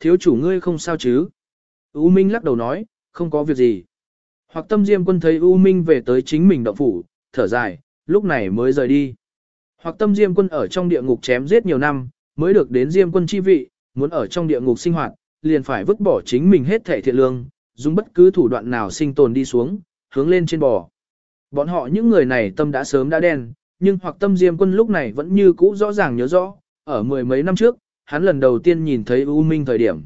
Thiếu chủ ngươi không sao chứ? U Minh lắc đầu nói, không có việc gì. Hoặc tâm diêm quân thấy U Minh về tới chính mình động phủ, thở dài, lúc này mới rời đi. Hoặc tâm diêm quân ở trong địa ngục chém giết nhiều năm, mới được đến diêm quân chi vị, muốn ở trong địa ngục sinh hoạt, liền phải vứt bỏ chính mình hết thể thiện lương, dùng bất cứ thủ đoạn nào sinh tồn đi xuống, hướng lên trên bò. Bọn họ những người này tâm đã sớm đã đen, nhưng hoặc tâm diêm quân lúc này vẫn như cũ rõ ràng nhớ rõ, ở mười mấy năm trước, hắn lần đầu tiên nhìn thấy U Minh thời điểm.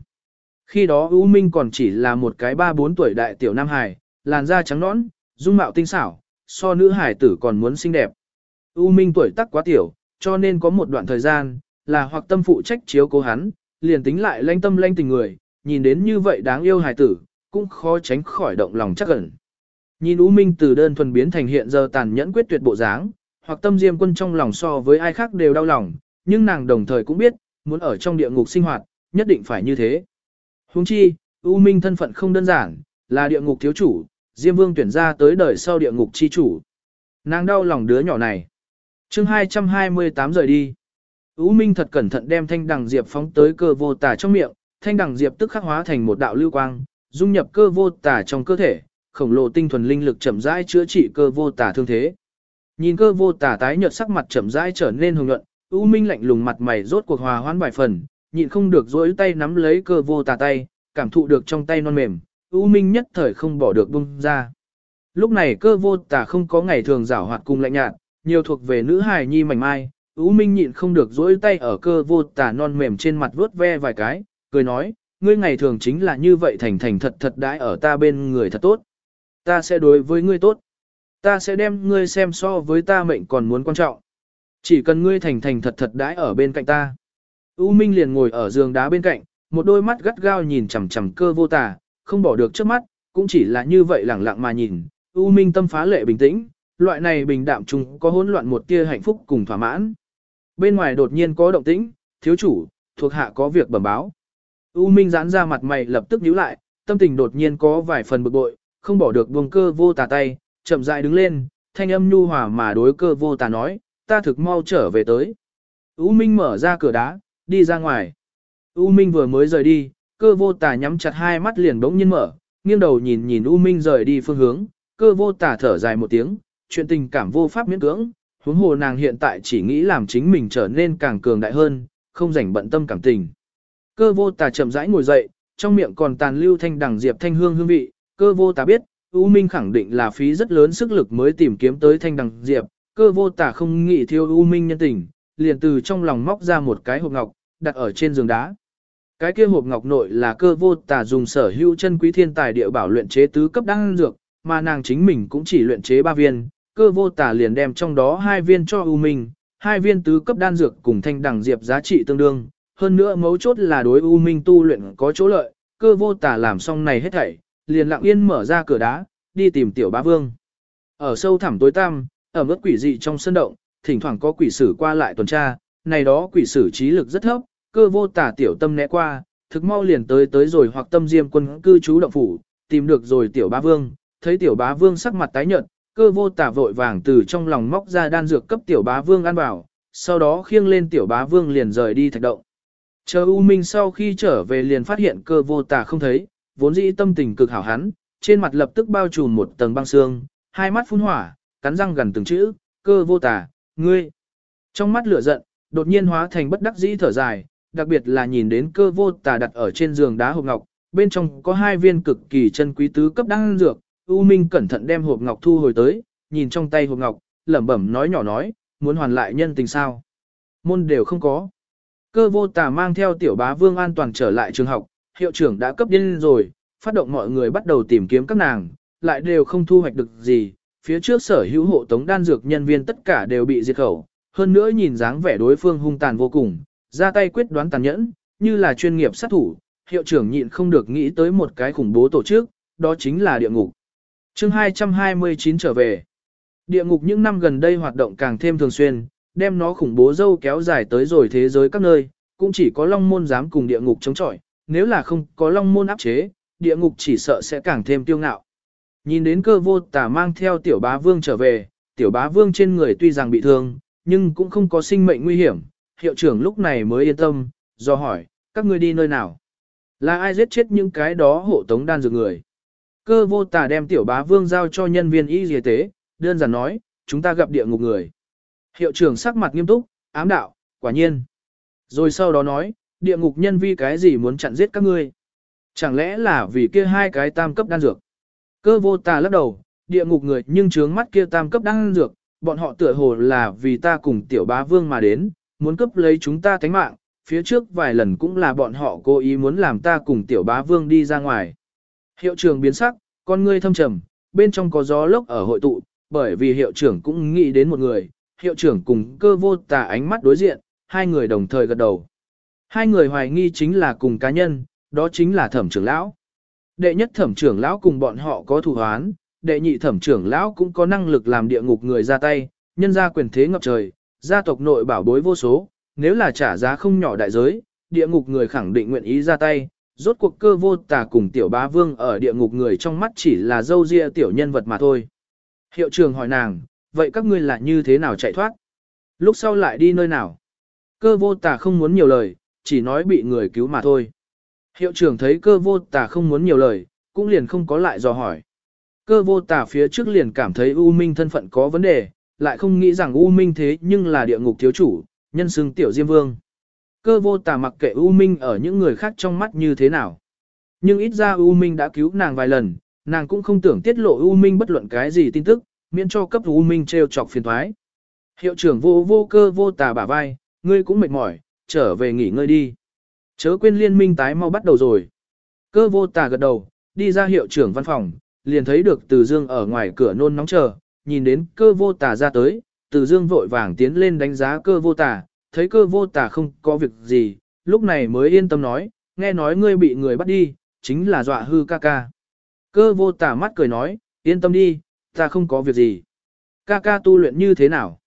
Khi đó U Minh còn chỉ là một cái ba bốn tuổi đại tiểu nam hài, làn da trắng nõn, dung mạo tinh xảo, so nữ hài tử còn muốn xinh đẹp. U Minh tuổi tác quá tiểu, cho nên có một đoạn thời gian, là hoặc tâm phụ trách chiếu cố hắn, liền tính lại lanh tâm lanh tình người, nhìn đến như vậy đáng yêu hài tử, cũng khó tránh khỏi động lòng chắc ẩn. Nhìn U Minh từ đơn thuần biến thành hiện giờ tàn nhẫn quyết tuyệt bộ dáng, hoặc tâm diêm quân trong lòng so với ai khác đều đau lòng, nhưng nàng đồng thời cũng biết, muốn ở trong địa ngục sinh hoạt, nhất định phải như thế. Huống chi, U Minh thân phận không đơn giản, là địa ngục thiếu chủ, Diêm Vương tuyển ra tới đời sau địa ngục chi chủ. Nàng đau lòng đứa nhỏ này. chương 228 rời đi. U Minh thật cẩn thận đem thanh đằng diệp phóng tới cơ vô tà trong miệng, thanh đằng diệp tức khắc hóa thành một đạo lưu quang, dung nhập cơ vô tà trong cơ thể, khổng lồ tinh thuần linh lực chậm rãi chữa trị cơ vô tà thương thế. Nhìn cơ vô tà tái nhợt sắc mặt chậm rãi trở nên hồng nhuận, U Minh lạnh lùng mặt mày rốt cuộc hòa hoãn vài phần, nhịn không được dỗi tay nắm lấy cơ vô tà tay, cảm thụ được trong tay non mềm, U Minh nhất thời không bỏ được buông ra. Lúc này cơ vô tà không có ngày thường giảo hoạt cùng lạnh nhạt, nhiều thuộc về nữ hài nhi mảnh mai, U Minh nhịn không được dỗi tay ở cơ vô tà non mềm trên mặt vuốt ve vài cái, cười nói, ngươi ngày thường chính là như vậy thành thành thật thật đãi ở ta bên người thật tốt. Ta sẽ đối với ngươi tốt. Ta sẽ đem ngươi xem so với ta mệnh còn muốn quan trọng. Chỉ cần ngươi thành thành thật thật đãi ở bên cạnh ta. U Minh liền ngồi ở giường đá bên cạnh, một đôi mắt gắt gao nhìn chằm chằm cơ vô tà, không bỏ được trước mắt, cũng chỉ là như vậy lẳng lặng mà nhìn. U Minh tâm phá lệ bình tĩnh, loại này bình đạm chung có hỗn loạn một tia hạnh phúc cùng thỏa mãn. Bên ngoài đột nhiên có động tĩnh, thiếu chủ, thuộc hạ có việc bẩm báo. U Minh giãn ra mặt mày lập tức nhíu lại, tâm tình đột nhiên có vài phần bực bội, không bỏ được buông cơ vô tà tay, chậm rãi đứng lên, thanh âm nhu hòa mà đối cơ vô tà nói, ta thực mau trở về tới. U Minh mở ra cửa đá, đi ra ngoài. U Minh vừa mới rời đi, cơ vô tà nhắm chặt hai mắt liền bỗng nhiên mở, nghiêng đầu nhìn nhìn U Minh rời đi phương hướng, cơ vô tà thở dài một tiếng, chuyện tình cảm vô pháp miễn cưỡng, huống hồ nàng hiện tại chỉ nghĩ làm chính mình trở nên càng cường đại hơn, không rảnh bận tâm cảm tình. Cơ vô tà chậm rãi ngồi dậy, trong miệng còn tàn lưu thanh đằng diệp thanh hương hương vị, cơ vô tà biết, U Minh khẳng định là phí rất lớn sức lực mới tìm kiếm tới thanh đằng diệp, cơ vô tả không nghĩ thiếu U Minh nhân tình, liền từ trong lòng móc ra một cái hộp ngọc, đặt ở trên giường đá. Cái kia hộp ngọc nội là cơ vô tả dùng sở hữu chân quý thiên tài địa bảo luyện chế tứ cấp đan dược, mà nàng chính mình cũng chỉ luyện chế ba viên, cơ vô tả liền đem trong đó hai viên cho U Minh, hai viên tứ cấp đan dược cùng thanh đẳng diệp giá trị tương đương, hơn nữa mấu chốt là đối U Minh tu luyện có chỗ lợi, cơ vô tả làm xong này hết thảy, liền lặng yên mở ra cửa đá, đi tìm tiểu bá vương. Ở sâu thẳm tối tăm, ở mức quỷ dị trong sân động, thỉnh thoảng có quỷ sử qua lại tuần tra, này đó quỷ sử trí lực rất thấp, cơ vô tả tiểu tâm né qua, thực mau liền tới tới rồi hoặc tâm diêm quân cư trú động phủ, tìm được rồi tiểu bá vương, thấy tiểu bá vương sắc mặt tái nhợt, cơ vô tả vội vàng từ trong lòng móc ra đan dược cấp tiểu bá vương ăn vào, sau đó khiêng lên tiểu bá vương liền rời đi thạch động. Chờ U Minh sau khi trở về liền phát hiện cơ vô tả không thấy, vốn dĩ tâm tình cực hảo hắn, trên mặt lập tức bao trùm một tầng băng xương, hai mắt phun hỏa, cắn răng gần từng chữ, cơ vô tà ngươi. Trong mắt lửa giận, đột nhiên hóa thành bất đắc dĩ thở dài, đặc biệt là nhìn đến cơ vô tà đặt ở trên giường đá hộp ngọc, bên trong có hai viên cực kỳ chân quý tứ cấp đan dược, U Minh cẩn thận đem hộp ngọc thu hồi tới, nhìn trong tay hộp ngọc, lẩm bẩm nói nhỏ nói, muốn hoàn lại nhân tình sao? Môn đều không có. Cơ vô tà mang theo tiểu bá vương an toàn trở lại trường học, hiệu trưởng đã cấp điên rồi, phát động mọi người bắt đầu tìm kiếm các nàng, lại đều không thu hoạch được gì, phía trước sở hữu hộ tống đan dược nhân viên tất cả đều bị diệt khẩu, hơn nữa nhìn dáng vẻ đối phương hung tàn vô cùng, ra tay quyết đoán tàn nhẫn, như là chuyên nghiệp sát thủ, hiệu trưởng nhịn không được nghĩ tới một cái khủng bố tổ chức, đó chính là địa ngục. chương 229 trở về. Địa ngục những năm gần đây hoạt động càng thêm thường xuyên, đem nó khủng bố dâu kéo dài tới rồi thế giới các nơi, cũng chỉ có long môn dám cùng địa ngục chống chọi, nếu là không có long môn áp chế, địa ngục chỉ sợ sẽ càng thêm tiêu ngạo. Nhìn đến cơ vô tà mang theo tiểu bá vương trở về, tiểu bá vương trên người tuy rằng bị thương, nhưng cũng không có sinh mệnh nguy hiểm, hiệu trưởng lúc này mới yên tâm, do hỏi, các ngươi đi nơi nào? Là ai giết chết những cái đó hộ tống đan dược người? Cơ vô tà đem tiểu bá vương giao cho nhân viên y y tế, đơn giản nói, chúng ta gặp địa ngục người. Hiệu trưởng sắc mặt nghiêm túc, ám đạo, quả nhiên. Rồi sau đó nói, địa ngục nhân vi cái gì muốn chặn giết các ngươi? Chẳng lẽ là vì kia hai cái tam cấp đan dược? Cơ vô tà lắc đầu, địa ngục người nhưng trướng mắt kia tam cấp đang dược, bọn họ tựa hồ là vì ta cùng tiểu bá vương mà đến, muốn cấp lấy chúng ta thánh mạng, phía trước vài lần cũng là bọn họ cố ý muốn làm ta cùng tiểu bá vương đi ra ngoài. Hiệu trưởng biến sắc, con ngươi thâm trầm, bên trong có gió lốc ở hội tụ, bởi vì hiệu trưởng cũng nghĩ đến một người, hiệu trưởng cùng cơ vô tà ánh mắt đối diện, hai người đồng thời gật đầu. Hai người hoài nghi chính là cùng cá nhân, đó chính là thẩm trưởng lão. Đệ nhất thẩm trưởng lão cùng bọn họ có thủ hoán, đệ nhị thẩm trưởng lão cũng có năng lực làm địa ngục người ra tay, nhân ra quyền thế ngập trời, gia tộc nội bảo bối vô số, nếu là trả giá không nhỏ đại giới, địa ngục người khẳng định nguyện ý ra tay. Rốt cuộc cơ vô tà cùng tiểu bá vương ở địa ngục người trong mắt chỉ là dâu ria tiểu nhân vật mà thôi. Hiệu trưởng hỏi nàng, vậy các ngươi là như thế nào chạy thoát? Lúc sau lại đi nơi nào? Cơ vô tà không muốn nhiều lời, chỉ nói bị người cứu mà thôi. Hiệu trưởng thấy cơ vô tà không muốn nhiều lời, cũng liền không có lại dò hỏi. Cơ vô tà phía trước liền cảm thấy U Minh thân phận có vấn đề, lại không nghĩ rằng U Minh thế nhưng là địa ngục thiếu chủ, nhân xưng tiểu diêm vương. Cơ vô tà mặc kệ U Minh ở những người khác trong mắt như thế nào. Nhưng ít ra U Minh đã cứu nàng vài lần, nàng cũng không tưởng tiết lộ U Minh bất luận cái gì tin tức, miễn cho cấp U Minh treo chọc phiền thoái. Hiệu trưởng vô vô cơ vô tà bả vai, ngươi cũng mệt mỏi, trở về nghỉ ngơi đi. Chớ quên liên minh tái mau bắt đầu rồi. Cơ vô tà gật đầu, đi ra hiệu trưởng văn phòng, liền thấy được Từ Dương ở ngoài cửa nôn nóng chờ, nhìn đến cơ vô tà ra tới, Từ Dương vội vàng tiến lên đánh giá cơ vô tà, thấy cơ vô tà không có việc gì, lúc này mới yên tâm nói, nghe nói ngươi bị người bắt đi, chính là dọa hư ca ca. Cơ vô tà mắt cười nói, yên tâm đi, ta không có việc gì. Ca ca tu luyện như thế nào?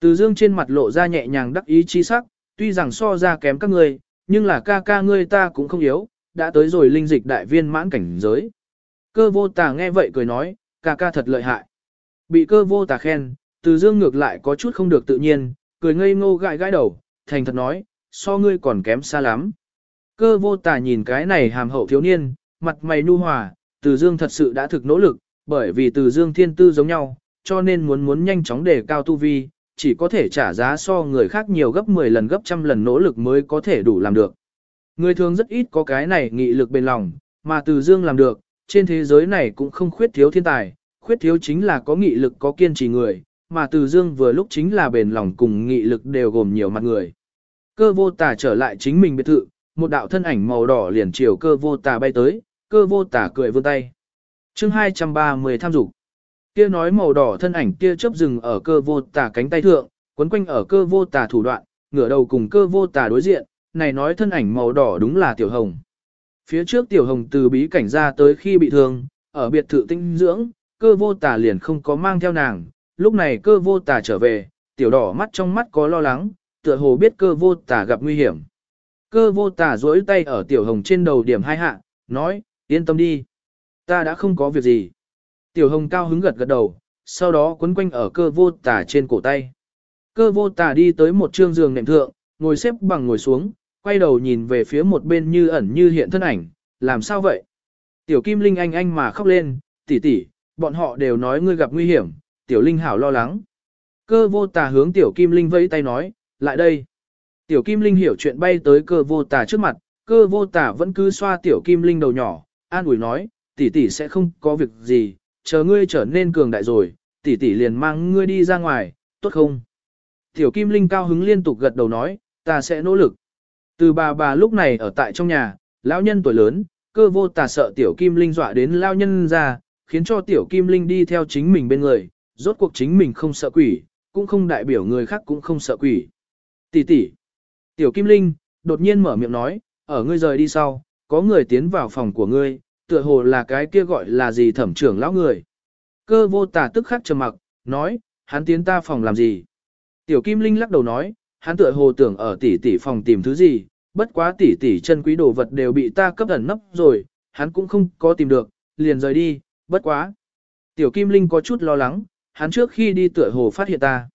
Từ dương trên mặt lộ ra nhẹ nhàng đắc ý chi sắc, tuy rằng so ra kém các ngươi, nhưng là ca ca ngươi ta cũng không yếu, đã tới rồi linh dịch đại viên mãn cảnh giới. Cơ vô tà nghe vậy cười nói, ca ca thật lợi hại. Bị cơ vô tà khen, từ dương ngược lại có chút không được tự nhiên, cười ngây ngô gãi gãi đầu, thành thật nói, so ngươi còn kém xa lắm. Cơ vô tà nhìn cái này hàm hậu thiếu niên, mặt mày nu hòa, từ dương thật sự đã thực nỗ lực, bởi vì từ dương thiên tư giống nhau, cho nên muốn muốn nhanh chóng để cao tu vi, chỉ có thể trả giá so người khác nhiều gấp 10 lần gấp trăm lần nỗ lực mới có thể đủ làm được. Người thường rất ít có cái này nghị lực bền lòng, mà từ dương làm được, trên thế giới này cũng không khuyết thiếu thiên tài, khuyết thiếu chính là có nghị lực có kiên trì người, mà từ dương vừa lúc chính là bền lòng cùng nghị lực đều gồm nhiều mặt người. Cơ vô tà trở lại chính mình biệt thự, một đạo thân ảnh màu đỏ liền chiều cơ vô tà bay tới, cơ vô tà cười vươn tay. chương 230 tham dục Kia nói màu đỏ thân ảnh kia chớp rừng ở cơ vô tà cánh tay thượng, quấn quanh ở cơ vô tà thủ đoạn, ngửa đầu cùng cơ vô tà đối diện, này nói thân ảnh màu đỏ đúng là tiểu hồng. Phía trước tiểu hồng từ bí cảnh ra tới khi bị thương, ở biệt thự tinh dưỡng, cơ vô tà liền không có mang theo nàng, lúc này cơ vô tà trở về, tiểu đỏ mắt trong mắt có lo lắng, tựa hồ biết cơ vô tà gặp nguy hiểm. Cơ vô tà duỗi tay ở tiểu hồng trên đầu điểm hai hạ, nói, yên tâm đi. Ta đã không có việc gì. Tiểu hồng cao hứng gật gật đầu, sau đó quấn quanh ở cơ vô tà trên cổ tay. Cơ vô tà đi tới một trương giường nệm thượng, ngồi xếp bằng ngồi xuống, quay đầu nhìn về phía một bên như ẩn như hiện thân ảnh, làm sao vậy? Tiểu Kim Linh anh anh mà khóc lên, tỷ tỷ, bọn họ đều nói ngươi gặp nguy hiểm, Tiểu Linh hảo lo lắng. Cơ vô tà hướng Tiểu Kim Linh vẫy tay nói, lại đây. Tiểu Kim Linh hiểu chuyện bay tới cơ vô tà trước mặt, cơ vô tà vẫn cứ xoa Tiểu Kim Linh đầu nhỏ, an ủi nói, tỷ tỷ sẽ không có việc gì, chờ ngươi trở nên cường đại rồi, tỷ tỷ liền mang ngươi đi ra ngoài, tốt không? Tiểu Kim Linh cao hứng liên tục gật đầu nói, ta sẽ nỗ lực. Từ bà bà lúc này ở tại trong nhà, lão nhân tuổi lớn, cơ vô tà sợ Tiểu Kim Linh dọa đến lão nhân ra, khiến cho Tiểu Kim Linh đi theo chính mình bên người, rốt cuộc chính mình không sợ quỷ, cũng không đại biểu người khác cũng không sợ quỷ. Tỷ tỷ. Tiểu Kim Linh, đột nhiên mở miệng nói, ở ngươi rời đi sau, có người tiến vào phòng của ngươi, tựa hồ là cái kia gọi là gì thẩm trưởng lão người. Cơ vô tà tức khắc trầm mặc, nói, hắn tiến ta phòng làm gì? Tiểu Kim Linh lắc đầu nói, hắn tựa hồ tưởng ở tỷ tỷ phòng tìm thứ gì, bất quá tỷ tỷ chân quý đồ vật đều bị ta cấp ẩn nấp rồi, hắn cũng không có tìm được, liền rời đi, bất quá. Tiểu Kim Linh có chút lo lắng, hắn trước khi đi tựa hồ phát hiện ta.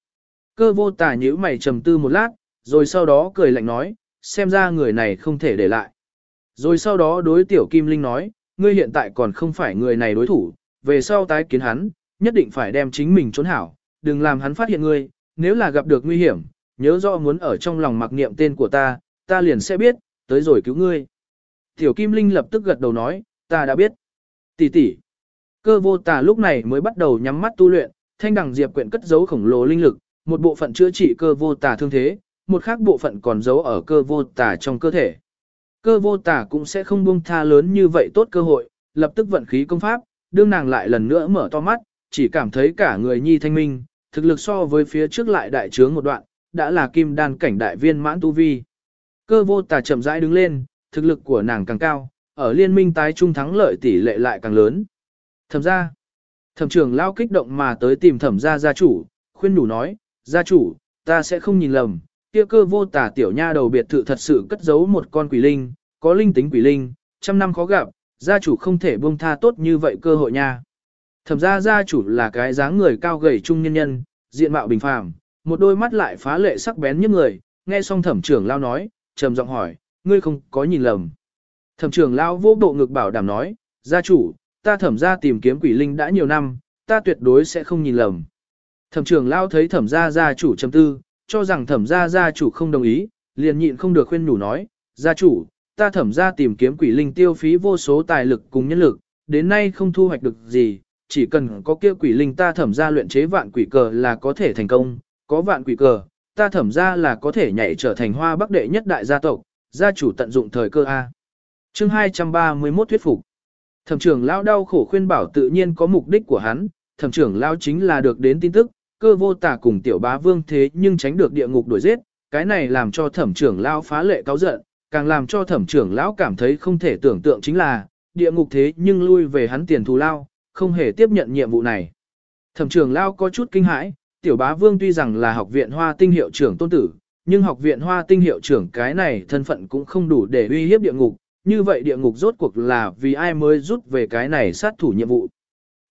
Cơ vô tà nhíu mày trầm tư một lát, rồi sau đó cười lạnh nói, xem ra người này không thể để lại. Rồi sau đó đối tiểu Kim Linh nói, ngươi hiện tại còn không phải người này đối thủ, về sau tái kiến hắn, nhất định phải đem chính mình trốn hảo, đừng làm hắn phát hiện ngươi, nếu là gặp được nguy hiểm, nhớ rõ muốn ở trong lòng mặc niệm tên của ta, ta liền sẽ biết, tới rồi cứu ngươi. Tiểu Kim Linh lập tức gật đầu nói, ta đã biết. Tỷ tỷ. Cơ vô tà lúc này mới bắt đầu nhắm mắt tu luyện, thanh đằng diệp quyện cất giấu khổng lồ linh lực, một bộ phận chữa trị cơ vô tà thương thế, một khác bộ phận còn giấu ở cơ vô tà trong cơ thể. Cơ vô tà cũng sẽ không buông tha lớn như vậy tốt cơ hội, lập tức vận khí công pháp, đương nàng lại lần nữa mở to mắt, chỉ cảm thấy cả người nhi thanh minh, thực lực so với phía trước lại đại trướng một đoạn, đã là kim đan cảnh đại viên mãn tu vi. Cơ vô tà chậm rãi đứng lên, thực lực của nàng càng cao, ở liên minh tái trung thắng lợi tỷ lệ lại càng lớn. Thẩm ra, thẩm trưởng lao kích động mà tới tìm thẩm gia gia chủ, khuyên đủ nói, gia chủ, ta sẽ không nhìn lầm, kia cơ vô tả tiểu nha đầu biệt thự thật sự cất giấu một con quỷ linh, có linh tính quỷ linh, trăm năm khó gặp, gia chủ không thể buông tha tốt như vậy cơ hội nha. Thẩm gia gia chủ là cái dáng người cao gầy trung nhân nhân, diện mạo bình phàm, một đôi mắt lại phá lệ sắc bén như người, nghe xong thẩm trưởng lao nói, trầm giọng hỏi, ngươi không có nhìn lầm. Thẩm trưởng lao vô bộ ngực bảo đảm nói, gia chủ, ta thẩm gia tìm kiếm quỷ linh đã nhiều năm, ta tuyệt đối sẽ không nhìn lầm. Thẩm trưởng lao thấy thẩm gia gia chủ trầm tư, cho rằng thẩm gia gia chủ không đồng ý, liền nhịn không được khuyên nhủ nói, gia chủ, ta thẩm gia tìm kiếm quỷ linh tiêu phí vô số tài lực cùng nhân lực, đến nay không thu hoạch được gì, chỉ cần có kia quỷ linh ta thẩm gia luyện chế vạn quỷ cờ là có thể thành công, có vạn quỷ cờ, ta thẩm gia là có thể nhảy trở thành hoa bắc đệ nhất đại gia tộc, gia chủ tận dụng thời cơ A. chương 231 thuyết phục. Thẩm trưởng lão đau khổ khuyên bảo tự nhiên có mục đích của hắn, thẩm trưởng lão chính là được đến tin tức, cơ vô tả cùng tiểu bá vương thế nhưng tránh được địa ngục đuổi giết, cái này làm cho thẩm trưởng lão phá lệ cáo giận, càng làm cho thẩm trưởng lão cảm thấy không thể tưởng tượng chính là, địa ngục thế nhưng lui về hắn tiền thù lao, không hề tiếp nhận nhiệm vụ này. Thẩm trưởng lão có chút kinh hãi, tiểu bá vương tuy rằng là học viện hoa tinh hiệu trưởng tôn tử, nhưng học viện hoa tinh hiệu trưởng cái này thân phận cũng không đủ để uy hiếp địa ngục, như vậy địa ngục rốt cuộc là vì ai mới rút về cái này sát thủ nhiệm vụ.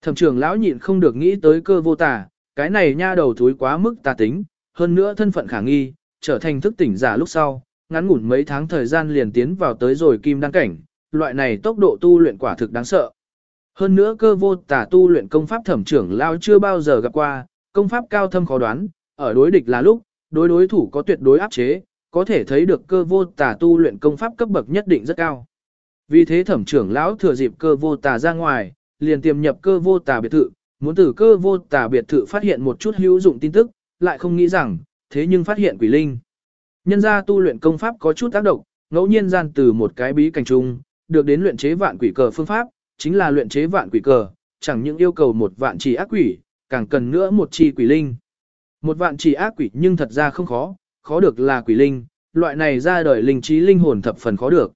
Thẩm trưởng lão nhịn không được nghĩ tới cơ vô tả cái này nha đầu thúi quá mức tà tính, hơn nữa thân phận khả nghi, trở thành thức tỉnh giả lúc sau, ngắn ngủn mấy tháng thời gian liền tiến vào tới rồi kim đăng cảnh, loại này tốc độ tu luyện quả thực đáng sợ. Hơn nữa cơ vô tà tu luyện công pháp thẩm trưởng lao chưa bao giờ gặp qua, công pháp cao thâm khó đoán, ở đối địch là lúc, đối đối thủ có tuyệt đối áp chế, có thể thấy được cơ vô tà tu luyện công pháp cấp bậc nhất định rất cao. Vì thế thẩm trưởng lão thừa dịp cơ vô tà ra ngoài, liền tiềm nhập cơ vô tà biệt thự, muốn từ cơ vô tà biệt thự phát hiện một chút hữu dụng tin tức, lại không nghĩ rằng, thế nhưng phát hiện quỷ linh. Nhân ra tu luyện công pháp có chút tác động, ngẫu nhiên gian từ một cái bí cảnh trung, được đến luyện chế vạn quỷ cờ phương pháp, chính là luyện chế vạn quỷ cờ, chẳng những yêu cầu một vạn chỉ ác quỷ, càng cần nữa một chi quỷ linh. Một vạn chỉ ác quỷ nhưng thật ra không khó, khó được là quỷ linh, loại này ra đời linh trí linh hồn thập phần khó được.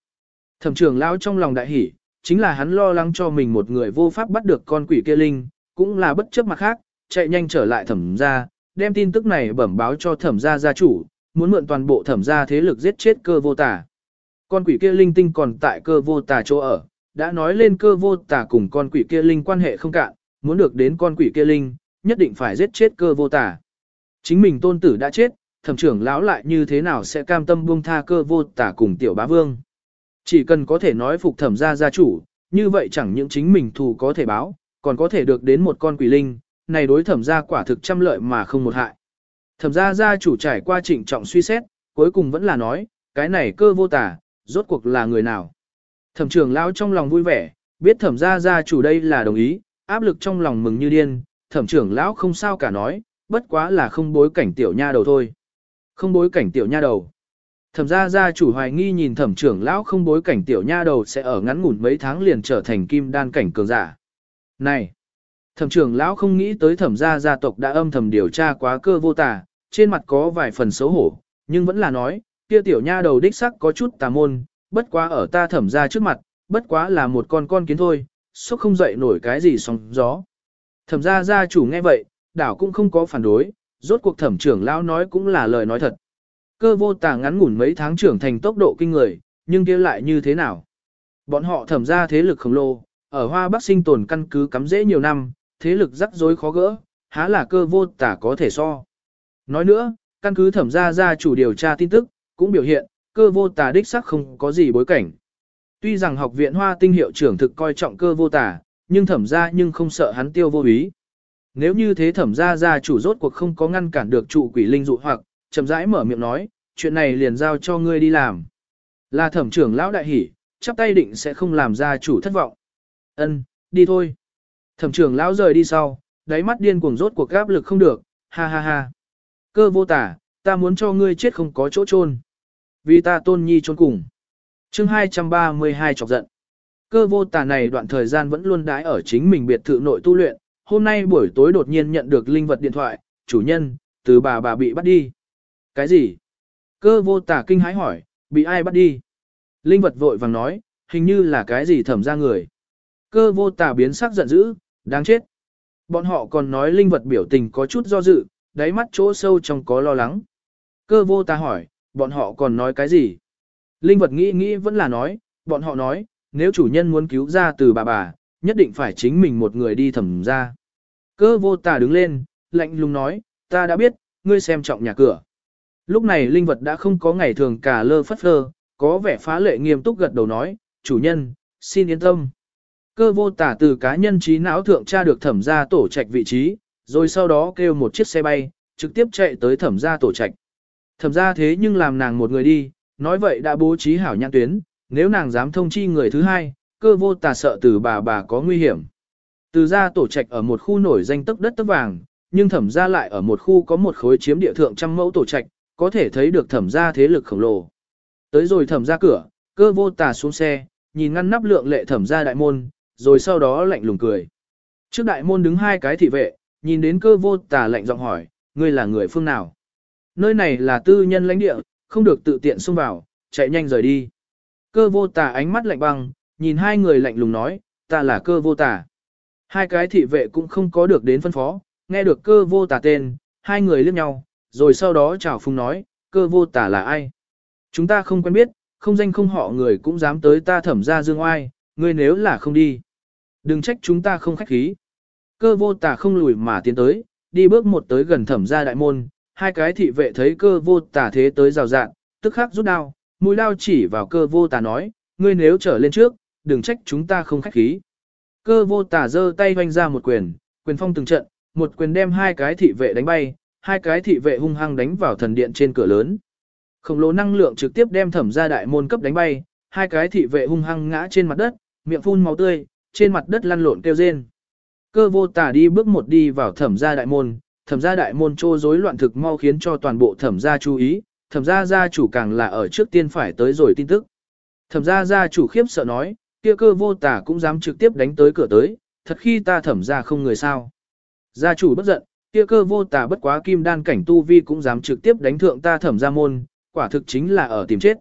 Thẩm trưởng lão trong lòng đại hỉ, chính là hắn lo lắng cho mình một người vô pháp bắt được con quỷ kia linh, cũng là bất chấp mặt khác, chạy nhanh trở lại thẩm gia, đem tin tức này bẩm báo cho thẩm gia gia chủ, muốn mượn toàn bộ thẩm gia thế lực giết chết cơ vô tà. Con quỷ kia linh tinh còn tại cơ vô tà chỗ ở, đã nói lên cơ vô tà cùng con quỷ kia linh quan hệ không cạn, muốn được đến con quỷ kia linh, nhất định phải giết chết cơ vô tà. Chính mình tôn tử đã chết, thẩm trưởng lão lại như thế nào sẽ cam tâm buông tha cơ vô tà cùng tiểu bá vương. Chỉ cần có thể nói phục thẩm gia gia chủ, như vậy chẳng những chính mình thù có thể báo, còn có thể được đến một con quỷ linh, này đối thẩm gia quả thực trăm lợi mà không một hại. Thẩm gia gia chủ trải qua trịnh trọng suy xét, cuối cùng vẫn là nói, cái này cơ vô tả, rốt cuộc là người nào. Thẩm trưởng lão trong lòng vui vẻ, biết thẩm gia gia chủ đây là đồng ý, áp lực trong lòng mừng như điên, thẩm trưởng lão không sao cả nói, bất quá là không bối cảnh tiểu nha đầu thôi. Không bối cảnh tiểu nha đầu. Thẩm gia gia chủ hoài nghi nhìn thẩm trưởng lão không bối cảnh tiểu nha đầu sẽ ở ngắn ngủn mấy tháng liền trở thành kim đan cảnh cường giả. Này! Thẩm trưởng lão không nghĩ tới thẩm gia gia tộc đã âm thầm điều tra quá cơ vô tà, trên mặt có vài phần xấu hổ, nhưng vẫn là nói, kia tiểu nha đầu đích sắc có chút tà môn, bất quá ở ta thẩm gia trước mặt, bất quá là một con con kiến thôi, sốc không dậy nổi cái gì sóng gió. Thẩm gia gia chủ nghe vậy, đảo cũng không có phản đối, rốt cuộc thẩm trưởng lão nói cũng là lời nói thật. Cơ vô tà ngắn ngủn mấy tháng trưởng thành tốc độ kinh người, nhưng kia lại như thế nào? Bọn họ thẩm gia thế lực khổng lồ, ở Hoa Bắc sinh tồn căn cứ cắm dễ nhiều năm, thế lực rắc rối khó gỡ, há là cơ vô tả có thể so. Nói nữa, căn cứ thẩm ra ra chủ điều tra tin tức, cũng biểu hiện, cơ vô Tả đích sắc không có gì bối cảnh. Tuy rằng học viện hoa tinh hiệu trưởng thực coi trọng cơ vô tả, nhưng thẩm ra nhưng không sợ hắn tiêu vô ý. Nếu như thế thẩm ra gia chủ rốt cuộc không có ngăn cản được trụ quỷ linh dụ hoặc, chậm rãi mở miệng nói, chuyện này liền giao cho ngươi đi làm. Là thẩm trưởng lão đại hỉ, chắp tay định sẽ không làm gia chủ thất vọng. Ân, đi thôi. Thẩm trưởng lão rời đi sau, đáy mắt điên cuồng rốt cuộc gáp lực không được, ha ha ha. Cơ vô tả, ta muốn cho ngươi chết không có chỗ chôn Vì ta tôn nhi trốn cùng. chương 232 chọc giận. Cơ vô tả này đoạn thời gian vẫn luôn đái ở chính mình biệt thự nội tu luyện, hôm nay buổi tối đột nhiên nhận được linh vật điện thoại, chủ nhân, từ bà bà bị bắt đi. Cái gì? Cơ vô tả kinh hãi hỏi, bị ai bắt đi? Linh vật vội vàng nói, hình như là cái gì thẩm ra người. Cơ vô tà biến sắc giận dữ, đáng chết. Bọn họ còn nói linh vật biểu tình có chút do dự, đáy mắt chỗ sâu trong có lo lắng. Cơ vô tà hỏi, bọn họ còn nói cái gì? Linh vật nghĩ nghĩ vẫn là nói, bọn họ nói, nếu chủ nhân muốn cứu ra từ bà bà, nhất định phải chính mình một người đi thẩm ra. Cơ vô tà đứng lên, lạnh lùng nói, ta đã biết, ngươi xem trọng nhà cửa. Lúc này linh vật đã không có ngày thường cả lơ phất phơ, có vẻ phá lệ nghiêm túc gật đầu nói, chủ nhân, xin yên tâm. Cơ vô tả từ cá nhân trí não thượng tra được thẩm gia tổ trạch vị trí, rồi sau đó kêu một chiếc xe bay, trực tiếp chạy tới thẩm gia tổ trạch. Thẩm gia thế nhưng làm nàng một người đi, nói vậy đã bố trí hảo nhãn tuyến, nếu nàng dám thông chi người thứ hai, cơ vô tà sợ từ bà bà có nguy hiểm. Từ gia tổ trạch ở một khu nổi danh tức đất tức vàng, nhưng thẩm gia lại ở một khu có một khối chiếm địa thượng trăm mẫu tổ trạch, có thể thấy được thẩm gia thế lực khổng lồ. Tới rồi thẩm gia cửa, cơ vô tà xuống xe, nhìn ngăn nắp lượng lệ thẩm gia đại môn, rồi sau đó lạnh lùng cười. Trước đại môn đứng hai cái thị vệ, nhìn đến cơ vô tà lạnh giọng hỏi, ngươi là người phương nào? Nơi này là tư nhân lãnh địa, không được tự tiện xông vào, chạy nhanh rời đi. Cơ vô tà ánh mắt lạnh băng, nhìn hai người lạnh lùng nói, ta là cơ vô tà. Hai cái thị vệ cũng không có được đến phân phó, nghe được cơ vô tà tên, hai người liếc nhau, rồi sau đó chào phung nói, cơ vô tà là ai? Chúng ta không quen biết, không danh không họ người cũng dám tới ta thẩm ra dương oai, ngươi nếu là không đi. Đừng trách chúng ta không khách khí. Cơ vô tà không lùi mà tiến tới, đi bước một tới gần thẩm gia đại môn, hai cái thị vệ thấy cơ vô tà thế tới rào rạn, tức khắc rút đao, mũi đao chỉ vào cơ vô tà nói, ngươi nếu trở lên trước, đừng trách chúng ta không khách khí. Cơ vô tà giơ tay hoanh ra một quyền, quyền phong từng trận, một quyền đem hai cái thị vệ đánh bay, hai cái thị vệ hung hăng đánh vào thần điện trên cửa lớn. Khổng lồ năng lượng trực tiếp đem thẩm gia đại môn cấp đánh bay, hai cái thị vệ hung hăng ngã trên mặt đất, miệng phun máu tươi, trên mặt đất lăn lộn kêu rên. Cơ vô tà đi bước một đi vào thẩm gia đại môn, thẩm gia đại môn trô rối loạn thực mau khiến cho toàn bộ thẩm gia chú ý, thẩm gia gia chủ càng là ở trước tiên phải tới rồi tin tức. Thẩm gia gia chủ khiếp sợ nói, kia cơ vô tà cũng dám trực tiếp đánh tới cửa tới, thật khi ta thẩm gia không người sao. Gia chủ bất giận, kia cơ vô tà bất quá kim đan cảnh tu vi cũng dám trực tiếp đánh thượng ta thẩm gia môn, quả thực chính là ở tìm chết.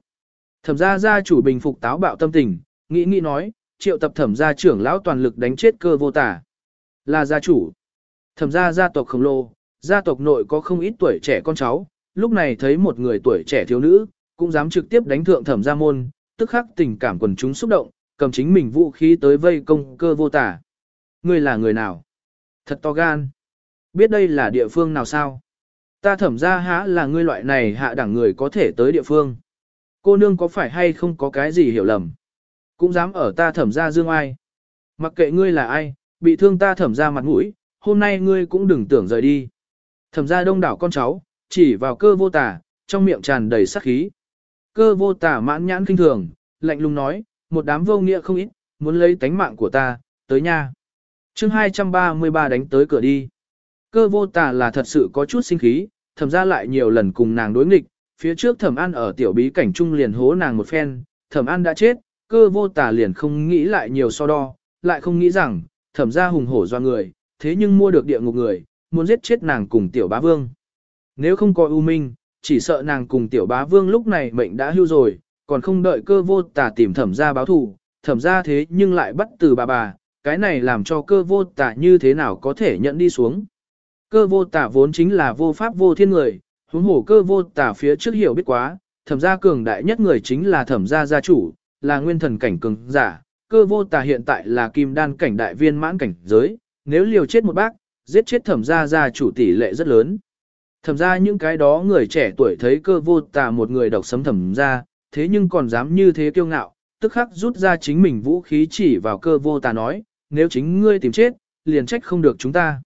Thẩm gia gia chủ bình phục táo bạo tâm tình, nghĩ nghĩ nói, triệu tập thẩm gia trưởng lão toàn lực đánh chết cơ vô tả. Là gia chủ. Thẩm gia gia tộc khổng lồ, gia tộc nội có không ít tuổi trẻ con cháu, lúc này thấy một người tuổi trẻ thiếu nữ, cũng dám trực tiếp đánh thượng thẩm gia môn, tức khắc tình cảm quần chúng xúc động, cầm chính mình vũ khí tới vây công cơ vô tả. Ngươi là người nào? Thật to gan. Biết đây là địa phương nào sao? Ta thẩm ra há là ngươi loại này hạ đẳng người có thể tới địa phương. Cô nương có phải hay không có cái gì hiểu lầm? Cũng dám ở ta thẩm ra dương ai? Mặc kệ ngươi là ai, bị thương ta thẩm ra mặt mũi, hôm nay ngươi cũng đừng tưởng rời đi. Thẩm ra đông đảo con cháu, chỉ vào cơ vô tả, trong miệng tràn đầy sát khí. Cơ vô tả mãn nhãn kinh thường, lạnh lùng nói, một đám vô nghĩa không ít, muốn lấy tánh mạng của ta, tới nha. chương 233 đánh tới cửa đi. Cơ vô tả là thật sự có chút sinh khí, thẩm ra lại nhiều lần cùng nàng đối nghịch, phía trước thẩm an ở tiểu bí cảnh trung liền hố nàng một phen, thẩm an đã chết, cơ vô tà liền không nghĩ lại nhiều so đo, lại không nghĩ rằng, thẩm ra hùng hổ do người, thế nhưng mua được địa ngục người, muốn giết chết nàng cùng tiểu bá vương. Nếu không có ưu minh, chỉ sợ nàng cùng tiểu bá vương lúc này mệnh đã hưu rồi, còn không đợi cơ vô tà tìm thẩm ra báo thù, thẩm ra thế nhưng lại bắt từ bà bà, cái này làm cho cơ vô tà như thế nào có thể nhận đi xuống. Cơ vô tà vốn chính là vô pháp vô thiên người, huống hổ cơ vô tà phía trước hiểu biết quá, thẩm gia cường đại nhất người chính là thẩm gia gia chủ, là nguyên thần cảnh cường giả, cơ vô tà hiện tại là kim đan cảnh đại viên mãn cảnh giới, nếu liều chết một bác, giết chết thẩm gia gia chủ tỷ lệ rất lớn. Thẩm gia những cái đó người trẻ tuổi thấy cơ vô tà một người độc sấm thẩm gia, thế nhưng còn dám như thế kiêu ngạo, tức khắc rút ra chính mình vũ khí chỉ vào cơ vô tà nói, nếu chính ngươi tìm chết, liền trách không được chúng ta.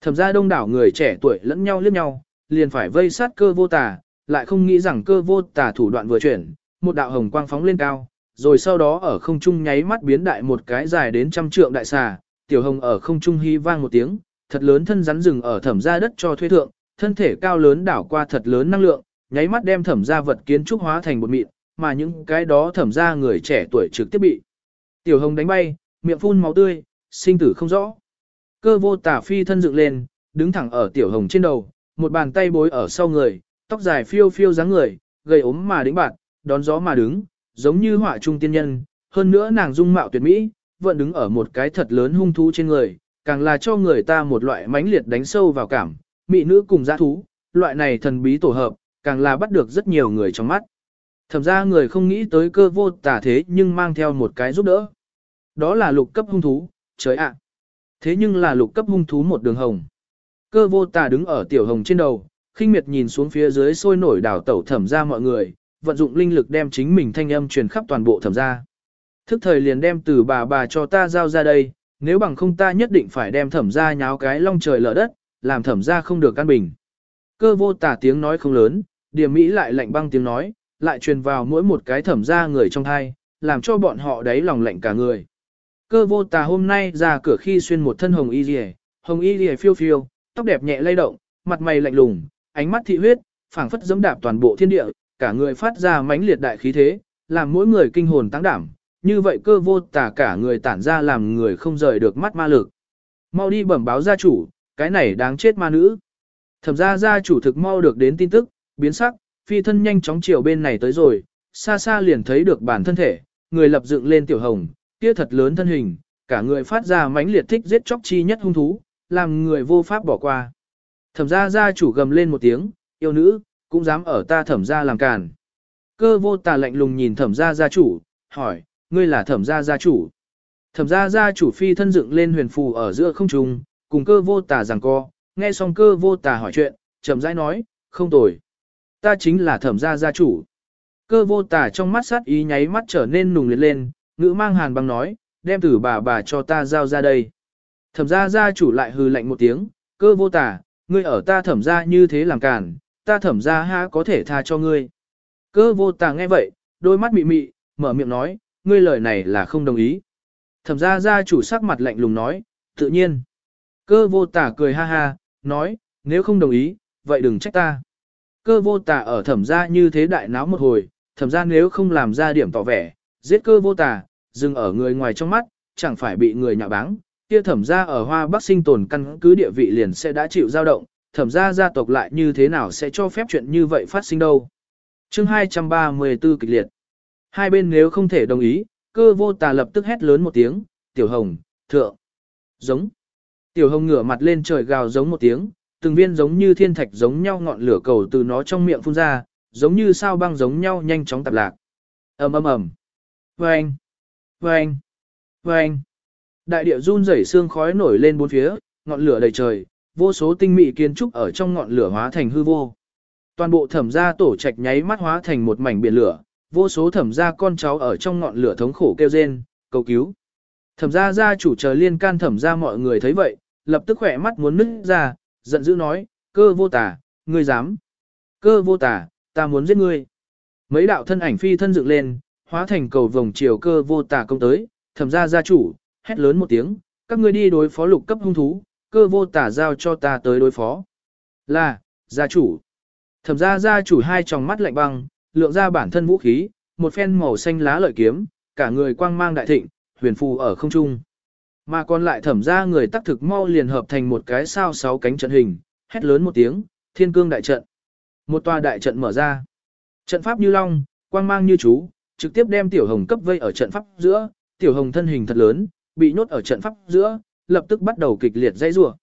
Thẩm gia đông đảo người trẻ tuổi lẫn nhau liếc nhau, liền phải vây sát cơ vô tà, lại không nghĩ rằng cơ vô tà thủ đoạn vừa chuyển, một đạo hồng quang phóng lên cao, rồi sau đó ở không trung nháy mắt biến đại một cái dài đến trăm trượng đại xà, tiểu hồng ở không trung hy vang một tiếng, thật lớn thân rắn rừng ở thẩm ra đất cho thuê thượng, thân thể cao lớn đảo qua thật lớn năng lượng, nháy mắt đem thẩm ra vật kiến trúc hóa thành một mịn, mà những cái đó thẩm ra người trẻ tuổi trực tiếp bị. Tiểu hồng đánh bay, miệng phun máu tươi, sinh tử không rõ. Cơ vô tả phi thân dựng lên, đứng thẳng ở tiểu hồng trên đầu, một bàn tay bối ở sau người, tóc dài phiêu phiêu dáng người, gầy ốm mà đĩnh bạn, đón gió mà đứng, giống như họa trung tiên nhân, hơn nữa nàng dung mạo tuyệt mỹ, vẫn đứng ở một cái thật lớn hung thú trên người, càng là cho người ta một loại mãnh liệt đánh sâu vào cảm, mỹ nữ cùng giã thú, loại này thần bí tổ hợp, càng là bắt được rất nhiều người trong mắt. Thẩm ra người không nghĩ tới cơ vô tả thế nhưng mang theo một cái giúp đỡ. Đó là lục cấp hung thú, trời ạ. Thế nhưng là lục cấp hung thú một đường hồng. Cơ vô tà đứng ở tiểu hồng trên đầu, khinh miệt nhìn xuống phía dưới sôi nổi đảo tẩu thẩm ra mọi người, vận dụng linh lực đem chính mình thanh âm truyền khắp toàn bộ thẩm gia, Thức thời liền đem từ bà bà cho ta giao ra đây, nếu bằng không ta nhất định phải đem thẩm gia nháo cái long trời lở đất, làm thẩm gia không được căn bình. Cơ vô tả tiếng nói không lớn, điểm mỹ lại lạnh băng tiếng nói, lại truyền vào mỗi một cái thẩm gia người trong thai, làm cho bọn họ đáy lòng lạnh cả người. Cơ vô tà hôm nay ra cửa khi xuyên một thân hồng y rìa, hồng y rìa phiêu phiêu, tóc đẹp nhẹ lay động, mặt mày lạnh lùng, ánh mắt thị huyết, phảng phất giẫm đạp toàn bộ thiên địa, cả người phát ra mãnh liệt đại khí thế, làm mỗi người kinh hồn tăng đảm. Như vậy cơ vô tà cả người tản ra làm người không rời được mắt ma lực. Mau đi bẩm báo gia chủ, cái này đáng chết ma nữ. Thẩm ra gia chủ thực mau được đến tin tức, biến sắc, phi thân nhanh chóng chiều bên này tới rồi, xa xa liền thấy được bản thân thể, người lập dựng lên tiểu hồng, kia thật lớn thân hình, cả người phát ra mãnh liệt thích giết chóc chi nhất hung thú, làm người vô pháp bỏ qua. Thẩm gia gia chủ gầm lên một tiếng, yêu nữ, cũng dám ở ta thẩm gia làm càn. Cơ vô tà lạnh lùng nhìn thẩm gia gia chủ, hỏi, ngươi là thẩm gia gia chủ. Thẩm gia gia chủ phi thân dựng lên huyền phù ở giữa không trung, cùng cơ vô tà giằng co, nghe xong cơ vô tà hỏi chuyện, chậm rãi nói, không tồi. Ta chính là thẩm gia gia chủ. Cơ vô tà trong mắt sát ý nháy mắt trở nên nùng liệt lên, ngữ mang hàn băng nói, đem tử bà bà cho ta giao ra đây. Thẩm gia gia chủ lại hừ lạnh một tiếng, cơ vô tà, ngươi ở ta thẩm gia như thế làm cản, ta thẩm gia ha có thể tha cho ngươi. Cơ vô tà nghe vậy, đôi mắt mị mị, mở miệng nói, ngươi lời này là không đồng ý. Thẩm gia gia chủ sắc mặt lạnh lùng nói, tự nhiên. Cơ vô tà cười ha ha, nói, nếu không đồng ý, vậy đừng trách ta. Cơ vô tà ở thẩm gia như thế đại náo một hồi, thẩm gia nếu không làm ra điểm tỏ vẻ, giết cơ vô tà, dừng ở người ngoài trong mắt, chẳng phải bị người nhạ báng. Kia thẩm gia ở Hoa Bắc sinh tồn căn cứ địa vị liền sẽ đã chịu dao động, thẩm gia gia tộc lại như thế nào sẽ cho phép chuyện như vậy phát sinh đâu. chương 234 kịch liệt. Hai bên nếu không thể đồng ý, cơ vô tà lập tức hét lớn một tiếng, tiểu hồng, thượng, giống. Tiểu hồng ngửa mặt lên trời gào giống một tiếng, từng viên giống như thiên thạch giống nhau ngọn lửa cầu từ nó trong miệng phun ra, giống như sao băng giống nhau nhanh chóng tạp lạc. ầm ầm ầm. Vâng! Vâng! Vâng! Đại địa run rẩy xương khói nổi lên bốn phía, ngọn lửa đầy trời, vô số tinh mỹ kiến trúc ở trong ngọn lửa hóa thành hư vô. Toàn bộ thẩm gia tổ trạch nháy mắt hóa thành một mảnh biển lửa, vô số thẩm gia con cháu ở trong ngọn lửa thống khổ kêu rên, cầu cứu. Thẩm gia gia chủ chờ liên can thẩm gia mọi người thấy vậy, lập tức khỏe mắt muốn nứt ra, giận dữ nói, cơ vô tả, ngươi dám. Cơ vô tả, ta muốn giết ngươi. Mấy đạo thân ảnh phi thân dựng lên, hóa thành cầu vòng chiều cơ vô tà công tới, thẩm gia gia chủ, hét lớn một tiếng, các ngươi đi đối phó lục cấp hung thú, cơ vô tả giao cho ta tới đối phó. Là, gia chủ. Thẩm gia gia chủ hai tròng mắt lạnh băng, lượng ra bản thân vũ khí, một phen màu xanh lá lợi kiếm, cả người quang mang đại thịnh, huyền phù ở không trung. Mà còn lại thẩm gia người tác thực mau liền hợp thành một cái sao sáu cánh trận hình, hét lớn một tiếng, thiên cương đại trận. Một tòa đại trận mở ra. Trận pháp như long, quang mang như chú, trực tiếp đem tiểu hồng cấp vây ở trận pháp giữa, tiểu hồng thân hình thật lớn, bị nhốt ở trận pháp giữa, lập tức bắt đầu kịch liệt dãy rủa.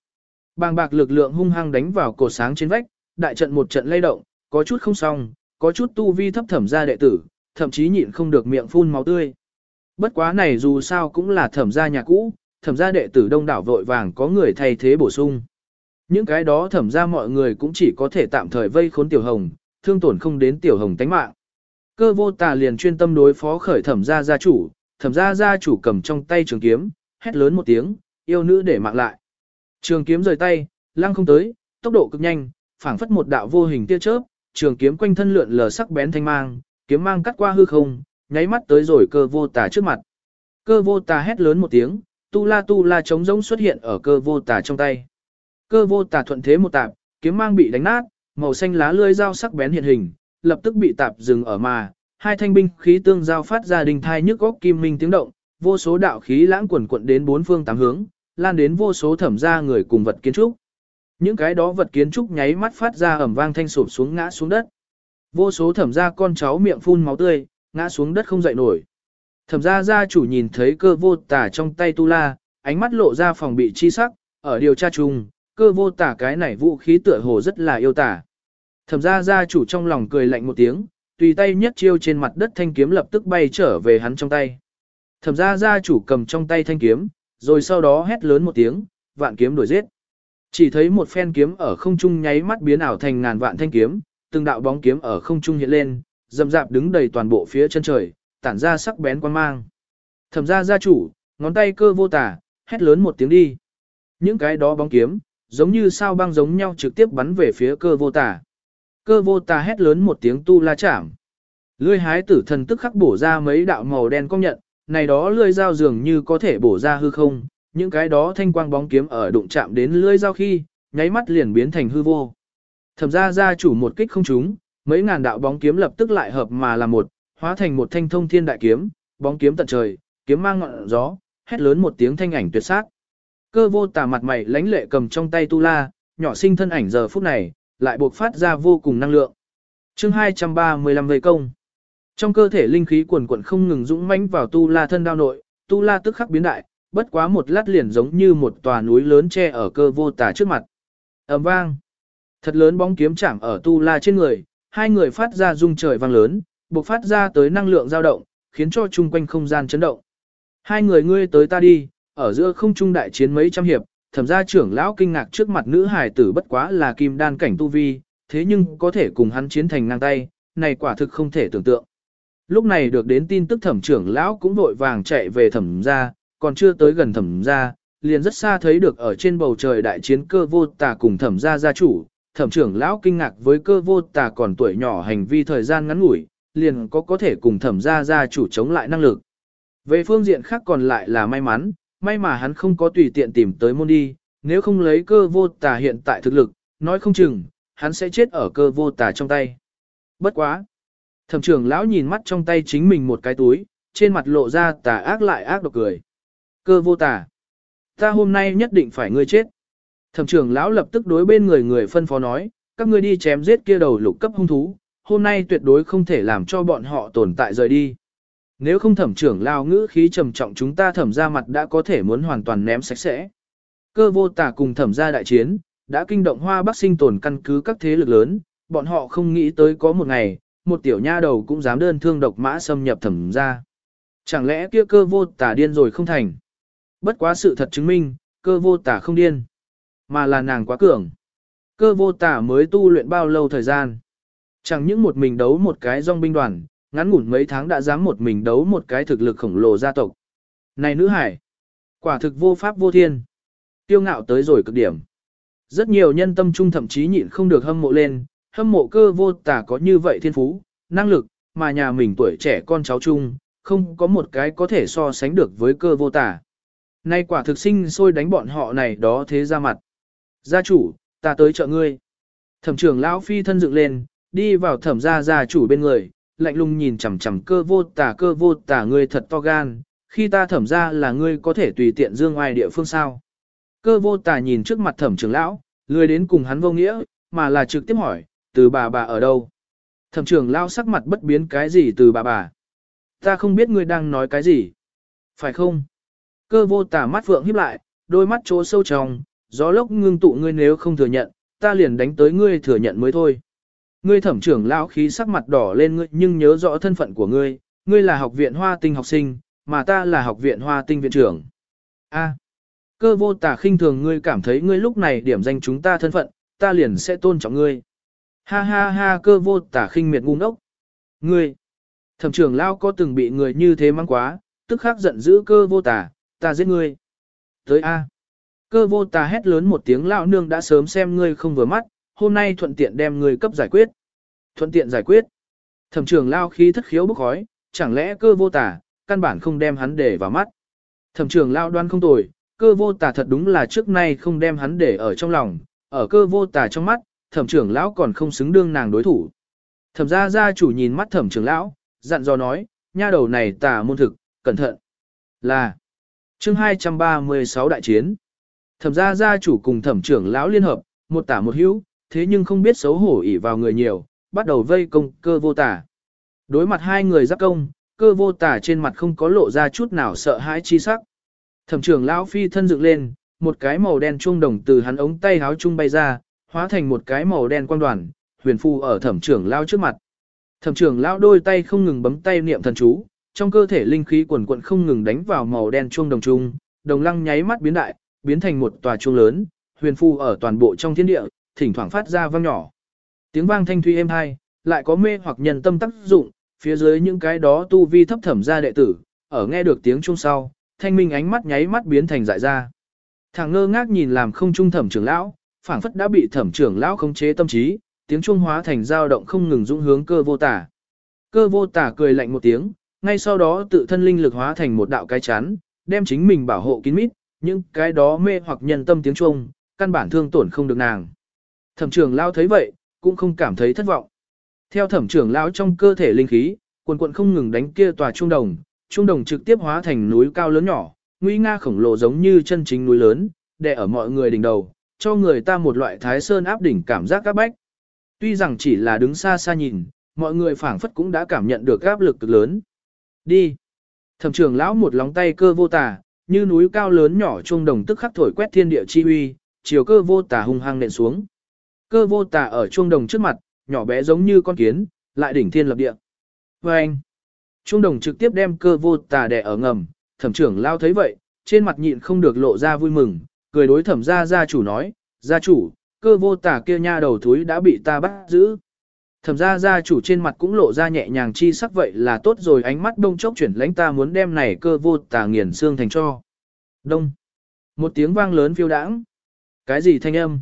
Bàng bạc lực lượng hung hăng đánh vào cột sáng trên vách, đại trận một trận lay động, có chút không xong, có chút tu vi thấp thẩm gia đệ tử, thậm chí nhịn không được miệng phun máu tươi. Bất quá này dù sao cũng là thẩm gia nhà cũ, thẩm gia đệ tử đông đảo vội vàng có người thay thế bổ sung. Những cái đó thẩm gia mọi người cũng chỉ có thể tạm thời vây khốn tiểu hồng, thương tổn không đến tiểu hồng tánh mạng. Cơ vô tà liền chuyên tâm đối phó khởi thẩm gia gia chủ, thẩm gia gia chủ cầm trong tay trường kiếm, hét lớn một tiếng, yêu nữ để mạng lại. Trường kiếm rời tay, lăng không tới, tốc độ cực nhanh, phảng phất một đạo vô hình tia chớp, trường kiếm quanh thân lượn lờ sắc bén thanh mang, kiếm mang cắt qua hư không, nháy mắt tới rồi cơ vô tà trước mặt. Cơ vô tà hét lớn một tiếng, tu la tu la trống rỗng xuất hiện ở cơ vô tà trong tay. Cơ vô tà thuận thế một tạp, kiếm mang bị đánh nát, màu xanh lá lươi dao sắc bén hiện hình, lập tức bị tạp dừng ở mà, hai thanh binh khí tương giao phát ra đình thai nhức góc kim minh tiếng động, vô số đạo khí lãng quần quận đến bốn phương tám hướng, lan đến vô số thẩm gia người cùng vật kiến trúc. Những cái đó vật kiến trúc nháy mắt phát ra ẩm vang thanh sụp xuống ngã xuống đất. Vô số thẩm gia con cháu miệng phun máu tươi, ngã xuống đất không dậy nổi. Thẩm gia gia chủ nhìn thấy cơ vô tả trong tay tu la, ánh mắt lộ ra phòng bị chi sắc, ở điều tra chung, cơ vô tả cái này vũ khí tựa hồ rất là yêu tả. Thẩm gia gia chủ trong lòng cười lạnh một tiếng, tùy tay nhất chiêu trên mặt đất thanh kiếm lập tức bay trở về hắn trong tay. Thẩm gia gia chủ cầm trong tay thanh kiếm, rồi sau đó hét lớn một tiếng, vạn kiếm đuổi giết. Chỉ thấy một phen kiếm ở không trung nháy mắt biến ảo thành ngàn vạn thanh kiếm, từng đạo bóng kiếm ở không trung hiện lên, dầm dạp đứng đầy toàn bộ phía chân trời, tản ra sắc bén quan mang. Thẩm gia gia chủ, ngón tay cơ vô tả, hét lớn một tiếng đi. Những cái đó bóng kiếm, giống như sao băng giống nhau trực tiếp bắn về phía cơ vô tả. Cơ vô tả hét lớn một tiếng tu la chảm. Lươi hái tử thần tức khắc bổ ra mấy đạo màu đen công nhận, này đó lưỡi dao dường như có thể bổ ra hư không, những cái đó thanh quang bóng kiếm ở đụng chạm đến lưỡi dao khi, nháy mắt liền biến thành hư vô. Thẩm gia gia chủ một kích không trúng, mấy ngàn đạo bóng kiếm lập tức lại hợp mà là một, hóa thành một thanh thông thiên đại kiếm, bóng kiếm tận trời, kiếm mang ngọn gió, hét lớn một tiếng thanh ảnh tuyệt sắc. Cơ vô tà mặt mày lãnh lệ cầm trong tay tu la, nhỏ sinh thân ảnh giờ phút này, lại buộc phát ra vô cùng năng lượng. chương 235 vây công. Trong cơ thể linh khí quần quần không ngừng dũng mãnh vào tu la thân đao nội, tu la tức khắc biến đại, bất quá một lát liền giống như một tòa núi lớn che ở cơ vô tà trước mặt. ầm vang. Thật lớn bóng kiếm chạm ở tu la trên người, hai người phát ra rung trời vang lớn, bộc phát ra tới năng lượng dao động, khiến cho chung quanh không gian chấn động. Hai người ngươi tới ta đi, ở giữa không trung đại chiến mấy trăm hiệp, thẩm gia trưởng lão kinh ngạc trước mặt nữ hài tử bất quá là kim đan cảnh tu vi, thế nhưng có thể cùng hắn chiến thành ngang tay, này quả thực không thể tưởng tượng. Lúc này được đến tin tức thẩm trưởng lão cũng vội vàng chạy về thẩm gia, còn chưa tới gần thẩm gia, liền rất xa thấy được ở trên bầu trời đại chiến cơ vô tà cùng thẩm gia gia chủ, thẩm trưởng lão kinh ngạc với cơ vô tà còn tuổi nhỏ hành vi thời gian ngắn ngủi, liền có có thể cùng thẩm gia gia chủ chống lại năng lực. Về phương diện khác còn lại là may mắn, may mà hắn không có tùy tiện tìm tới môn đi, nếu không lấy cơ vô tà hiện tại thực lực, nói không chừng, hắn sẽ chết ở cơ vô tà trong tay. Bất quá. Thẩm trưởng lão nhìn mắt trong tay chính mình một cái túi, trên mặt lộ ra tà ác lại ác độc cười. Cơ vô tà. Ta hôm nay nhất định phải ngươi chết. Thẩm trưởng lão lập tức đối bên người người phân phó nói, các ngươi đi chém giết kia đầu lục cấp hung thú, hôm nay tuyệt đối không thể làm cho bọn họ tồn tại rời đi. Nếu không thẩm trưởng lao ngữ khí trầm trọng chúng ta thẩm ra mặt đã có thể muốn hoàn toàn ném sạch sẽ. Cơ vô tà cùng thẩm ra đại chiến, đã kinh động hoa bắc sinh tồn căn cứ các thế lực lớn, bọn họ không nghĩ tới có một ngày, một tiểu nha đầu cũng dám đơn thương độc mã xâm nhập thẩm ra. Chẳng lẽ kia cơ vô Tả điên rồi không thành? Bất quá sự thật chứng minh, cơ vô Tả không điên, mà là nàng quá cường. Cơ vô Tả mới tu luyện bao lâu thời gian? Chẳng những một mình đấu một cái dòng binh đoàn, ngắn ngủn mấy tháng đã dám một mình đấu một cái thực lực khổng lồ gia tộc. Này nữ hải, quả thực vô pháp vô thiên. Tiêu ngạo tới rồi cực điểm. Rất nhiều nhân tâm trung thậm chí nhịn không được hâm mộ lên, hâm mộ cơ vô tả có như vậy thiên phú, năng lực, mà nhà mình tuổi trẻ con cháu chung, không có một cái có thể so sánh được với cơ vô tả. Nay quả thực sinh sôi đánh bọn họ này đó thế ra mặt. Gia chủ, ta tới chợ ngươi. Thẩm trưởng lão phi thân dựng lên, đi vào thẩm gia gia chủ bên người, lạnh lùng nhìn chằm chằm cơ vô tả cơ vô tả ngươi thật to gan, khi ta thẩm ra là ngươi có thể tùy tiện dương ngoài địa phương sao. Cơ vô tả nhìn trước mặt thẩm trưởng lão, lười đến cùng hắn vô nghĩa, mà là trực tiếp hỏi, từ bà bà ở đâu? Thẩm trưởng lão sắc mặt bất biến cái gì từ bà bà? Ta không biết ngươi đang nói cái gì. Phải không? Cơ vô tà mắt vượng híp lại, đôi mắt chỗ sâu trong, gió lốc ngưng tụ ngươi nếu không thừa nhận, ta liền đánh tới ngươi thừa nhận mới thôi. Ngươi thẩm trưởng lão khí sắc mặt đỏ lên ngươi nhưng nhớ rõ thân phận của ngươi, ngươi là học viện hoa tinh học sinh, mà ta là học viện hoa tinh viện trưởng. A. cơ vô tả khinh thường ngươi cảm thấy ngươi lúc này điểm danh chúng ta thân phận, ta liền sẽ tôn trọng ngươi. Ha ha ha cơ vô tả khinh miệt ngu ngốc. Ngươi. Thẩm trưởng lao có từng bị người như thế mang quá, tức khắc giận dữ cơ vô tả. ta giết ngươi. Tới A. Cơ vô tả hét lớn một tiếng lão nương đã sớm xem ngươi không vừa mắt, hôm nay thuận tiện đem ngươi cấp giải quyết. Thuận tiện giải quyết. Thẩm trưởng lao khí thất khiếu bức khói, chẳng lẽ cơ vô tả, căn bản không đem hắn để vào mắt. Thẩm trưởng lao đoan không tồi, cơ vô tả thật đúng là trước nay không đem hắn để ở trong lòng, ở cơ vô tả trong mắt, thẩm trưởng lão còn không xứng đương nàng đối thủ. Thẩm gia gia chủ nhìn mắt thẩm trưởng lão, dặn dò nói, nha đầu này tà môn thực, cẩn thận. Là chương 236 đại chiến. Thẩm gia gia chủ cùng thẩm trưởng lão liên hợp, một tả một hữu, thế nhưng không biết xấu hổ ỉ vào người nhiều, bắt đầu vây công cơ vô tả. Đối mặt hai người giáp công, cơ vô tả trên mặt không có lộ ra chút nào sợ hãi chi sắc. Thẩm trưởng lão phi thân dựng lên, một cái màu đen chuông đồng từ hắn ống tay háo chung bay ra, hóa thành một cái màu đen quang đoàn, huyền phu ở thẩm trưởng lão trước mặt. Thẩm trưởng lão đôi tay không ngừng bấm tay niệm thần chú, trong cơ thể linh khí quần quận không ngừng đánh vào màu đen chuông đồng trung, đồng lăng nháy mắt biến đại, biến thành một tòa chuông lớn, huyền phu ở toàn bộ trong thiên địa, thỉnh thoảng phát ra vang nhỏ. Tiếng vang thanh thuy êm hai, lại có mê hoặc nhân tâm tác dụng, phía dưới những cái đó tu vi thấp thẩm ra đệ tử, ở nghe được tiếng chuông sau, thanh minh ánh mắt nháy mắt biến thành dại ra. Thằng ngơ ngác nhìn làm không trung thẩm trưởng lão, phảng phất đã bị thẩm trưởng lão khống chế tâm trí, tiếng chuông hóa thành dao động không ngừng dũng hướng cơ vô tả. Cơ vô tả cười lạnh một tiếng, ngay sau đó tự thân linh lực hóa thành một đạo cái chắn, đem chính mình bảo hộ kín mít, những cái đó mê hoặc nhân tâm tiếng chuông, căn bản thương tổn không được nàng. Thẩm trưởng lão thấy vậy, cũng không cảm thấy thất vọng. Theo thẩm trưởng lão trong cơ thể linh khí, quần quần không ngừng đánh kia tòa trung đồng, trung đồng trực tiếp hóa thành núi cao lớn nhỏ, nguy nga khổng lồ giống như chân chính núi lớn, đè ở mọi người đỉnh đầu, cho người ta một loại thái sơn áp đỉnh cảm giác các bách. Tuy rằng chỉ là đứng xa xa nhìn, mọi người phảng phất cũng đã cảm nhận được áp lực cực lớn. Đi. Thẩm trưởng lão một lóng tay cơ vô tà, như núi cao lớn nhỏ trung đồng tức khắc thổi quét thiên địa chi uy, chiều cơ vô tà hung hăng nện xuống. Cơ vô tà ở trung đồng trước mặt, nhỏ bé giống như con kiến, lại đỉnh thiên lập địa. Và anh, trung đồng trực tiếp đem cơ vô tà đè ở ngầm, thẩm trưởng lao thấy vậy, trên mặt nhịn không được lộ ra vui mừng, cười đối thẩm gia gia chủ nói, gia chủ, cơ vô tà kia nha đầu thúi đã bị ta bắt giữ. Thẩm gia gia chủ trên mặt cũng lộ ra nhẹ nhàng chi sắc vậy là tốt rồi ánh mắt đông chốc chuyển lãnh ta muốn đem này cơ vô tà nghiền xương thành cho. Đông. Một tiếng vang lớn phiêu đãng. Cái gì thanh âm?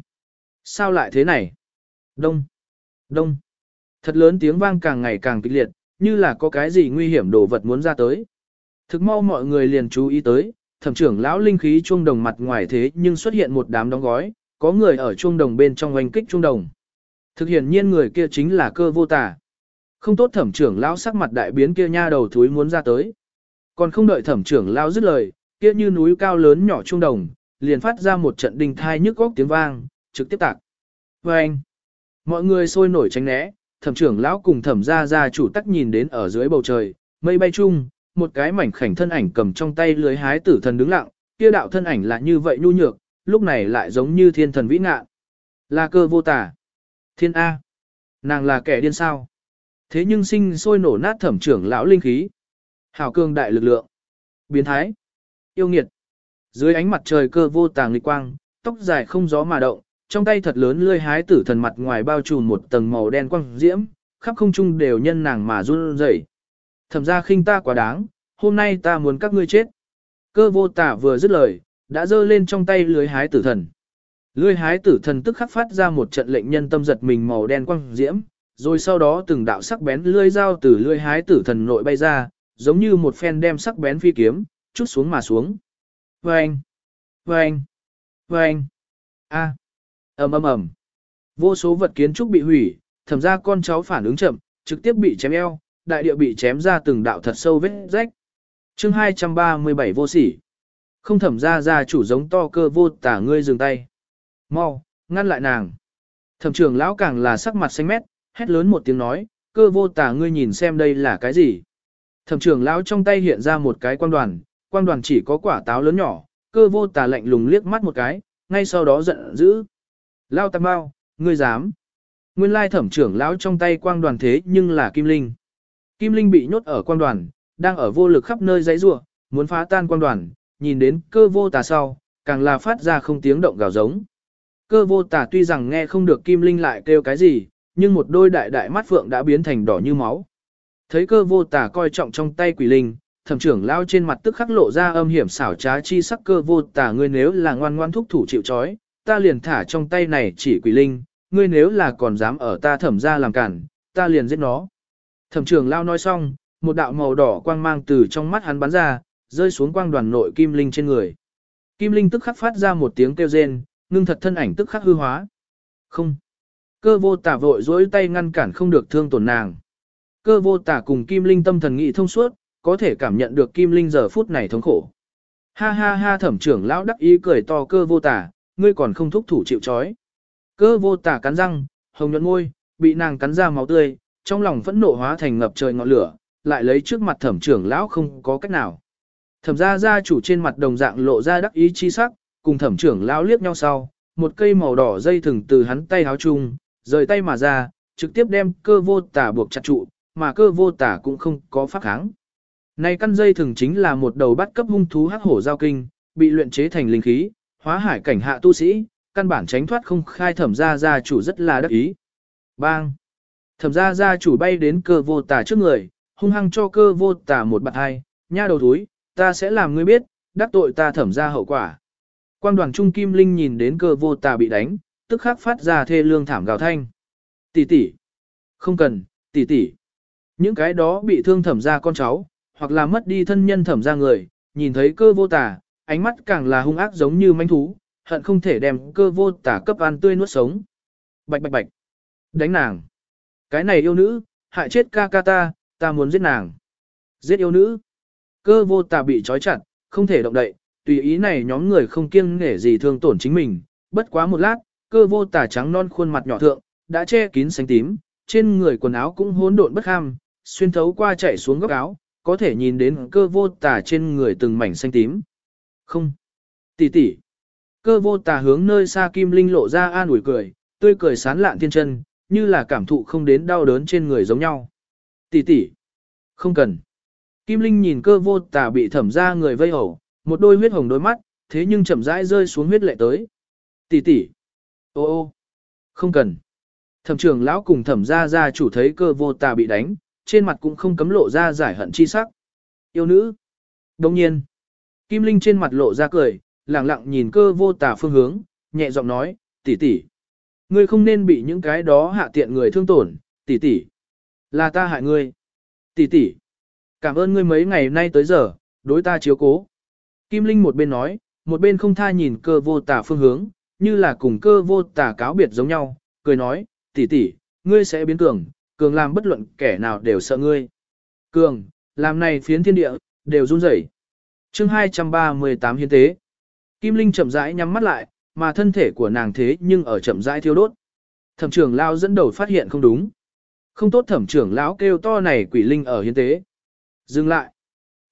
Sao lại thế này? Đông. Đông. Thật lớn tiếng vang càng ngày càng kịch liệt, như là có cái gì nguy hiểm đồ vật muốn ra tới. Thực mau mọi người liền chú ý tới, thẩm trưởng lão linh khí chuông đồng mặt ngoài thế nhưng xuất hiện một đám đóng gói, có người ở chuông đồng bên trong oanh kích chuông đồng. Thực hiện nhiên người kia chính là cơ vô tả. Không tốt thẩm trưởng lão sắc mặt đại biến kia nha đầu thúi muốn ra tới. Còn không đợi thẩm trưởng lão dứt lời, kia như núi cao lớn nhỏ chuông đồng, liền phát ra một trận đình thai nhức góc tiếng vang, trực tiếp tạc. Và anh, mọi người sôi nổi tránh né, thẩm trưởng lão cùng thẩm gia gia chủ tắc nhìn đến ở dưới bầu trời, mây bay chung, một cái mảnh khảnh thân ảnh cầm trong tay lưới hái tử thần đứng lặng, kia đạo thân ảnh là như vậy nhu nhược, lúc này lại giống như thiên thần vĩ ngạ. Là cơ vô tả. Thiên A. Nàng là kẻ điên sao. Thế nhưng sinh sôi nổ nát thẩm trưởng lão linh khí. Hảo cương đại lực lượng. Biến thái. Yêu nghiệt. Dưới ánh mặt trời cơ vô tàng lịch quang, tóc dài không gió mà động, trong tay thật lớn lươi hái tử thần mặt ngoài bao trùm một tầng màu đen quang diễm, khắp không trung đều nhân nàng mà run rẩy. Thẩm ra khinh ta quá đáng, hôm nay ta muốn các ngươi chết. Cơ vô tả vừa dứt lời, đã giơ lên trong tay lưới hái tử thần. Lưới hái tử thần tức khắc phát ra một trận lệnh nhân tâm giật mình màu đen quang diễm, rồi sau đó từng đạo sắc bén lưỡi dao từ lưỡi hái tử thần nội bay ra, giống như một phen đem sắc bén phi kiếm, chút xuống mà xuống. Vâng! Vâng! Vâng! A! ầm ầm ầm. Vô số vật kiến trúc bị hủy, thẩm ra con cháu phản ứng chậm, trực tiếp bị chém eo, đại địa bị chém ra từng đạo thật sâu vết rách. Chương 237 vô sỉ. Không thẩm ra ra chủ giống to cơ vô tả ngươi dừng tay. Mau, ngăn lại nàng. Thẩm trưởng lão càng là sắc mặt xanh mét, hét lớn một tiếng nói, cơ vô tả ngươi nhìn xem đây là cái gì. Thẩm trưởng lão trong tay hiện ra một cái quang đoàn, quang đoàn chỉ có quả táo lớn nhỏ, cơ vô tả lạnh lùng liếc mắt một cái, ngay sau đó giận dữ. Lao tam bao, ngươi dám. Nguyên lai thẩm trưởng lão trong tay quang đoàn thế nhưng là Kim Linh. Kim Linh bị nhốt ở quan đoàn, đang ở vô lực khắp nơi giấy rua, muốn phá tan quan đoàn, nhìn đến cơ vô tà sau, càng là phát ra không tiếng động gào giống. Cơ vô tà tuy rằng nghe không được Kim Linh lại kêu cái gì, nhưng một đôi đại đại mắt phượng đã biến thành đỏ như máu. Thấy cơ vô tả coi trọng trong tay quỷ linh, thẩm trưởng lao trên mặt tức khắc lộ ra âm hiểm xảo trá chi sắc cơ vô tả ngươi nếu là ngoan ngoan thúc thủ chịu trói, ta liền thả trong tay này chỉ quỷ linh, ngươi nếu là còn dám ở ta thẩm ra làm cản, ta liền giết nó. Thẩm trưởng lao nói xong, một đạo màu đỏ quang mang từ trong mắt hắn bắn ra, rơi xuống quang đoàn nội kim linh trên người. Kim linh tức khắc phát ra một tiếng kêu rên, ngưng thật thân ảnh tức khắc hư hóa. Không. Cơ vô tả vội dối tay ngăn cản không được thương tổn nàng. Cơ vô tả cùng kim linh tâm thần nghị thông suốt, có thể cảm nhận được kim linh giờ phút này thống khổ. Ha ha ha thẩm trưởng lão đắc ý cười to cơ vô tả, ngươi còn không thúc thủ chịu chói. Cơ vô tả cắn răng, hồng nhuận môi, bị nàng cắn ra máu tươi, trong lòng vẫn nộ hóa thành ngập trời ngọn lửa, lại lấy trước mặt thẩm trưởng lão không có cách nào. Thẩm gia gia chủ trên mặt đồng dạng lộ ra đắc ý chi sắc, cùng thẩm trưởng lão liếc nhau sau, một cây màu đỏ dây thừng từ hắn tay háo chung, rời tay mà ra, trực tiếp đem cơ vô tả buộc chặt trụ, mà cơ vô tả cũng không có pháp kháng. Này căn dây thừng chính là một đầu bắt cấp hung thú hắc hổ giao kinh, bị luyện chế thành linh khí, hóa hải cảnh hạ tu sĩ, căn bản tránh thoát không khai thẩm gia gia chủ rất là đắc ý. Bang! Thẩm gia gia chủ bay đến cơ vô tà trước người, hung hăng cho cơ vô tà một bạc hai, nha đầu túi, ta sẽ làm ngươi biết, đắc tội ta thẩm gia hậu quả. Quang đoàn trung kim linh nhìn đến cơ vô tà bị đánh, tức khắc phát ra thê lương thảm gào thanh. Tỷ tỷ, không cần, tỷ tỷ. Những cái đó bị thương thẩm gia con cháu, hoặc là mất đi thân nhân thẩm gia người, nhìn thấy cơ vô tà, ánh mắt càng là hung ác giống như manh thú, hận không thể đem cơ vô tà cấp ăn tươi nuốt sống. Bạch bạch bạch. Đánh nàng. Cái này yêu nữ, hại chết ca ca ta, ta muốn giết nàng. Giết yêu nữ. Cơ vô tà bị trói chặt, không thể động đậy, tùy ý này nhóm người không kiêng nể gì thương tổn chính mình. Bất quá một lát, cơ vô tà trắng non khuôn mặt nhỏ thượng, đã che kín xanh tím, trên người quần áo cũng hỗn độn bất ham, xuyên thấu qua chạy xuống góc áo, có thể nhìn đến cơ vô tà trên người từng mảnh xanh tím. Không. Tỷ tỷ. Cơ vô tà hướng nơi xa kim linh lộ ra an ủi cười, tươi cười sán lạn thiên chân, như là cảm thụ không đến đau đớn trên người giống nhau. Tỷ tỷ. Không cần. Kim linh nhìn cơ vô tả bị thẩm ra người vây hầu, một đôi huyết hồng đôi mắt, thế nhưng chậm rãi rơi xuống huyết lệ tới. Tỷ tỷ. Ô ô. Không cần. Thẩm trưởng lão cùng thẩm gia gia chủ thấy cơ vô tà bị đánh, trên mặt cũng không cấm lộ ra giải hận chi sắc. Yêu nữ. Đồng nhiên. Kim Linh trên mặt lộ ra cười, lặng lặng nhìn cơ vô tà phương hướng, nhẹ giọng nói, tỷ tỷ, Ngươi không nên bị những cái đó hạ tiện người thương tổn, tỷ tỷ, Là ta hại ngươi. Tỷ tỷ, Cảm ơn ngươi mấy ngày nay tới giờ, đối ta chiếu cố. Kim Linh một bên nói, một bên không tha nhìn cơ vô tà phương hướng, như là cùng cơ vô tà cáo biệt giống nhau, cười nói, tỷ tỷ, ngươi sẽ biến cường, cường làm bất luận kẻ nào đều sợ ngươi. Cường, làm này phiến thiên địa, đều run rẩy. Chương 238 hiến tế. Kim Linh chậm rãi nhắm mắt lại, mà thân thể của nàng thế nhưng ở chậm rãi thiêu đốt. Thẩm trưởng lão dẫn đầu phát hiện không đúng. Không tốt thẩm trưởng lão kêu to này quỷ linh ở hiến tế. Dừng lại.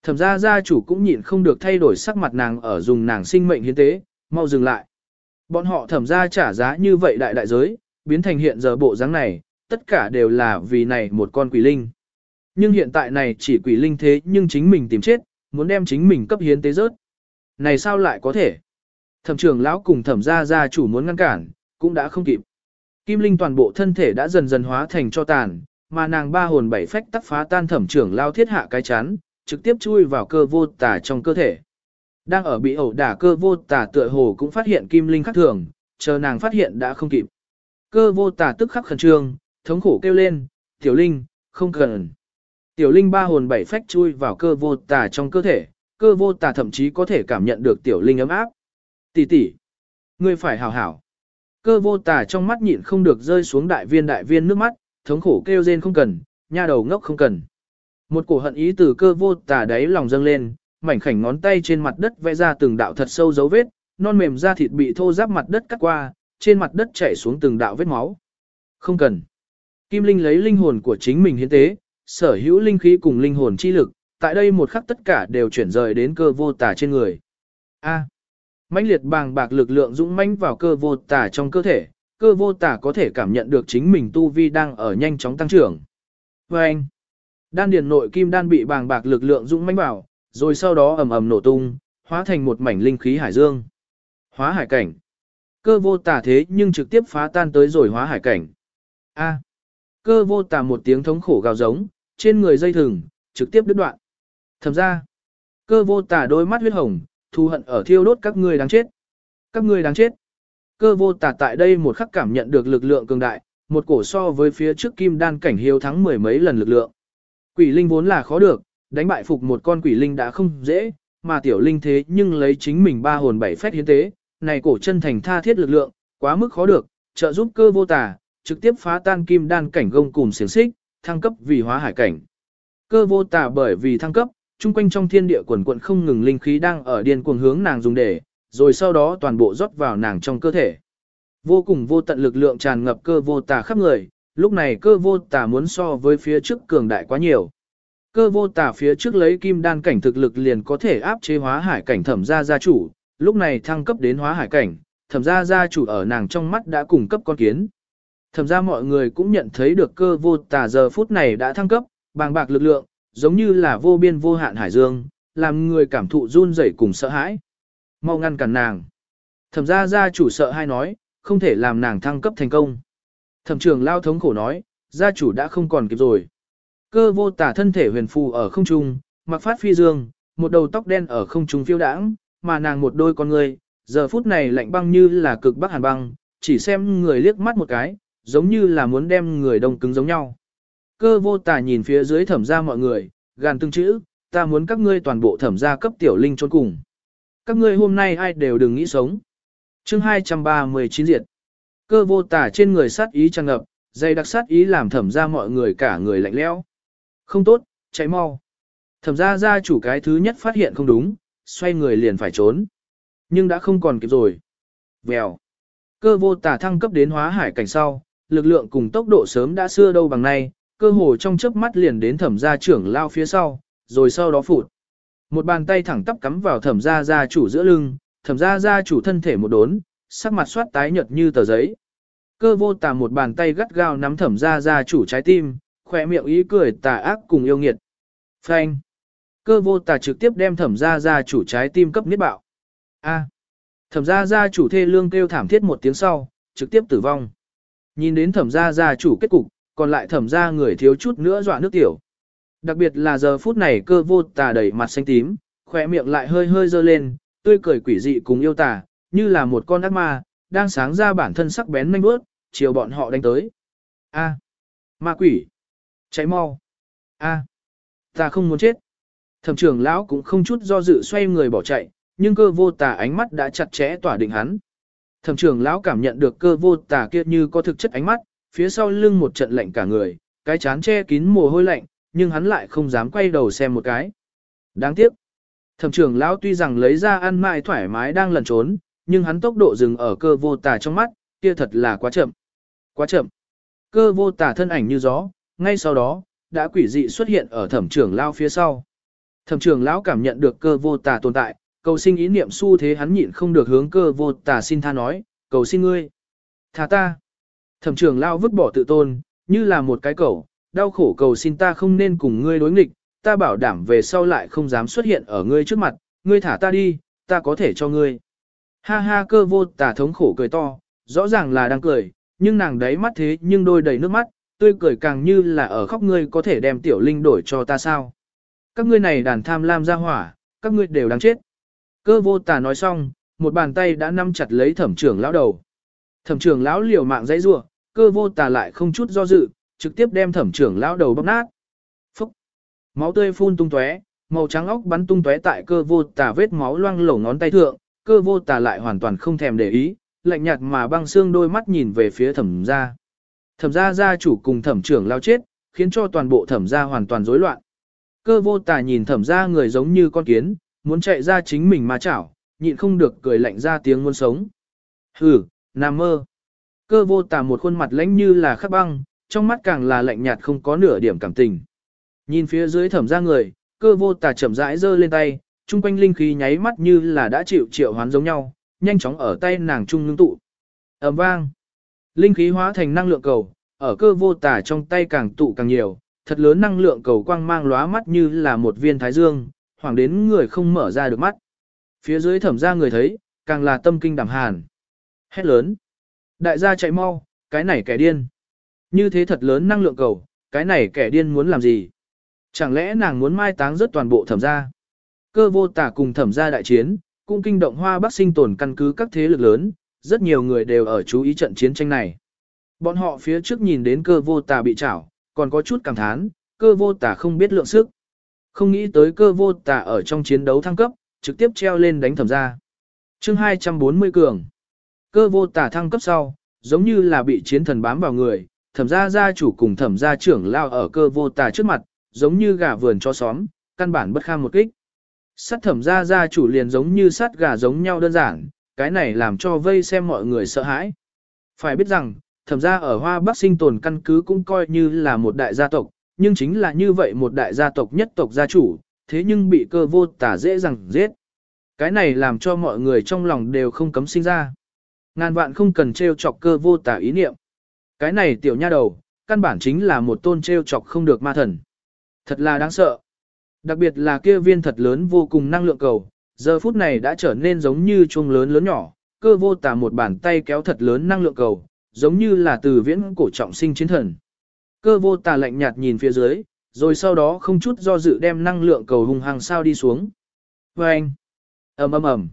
Thẩm gia gia chủ cũng nhịn không được thay đổi sắc mặt nàng ở dùng nàng sinh mệnh hiến tế, mau dừng lại. Bọn họ thẩm gia trả giá như vậy đại đại giới, biến thành hiện giờ bộ dáng này, tất cả đều là vì này một con quỷ linh. Nhưng hiện tại này chỉ quỷ linh thế nhưng chính mình tìm chết, muốn đem chính mình cấp hiến tế rớt. Này sao lại có thể? Thẩm trưởng lão cùng thẩm gia gia chủ muốn ngăn cản, cũng đã không kịp. Kim linh toàn bộ thân thể đã dần dần hóa thành cho tàn, mà nàng ba hồn bảy phách tắc phá tan thẩm trưởng lao thiết hạ cái chán, trực tiếp chui vào cơ vô tà trong cơ thể. Đang ở bị ẩu đả cơ vô tà tựa hồ cũng phát hiện kim linh khác thường, chờ nàng phát hiện đã không kịp. Cơ vô tà tức khắc khẩn trương, thống khổ kêu lên, tiểu linh, không cần. Tiểu linh ba hồn bảy phách chui vào cơ vô tà trong cơ thể, cơ vô tà thậm chí có thể cảm nhận được tiểu linh ấm áp. Tỷ tỷ, ngươi phải hảo hảo. Cơ vô tà trong mắt nhịn không được rơi xuống đại viên đại viên nước mắt, thống khổ kêu rên không cần, nha đầu ngốc không cần. Một cổ hận ý từ cơ vô tà đáy lòng dâng lên, mảnh khảnh ngón tay trên mặt đất vẽ ra từng đạo thật sâu dấu vết, non mềm da thịt bị thô ráp mặt đất cắt qua, trên mặt đất chảy xuống từng đạo vết máu. Không cần. Kim Linh lấy linh hồn của chính mình hiến tế, sở hữu linh khí cùng linh hồn chi lực, tại đây một khắc tất cả đều chuyển rời đến cơ vô tà trên người. A. À mãnh liệt bàng bạc lực lượng dũng mãnh vào cơ vô tả trong cơ thể, cơ vô tả có thể cảm nhận được chính mình tu vi đang ở nhanh chóng tăng trưởng. Và anh, đan điền nội kim đan bị bàng bạc lực lượng dũng mãnh vào, rồi sau đó ầm ầm nổ tung, hóa thành một mảnh linh khí hải dương. Hóa hải cảnh. Cơ vô tả thế nhưng trực tiếp phá tan tới rồi hóa hải cảnh. A. Cơ vô tả một tiếng thống khổ gào giống, trên người dây thừng, trực tiếp đứt đoạn. Thẩm ra, cơ vô tả đôi mắt huyết hồng, thù hận ở thiêu đốt các ngươi đáng chết. Các ngươi đáng chết. Cơ vô tà tại đây một khắc cảm nhận được lực lượng cường đại, một cổ so với phía trước kim đan cảnh hiếu thắng mười mấy lần lực lượng. Quỷ linh vốn là khó được, đánh bại phục một con quỷ linh đã không dễ, mà tiểu linh thế nhưng lấy chính mình ba hồn bảy phách hiến tế, này cổ chân thành tha thiết lực lượng, quá mức khó được, trợ giúp cơ vô tà trực tiếp phá tan kim đan cảnh gông cùng xiềng xích, thăng cấp vì hóa hải cảnh. Cơ vô tà bởi vì thăng cấp, chung quanh trong thiên địa quần quận không ngừng linh khí đang ở điên cuồng hướng nàng dùng để, rồi sau đó toàn bộ rót vào nàng trong cơ thể. Vô cùng vô tận lực lượng tràn ngập cơ vô tà khắp người, lúc này cơ vô tà muốn so với phía trước cường đại quá nhiều. Cơ vô tà phía trước lấy kim đan cảnh thực lực liền có thể áp chế hóa hải cảnh thẩm gia gia chủ, lúc này thăng cấp đến hóa hải cảnh, thẩm gia gia chủ ở nàng trong mắt đã cung cấp con kiến. Thẩm gia mọi người cũng nhận thấy được cơ vô tà giờ phút này đã thăng cấp, bàng bạc lực lượng, giống như là vô biên vô hạn hải dương, làm người cảm thụ run rẩy cùng sợ hãi. Mau ngăn cản nàng. Thẩm gia gia chủ sợ hai nói, không thể làm nàng thăng cấp thành công. Thẩm trưởng lao thống khổ nói, gia chủ đã không còn kịp rồi. Cơ vô tả thân thể huyền phù ở không trung, mặc phát phi dương, một đầu tóc đen ở không trung phiêu đãng, mà nàng một đôi con người, giờ phút này lạnh băng như là cực bắc hàn băng, chỉ xem người liếc mắt một cái, giống như là muốn đem người đông cứng giống nhau. Cơ vô tả nhìn phía dưới thẩm ra mọi người, gàn từng chữ, ta muốn các ngươi toàn bộ thẩm ra cấp tiểu linh trốn cùng. Các ngươi hôm nay ai đều đừng nghĩ sống. chương 239 diệt. Cơ vô tả trên người sát ý tràn ngập, dày đặc sát ý làm thẩm ra mọi người cả người lạnh lẽo. Không tốt, chạy mau. Thẩm ra gia chủ cái thứ nhất phát hiện không đúng, xoay người liền phải trốn. Nhưng đã không còn kịp rồi. Vèo. Cơ vô tả thăng cấp đến hóa hải cảnh sau, lực lượng cùng tốc độ sớm đã xưa đâu bằng nay, cơ hồ trong chớp mắt liền đến thẩm gia trưởng lao phía sau, rồi sau đó phụt. Một bàn tay thẳng tắp cắm vào thẩm gia gia chủ giữa lưng, thẩm gia gia chủ thân thể một đốn, sắc mặt soát tái nhợt như tờ giấy. Cơ vô tà một bàn tay gắt gao nắm thẩm gia gia chủ trái tim, khỏe miệng ý cười tà ác cùng yêu nghiệt. Phanh. Cơ vô tà trực tiếp đem thẩm gia gia chủ trái tim cấp niết bạo. A. Thẩm gia gia chủ thê lương kêu thảm thiết một tiếng sau, trực tiếp tử vong. Nhìn đến thẩm gia gia chủ kết cục, còn lại thẩm ra người thiếu chút nữa dọa nước tiểu. Đặc biệt là giờ phút này cơ vô tà đẩy mặt xanh tím, khỏe miệng lại hơi hơi dơ lên, tươi cười quỷ dị cùng yêu tà, như là một con ác ma, đang sáng ra bản thân sắc bén nhanh bước, chiều bọn họ đánh tới. A. Ma quỷ. Cháy mau. A. Ta không muốn chết. Thẩm trưởng lão cũng không chút do dự xoay người bỏ chạy, nhưng cơ vô tà ánh mắt đã chặt chẽ tỏa định hắn. Thẩm trưởng lão cảm nhận được cơ vô tà kia như có thực chất ánh mắt, phía sau lưng một trận lạnh cả người, cái chán che kín mồ hôi lạnh, nhưng hắn lại không dám quay đầu xem một cái. Đáng tiếc. Thẩm trưởng lão tuy rằng lấy ra ăn mãi thoải mái đang lẩn trốn, nhưng hắn tốc độ dừng ở cơ vô tà trong mắt, kia thật là quá chậm. Quá chậm. Cơ vô tà thân ảnh như gió, ngay sau đó, đã quỷ dị xuất hiện ở thẩm trưởng lão phía sau. Thẩm trưởng lão cảm nhận được cơ vô tà tồn tại, cầu sinh ý niệm xu thế hắn nhịn không được hướng cơ vô tà xin tha nói, cầu xin ngươi. tha ta. Thẩm trưởng lao vứt bỏ tự tôn, như là một cái cẩu, đau khổ cầu xin ta không nên cùng ngươi đối nghịch, ta bảo đảm về sau lại không dám xuất hiện ở ngươi trước mặt, ngươi thả ta đi, ta có thể cho ngươi. Ha ha cơ vô tà thống khổ cười to, rõ ràng là đang cười, nhưng nàng đấy mắt thế nhưng đôi đầy nước mắt, tươi cười càng như là ở khóc ngươi có thể đem tiểu linh đổi cho ta sao. Các ngươi này đàn tham lam ra hỏa, các ngươi đều đáng chết. Cơ vô tà nói xong, một bàn tay đã nắm chặt lấy thẩm trưởng lão đầu. Thẩm trưởng lão liều mạng dãy rủa, cơ vô tà lại không chút do dự, trực tiếp đem thẩm trưởng lão đầu bóc nát. Phúc! Máu tươi phun tung tóe, màu trắng óc bắn tung tóe tại cơ vô tà vết máu loang lổ ngón tay thượng, cơ vô tà lại hoàn toàn không thèm để ý, lạnh nhạt mà băng xương đôi mắt nhìn về phía thẩm gia. Thẩm gia gia chủ cùng thẩm trưởng lão chết, khiến cho toàn bộ thẩm gia hoàn toàn rối loạn. Cơ vô tà nhìn thẩm gia người giống như con kiến, muốn chạy ra chính mình mà chảo, nhịn không được cười lạnh ra tiếng muốn sống. Hừ, Nam mơ. Cơ vô tà một khuôn mặt lãnh như là khắc băng, trong mắt càng là lạnh nhạt không có nửa điểm cảm tình. Nhìn phía dưới thẩm ra người, cơ vô tà chậm rãi giơ lên tay, trung quanh linh khí nháy mắt như là đã chịu triệu hoán giống nhau, nhanh chóng ở tay nàng trung ngưng tụ. ầm vang. Linh khí hóa thành năng lượng cầu, ở cơ vô tà trong tay càng tụ càng nhiều, thật lớn năng lượng cầu quang mang lóa mắt như là một viên thái dương, hoàng đến người không mở ra được mắt. Phía dưới thẩm ra người thấy, càng là tâm kinh đảm hàn. Hét lớn. Đại gia chạy mau, cái này kẻ điên. Như thế thật lớn năng lượng cầu, cái này kẻ điên muốn làm gì? Chẳng lẽ nàng muốn mai táng rất toàn bộ thẩm gia? Cơ vô tả cùng thẩm gia đại chiến, cũng kinh động hoa bắc sinh tồn căn cứ các thế lực lớn, rất nhiều người đều ở chú ý trận chiến tranh này. Bọn họ phía trước nhìn đến cơ vô tả bị chảo, còn có chút cảm thán, cơ vô tả không biết lượng sức. Không nghĩ tới cơ vô tả ở trong chiến đấu thăng cấp, trực tiếp treo lên đánh thẩm gia. chương 240 cường. Cơ vô tả thăng cấp sau, giống như là bị chiến thần bám vào người, thẩm gia gia chủ cùng thẩm gia trưởng lao ở cơ vô tà trước mặt, giống như gà vườn cho xóm, căn bản bất kham một kích. Sát thẩm gia gia chủ liền giống như sát gà giống nhau đơn giản, cái này làm cho vây xem mọi người sợ hãi. Phải biết rằng, thẩm gia ở Hoa Bắc sinh tồn căn cứ cũng coi như là một đại gia tộc, nhưng chính là như vậy một đại gia tộc nhất tộc gia chủ, thế nhưng bị cơ vô tà dễ dàng giết. Cái này làm cho mọi người trong lòng đều không cấm sinh ra. Ngàn vạn không cần treo chọc cơ vô tả ý niệm. Cái này tiểu nha đầu, căn bản chính là một tôn treo chọc không được ma thần. Thật là đáng sợ. Đặc biệt là kia viên thật lớn vô cùng năng lượng cầu, giờ phút này đã trở nên giống như chuông lớn lớn nhỏ, cơ vô tả một bàn tay kéo thật lớn năng lượng cầu, giống như là từ viễn cổ trọng sinh chiến thần. Cơ vô tà lạnh nhạt nhìn phía dưới, rồi sau đó không chút do dự đem năng lượng cầu hung hăng sao đi xuống. Và anh, ầm ầm ầm,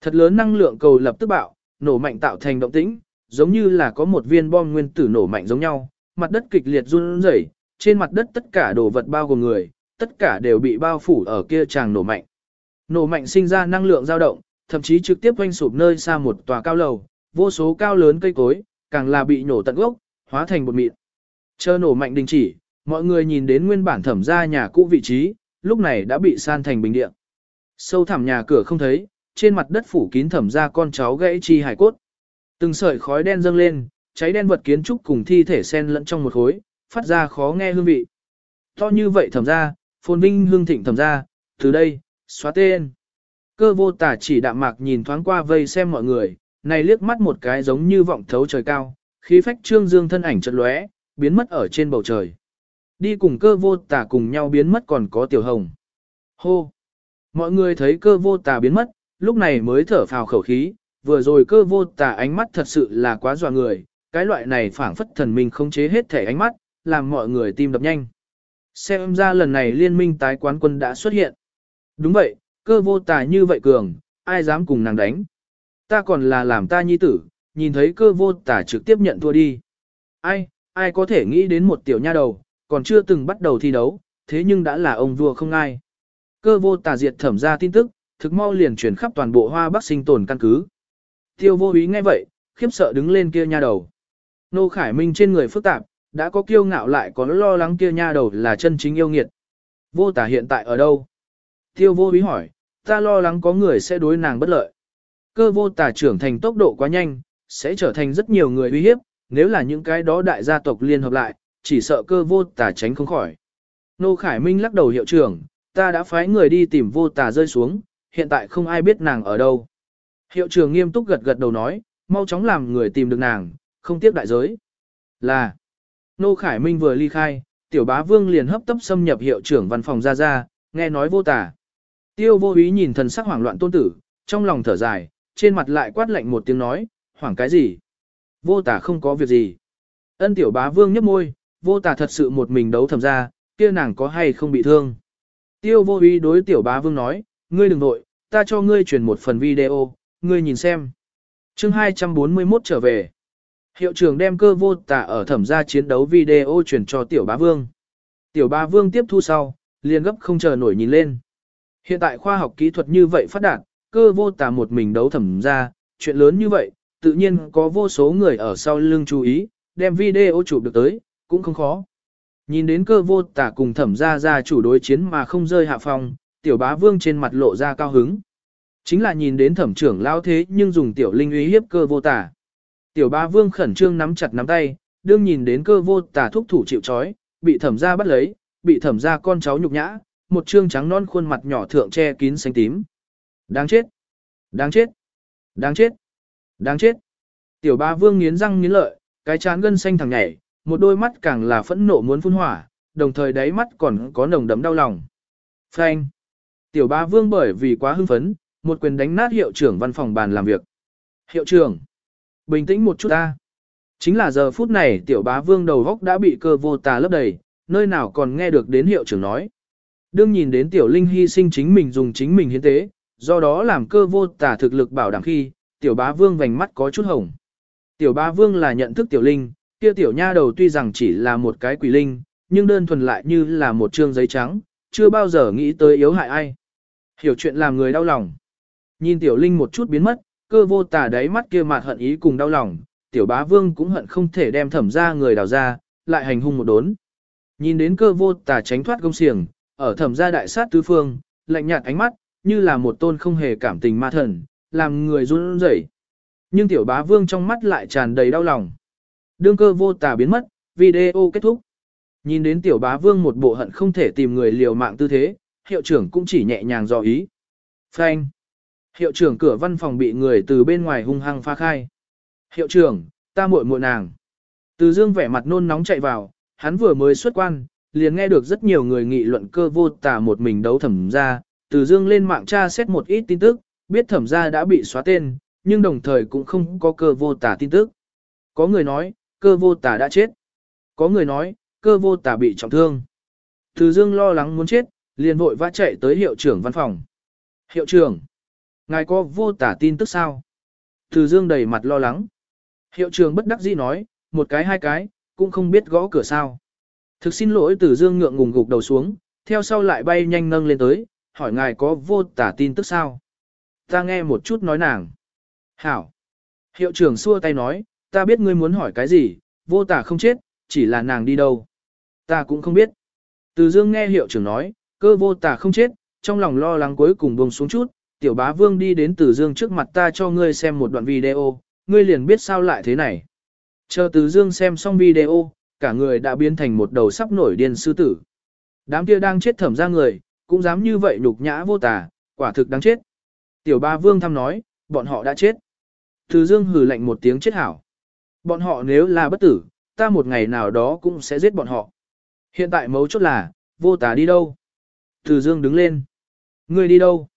thật lớn năng lượng cầu lập tức bạo, nổ mạnh tạo thành động tĩnh, giống như là có một viên bom nguyên tử nổ mạnh giống nhau, mặt đất kịch liệt run rẩy, trên mặt đất tất cả đồ vật bao gồm người, tất cả đều bị bao phủ ở kia tràng nổ mạnh. Nổ mạnh sinh ra năng lượng dao động, thậm chí trực tiếp quanh sụp nơi xa một tòa cao lầu, vô số cao lớn cây cối, càng là bị nổ tận gốc, hóa thành bột mịn. Chờ nổ mạnh đình chỉ, mọi người nhìn đến nguyên bản thẩm ra nhà cũ vị trí, lúc này đã bị san thành bình địa. Sâu thẳm nhà cửa không thấy, trên mặt đất phủ kín thẩm ra con cháu gãy chi hải cốt. Từng sợi khói đen dâng lên, cháy đen vật kiến trúc cùng thi thể sen lẫn trong một khối, phát ra khó nghe hương vị. To như vậy thẩm ra, phồn vinh hương thịnh thẩm ra, từ đây, xóa tên. Cơ vô tả chỉ đạm mạc nhìn thoáng qua vây xem mọi người, này liếc mắt một cái giống như vọng thấu trời cao, khí phách trương dương thân ảnh chợt lóe, biến mất ở trên bầu trời. Đi cùng cơ vô tả cùng nhau biến mất còn có tiểu hồng. Hô! Mọi người thấy cơ vô tả biến mất, lúc này mới thở phào khẩu khí, vừa rồi cơ vô tà ánh mắt thật sự là quá dọa người, cái loại này phảng phất thần mình không chế hết thể ánh mắt, làm mọi người tim đập nhanh. Xem ra lần này liên minh tái quán quân đã xuất hiện. Đúng vậy, cơ vô tà như vậy cường, ai dám cùng nàng đánh. Ta còn là làm ta nhi tử, nhìn thấy cơ vô tà trực tiếp nhận thua đi. Ai, ai có thể nghĩ đến một tiểu nha đầu, còn chưa từng bắt đầu thi đấu, thế nhưng đã là ông vua không ai. Cơ vô tà diệt thẩm ra tin tức, thực mau liền truyền khắp toàn bộ hoa bắc sinh tồn căn cứ. Tiêu vô ý nghe vậy, khiếp sợ đứng lên kia nha đầu. Nô Khải Minh trên người phức tạp, đã có kiêu ngạo lại có lo lắng kia nha đầu là chân chính yêu nghiệt. Vô tả hiện tại ở đâu? Tiêu vô ý hỏi, ta lo lắng có người sẽ đối nàng bất lợi. Cơ vô tả trưởng thành tốc độ quá nhanh, sẽ trở thành rất nhiều người uy hiếp, nếu là những cái đó đại gia tộc liên hợp lại, chỉ sợ cơ vô tả tránh không khỏi. Nô Khải Minh lắc đầu hiệu trưởng, ta đã phái người đi tìm vô tả rơi xuống, hiện tại không ai biết nàng ở đâu. Hiệu trưởng nghiêm túc gật gật đầu nói, mau chóng làm người tìm được nàng, không tiếc đại giới. Là, Nô Khải Minh vừa ly khai, tiểu bá vương liền hấp tấp xâm nhập hiệu trưởng văn phòng ra ra, nghe nói vô tả. Tiêu vô ý nhìn thần sắc hoảng loạn tôn tử, trong lòng thở dài, trên mặt lại quát lạnh một tiếng nói, hoảng cái gì? Vô tả không có việc gì. Ân tiểu bá vương nhấp môi, vô tả thật sự một mình đấu thầm ra, kia nàng có hay không bị thương. Tiêu vô ý đối tiểu bá vương nói, ngươi đừng nội, ta cho ngươi truyền một phần video, ngươi nhìn xem. chương 241 trở về. Hiệu trưởng đem cơ vô tả ở thẩm gia chiến đấu video truyền cho tiểu bá vương. Tiểu bá vương tiếp thu sau, liền gấp không chờ nổi nhìn lên. Hiện tại khoa học kỹ thuật như vậy phát đạt, cơ vô tả một mình đấu thẩm gia, chuyện lớn như vậy, tự nhiên có vô số người ở sau lưng chú ý, đem video chụp được tới, cũng không khó. Nhìn đến cơ vô tả cùng thẩm gia gia chủ đối chiến mà không rơi hạ phong, tiểu bá vương trên mặt lộ ra cao hứng. Chính là nhìn đến thẩm trưởng lao thế nhưng dùng tiểu linh uy hiếp cơ vô tả. Tiểu bá vương khẩn trương nắm chặt nắm tay, đương nhìn đến cơ vô tả thúc thủ chịu chói, bị thẩm gia bắt lấy, bị thẩm gia con cháu nhục nhã, một trương trắng non khuôn mặt nhỏ thượng che kín xanh tím. Đáng chết! Đáng chết! Đáng chết! Đáng chết! Tiểu bá vương nghiến răng nghiến lợi, cái chán gân xanh thẳng nhảy, một đôi mắt càng là phẫn nộ muốn phun hỏa, đồng thời đáy mắt còn có nồng đấm đau lòng. Phanh! Tiểu bá vương bởi vì quá hưng phấn, một quyền đánh nát hiệu trưởng văn phòng bàn làm việc. Hiệu trưởng! Bình tĩnh một chút ta. Chính là giờ phút này tiểu bá vương đầu góc đã bị cơ vô tà lấp đầy, nơi nào còn nghe được đến hiệu trưởng nói. Đương nhìn đến tiểu linh hy sinh chính mình dùng chính mình hiến tế, do đó làm cơ vô tà thực lực bảo đảm khi, tiểu bá vương vành mắt có chút hồng. Tiểu bá vương là nhận thức tiểu linh, kia tiểu nha đầu tuy rằng chỉ là một cái quỷ linh, nhưng đơn thuần lại như là một trương giấy trắng, chưa bao giờ nghĩ tới yếu hại ai. Hiểu chuyện làm người đau lòng. Nhìn tiểu linh một chút biến mất, cơ vô tả đáy mắt kia mạt hận ý cùng đau lòng, tiểu bá vương cũng hận không thể đem thẩm ra người đào ra, lại hành hung một đốn. Nhìn đến cơ vô tả tránh thoát công xiềng, ở thẩm gia đại sát tứ phương, lạnh nhạt ánh mắt, như là một tôn không hề cảm tình ma thần, làm người run rẩy. Nhưng tiểu bá vương trong mắt lại tràn đầy đau lòng. Đương cơ vô tả biến mất, video kết thúc. Nhìn đến tiểu bá vương một bộ hận không thể tìm người liều mạng tư thế, hiệu trưởng cũng chỉ nhẹ nhàng dò ý. Phanh. Hiệu trưởng cửa văn phòng bị người từ bên ngoài hung hăng pha khai. Hiệu trưởng, ta muội muội nàng. Từ dương vẻ mặt nôn nóng chạy vào, hắn vừa mới xuất quan, liền nghe được rất nhiều người nghị luận cơ vô tả một mình đấu thẩm ra. Từ dương lên mạng tra xét một ít tin tức, biết thẩm ra đã bị xóa tên, nhưng đồng thời cũng không có cơ vô tả tin tức. Có người nói, cơ vô tả đã chết. Có người nói, cơ vô tả bị trọng thương. Từ dương lo lắng muốn chết, liền vội vã chạy tới hiệu trưởng văn phòng. Hiệu trưởng, ngài có vô tả tin tức sao? Từ dương đầy mặt lo lắng. Hiệu trưởng bất đắc dĩ nói, một cái hai cái, cũng không biết gõ cửa sao. Thực xin lỗi từ dương ngượng ngùng gục đầu xuống, theo sau lại bay nhanh nâng lên tới, hỏi ngài có vô tả tin tức sao? Ta nghe một chút nói nàng. Hảo. Hiệu trưởng xua tay nói, ta biết ngươi muốn hỏi cái gì, vô tả không chết, chỉ là nàng đi đâu. Ta cũng không biết. Từ dương nghe hiệu trưởng nói, cơ vô tà không chết, trong lòng lo lắng cuối cùng buông xuống chút, tiểu bá vương đi đến từ dương trước mặt ta cho ngươi xem một đoạn video, ngươi liền biết sao lại thế này. Chờ từ dương xem xong video, cả người đã biến thành một đầu sắp nổi điên sư tử. Đám kia đang chết thẩm ra người, cũng dám như vậy nhục nhã vô tà, quả thực đáng chết. Tiểu bá vương thăm nói, bọn họ đã chết. Từ dương hừ lạnh một tiếng chết hảo. Bọn họ nếu là bất tử, ta một ngày nào đó cũng sẽ giết bọn họ. Hiện tại mấu chốt là, vô tà đi đâu? Từ dương đứng lên. Ngươi đi đâu?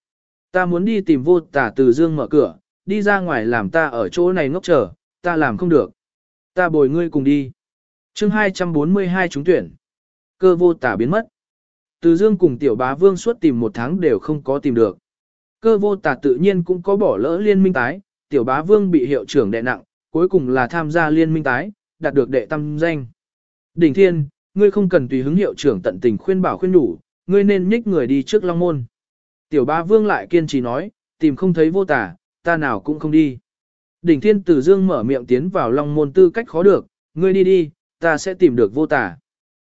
Ta muốn đi tìm vô tả từ dương mở cửa, đi ra ngoài làm ta ở chỗ này ngốc chờ, ta làm không được. Ta bồi ngươi cùng đi. chương 242 trúng tuyển. Cơ vô tả biến mất. Từ dương cùng tiểu bá vương suốt tìm một tháng đều không có tìm được. Cơ vô tả tự nhiên cũng có bỏ lỡ liên minh tái, tiểu bá vương bị hiệu trưởng đệ nặng, cuối cùng là tham gia liên minh tái, đạt được đệ tâm danh. Đỉnh thiên, ngươi không cần tùy hứng hiệu trưởng tận tình khuyên bảo khuyên đủ, ngươi nên nhích người đi trước long môn. Tiểu bá vương lại kiên trì nói, tìm không thấy vô tả, ta nào cũng không đi. Đỉnh thiên tử dương mở miệng tiến vào long môn tư cách khó được, ngươi đi đi, ta sẽ tìm được vô tả.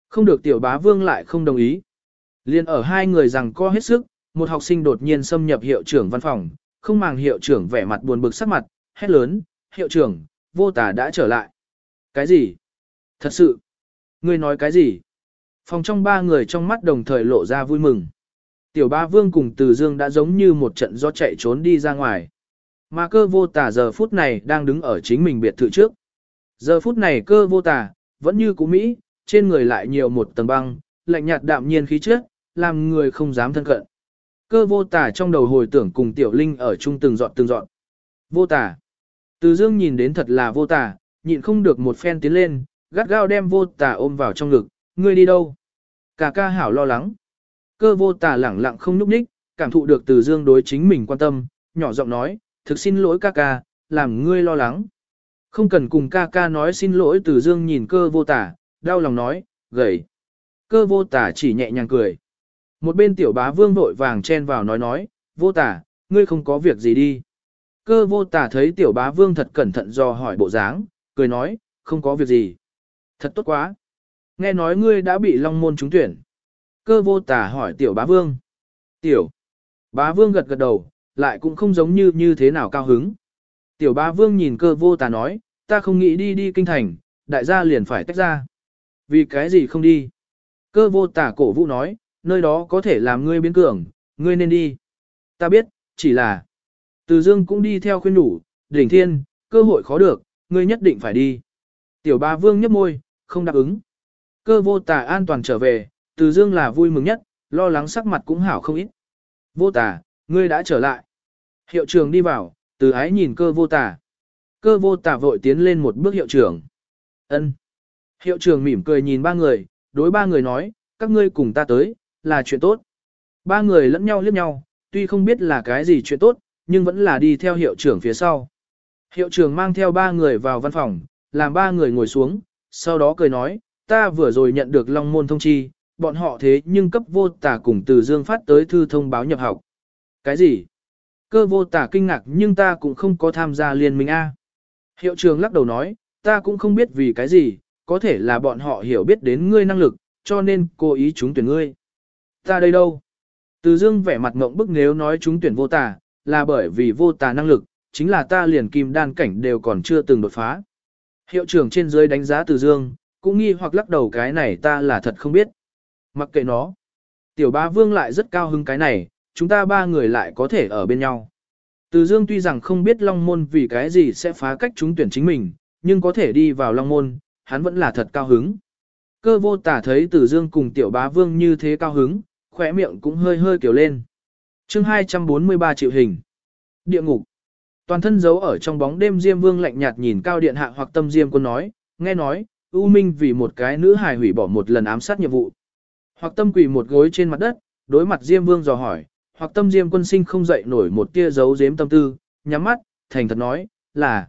Không được tiểu bá vương lại không đồng ý. Liên ở hai người rằng co hết sức, một học sinh đột nhiên xâm nhập hiệu trưởng văn phòng, không màng hiệu trưởng vẻ mặt buồn bực sắc mặt, hét lớn, hiệu trưởng, vô tả đã trở lại. Cái gì? Thật sự? Ngươi nói cái gì? Phòng trong ba người trong mắt đồng thời lộ ra vui mừng. Tiểu ba vương cùng từ dương đã giống như một trận gió chạy trốn đi ra ngoài. Mà cơ vô tả giờ phút này đang đứng ở chính mình biệt thự trước. Giờ phút này cơ vô tả, vẫn như cũ Mỹ, trên người lại nhiều một tầng băng, lạnh nhạt đạm nhiên khí chất, làm người không dám thân cận. Cơ vô tả trong đầu hồi tưởng cùng tiểu linh ở chung từng dọn từng dọn. Vô tả. Từ dương nhìn đến thật là vô tả, nhịn không được một phen tiến lên, gắt gao đem vô tả ôm vào trong ngực, ngươi đi đâu? Cả ca hảo lo lắng. Cơ vô tả lẳng lặng không nhúc nhích, cảm thụ được từ dương đối chính mình quan tâm, nhỏ giọng nói, thực xin lỗi ca ca, làm ngươi lo lắng. Không cần cùng ca ca nói xin lỗi từ dương nhìn cơ vô tả, đau lòng nói, gầy. Cơ vô tả chỉ nhẹ nhàng cười. Một bên tiểu bá vương vội vàng chen vào nói nói, vô tả, ngươi không có việc gì đi. Cơ vô tả thấy tiểu bá vương thật cẩn thận do hỏi bộ dáng, cười nói, không có việc gì. Thật tốt quá. Nghe nói ngươi đã bị long môn trúng tuyển. Cơ vô tả hỏi tiểu bá vương. Tiểu. Bá vương gật gật đầu, lại cũng không giống như như thế nào cao hứng. Tiểu bá vương nhìn cơ vô tả nói, ta không nghĩ đi đi kinh thành, đại gia liền phải tách ra. Vì cái gì không đi? Cơ vô tả cổ vũ nói, nơi đó có thể làm ngươi biến cường, ngươi nên đi. Ta biết, chỉ là. Từ dương cũng đi theo khuyên đủ, đỉnh thiên, cơ hội khó được, ngươi nhất định phải đi. Tiểu Bá vương nhấp môi, không đáp ứng. Cơ vô tà an toàn trở về, từ dương là vui mừng nhất, lo lắng sắc mặt cũng hảo không ít. Vô tà, ngươi đã trở lại. Hiệu trưởng đi vào, từ ái nhìn cơ vô tà. Cơ vô tà vội tiến lên một bước hiệu trưởng. ân Hiệu trưởng mỉm cười nhìn ba người, đối ba người nói, các ngươi cùng ta tới, là chuyện tốt. Ba người lẫn nhau liếc nhau, tuy không biết là cái gì chuyện tốt, nhưng vẫn là đi theo hiệu trưởng phía sau. Hiệu trưởng mang theo ba người vào văn phòng, làm ba người ngồi xuống, sau đó cười nói, ta vừa rồi nhận được Long Môn thông chi, bọn họ thế nhưng cấp vô tả cùng từ Dương phát tới thư thông báo nhập học. Cái gì? Cơ vô tả kinh ngạc nhưng ta cũng không có tham gia liên minh A. Hiệu trưởng lắc đầu nói, ta cũng không biết vì cái gì, có thể là bọn họ hiểu biết đến ngươi năng lực, cho nên cố ý chúng tuyển ngươi. Ta đây đâu? Từ Dương vẻ mặt ngộng bức nếu nói chúng tuyển vô tả, là bởi vì vô tả năng lực, chính là ta liền kim đan cảnh đều còn chưa từng đột phá. Hiệu trưởng trên dưới đánh giá Từ Dương, cũng nghi hoặc lắc đầu cái này ta là thật không biết. Mặc kệ nó. Tiểu ba vương lại rất cao hứng cái này, chúng ta ba người lại có thể ở bên nhau. Từ Dương tuy rằng không biết Long Môn vì cái gì sẽ phá cách chúng tuyển chính mình, nhưng có thể đi vào Long Môn, hắn vẫn là thật cao hứng. Cơ vô tả thấy Từ Dương cùng tiểu bá vương như thế cao hứng, khỏe miệng cũng hơi hơi kiểu lên. chương 243 triệu hình. Địa ngục. Toàn thân giấu ở trong bóng đêm Diêm Vương lạnh nhạt nhìn cao điện hạ hoặc tâm Diêm quân nói, nghe nói, U Minh vì một cái nữ hài hủy bỏ một lần ám sát nhiệm vụ. Hoặc tâm quỷ một gối trên mặt đất, đối mặt Diêm Vương dò hỏi, hoặc tâm Diêm quân sinh không dậy nổi một tia giấu giếm tâm tư, nhắm mắt, thành thật nói, là.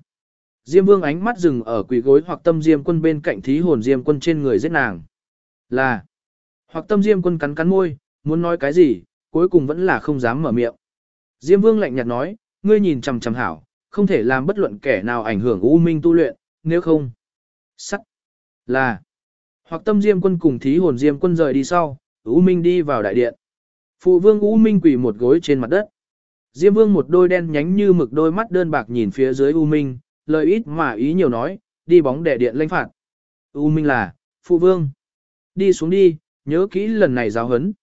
Diêm Vương ánh mắt dừng ở quỷ gối hoặc tâm Diêm quân bên cạnh thí hồn Diêm quân trên người giết nàng. Là. Hoặc tâm Diêm quân cắn cắn môi, muốn nói cái gì, cuối cùng vẫn là không dám mở miệng. Diêm Vương lạnh nhạt nói, ngươi nhìn chằm chằm hảo, không thể làm bất luận kẻ nào ảnh hưởng U Minh tu luyện, nếu không. Sắt. Là. Hoặc tâm Diêm quân cùng thí hồn Diêm quân rời đi sau, U Minh đi vào đại điện. Phụ vương U Minh quỳ một gối trên mặt đất. Diêm Vương một đôi đen nhánh như mực đôi mắt đơn bạc nhìn phía dưới U Minh, lời ít mà ý nhiều nói, đi bóng đệ điện lãnh phạt. U Minh là, Phụ Vương. Đi xuống đi, nhớ kỹ lần này giáo hấn.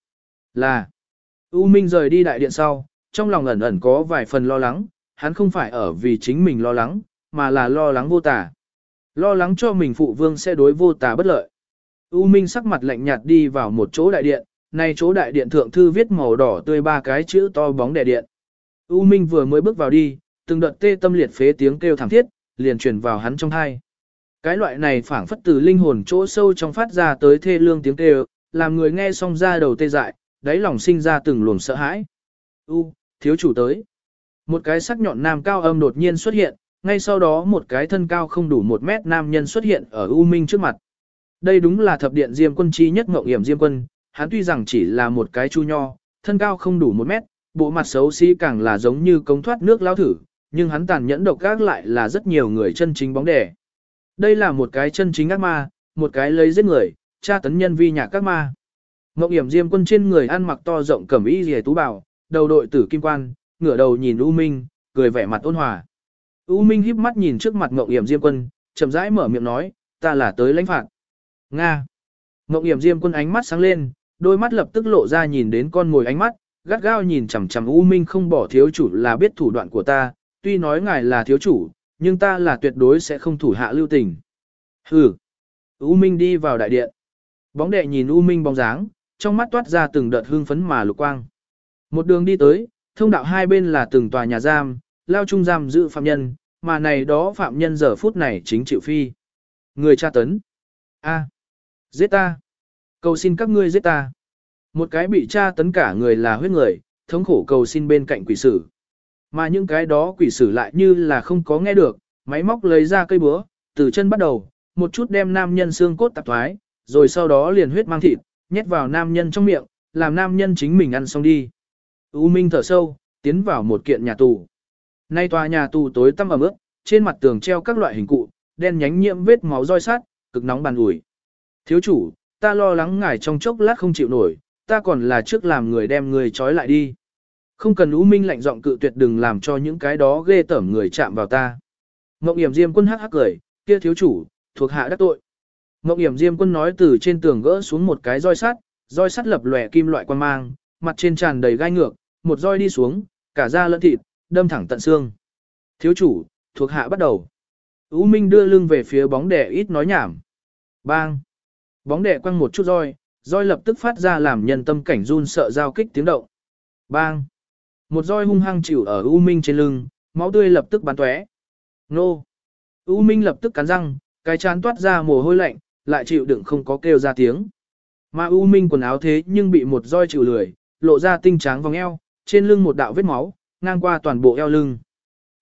Là, U Minh rời đi đại điện sau, trong lòng ẩn ẩn có vài phần lo lắng, hắn không phải ở vì chính mình lo lắng, mà là lo lắng vô tả Lo lắng cho mình phụ vương sẽ đối vô tà bất lợi. U Minh sắc mặt lạnh nhạt đi vào một chỗ đại điện, này chỗ đại điện thượng thư viết màu đỏ tươi ba cái chữ to bóng đệ điện. U Minh vừa mới bước vào đi, từng đợt tê tâm liệt phế tiếng kêu thảm thiết, liền truyền vào hắn trong tai. Cái loại này phảng phất từ linh hồn chỗ sâu trong phát ra tới thê lương tiếng kêu, làm người nghe xong ra đầu tê dại, đáy lòng sinh ra từng luồng sợ hãi. U, thiếu chủ tới. Một cái sắc nhọn nam cao âm đột nhiên xuất hiện, ngay sau đó một cái thân cao không đủ một mét nam nhân xuất hiện ở U Minh trước mặt. Đây đúng là thập điện Diêm quân chi nhất ngộng hiểm Diêm quân, hắn tuy rằng chỉ là một cái chu nho, thân cao không đủ một mét, bộ mặt xấu xí càng là giống như công thoát nước lao thử, nhưng hắn tàn nhẫn độc ác lại là rất nhiều người chân chính bóng đẻ. Đây là một cái chân chính ác ma, một cái lấy giết người, tra tấn nhân vi nhà các ma. Ngọc Hiểm Diêm quân trên người ăn mặc to rộng cẩm y rìa tú bảo, đầu đội tử kim quan, ngửa đầu nhìn U Minh, cười vẻ mặt ôn hòa. U Minh híp mắt nhìn trước mặt Ngộng Yểm Diêm quân, chậm rãi mở miệng nói, ta là tới lãnh phạt. Nga. Ngộng Yểm Diêm quân ánh mắt sáng lên, đôi mắt lập tức lộ ra nhìn đến con ngồi ánh mắt, gắt gao nhìn chằm chằm U Minh không bỏ thiếu chủ là biết thủ đoạn của ta, tuy nói ngài là thiếu chủ, nhưng ta là tuyệt đối sẽ không thủ hạ lưu tình. Hừ. U Minh đi vào đại điện. Bóng đệ nhìn U Minh bóng dáng, trong mắt toát ra từng đợt hương phấn mà lục quang. Một đường đi tới, thông đạo hai bên là từng tòa nhà giam, lao trung giam giữ phạm nhân, mà này đó phạm nhân giờ phút này chính chịu phi. Người tra tấn. A. Giết ta. Cầu xin các ngươi giết ta. Một cái bị tra tấn cả người là huyết người, thống khổ cầu xin bên cạnh quỷ sử. Mà những cái đó quỷ sử lại như là không có nghe được, máy móc lấy ra cây búa, từ chân bắt đầu, một chút đem nam nhân xương cốt tạp thoái, rồi sau đó liền huyết mang thịt, nhét vào nam nhân trong miệng, làm nam nhân chính mình ăn xong đi. U Minh thở sâu, tiến vào một kiện nhà tù. Nay tòa nhà tù tối tăm ẩm ướt, trên mặt tường treo các loại hình cụ, đen nhánh nhiễm vết máu roi sát, cực nóng bàn ủi. Thiếu chủ, ta lo lắng ngài trong chốc lát không chịu nổi, ta còn là trước làm người đem người trói lại đi. Không cần U Minh lạnh giọng cự tuyệt đừng làm cho những cái đó ghê tởm người chạm vào ta. Ngộng Yểm Diêm Quân hắc hắc cười, kia thiếu chủ, thuộc hạ đắc tội. Ngộng Yểm Diêm Quân nói từ trên tường gỡ xuống một cái roi sắt, roi sắt lập lòe kim loại quan mang, mặt trên tràn đầy gai ngược, một roi đi xuống, cả da lẫn thịt, đâm thẳng tận xương. Thiếu chủ, thuộc hạ bắt đầu. U Minh đưa lưng về phía bóng đẻ ít nói nhảm. Bang! Bóng đẻ quăng một chút roi, roi lập tức phát ra làm nhân tâm cảnh run sợ giao kích tiếng động. Bang! Một roi hung hăng chịu ở U Minh trên lưng, máu tươi lập tức bắn tóe. Nô! U Minh lập tức cắn răng, cái chán toát ra mồ hôi lạnh, lại chịu đựng không có kêu ra tiếng. Mà U Minh quần áo thế nhưng bị một roi chịu lười, lộ ra tinh tráng vòng eo, trên lưng một đạo vết máu, ngang qua toàn bộ eo lưng.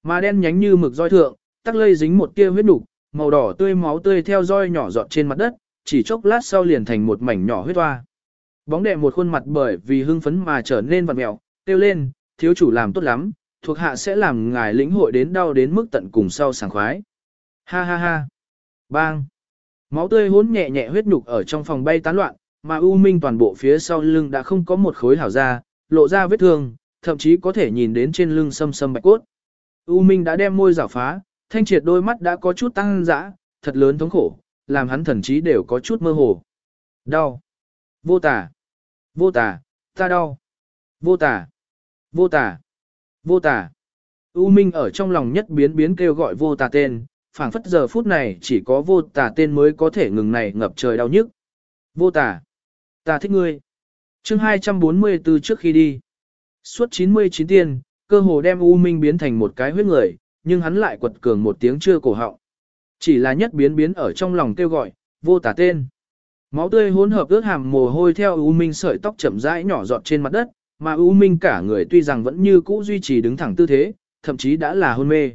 Mà đen nhánh như mực roi thượng, tắc lây dính một tia huyết nục, màu đỏ tươi máu tươi theo roi nhỏ giọt trên mặt đất, chỉ chốc lát sau liền thành một mảnh nhỏ huyết hoa. Bóng đè một khuôn mặt bởi vì hưng phấn mà trở nên vặn mèo, tiêu lên, thiếu chủ làm tốt lắm, thuộc hạ sẽ làm ngài lĩnh hội đến đau đến mức tận cùng sau sảng khoái. Ha ha ha. Bang. Máu tươi hỗn nhẹ nhẹ huyết nhục ở trong phòng bay tán loạn, mà U Minh toàn bộ phía sau lưng đã không có một khối hảo da, lộ ra vết thương, thậm chí có thể nhìn đến trên lưng sâm sâm bạch cốt. U Minh đã đem môi rảo phá, thanh triệt đôi mắt đã có chút tăng dã, thật lớn thống khổ, làm hắn thần trí đều có chút mơ hồ. Đau. Vô tả. Vô tả, ta đau. Vô tả. Vô tả. Vô tả. U Minh ở trong lòng nhất biến biến kêu gọi vô tả tên, phảng phất giờ phút này chỉ có vô tả tên mới có thể ngừng này ngập trời đau nhức. Vô tả. Ta thích ngươi. chương 244 trước khi đi. Suốt 99 tiên, cơ hồ đem U Minh biến thành một cái huyết người, nhưng hắn lại quật cường một tiếng chưa cổ họng. Chỉ là nhất biến biến ở trong lòng kêu gọi, vô tả tên. Máu tươi hỗn hợp ướt hàm mồ hôi theo U Minh sợi tóc chậm rãi nhỏ giọt trên mặt đất, mà U Minh cả người tuy rằng vẫn như cũ duy trì đứng thẳng tư thế, thậm chí đã là hôn mê.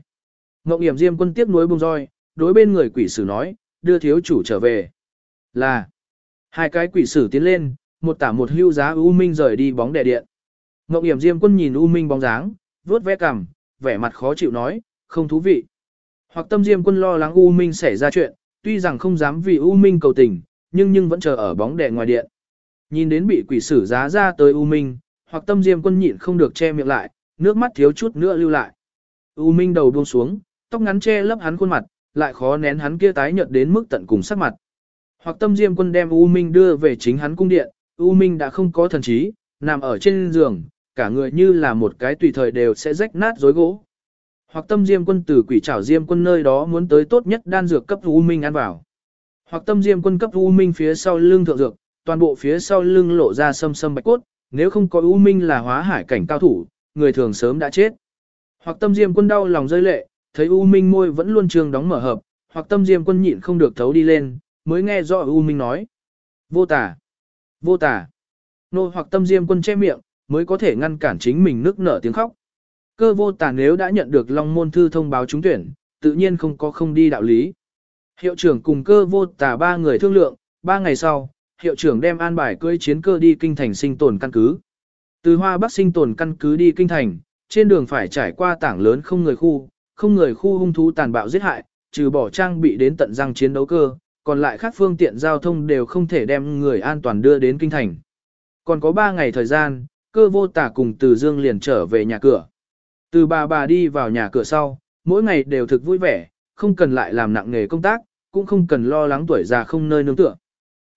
Ngộng Yểm Diêm quân tiếp nối bông roi, đối bên người quỷ sử nói, đưa thiếu chủ trở về. Là, hai cái quỷ sử tiến lên, một tả một hưu giá U Minh rời đi bóng đè điện. Ngọc hiểm Diêm quân nhìn U Minh bóng dáng, vuốt ve cằm, vẻ mặt khó chịu nói, không thú vị. Hoặc tâm Diêm quân lo lắng U Minh xảy ra chuyện, tuy rằng không dám vì U Minh cầu tình, nhưng nhưng vẫn chờ ở bóng đè ngoài điện. Nhìn đến bị quỷ sử giá ra tới U Minh, hoặc tâm Diêm quân nhịn không được che miệng lại, nước mắt thiếu chút nữa lưu lại. U Minh đầu buông xuống, tóc ngắn che lấp hắn khuôn mặt, lại khó nén hắn kia tái nhợt đến mức tận cùng sắc mặt. Hoặc tâm Diêm quân đem U Minh đưa về chính hắn cung điện, U Minh đã không có thần trí, nằm ở trên giường, cả người như là một cái tùy thời đều sẽ rách nát rối gỗ. Hoặc tâm diêm quân từ quỷ trảo diêm quân nơi đó muốn tới tốt nhất đan dược cấp U Minh ăn vào. Hoặc tâm diêm quân cấp U Minh phía sau lưng thượng dược, toàn bộ phía sau lưng lộ ra sâm sâm bạch cốt, nếu không có U Minh là hóa hải cảnh cao thủ, người thường sớm đã chết. Hoặc tâm diêm quân đau lòng rơi lệ, thấy U Minh môi vẫn luôn trường đóng mở hợp, hoặc tâm diêm quân nhịn không được thấu đi lên, mới nghe rõ U Minh nói. Vô tả, vô tả. Nô hoặc tâm diêm quân che miệng, mới có thể ngăn cản chính mình nước nở tiếng khóc. Cơ vô tả nếu đã nhận được Long Môn Thư thông báo trúng tuyển, tự nhiên không có không đi đạo lý. Hiệu trưởng cùng cơ vô tà ba người thương lượng, ba ngày sau, hiệu trưởng đem an bài cưỡi chiến cơ đi kinh thành sinh tồn căn cứ. Từ Hoa Bắc sinh tồn căn cứ đi kinh thành, trên đường phải trải qua tảng lớn không người khu, không người khu hung thú tàn bạo giết hại, trừ bỏ trang bị đến tận răng chiến đấu cơ, còn lại các phương tiện giao thông đều không thể đem người an toàn đưa đến kinh thành. Còn có 3 ngày thời gian, cơ vô tả cùng từ dương liền trở về nhà cửa. Từ bà bà đi vào nhà cửa sau, mỗi ngày đều thực vui vẻ, không cần lại làm nặng nghề công tác, cũng không cần lo lắng tuổi già không nơi nương tựa.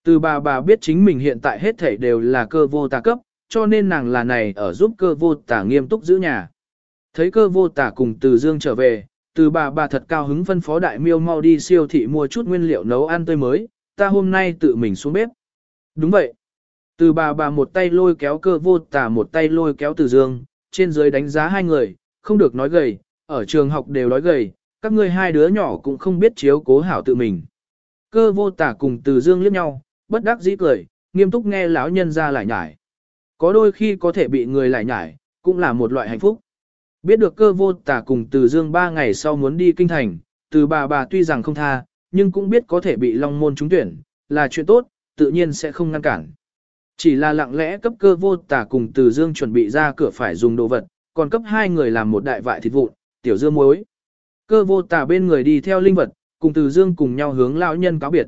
Từ bà bà biết chính mình hiện tại hết thảy đều là cơ vô tà cấp, cho nên nàng là này ở giúp cơ vô tà nghiêm túc giữ nhà. Thấy cơ vô tà cùng từ dương trở về, từ bà bà thật cao hứng phân phó đại miêu mau đi siêu thị mua chút nguyên liệu nấu ăn tươi mới, ta hôm nay tự mình xuống bếp. Đúng vậy. Từ bà bà một tay lôi kéo cơ vô tà một tay lôi kéo từ dương, trên dưới đánh giá hai người, không được nói gầy, ở trường học đều nói gầy, các ngươi hai đứa nhỏ cũng không biết chiếu cố hảo tự mình. Cơ vô tả cùng từ dương liếc nhau, bất đắc dĩ cười, nghiêm túc nghe lão nhân ra lại nhải. Có đôi khi có thể bị người lại nhải, cũng là một loại hạnh phúc. Biết được cơ vô tả cùng từ dương ba ngày sau muốn đi kinh thành, từ bà bà tuy rằng không tha, nhưng cũng biết có thể bị long môn trúng tuyển, là chuyện tốt, tự nhiên sẽ không ngăn cản. Chỉ là lặng lẽ cấp cơ vô tả cùng từ dương chuẩn bị ra cửa phải dùng đồ vật, còn cấp hai người làm một đại vại thịt vụn, tiểu dương muối. Cơ vô tả bên người đi theo linh vật, cùng từ dương cùng nhau hướng lão nhân cáo biệt.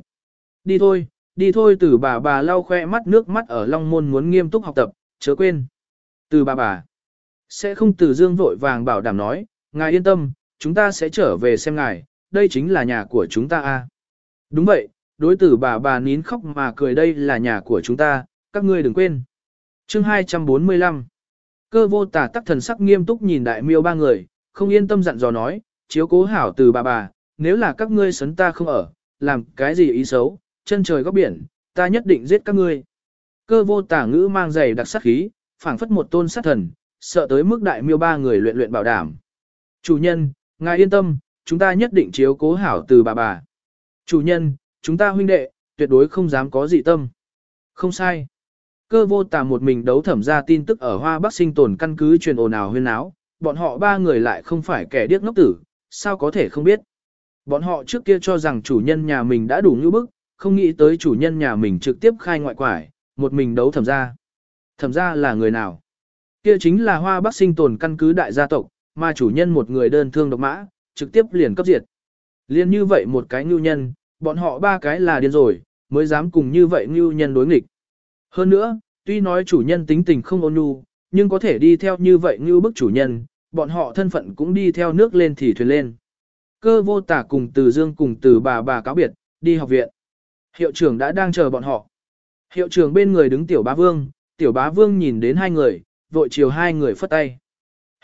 Đi thôi, đi thôi từ bà bà lau khoe mắt nước mắt ở long môn muốn nghiêm túc học tập, chớ quên. Từ bà bà, sẽ không từ dương vội vàng bảo đảm nói, ngài yên tâm, chúng ta sẽ trở về xem ngài, đây chính là nhà của chúng ta a. Đúng vậy, đối tử bà bà nín khóc mà cười đây là nhà của chúng ta, các ngươi đừng quên. Chương 245 Cơ vô tả tắc thần sắc nghiêm túc nhìn đại miêu ba người, không yên tâm dặn dò nói, chiếu cố hảo từ bà bà, nếu là các ngươi sấn ta không ở, làm cái gì ý xấu, chân trời góc biển, ta nhất định giết các ngươi. Cơ vô tả ngữ mang giày đặc sắc khí, phảng phất một tôn sát thần, sợ tới mức đại miêu ba người luyện luyện bảo đảm. Chủ nhân, ngài yên tâm, chúng ta nhất định chiếu cố hảo từ bà bà. Chủ nhân, chúng ta huynh đệ, tuyệt đối không dám có dị tâm. Không sai. Cơ vô tà một mình đấu thẩm ra tin tức ở Hoa Bắc sinh tồn căn cứ truyền ồn ào huyên áo, bọn họ ba người lại không phải kẻ điếc ngốc tử, sao có thể không biết. Bọn họ trước kia cho rằng chủ nhân nhà mình đã đủ như bức, không nghĩ tới chủ nhân nhà mình trực tiếp khai ngoại quải, một mình đấu thẩm ra. Thẩm ra là người nào? Kia chính là Hoa Bắc sinh tồn căn cứ đại gia tộc, mà chủ nhân một người đơn thương độc mã, trực tiếp liền cấp diệt. Liên như vậy một cái ngưu nhân, bọn họ ba cái là điên rồi, mới dám cùng như vậy ngưu nhân đối nghịch. Hơn nữa, tuy nói chủ nhân tính tình không ôn nhu, nhưng có thể đi theo như vậy như bức chủ nhân, bọn họ thân phận cũng đi theo nước lên thì thuyền lên. Cơ vô tả cùng từ dương cùng từ bà bà cáo biệt, đi học viện. Hiệu trưởng đã đang chờ bọn họ. Hiệu trưởng bên người đứng tiểu bá vương, tiểu bá vương nhìn đến hai người, vội chiều hai người phất tay.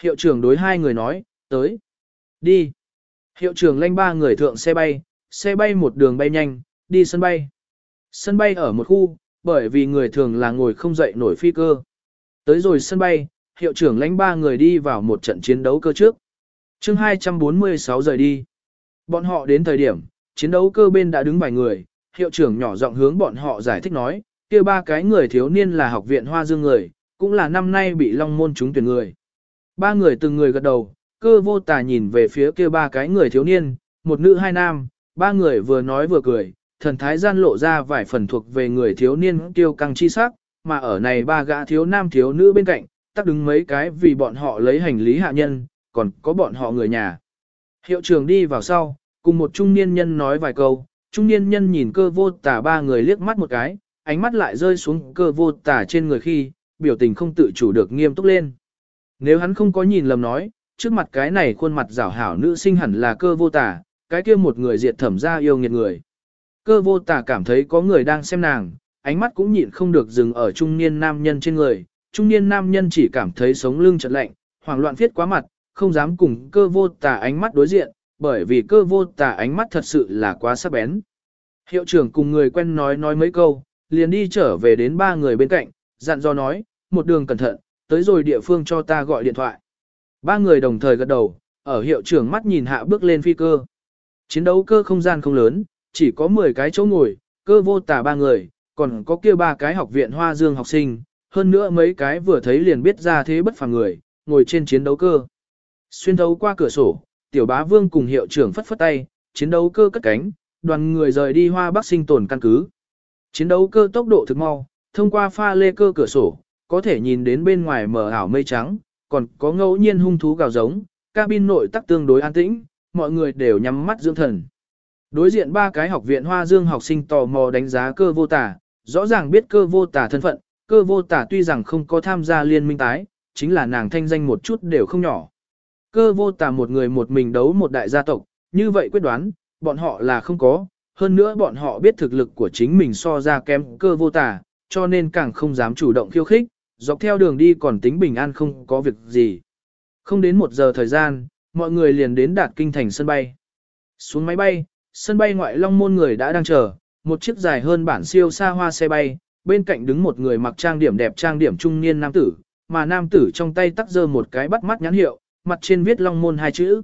Hiệu trưởng đối hai người nói, tới. Đi. Hiệu trưởng lanh ba người thượng xe bay, xe bay một đường bay nhanh, đi sân bay. Sân bay ở một khu, bởi vì người thường là ngồi không dậy nổi phi cơ. Tới rồi sân bay, hiệu trưởng lãnh ba người đi vào một trận chiến đấu cơ trước. chương 246 rời đi. Bọn họ đến thời điểm, chiến đấu cơ bên đã đứng vài người, hiệu trưởng nhỏ giọng hướng bọn họ giải thích nói, kia ba cái người thiếu niên là học viện Hoa Dương người, cũng là năm nay bị Long Môn trúng tuyển người. Ba người từng người gật đầu, cơ vô tà nhìn về phía kia ba cái người thiếu niên, một nữ hai nam, ba người vừa nói vừa cười, thần thái gian lộ ra vài phần thuộc về người thiếu niên tiêu căng chi sắc, mà ở này ba gã thiếu nam thiếu nữ bên cạnh, tắc đứng mấy cái vì bọn họ lấy hành lý hạ nhân, còn có bọn họ người nhà. Hiệu trưởng đi vào sau, cùng một trung niên nhân nói vài câu, trung niên nhân nhìn cơ vô tả ba người liếc mắt một cái, ánh mắt lại rơi xuống cơ vô tả trên người khi, biểu tình không tự chủ được nghiêm túc lên. Nếu hắn không có nhìn lầm nói, trước mặt cái này khuôn mặt rảo hảo nữ sinh hẳn là cơ vô tả, cái kia một người diệt thẩm ra yêu nghiệt người. Cơ vô tả cảm thấy có người đang xem nàng, ánh mắt cũng nhịn không được dừng ở trung niên nam nhân trên người. Trung niên nam nhân chỉ cảm thấy sống lưng chợt lạnh, hoảng loạn viết quá mặt, không dám cùng cơ vô tả ánh mắt đối diện, bởi vì cơ vô tả ánh mắt thật sự là quá sắc bén. Hiệu trưởng cùng người quen nói nói mấy câu, liền đi trở về đến ba người bên cạnh, dặn dò nói, một đường cẩn thận, tới rồi địa phương cho ta gọi điện thoại. Ba người đồng thời gật đầu, ở hiệu trưởng mắt nhìn hạ bước lên phi cơ. Chiến đấu cơ không gian không lớn, chỉ có 10 cái chỗ ngồi, cơ vô tả ba người, còn có kia ba cái học viện hoa dương học sinh, hơn nữa mấy cái vừa thấy liền biết ra thế bất phàm người, ngồi trên chiến đấu cơ. Xuyên thấu qua cửa sổ, tiểu bá vương cùng hiệu trưởng phất phất tay, chiến đấu cơ cất cánh, đoàn người rời đi hoa bắc sinh tồn căn cứ. Chiến đấu cơ tốc độ thực mau, thông qua pha lê cơ cửa sổ, có thể nhìn đến bên ngoài mờ ảo mây trắng, còn có ngẫu nhiên hung thú gào giống, cabin nội tắc tương đối an tĩnh, mọi người đều nhắm mắt dưỡng thần. Đối diện ba cái học viện Hoa Dương học sinh tò mò đánh giá cơ vô tả, rõ ràng biết cơ vô tả thân phận, cơ vô tả tuy rằng không có tham gia liên minh tái, chính là nàng thanh danh một chút đều không nhỏ. Cơ vô tả một người một mình đấu một đại gia tộc, như vậy quyết đoán, bọn họ là không có, hơn nữa bọn họ biết thực lực của chính mình so ra kém cơ vô tả, cho nên càng không dám chủ động khiêu khích, dọc theo đường đi còn tính bình an không có việc gì. Không đến một giờ thời gian, mọi người liền đến đạt kinh thành sân bay. Xuống máy bay, sân bay ngoại long môn người đã đang chờ, một chiếc dài hơn bản siêu xa hoa xe bay, bên cạnh đứng một người mặc trang điểm đẹp trang điểm trung niên nam tử, mà nam tử trong tay tắt dơ một cái bắt mắt nhãn hiệu, mặt trên viết long môn hai chữ.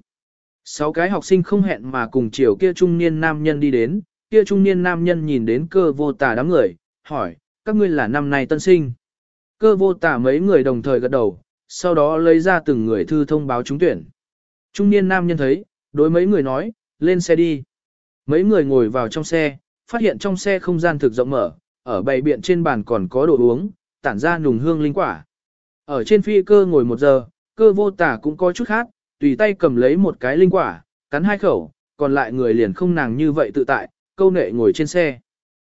Sáu cái học sinh không hẹn mà cùng chiều kia trung niên nam nhân đi đến, kia trung niên nam nhân nhìn đến cơ vô tà đám người, hỏi, các ngươi là năm nay tân sinh. Cơ vô tà mấy người đồng thời gật đầu, sau đó lấy ra từng người thư thông báo trúng tuyển. Trung niên nam nhân thấy, đối mấy người nói, lên xe đi. Mấy người ngồi vào trong xe, phát hiện trong xe không gian thực rộng mở, ở bày biện trên bàn còn có đồ uống, tản ra nùng hương linh quả. Ở trên phi cơ ngồi một giờ, cơ vô tả cũng có chút khác, tùy tay cầm lấy một cái linh quả, cắn hai khẩu, còn lại người liền không nàng như vậy tự tại, câu nệ ngồi trên xe.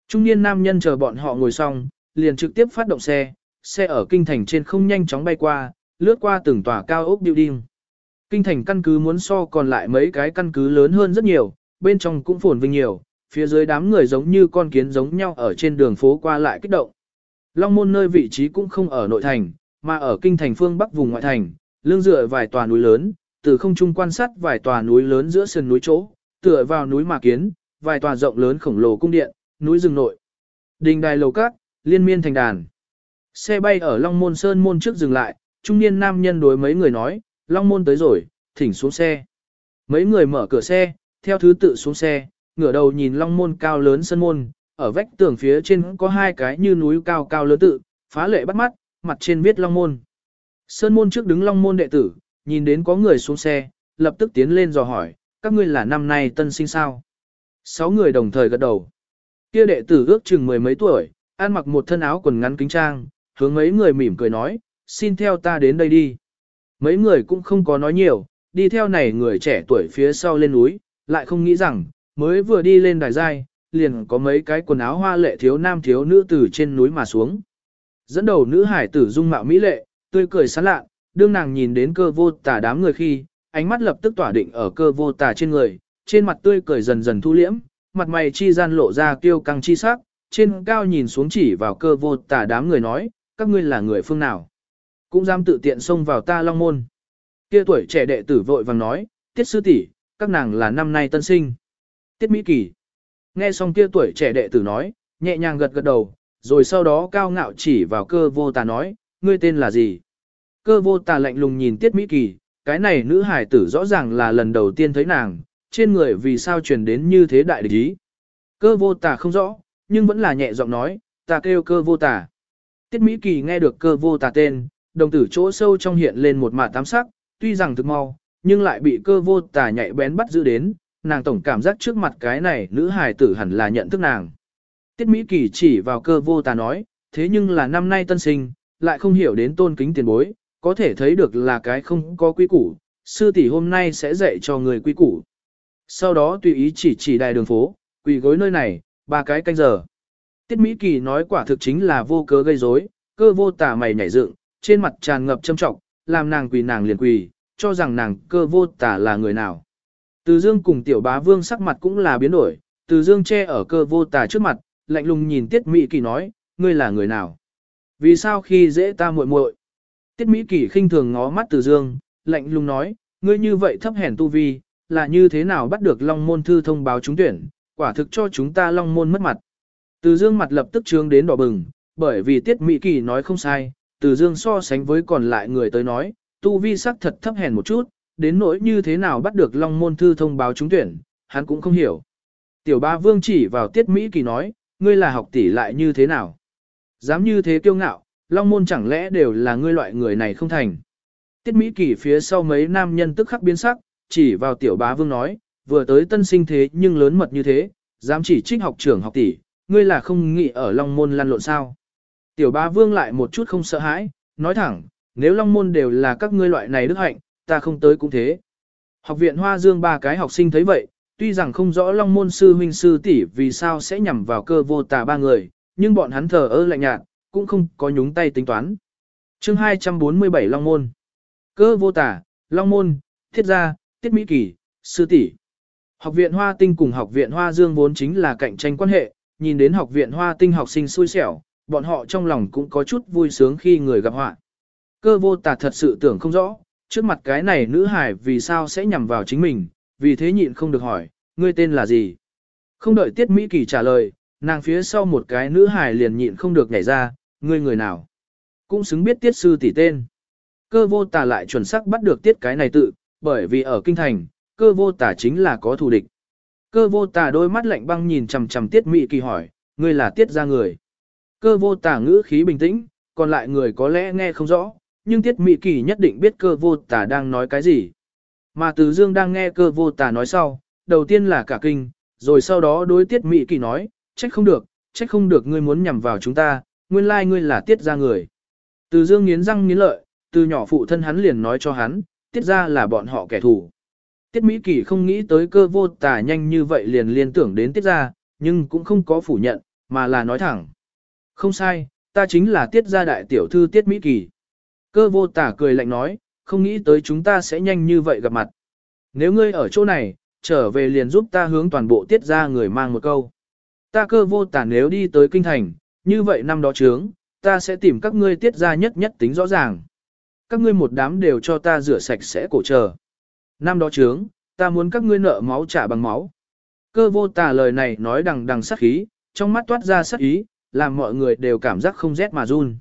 Trung niên nam nhân chờ bọn họ ngồi xong, liền trực tiếp phát động xe, xe ở kinh thành trên không nhanh chóng bay qua, lướt qua từng tòa cao ốc building. Kinh thành căn cứ muốn so còn lại mấy cái căn cứ lớn hơn rất nhiều, bên trong cũng phồn vinh nhiều, phía dưới đám người giống như con kiến giống nhau ở trên đường phố qua lại kích động. Long môn nơi vị trí cũng không ở nội thành, mà ở kinh thành phương bắc vùng ngoại thành, lương dựa vài tòa núi lớn, từ không trung quan sát vài tòa núi lớn giữa sườn núi chỗ, tựa vào núi mà kiến, vài tòa rộng lớn khổng lồ cung điện, núi rừng nội. Đình đài lầu cát, liên miên thành đàn. Xe bay ở Long Môn Sơn môn trước dừng lại, trung niên nam nhân đối mấy người nói, Long Môn tới rồi, thỉnh xuống xe. Mấy người mở cửa xe, theo thứ tự xuống xe, ngửa đầu nhìn Long Môn cao lớn sân môn, ở vách tường phía trên có hai cái như núi cao cao lớn tự, phá lệ bắt mắt, mặt trên viết Long Môn. Sơn môn trước đứng Long Môn đệ tử, nhìn đến có người xuống xe, lập tức tiến lên dò hỏi, các ngươi là năm nay tân sinh sao? Sáu người đồng thời gật đầu. Kia đệ tử ước chừng mười mấy tuổi, ăn mặc một thân áo quần ngắn kính trang, hướng mấy người mỉm cười nói, xin theo ta đến đây đi. Mấy người cũng không có nói nhiều, đi theo này người trẻ tuổi phía sau lên núi, lại không nghĩ rằng, mới vừa đi lên đài giai, liền có mấy cái quần áo hoa lệ thiếu nam thiếu nữ từ trên núi mà xuống. Dẫn đầu nữ hải tử dung mạo mỹ lệ, tươi cười sán lạ, đương nàng nhìn đến cơ vô tà đám người khi, ánh mắt lập tức tỏa định ở cơ vô tà trên người, trên mặt tươi cười dần dần thu liễm, mặt mày chi gian lộ ra kiêu căng chi sắc, trên cao nhìn xuống chỉ vào cơ vô tà đám người nói, các ngươi là người phương nào. Cũng dám tự tiện xông vào ta long môn. Kia tuổi trẻ đệ tử vội vàng nói, tiết sư tỷ, các nàng là năm nay tân sinh. Tiết Mỹ Kỳ. Nghe xong kia tuổi trẻ đệ tử nói, nhẹ nhàng gật gật đầu, rồi sau đó cao ngạo chỉ vào cơ vô tà nói, ngươi tên là gì? Cơ vô tà lạnh lùng nhìn Tiết Mỹ Kỳ, cái này nữ hải tử rõ ràng là lần đầu tiên thấy nàng, trên người vì sao truyền đến như thế đại địch ý. Cơ vô tà không rõ, nhưng vẫn là nhẹ giọng nói, ta kêu cơ vô tà. Tiết Mỹ Kỳ nghe được cơ vô tà tên, đồng tử chỗ sâu trong hiện lên một mạ tám sắc, tuy rằng thực mau, nhưng lại bị cơ vô tà nhạy bén bắt giữ đến, nàng tổng cảm giác trước mặt cái này nữ hài tử hẳn là nhận thức nàng. Tiết Mỹ Kỳ chỉ vào cơ vô tà nói, thế nhưng là năm nay tân sinh, lại không hiểu đến tôn kính tiền bối, có thể thấy được là cái không có quý củ, sư tỷ hôm nay sẽ dạy cho người quý củ. Sau đó tùy ý chỉ chỉ đài đường phố, quỳ gối nơi này, ba cái canh giờ. Tiết Mỹ Kỳ nói quả thực chính là vô cớ gây rối, cơ vô tà mày nhảy dựng, trên mặt tràn ngập châm trọng, làm nàng quỳ nàng liền quỳ, cho rằng nàng cơ vô Tả là người nào. Từ Dương cùng tiểu bá vương sắc mặt cũng là biến đổi, từ Dương che ở cơ vô Tả trước mặt, lạnh lùng nhìn Tiết Mỹ Kỳ nói, ngươi là người nào? Vì sao khi dễ ta muội muội? Tiết Mỹ Kỳ khinh thường ngó mắt từ Dương, lạnh lùng nói, ngươi như vậy thấp hèn tu vi, là như thế nào bắt được Long Môn thư thông báo trúng tuyển, quả thực cho chúng ta Long Môn mất mặt. Từ Dương mặt lập tức trướng đến đỏ bừng, bởi vì Tiết Mỹ Kỳ nói không sai, Từ Dương so sánh với còn lại người tới nói, tu vi sắc thật thấp hèn một chút, đến nỗi như thế nào bắt được Long Môn Thư thông báo trúng tuyển, hắn cũng không hiểu. Tiểu ba vương chỉ vào tiết Mỹ kỳ nói, ngươi là học tỷ lại như thế nào? Dám như thế kiêu ngạo, Long Môn chẳng lẽ đều là ngươi loại người này không thành? Tiết Mỹ kỳ phía sau mấy nam nhân tức khắc biến sắc, chỉ vào tiểu bá vương nói, vừa tới tân sinh thế nhưng lớn mật như thế, dám chỉ trích học trưởng học tỷ, ngươi là không nghĩ ở Long Môn lăn lộn sao? Tiểu bá vương lại một chút không sợ hãi, nói thẳng, nếu Long Môn đều là các ngươi loại này đức hạnh, ta không tới cũng thế. Học viện Hoa Dương ba cái học sinh thấy vậy, tuy rằng không rõ Long Môn sư huynh sư tỷ vì sao sẽ nhằm vào cơ vô tà ba người, nhưng bọn hắn thờ ơ lạnh nhạt, cũng không có nhúng tay tính toán. chương 247 Long Môn Cơ vô tà, Long Môn, Thiết Gia, Tiết Mỹ Kỳ, Sư tỷ Học viện Hoa Tinh cùng học viện Hoa Dương vốn chính là cạnh tranh quan hệ, nhìn đến học viện Hoa Tinh học sinh xui xẻo, bọn họ trong lòng cũng có chút vui sướng khi người gặp họa. Cơ vô tà thật sự tưởng không rõ, trước mặt cái này nữ hải vì sao sẽ nhằm vào chính mình, vì thế nhịn không được hỏi, ngươi tên là gì? Không đợi Tiết Mỹ Kỳ trả lời, nàng phía sau một cái nữ hải liền nhịn không được nhảy ra, ngươi người nào? Cũng xứng biết Tiết sư tỷ tên. Cơ vô tà lại chuẩn xác bắt được Tiết cái này tự, bởi vì ở kinh thành, cơ vô tà chính là có thù địch. Cơ vô tà đôi mắt lạnh băng nhìn chằm chằm Tiết Mỹ Kỳ hỏi, ngươi là Tiết ra người. Cơ vô tà ngữ khí bình tĩnh, còn lại người có lẽ nghe không rõ, nhưng Tiết Mỹ Kỳ nhất định biết cơ vô tà đang nói cái gì. Mà Từ Dương đang nghe cơ vô tà nói sau, đầu tiên là cả kinh, rồi sau đó đối Tiết Mỹ Kỳ nói, trách không được, trách không được ngươi muốn nhằm vào chúng ta, nguyên lai ngươi là Tiết ra người. Từ Dương nghiến răng nghiến lợi, từ nhỏ phụ thân hắn liền nói cho hắn, Tiết ra là bọn họ kẻ thù. Tiết Mỹ Kỳ không nghĩ tới cơ vô tà nhanh như vậy liền liên tưởng đến Tiết ra, nhưng cũng không có phủ nhận, mà là nói thẳng. Không sai, ta chính là Tiết gia đại tiểu thư Tiết Mỹ Kỳ. Cơ vô tả cười lạnh nói, không nghĩ tới chúng ta sẽ nhanh như vậy gặp mặt. Nếu ngươi ở chỗ này, trở về liền giúp ta hướng toàn bộ tiết ra người mang một câu. Ta cơ vô tả nếu đi tới kinh thành, như vậy năm đó trướng, ta sẽ tìm các ngươi tiết ra nhất nhất tính rõ ràng. Các ngươi một đám đều cho ta rửa sạch sẽ cổ chờ. Năm đó trướng, ta muốn các ngươi nợ máu trả bằng máu. Cơ vô tả lời này nói đằng đằng sát khí, trong mắt toát ra sát ý, làm mọi người đều cảm giác không rét mà run.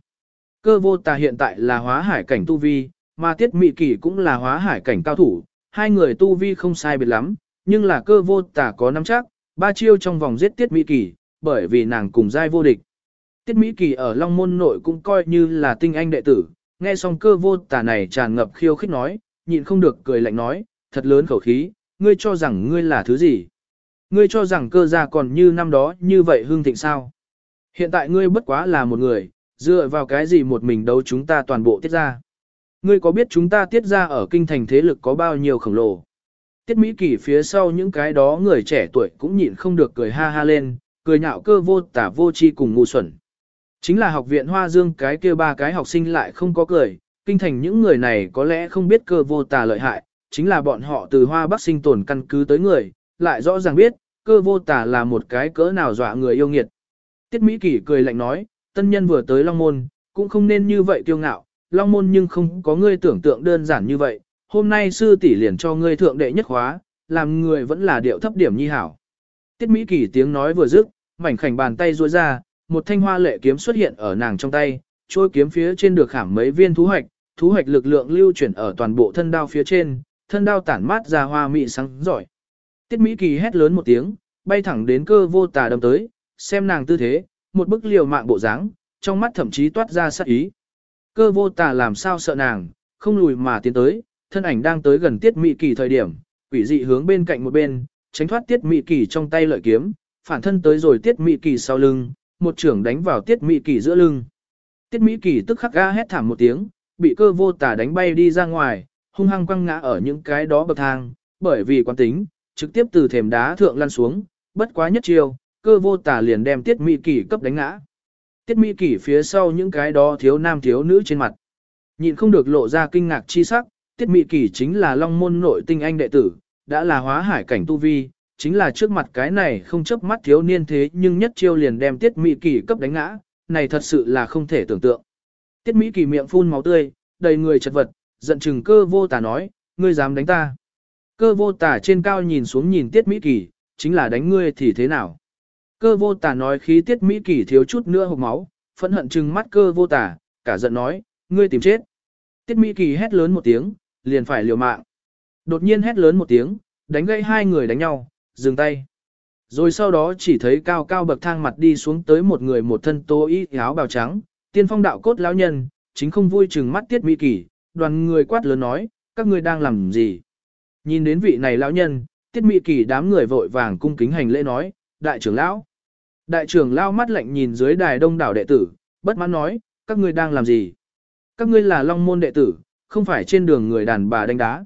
Cơ vô tà hiện tại là hóa hải cảnh tu vi, mà tiết mị kỳ cũng là hóa hải cảnh cao thủ, hai người tu vi không sai biệt lắm, nhưng là cơ vô tà có nắm chắc, ba chiêu trong vòng giết tiết mị kỳ, bởi vì nàng cùng giai vô địch. Tiết Mỹ Kỳ ở Long Môn nội cũng coi như là tinh anh đệ tử, nghe xong cơ vô tà này tràn ngập khiêu khích nói, nhịn không được cười lạnh nói, thật lớn khẩu khí, ngươi cho rằng ngươi là thứ gì? Ngươi cho rằng cơ gia còn như năm đó như vậy hương thịnh sao? Hiện tại ngươi bất quá là một người, dựa vào cái gì một mình đấu chúng ta toàn bộ tiết ra? Ngươi có biết chúng ta tiết ra ở kinh thành thế lực có bao nhiêu khổng lồ? Tiết Mỹ Kỳ phía sau những cái đó người trẻ tuổi cũng nhịn không được cười ha ha lên, cười nhạo cơ vô tả vô chi cùng ngu xuẩn. Chính là học viện Hoa Dương cái kia ba cái học sinh lại không có cười, kinh thành những người này có lẽ không biết cơ vô tà lợi hại, chính là bọn họ từ Hoa Bắc sinh tồn căn cứ tới người, lại rõ ràng biết, cơ vô tà là một cái cỡ nào dọa người yêu nghiệt. Tiết Mỹ Kỳ cười lạnh nói, tân nhân vừa tới Long Môn, cũng không nên như vậy kiêu ngạo, Long Môn nhưng không có ngươi tưởng tượng đơn giản như vậy, hôm nay sư tỷ liền cho ngươi thượng đệ nhất khóa, làm người vẫn là điệu thấp điểm nhi hảo. Tiết Mỹ Kỳ tiếng nói vừa dứt, mảnh khảnh bàn tay duỗi ra, một thanh hoa lệ kiếm xuất hiện ở nàng trong tay, trôi kiếm phía trên được khảm mấy viên thú hoạch, thú hoạch lực lượng lưu chuyển ở toàn bộ thân đao phía trên, thân đao tản mát ra hoa mị sáng giỏi. Tiết Mỹ Kỳ hét lớn một tiếng, bay thẳng đến cơ vô tà đâm tới, xem nàng tư thế, một bức liều mạng bộ dáng, trong mắt thậm chí toát ra sát ý. Cơ vô tà làm sao sợ nàng, không lùi mà tiến tới, thân ảnh đang tới gần Tiết Mỹ Kỳ thời điểm, quỷ dị hướng bên cạnh một bên, tránh thoát Tiết Mỹ Kỳ trong tay lợi kiếm, phản thân tới rồi Tiết Mỹ Kỳ sau lưng, một trưởng đánh vào Tiết Mỹ Kỳ giữa lưng. Tiết Mỹ Kỳ tức khắc ga hét thảm một tiếng, bị cơ vô tà đánh bay đi ra ngoài, hung hăng quăng ngã ở những cái đó bậc thang, bởi vì quán tính, trực tiếp từ thềm đá thượng lăn xuống, bất quá nhất chiêu, cơ vô tà liền đem Tiết Mỹ kỷ cấp đánh ngã. Tiết Mỹ kỷ phía sau những cái đó thiếu nam thiếu nữ trên mặt. nhìn không được lộ ra kinh ngạc chi sắc, Tiết Mỹ kỷ chính là long môn nội tinh anh đệ tử, đã là hóa hải cảnh tu vi, chính là trước mặt cái này không chấp mắt thiếu niên thế nhưng nhất chiêu liền đem Tiết Mỹ kỷ cấp đánh ngã, này thật sự là không thể tưởng tượng. Tiết Mỹ kỷ miệng phun máu tươi, đầy người chật vật, giận chừng cơ vô tà nói, ngươi dám đánh ta. Cơ vô tà trên cao nhìn xuống nhìn Tiết Mỹ kỷ, chính là đánh ngươi thì thế nào. Cơ vô tả nói khí Tiết Mỹ Kỳ thiếu chút nữa hộc máu, phẫn hận chừng mắt cơ vô tả, cả giận nói, ngươi tìm chết. Tiết Mỹ Kỳ hét lớn một tiếng, liền phải liều mạng. Đột nhiên hét lớn một tiếng, đánh gây hai người đánh nhau, dừng tay. Rồi sau đó chỉ thấy cao cao bậc thang mặt đi xuống tới một người một thân tố y áo bào trắng, tiên phong đạo cốt lão nhân, chính không vui chừng mắt tiết mỹ kỳ, đoàn người quát lớn nói, các ngươi đang làm gì? Nhìn đến vị này lão nhân, tiết mỹ kỳ đám người vội vàng cung kính hành lễ nói, đại trưởng lão. Đại trưởng lao mắt lạnh nhìn dưới đài đông đảo đệ tử, bất mãn nói, các ngươi đang làm gì? Các ngươi là long môn đệ tử, không phải trên đường người đàn bà đánh đá.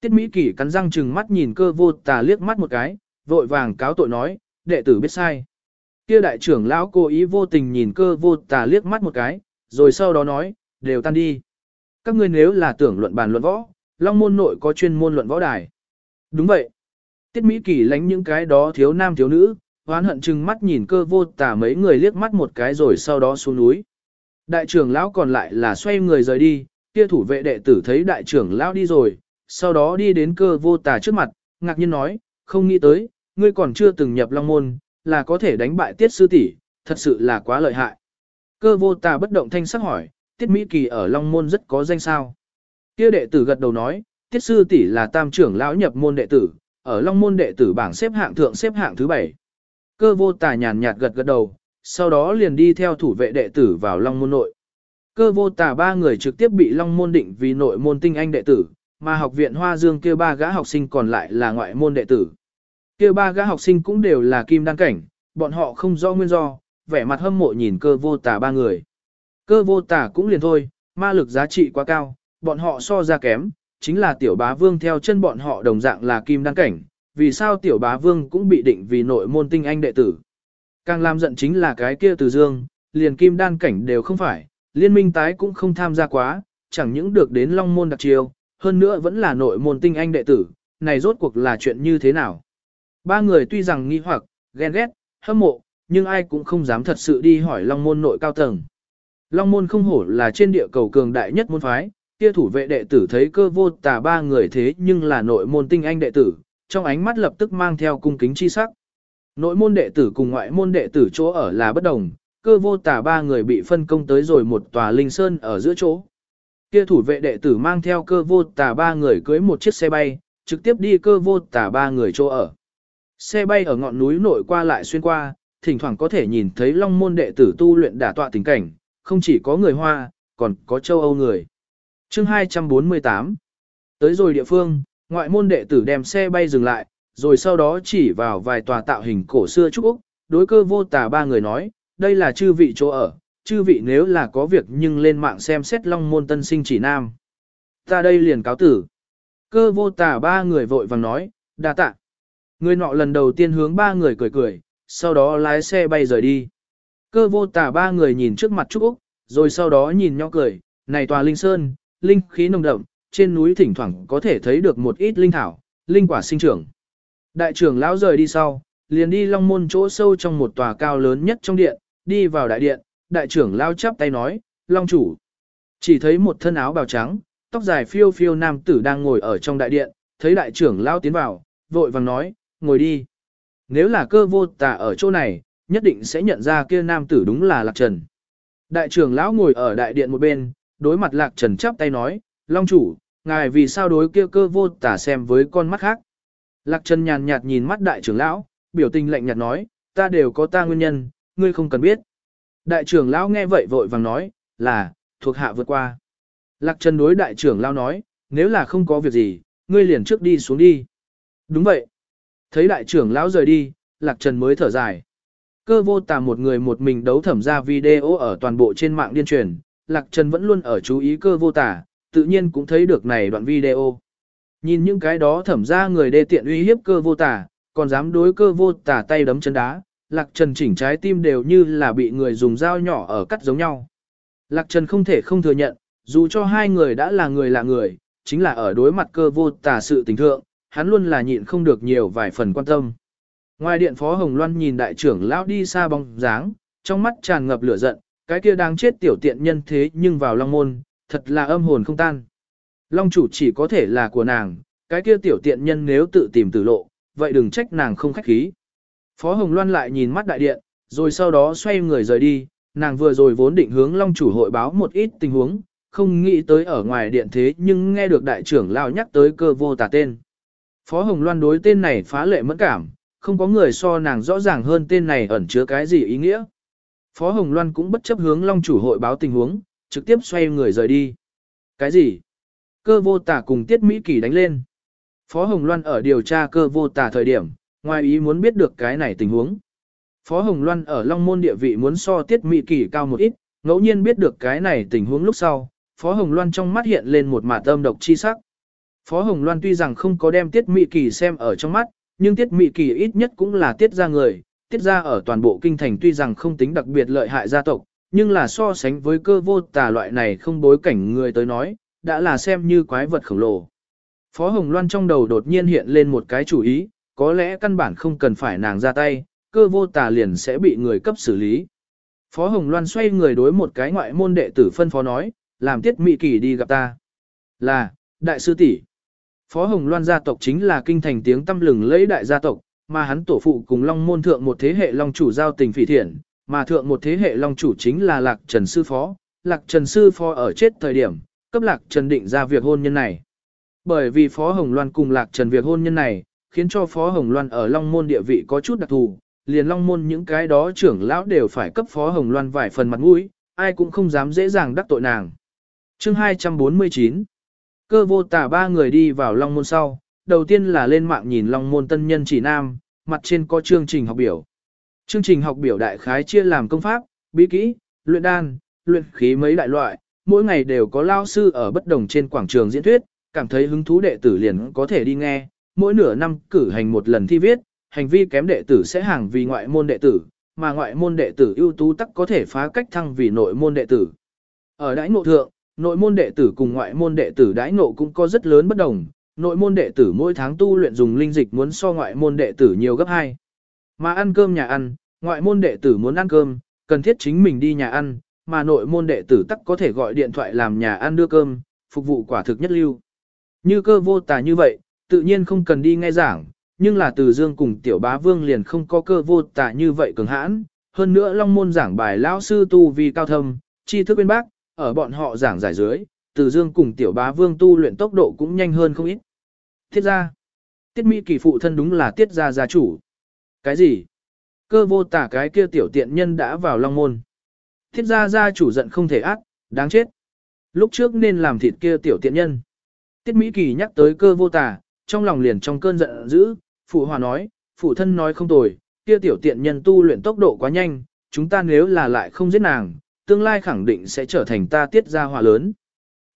Tiết Mỹ Kỳ cắn răng trừng mắt nhìn cơ vô tà liếc mắt một cái, vội vàng cáo tội nói, đệ tử biết sai. Kia đại trưởng lão cố ý vô tình nhìn cơ vô tà liếc mắt một cái, rồi sau đó nói, đều tan đi. Các ngươi nếu là tưởng luận bàn luận võ, Long môn nội có chuyên môn luận võ đài. Đúng vậy. Tiết Mỹ Kỳ lánh những cái đó thiếu nam thiếu nữ, hoán hận chừng mắt nhìn cơ vô tà mấy người liếc mắt một cái rồi sau đó xuống núi. Đại trưởng lão còn lại là xoay người rời đi, kia thủ vệ đệ tử thấy đại trưởng lão đi rồi, sau đó đi đến cơ vô tà trước mặt, ngạc nhiên nói, không nghĩ tới, ngươi còn chưa từng nhập long môn, là có thể đánh bại tiết sư tỷ, thật sự là quá lợi hại. Cơ vô tà bất động thanh sắc hỏi, tiết Mỹ Kỳ ở long môn rất có danh sao. Kia đệ tử gật đầu nói, tiết sư tỷ là tam trưởng lão nhập môn đệ tử, ở long môn đệ tử bảng xếp hạng thượng xếp hạng thứ bảy. Cơ vô tà nhàn nhạt gật gật đầu, sau đó liền đi theo thủ vệ đệ tử vào long môn nội. Cơ vô tà ba người trực tiếp bị long môn định vì nội môn tinh anh đệ tử, mà học viện Hoa Dương kia ba gã học sinh còn lại là ngoại môn đệ tử. Kia ba gã học sinh cũng đều là kim đăng cảnh, bọn họ không do nguyên do, vẻ mặt hâm mộ nhìn cơ vô tà ba người. Cơ vô tà cũng liền thôi, ma lực giá trị quá cao, bọn họ so ra kém, chính là tiểu bá vương theo chân bọn họ đồng dạng là kim đăng cảnh, vì sao tiểu bá vương cũng bị định vì nội môn tinh anh đệ tử. Càng làm giận chính là cái kia từ dương, liền kim đan cảnh đều không phải, liên minh tái cũng không tham gia quá, chẳng những được đến long môn đặc chiêu, hơn nữa vẫn là nội môn tinh anh đệ tử, này rốt cuộc là chuyện như thế nào. Ba người tuy rằng nghi hoặc, ghen ghét, hâm mộ, nhưng ai cũng không dám thật sự đi hỏi Long môn nội cao tầng. Long môn không hổ là trên địa cầu cường đại nhất môn phái, kia thủ vệ đệ tử thấy cơ vô tà ba người thế nhưng là nội môn tinh anh đệ tử, trong ánh mắt lập tức mang theo cung kính chi sắc. Nội môn đệ tử cùng ngoại môn đệ tử chỗ ở là bất đồng, cơ vô tà ba người bị phân công tới rồi một tòa linh sơn ở giữa chỗ. Kia thủ vệ đệ tử mang theo cơ vô tà ba người cưới một chiếc xe bay, trực tiếp đi cơ vô tà ba người chỗ ở. Xe bay ở ngọn núi nội qua lại xuyên qua, thỉnh thoảng có thể nhìn thấy long môn đệ tử tu luyện đả tọa tình cảnh, không chỉ có người Hoa, còn có châu Âu người. chương 248 Tới rồi địa phương, ngoại môn đệ tử đem xe bay dừng lại, rồi sau đó chỉ vào vài tòa tạo hình cổ xưa trúc Úc, đối cơ vô tà ba người nói, đây là chư vị chỗ ở, chư vị nếu là có việc nhưng lên mạng xem xét long môn tân sinh chỉ nam. Ta đây liền cáo tử. Cơ vô tà ba người vội vàng nói, đa tạ. Người nọ lần đầu tiên hướng ba người cười cười, sau đó lái xe bay rời đi. Cơ vô tà ba người nhìn trước mặt Trúc Úc, rồi sau đó nhìn nhau cười, này tòa linh sơn, linh khí nồng đậm, trên núi thỉnh thoảng có thể thấy được một ít linh thảo, linh quả sinh trưởng. Đại trưởng lão rời đi sau, liền đi long môn chỗ sâu trong một tòa cao lớn nhất trong điện, đi vào đại điện, đại trưởng lão chắp tay nói, long chủ. Chỉ thấy một thân áo bào trắng, tóc dài phiêu phiêu nam tử đang ngồi ở trong đại điện, thấy đại trưởng lão tiến vào, vội vàng nói, ngồi đi. Nếu là cơ vô tà ở chỗ này, nhất định sẽ nhận ra kia nam tử đúng là Lạc Trần. Đại trưởng lão ngồi ở đại điện một bên, đối mặt Lạc Trần chắp tay nói, Long chủ, ngài vì sao đối kia cơ vô tả xem với con mắt khác. Lạc Trần nhàn nhạt nhìn mắt đại trưởng lão, biểu tình lạnh nhạt nói, ta đều có ta nguyên nhân, ngươi không cần biết. Đại trưởng lão nghe vậy vội vàng nói, là, thuộc hạ vượt qua. Lạc Trần đối đại trưởng lão nói, nếu là không có việc gì, ngươi liền trước đi xuống đi. Đúng vậy. Thấy đại trưởng lão rời đi, Lạc Trần mới thở dài. Cơ vô tà một người một mình đấu thẩm ra video ở toàn bộ trên mạng điên truyền, Lạc Trần vẫn luôn ở chú ý cơ vô tà, tự nhiên cũng thấy được này đoạn video. Nhìn những cái đó thẩm ra người đê tiện uy hiếp cơ vô tả, còn dám đối cơ vô tả tay đấm chân đá, Lạc Trần chỉnh trái tim đều như là bị người dùng dao nhỏ ở cắt giống nhau. Lạc Trần không thể không thừa nhận, dù cho hai người đã là người là người, chính là ở đối mặt cơ vô tả sự tình thượng, hắn luôn là nhịn không được nhiều vài phần quan tâm. Ngoài điện Phó Hồng Loan nhìn đại trưởng lão đi xa bóng dáng, trong mắt tràn ngập lửa giận, cái kia đang chết tiểu tiện nhân thế nhưng vào long môn, thật là âm hồn không tan. Long chủ chỉ có thể là của nàng, cái kia tiểu tiện nhân nếu tự tìm tử lộ, vậy đừng trách nàng không khách khí. Phó Hồng Loan lại nhìn mắt đại điện, rồi sau đó xoay người rời đi, nàng vừa rồi vốn định hướng Long chủ hội báo một ít tình huống, không nghĩ tới ở ngoài điện thế nhưng nghe được đại trưởng lão nhắc tới cơ vô tà tên. Phó Hồng Loan đối tên này phá lệ mẫn cảm, không có người so nàng rõ ràng hơn tên này ẩn chứa cái gì ý nghĩa. Phó Hồng Loan cũng bất chấp hướng Long chủ hội báo tình huống, trực tiếp xoay người rời đi. Cái gì? Cơ vô tả cùng Tiết Mỹ Kỳ đánh lên. Phó Hồng Loan ở điều tra cơ vô tả thời điểm, ngoài ý muốn biết được cái này tình huống. Phó Hồng Loan ở Long Môn địa vị muốn so Tiết Mỹ Kỳ cao một ít, ngẫu nhiên biết được cái này tình huống lúc sau, Phó Hồng Loan trong mắt hiện lên một mạt âm độc chi sắc. Phó Hồng Loan tuy rằng không có đem Tiết Mỹ Kỳ xem ở trong mắt, nhưng Tiết Mỹ Kỳ ít nhất cũng là tiết ra người, tiết ra ở toàn bộ kinh thành tuy rằng không tính đặc biệt lợi hại gia tộc, nhưng là so sánh với cơ vô tà loại này không bối cảnh người tới nói, đã là xem như quái vật khổng lồ. Phó Hồng Loan trong đầu đột nhiên hiện lên một cái chủ ý, có lẽ căn bản không cần phải nàng ra tay, cơ vô tà liền sẽ bị người cấp xử lý. Phó Hồng Loan xoay người đối một cái ngoại môn đệ tử phân phó nói, làm tiết mị kỳ đi gặp ta. Là, đại sư tỷ Phó Hồng Loan gia tộc chính là kinh thành tiếng tâm lừng lẫy đại gia tộc, mà hắn tổ phụ cùng Long môn thượng một thế hệ Long chủ giao tình phỉ thiện, mà thượng một thế hệ Long chủ chính là Lạc Trần Sư Phó. Lạc Trần Sư Phó ở chết thời điểm, cấp Lạc Trần định ra việc hôn nhân này. Bởi vì Phó Hồng Loan cùng Lạc Trần việc hôn nhân này, khiến cho Phó Hồng Loan ở Long môn địa vị có chút đặc thù, liền Long môn những cái đó trưởng lão đều phải cấp Phó Hồng Loan vài phần mặt mũi, ai cũng không dám dễ dàng đắc tội nàng. Chương 249 Cơ vô tả ba người đi vào Long Môn sau, đầu tiên là lên mạng nhìn Long Môn tân nhân chỉ nam, mặt trên có chương trình học biểu. Chương trình học biểu đại khái chia làm công pháp, bí kỹ, luyện đan, luyện khí mấy đại loại, mỗi ngày đều có lao sư ở bất đồng trên quảng trường diễn thuyết, cảm thấy hứng thú đệ tử liền có thể đi nghe, mỗi nửa năm cử hành một lần thi viết, hành vi kém đệ tử sẽ hàng vì ngoại môn đệ tử, mà ngoại môn đệ tử ưu tú tắc có thể phá cách thăng vì nội môn đệ tử. Ở đãi ngộ thượng, nội môn đệ tử cùng ngoại môn đệ tử đãi ngộ cũng có rất lớn bất đồng, nội môn đệ tử mỗi tháng tu luyện dùng linh dịch muốn so ngoại môn đệ tử nhiều gấp 2. Mà ăn cơm nhà ăn, ngoại môn đệ tử muốn ăn cơm, cần thiết chính mình đi nhà ăn, mà nội môn đệ tử tắc có thể gọi điện thoại làm nhà ăn đưa cơm, phục vụ quả thực nhất lưu. Như cơ vô tà như vậy, tự nhiên không cần đi nghe giảng, nhưng là từ dương cùng tiểu bá vương liền không có cơ vô tà như vậy cường hãn, hơn nữa long môn giảng bài lão sư tu vì cao thâm, tri thức bên bác, ở bọn họ giảng giải dưới, từ dương cùng tiểu bá vương tu luyện tốc độ cũng nhanh hơn không ít. Tiết ra. Tiết Mỹ kỳ phụ thân đúng là tiết gia gia chủ. Cái gì? cơ vô tả cái kia tiểu tiện nhân đã vào long môn. Thiết gia gia chủ giận không thể ác, đáng chết. Lúc trước nên làm thịt kia tiểu tiện nhân. Tiết Mỹ Kỳ nhắc tới cơ vô tả, trong lòng liền trong cơn giận dữ, phụ hòa nói, phụ thân nói không tồi, kia tiểu tiện nhân tu luyện tốc độ quá nhanh, chúng ta nếu là lại không giết nàng, tương lai khẳng định sẽ trở thành ta tiết gia hòa lớn.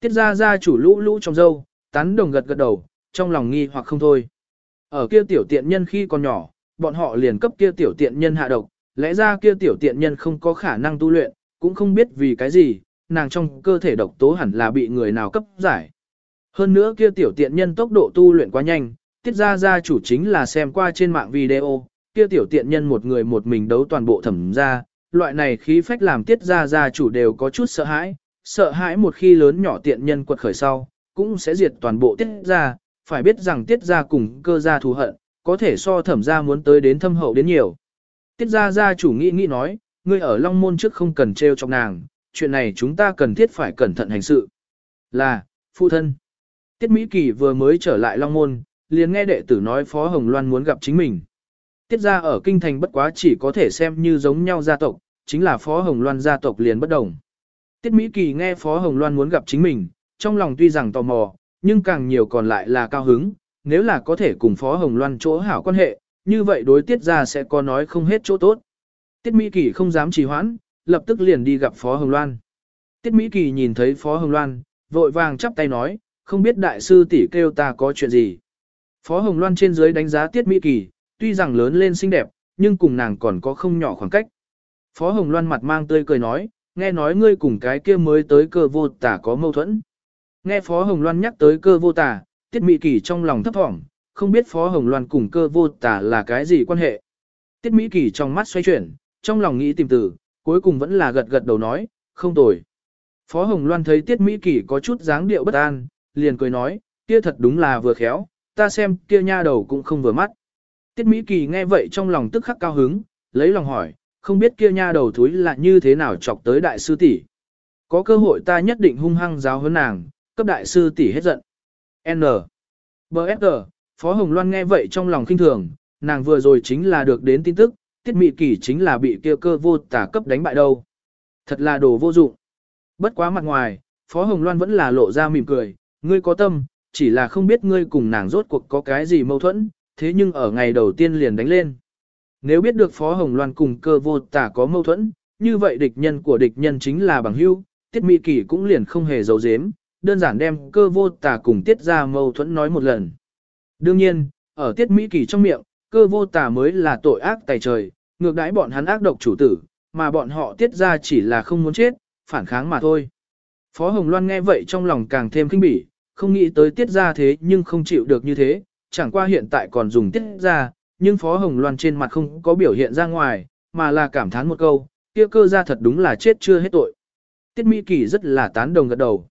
Tiết gia gia chủ lũ lũ trong dâu, tán đồng gật gật đầu, trong lòng nghi hoặc không thôi. Ở kia tiểu tiện nhân khi còn nhỏ, bọn họ liền cấp kia tiểu tiện nhân hạ độc, lẽ ra kia tiểu tiện nhân không có khả năng tu luyện, cũng không biết vì cái gì, nàng trong cơ thể độc tố hẳn là bị người nào cấp giải. Hơn nữa kia tiểu tiện nhân tốc độ tu luyện quá nhanh, tiết ra gia chủ chính là xem qua trên mạng video, kia tiểu tiện nhân một người một mình đấu toàn bộ thẩm ra, loại này khí phách làm tiết ra gia chủ đều có chút sợ hãi, sợ hãi một khi lớn nhỏ tiện nhân quật khởi sau, cũng sẽ diệt toàn bộ tiết ra, phải biết rằng tiết ra cùng cơ gia thù hận, có thể so thẩm ra muốn tới đến thâm hậu đến nhiều. Tiết ra gia chủ nghĩ nghĩ nói, ngươi ở Long Môn trước không cần treo trong nàng, chuyện này chúng ta cần thiết phải cẩn thận hành sự. Là, phụ thân. Tiết Mỹ Kỳ vừa mới trở lại Long Môn, liền nghe đệ tử nói Phó Hồng Loan muốn gặp chính mình. Tiết ra ở kinh thành bất quá chỉ có thể xem như giống nhau gia tộc, chính là Phó Hồng Loan gia tộc liền bất đồng. Tiết Mỹ Kỳ nghe Phó Hồng Loan muốn gặp chính mình, trong lòng tuy rằng tò mò, nhưng càng nhiều còn lại là cao hứng, nếu là có thể cùng Phó Hồng Loan chỗ hảo quan hệ, như vậy đối tiết ra sẽ có nói không hết chỗ tốt. Tiết Mỹ Kỳ không dám trì hoãn, lập tức liền đi gặp Phó Hồng Loan. Tiết Mỹ Kỳ nhìn thấy Phó Hồng Loan, vội vàng chắp tay nói, không biết đại sư tỷ kêu ta có chuyện gì. Phó Hồng Loan trên dưới đánh giá Tiết Mỹ Kỳ, tuy rằng lớn lên xinh đẹp, nhưng cùng nàng còn có không nhỏ khoảng cách. Phó Hồng Loan mặt mang tươi cười nói, nghe nói ngươi cùng cái kia mới tới cơ vô tả có mâu thuẫn. Nghe Phó Hồng Loan nhắc tới cơ vô tả, Tiết Mỹ Kỳ trong lòng thấp thỏm, không biết Phó Hồng Loan cùng cơ vô tả là cái gì quan hệ. Tiết Mỹ Kỳ trong mắt xoay chuyển, trong lòng nghĩ tìm từ, cuối cùng vẫn là gật gật đầu nói, không tồi. Phó Hồng Loan thấy Tiết Mỹ Kỳ có chút dáng điệu bất an, liền cười nói, kia thật đúng là vừa khéo, ta xem kia nha đầu cũng không vừa mắt. Tiết Mỹ Kỳ nghe vậy trong lòng tức khắc cao hứng, lấy lòng hỏi, không biết kia nha đầu thúi là như thế nào chọc tới đại sư tỷ. Có cơ hội ta nhất định hung hăng giáo hơn nàng, cấp đại sư tỷ hết giận. N. B.S.G. Phó Hồng Loan nghe vậy trong lòng kinh thường, nàng vừa rồi chính là được đến tin tức, Tiết Mị Kỷ chính là bị kia cơ vô tả cấp đánh bại đâu. Thật là đồ vô dụng. Bất quá mặt ngoài, Phó Hồng Loan vẫn là lộ ra mỉm cười, ngươi có tâm, chỉ là không biết ngươi cùng nàng rốt cuộc có cái gì mâu thuẫn, thế nhưng ở ngày đầu tiên liền đánh lên. Nếu biết được Phó Hồng Loan cùng cơ vô tả có mâu thuẫn, như vậy địch nhân của địch nhân chính là bằng hữu, Tiết Mị Kỷ cũng liền không hề giấu giếm, đơn giản đem cơ vô tà cùng Tiết ra mâu thuẫn nói một lần. Đương nhiên, ở Tiết Mỹ Kỳ trong miệng, cơ vô tà mới là tội ác tài trời, ngược đãi bọn hắn ác độc chủ tử, mà bọn họ Tiết ra chỉ là không muốn chết, phản kháng mà thôi. Phó Hồng Loan nghe vậy trong lòng càng thêm kinh bỉ, không nghĩ tới tiết ra thế nhưng không chịu được như thế, chẳng qua hiện tại còn dùng tiết ra, nhưng Phó Hồng Loan trên mặt không có biểu hiện ra ngoài, mà là cảm thán một câu, kia cơ ra thật đúng là chết chưa hết tội. Tiết Mỹ Kỳ rất là tán đồng gật đầu.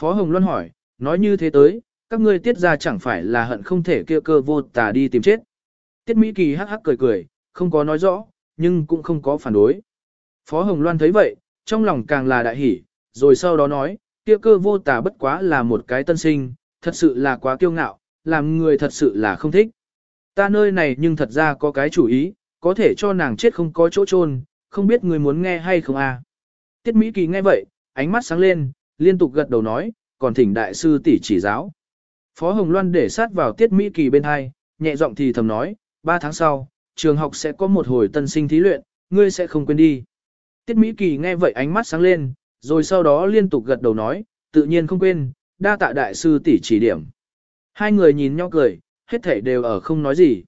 Phó Hồng Loan hỏi, nói như thế tới, các ngươi tiết ra chẳng phải là hận không thể kia cơ vô tà đi tìm chết. Tiết Mỹ Kỳ hắc hắc cười cười, không có nói rõ, nhưng cũng không có phản đối. Phó Hồng Loan thấy vậy, trong lòng càng là đại hỉ, rồi sau đó nói, kia cơ vô tà bất quá là một cái tân sinh, thật sự là quá kiêu ngạo, làm người thật sự là không thích. Ta nơi này nhưng thật ra có cái chủ ý, có thể cho nàng chết không có chỗ chôn, không biết người muốn nghe hay không à. Tiết Mỹ Kỳ nghe vậy, ánh mắt sáng lên, liên tục gật đầu nói, còn thỉnh đại sư tỷ chỉ giáo. Phó Hồng Loan để sát vào Tiết Mỹ Kỳ bên hai, nhẹ giọng thì thầm nói, ba tháng sau, trường học sẽ có một hồi tân sinh thí luyện, ngươi sẽ không quên đi. Tiết Mỹ Kỳ nghe vậy ánh mắt sáng lên, rồi sau đó liên tục gật đầu nói, tự nhiên không quên, đa tạ đại sư tỷ chỉ điểm. Hai người nhìn nhau cười, hết thảy đều ở không nói gì.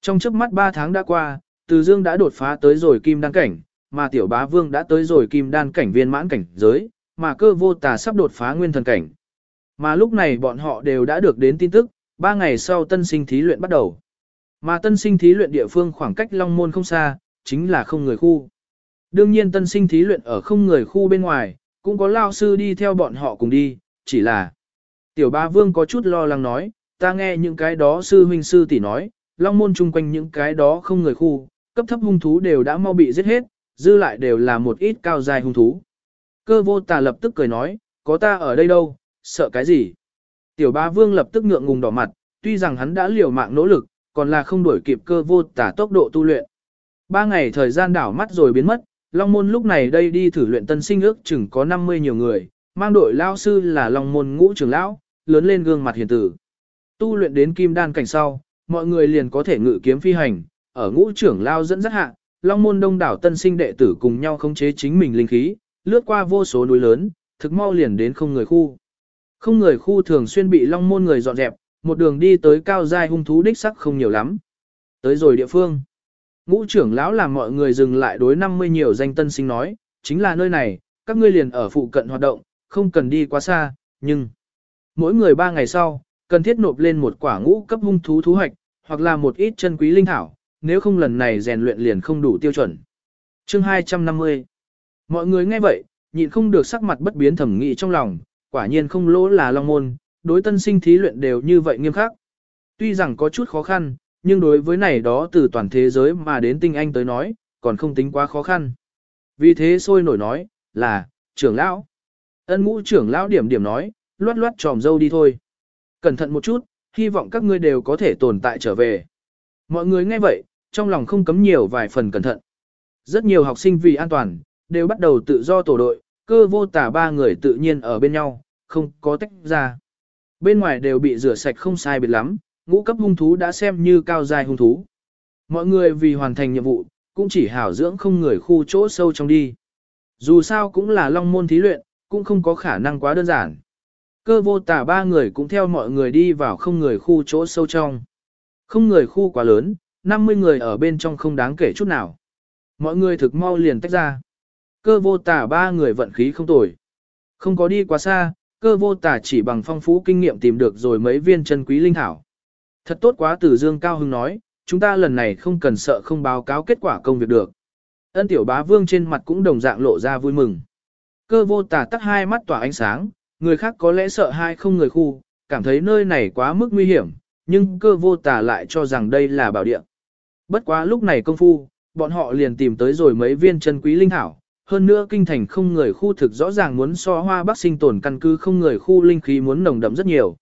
Trong trước mắt ba tháng đã qua, Từ Dương đã đột phá tới rồi kim đan cảnh, mà Tiểu Bá Vương đã tới rồi kim đan cảnh viên mãn cảnh giới, mà cơ vô tà sắp đột phá nguyên thần cảnh. Mà lúc này bọn họ đều đã được đến tin tức, ba ngày sau tân sinh thí luyện bắt đầu. Mà tân sinh thí luyện địa phương khoảng cách Long Môn không xa, chính là không người khu. Đương nhiên tân sinh thí luyện ở không người khu bên ngoài, cũng có lao sư đi theo bọn họ cùng đi, chỉ là tiểu ba vương có chút lo lắng nói, ta nghe những cái đó sư huynh sư tỷ nói, long môn chung quanh những cái đó không người khu, cấp thấp hung thú đều đã mau bị giết hết, dư lại đều là một ít cao dài hung thú. Cơ vô tà lập tức cười nói, có ta ở đây đâu, sợ cái gì? Tiểu ba vương lập tức ngượng ngùng đỏ mặt, tuy rằng hắn đã liều mạng nỗ lực, còn là không đuổi kịp cơ vô tà tốc độ tu luyện. Ba ngày thời gian đảo mắt rồi biến mất, Long Môn lúc này đây đi thử luyện tân sinh ước chừng có 50 nhiều người, mang đội lao sư là Long Môn ngũ trưởng lão, lớn lên gương mặt hiền tử. Tu luyện đến kim đan cảnh sau, mọi người liền có thể ngự kiếm phi hành, ở ngũ trưởng lao dẫn dắt hạ, Long Môn đông đảo tân sinh đệ tử cùng nhau khống chế chính mình linh khí, lướt qua vô số núi lớn, thực mau liền đến không người khu. Không người khu thường xuyên bị Long Môn người dọn dẹp, một đường đi tới cao giai hung thú đích sắc không nhiều lắm. Tới rồi địa phương. Ngũ trưởng lão làm mọi người dừng lại đối 50 nhiều danh tân sinh nói, chính là nơi này, các ngươi liền ở phụ cận hoạt động, không cần đi quá xa, nhưng mỗi người ba ngày sau, cần thiết nộp lên một quả ngũ cấp hung thú thú hoạch, hoặc là một ít chân quý linh thảo, nếu không lần này rèn luyện liền không đủ tiêu chuẩn. Chương 250 Mọi người nghe vậy, nhịn không được sắc mặt bất biến thẩm nghị trong lòng, quả nhiên không lỗ là long môn, đối tân sinh thí luyện đều như vậy nghiêm khắc. Tuy rằng có chút khó khăn, nhưng đối với này đó từ toàn thế giới mà đến tinh anh tới nói, còn không tính quá khó khăn. Vì thế sôi nổi nói, là, trưởng lão. Ân ngũ trưởng lão điểm điểm nói, loát loát tròm dâu đi thôi. Cẩn thận một chút, hy vọng các ngươi đều có thể tồn tại trở về. Mọi người nghe vậy, trong lòng không cấm nhiều vài phần cẩn thận. Rất nhiều học sinh vì an toàn, đều bắt đầu tự do tổ đội, cơ vô tả ba người tự nhiên ở bên nhau, không có tách ra. Bên ngoài đều bị rửa sạch không sai biệt lắm, ngũ cấp hung thú đã xem như cao dài hung thú. Mọi người vì hoàn thành nhiệm vụ, cũng chỉ hảo dưỡng không người khu chỗ sâu trong đi. Dù sao cũng là long môn thí luyện, cũng không có khả năng quá đơn giản. Cơ vô tả ba người cũng theo mọi người đi vào không người khu chỗ sâu trong. Không người khu quá lớn, 50 người ở bên trong không đáng kể chút nào. Mọi người thực mau liền tách ra. Cơ vô tả ba người vận khí không tồi. Không có đi quá xa, cơ vô tả chỉ bằng phong phú kinh nghiệm tìm được rồi mấy viên chân quý linh thảo. Thật tốt quá Tử Dương Cao Hưng nói, chúng ta lần này không cần sợ không báo cáo kết quả công việc được. Ân tiểu bá vương trên mặt cũng đồng dạng lộ ra vui mừng. Cơ vô tả tắt hai mắt tỏa ánh sáng, người khác có lẽ sợ hai không người khu, cảm thấy nơi này quá mức nguy hiểm, nhưng cơ vô tả lại cho rằng đây là bảo địa. Bất quá lúc này công phu, bọn họ liền tìm tới rồi mấy viên chân quý linh thảo, hơn nữa kinh thành không người khu thực rõ ràng muốn so hoa bắc sinh tồn căn cứ không người khu linh khí muốn nồng đậm rất nhiều.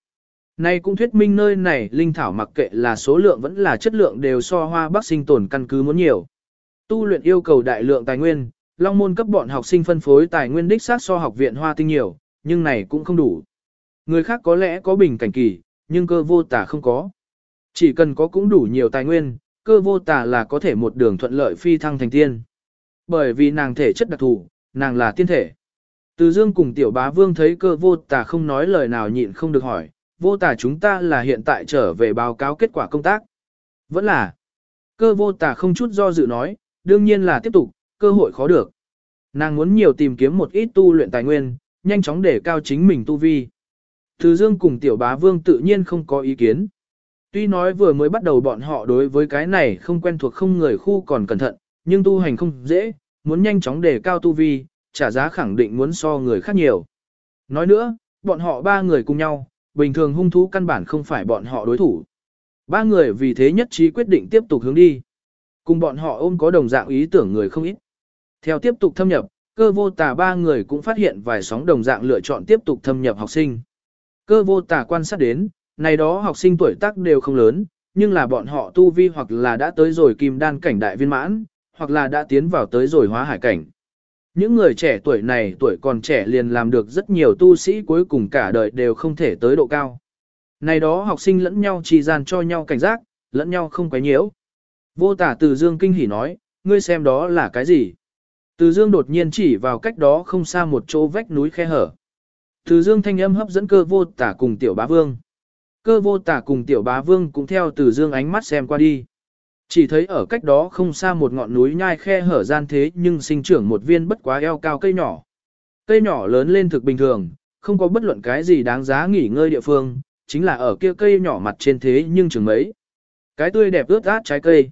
nay cũng thuyết minh nơi này linh thảo mặc kệ là số lượng vẫn là chất lượng đều so hoa bắc sinh tồn căn cứ muốn nhiều. Tu luyện yêu cầu đại lượng tài nguyên, long môn cấp bọn học sinh phân phối tài nguyên đích xác so học viện hoa tinh nhiều, nhưng này cũng không đủ. Người khác có lẽ có bình cảnh kỳ, nhưng cơ vô tả không có. Chỉ cần có cũng đủ nhiều tài nguyên, cơ vô tả là có thể một đường thuận lợi phi thăng thành tiên. Bởi vì nàng thể chất đặc thù, nàng là tiên thể. Từ dương cùng tiểu bá vương thấy cơ vô tả không nói lời nào nhịn không được hỏi, vô tả chúng ta là hiện tại trở về báo cáo kết quả công tác. Vẫn là, cơ vô tả không chút do dự nói, đương nhiên là tiếp tục, cơ hội khó được. Nàng muốn nhiều tìm kiếm một ít tu luyện tài nguyên, nhanh chóng để cao chính mình tu vi. Từ dương cùng tiểu bá vương tự nhiên không có ý kiến. Tuy nói vừa mới bắt đầu bọn họ đối với cái này không quen thuộc không người khu còn cẩn thận, nhưng tu hành không dễ, muốn nhanh chóng đề cao tu vi, trả giá khẳng định muốn so người khác nhiều. Nói nữa, bọn họ ba người cùng nhau, bình thường hung thú căn bản không phải bọn họ đối thủ. Ba người vì thế nhất trí quyết định tiếp tục hướng đi. Cùng bọn họ ôm có đồng dạng ý tưởng người không ít. Theo tiếp tục thâm nhập, cơ vô tà ba người cũng phát hiện vài sóng đồng dạng lựa chọn tiếp tục thâm nhập học sinh. Cơ vô tà quan sát đến, này đó học sinh tuổi tác đều không lớn, nhưng là bọn họ tu vi hoặc là đã tới rồi kim đan cảnh đại viên mãn, hoặc là đã tiến vào tới rồi hóa hải cảnh. Những người trẻ tuổi này tuổi còn trẻ liền làm được rất nhiều tu sĩ cuối cùng cả đời đều không thể tới độ cao. Này đó học sinh lẫn nhau trì gian cho nhau cảnh giác, lẫn nhau không quấy nhiễu. Vô tả từ dương kinh hỉ nói, ngươi xem đó là cái gì? Từ dương đột nhiên chỉ vào cách đó không xa một chỗ vách núi khe hở. Từ dương thanh âm hấp dẫn cơ vô tả cùng tiểu bá vương. Cơ vô tả cùng tiểu bá vương cũng theo từ dương ánh mắt xem qua đi. Chỉ thấy ở cách đó không xa một ngọn núi nhai khe hở gian thế nhưng sinh trưởng một viên bất quá eo cao cây nhỏ. Cây nhỏ lớn lên thực bình thường, không có bất luận cái gì đáng giá nghỉ ngơi địa phương, chính là ở kia cây nhỏ mặt trên thế nhưng trường mấy. Cái tươi đẹp ướt át trái cây.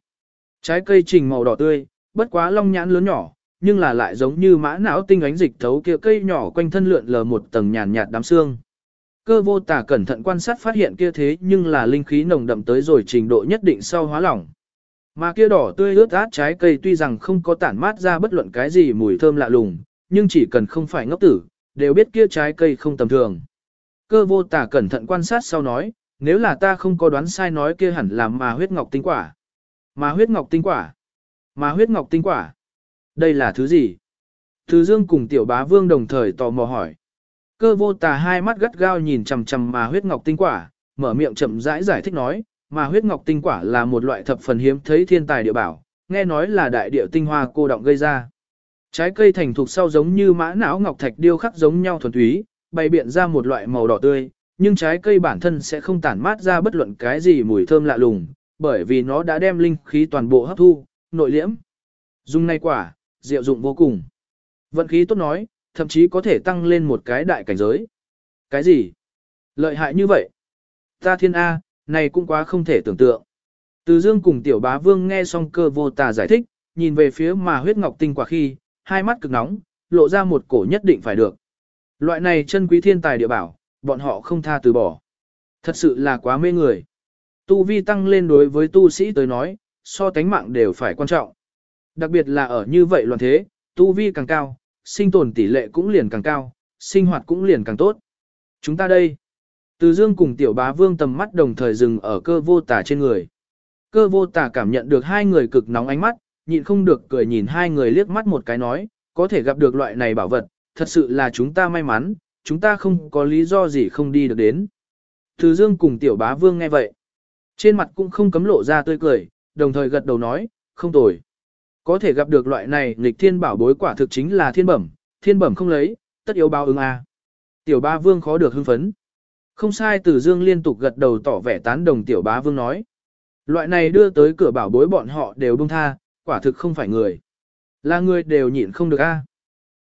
Trái cây trình màu đỏ tươi, bất quá long nhãn lớn nhỏ, nhưng là lại giống như mã não tinh ánh dịch thấu kia cây nhỏ quanh thân lượn lờ một tầng nhàn nhạt đám xương. Cơ vô tả cẩn thận quan sát phát hiện kia thế nhưng là linh khí nồng đậm tới rồi trình độ nhất định sau hóa lỏng. Mà kia đỏ tươi ướt át trái cây tuy rằng không có tản mát ra bất luận cái gì mùi thơm lạ lùng, nhưng chỉ cần không phải ngốc tử, đều biết kia trái cây không tầm thường. Cơ vô tả cẩn thận quan sát sau nói, nếu là ta không có đoán sai nói kia hẳn là mà huyết ngọc tinh quả. Mà huyết ngọc tinh quả. Mà huyết ngọc tinh quả. Đây là thứ gì? thứ dương cùng tiểu bá vương đồng thời tò mò hỏi. Cơ vô tà hai mắt gắt gao nhìn chằm chằm mà huyết ngọc tinh quả, mở miệng chậm rãi giải thích nói, mà huyết ngọc tinh quả là một loại thập phần hiếm thấy thiên tài địa bảo, nghe nói là đại địa tinh hoa cô động gây ra. Trái cây thành thục sau giống như mã não ngọc thạch điêu khắc giống nhau thuần túy, bày biện ra một loại màu đỏ tươi, nhưng trái cây bản thân sẽ không tản mát ra bất luận cái gì mùi thơm lạ lùng, bởi vì nó đã đem linh khí toàn bộ hấp thu, nội liễm. Dùng này quả, diệu dụng vô cùng. Vận khí tốt nói, thậm chí có thể tăng lên một cái đại cảnh giới. Cái gì? Lợi hại như vậy? Ta thiên A, này cũng quá không thể tưởng tượng. Từ dương cùng tiểu bá vương nghe xong cơ vô tà giải thích, nhìn về phía mà huyết ngọc tinh quả khi, hai mắt cực nóng, lộ ra một cổ nhất định phải được. Loại này chân quý thiên tài địa bảo, bọn họ không tha từ bỏ. Thật sự là quá mê người. Tu vi tăng lên đối với tu sĩ tới nói, so tánh mạng đều phải quan trọng. Đặc biệt là ở như vậy loạn thế, tu vi càng cao, sinh tồn tỷ lệ cũng liền càng cao, sinh hoạt cũng liền càng tốt. Chúng ta đây. Từ dương cùng tiểu bá vương tầm mắt đồng thời dừng ở cơ vô tả trên người. Cơ vô tả cảm nhận được hai người cực nóng ánh mắt, nhịn không được cười nhìn hai người liếc mắt một cái nói, có thể gặp được loại này bảo vật, thật sự là chúng ta may mắn, chúng ta không có lý do gì không đi được đến. Từ dương cùng tiểu bá vương nghe vậy. Trên mặt cũng không cấm lộ ra tươi cười, đồng thời gật đầu nói, không tồi. Có thể gặp được loại này nghịch thiên bảo bối quả thực chính là thiên bẩm, thiên bẩm không lấy, tất yếu báo ứng a. Tiểu bá vương khó được hưng phấn. Không sai từ dương liên tục gật đầu tỏ vẻ tán đồng tiểu bá vương nói. Loại này đưa tới cửa bảo bối bọn họ đều đông tha, quả thực không phải người. Là người đều nhịn không được a.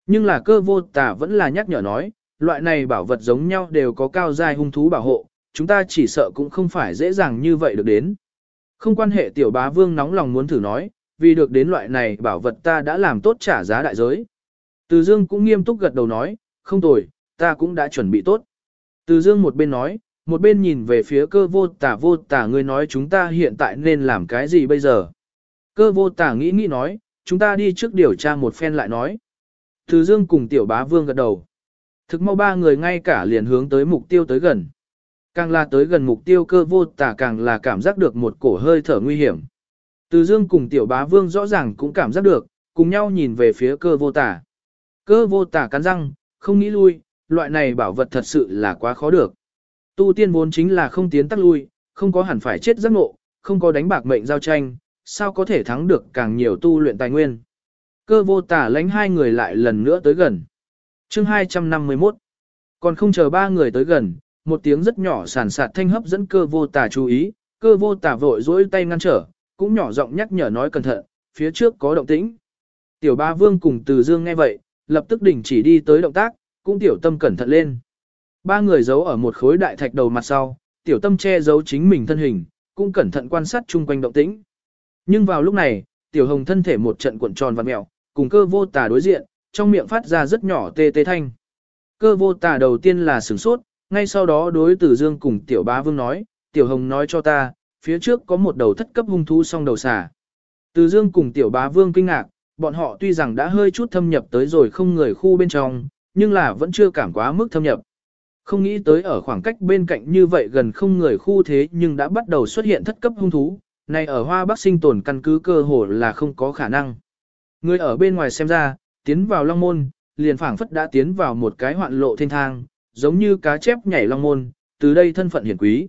Nhưng là cơ vô tả vẫn là nhắc nhở nói, loại này bảo vật giống nhau đều có cao dài hung thú bảo hộ, chúng ta chỉ sợ cũng không phải dễ dàng như vậy được đến. Không quan hệ tiểu bá vương nóng lòng muốn thử nói, vì được đến loại này bảo vật ta đã làm tốt trả giá đại giới. Từ dương cũng nghiêm túc gật đầu nói, không tồi, ta cũng đã chuẩn bị tốt. Từ dương một bên nói, một bên nhìn về phía cơ vô tả vô tả ngươi nói chúng ta hiện tại nên làm cái gì bây giờ. Cơ vô tả nghĩ nghĩ nói, chúng ta đi trước điều tra một phen lại nói. Từ dương cùng tiểu bá vương gật đầu. Thực mau ba người ngay cả liền hướng tới mục tiêu tới gần. Càng là tới gần mục tiêu cơ vô tả càng là cảm giác được một cổ hơi thở nguy hiểm. Từ dương cùng tiểu bá vương rõ ràng cũng cảm giác được, cùng nhau nhìn về phía cơ vô tả. Cơ vô tả cắn răng, không nghĩ lui, loại này bảo vật thật sự là quá khó được. Tu tiên vốn chính là không tiến tắc lui, không có hẳn phải chết giấc ngộ, không có đánh bạc mệnh giao tranh, sao có thể thắng được càng nhiều tu luyện tài nguyên. Cơ vô tả lánh hai người lại lần nữa tới gần. chương 251 Còn không chờ ba người tới gần, một tiếng rất nhỏ sàn sạt thanh hấp dẫn cơ vô tả chú ý, cơ vô tả vội dỗi tay ngăn trở, cũng nhỏ giọng nhắc nhở nói cẩn thận, phía trước có động tĩnh. Tiểu ba vương cùng từ dương nghe vậy, lập tức đình chỉ đi tới động tác, cũng tiểu tâm cẩn thận lên. Ba người giấu ở một khối đại thạch đầu mặt sau, tiểu tâm che giấu chính mình thân hình, cũng cẩn thận quan sát chung quanh động tĩnh. Nhưng vào lúc này, tiểu hồng thân thể một trận cuộn tròn và mèo, cùng cơ vô tà đối diện, trong miệng phát ra rất nhỏ tê tê thanh. Cơ vô tà đầu tiên là sửng sốt, ngay sau đó đối tử dương cùng tiểu bá vương nói, tiểu hồng nói cho ta, phía trước có một đầu thất cấp hung thú song đầu xà. Từ dương cùng tiểu bá vương kinh ngạc, bọn họ tuy rằng đã hơi chút thâm nhập tới rồi không người khu bên trong, nhưng là vẫn chưa cảm quá mức thâm nhập. Không nghĩ tới ở khoảng cách bên cạnh như vậy gần không người khu thế nhưng đã bắt đầu xuất hiện thất cấp hung thú, này ở Hoa Bắc sinh tồn căn cứ cơ hồ là không có khả năng. Người ở bên ngoài xem ra, tiến vào Long Môn, liền phảng phất đã tiến vào một cái hoạn lộ thiên thang, giống như cá chép nhảy Long Môn, từ đây thân phận hiển quý.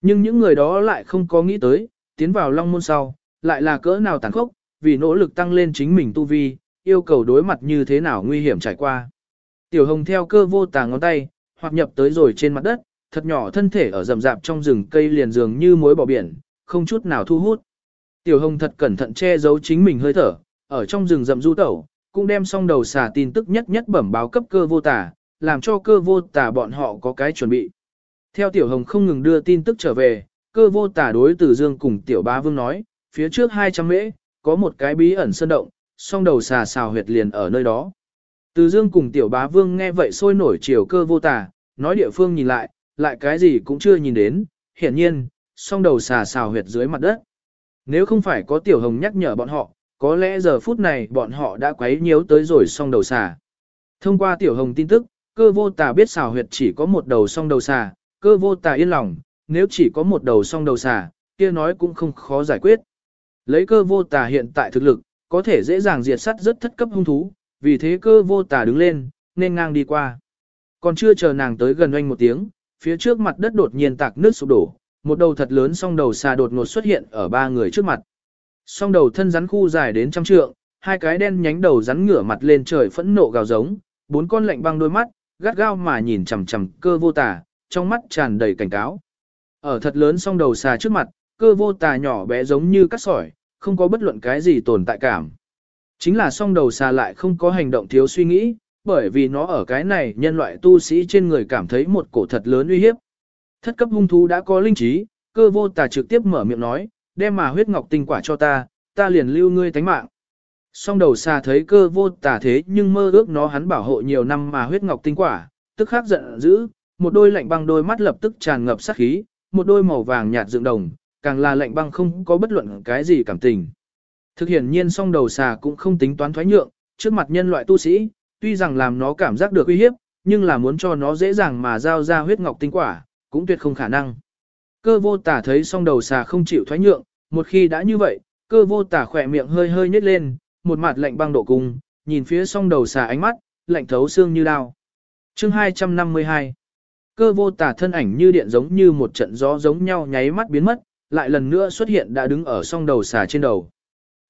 Nhưng những người đó lại không có nghĩ tới, tiến vào Long Môn sau, lại là cỡ nào tàn khốc, vì nỗ lực tăng lên chính mình tu vi, yêu cầu đối mặt như thế nào nguy hiểm trải qua. Tiểu Hồng theo cơ vô tà ngón tay, hoặc nhập tới rồi trên mặt đất, thật nhỏ thân thể ở rậm rạp trong rừng cây liền dường như mối bỏ biển, không chút nào thu hút. Tiểu Hồng thật cẩn thận che giấu chính mình hơi thở, ở trong rừng rậm du tẩu, cũng đem xong đầu xả tin tức nhất nhất bẩm báo cấp cơ vô tà, làm cho cơ vô tà bọn họ có cái chuẩn bị. Theo Tiểu Hồng không ngừng đưa tin tức trở về, cơ vô tà đối tử dương cùng Tiểu Bá Vương nói, phía trước 200 mễ, có một cái bí ẩn sơn động, song đầu xà xào huyệt liền ở nơi đó. Từ dương cùng tiểu bá vương nghe vậy sôi nổi chiều cơ vô tà, nói địa phương nhìn lại, lại cái gì cũng chưa nhìn đến, hiển nhiên, song đầu xà xào huyệt dưới mặt đất. Nếu không phải có tiểu hồng nhắc nhở bọn họ, có lẽ giờ phút này bọn họ đã quấy nhiễu tới rồi song đầu xà. Thông qua tiểu hồng tin tức, cơ vô tà biết xào huyệt chỉ có một đầu song đầu xà, cơ vô tà yên lòng, nếu chỉ có một đầu song đầu xà, kia nói cũng không khó giải quyết. Lấy cơ vô tà hiện tại thực lực, có thể dễ dàng diệt sát rất thất cấp hung thú, vì thế cơ vô tà đứng lên, nên ngang đi qua. Còn chưa chờ nàng tới gần oanh một tiếng, phía trước mặt đất đột nhiên tạc nước sụp đổ, một đầu thật lớn song đầu xà đột ngột xuất hiện ở ba người trước mặt. Song đầu thân rắn khu dài đến trăm trượng, hai cái đen nhánh đầu rắn ngửa mặt lên trời phẫn nộ gào giống, bốn con lạnh băng đôi mắt, gắt gao mà nhìn chằm chằm cơ vô tà, trong mắt tràn đầy cảnh cáo. Ở thật lớn song đầu xà trước mặt, cơ vô tà nhỏ bé giống như cắt sỏi, không có bất luận cái gì tồn tại cảm. Chính là song đầu xà lại không có hành động thiếu suy nghĩ, bởi vì nó ở cái này nhân loại tu sĩ trên người cảm thấy một cổ thật lớn uy hiếp. Thất cấp hung thú đã có linh trí, cơ vô tà trực tiếp mở miệng nói, đem mà huyết ngọc tinh quả cho ta, ta liền lưu ngươi tánh mạng. Song đầu xà thấy cơ vô tà thế nhưng mơ ước nó hắn bảo hộ nhiều năm mà huyết ngọc tinh quả, tức khắc giận dữ, một đôi lạnh băng đôi mắt lập tức tràn ngập sát khí, một đôi màu vàng nhạt dựng đồng, càng là lạnh băng không có bất luận cái gì cảm tình. Thực hiện nhiên song đầu xà cũng không tính toán thoái nhượng, trước mặt nhân loại tu sĩ, tuy rằng làm nó cảm giác được uy hiếp, nhưng là muốn cho nó dễ dàng mà giao ra huyết ngọc tinh quả, cũng tuyệt không khả năng. Cơ vô tả thấy song đầu xà không chịu thoái nhượng, một khi đã như vậy, cơ vô tả khỏe miệng hơi hơi nhếch lên, một mặt lạnh băng độ cung, nhìn phía song đầu xà ánh mắt, lạnh thấu xương như đao. Chương 252 Cơ vô tả thân ảnh như điện giống như một trận gió giống nhau nháy mắt biến mất, lại lần nữa xuất hiện đã đứng ở song đầu xà trên đầu.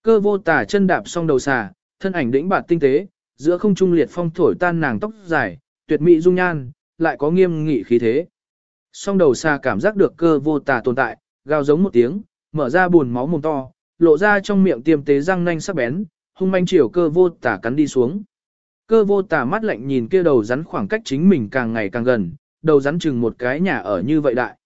Cơ vô tả chân đạp song đầu xà, thân ảnh đĩnh bạt tinh tế, giữa không trung liệt phong thổi tan nàng tóc dài, tuyệt mỹ dung nhan, lại có nghiêm nghị khí thế. Song đầu xà cảm giác được cơ vô tả tồn tại, gào giống một tiếng, mở ra buồn máu mồm to, lộ ra trong miệng tiêm tế răng nanh sắc bén, hung manh chiều cơ vô tả cắn đi xuống. Cơ vô tả mắt lạnh nhìn kia đầu rắn khoảng cách chính mình càng ngày càng gần, đầu rắn chừng một cái nhà ở như vậy đại.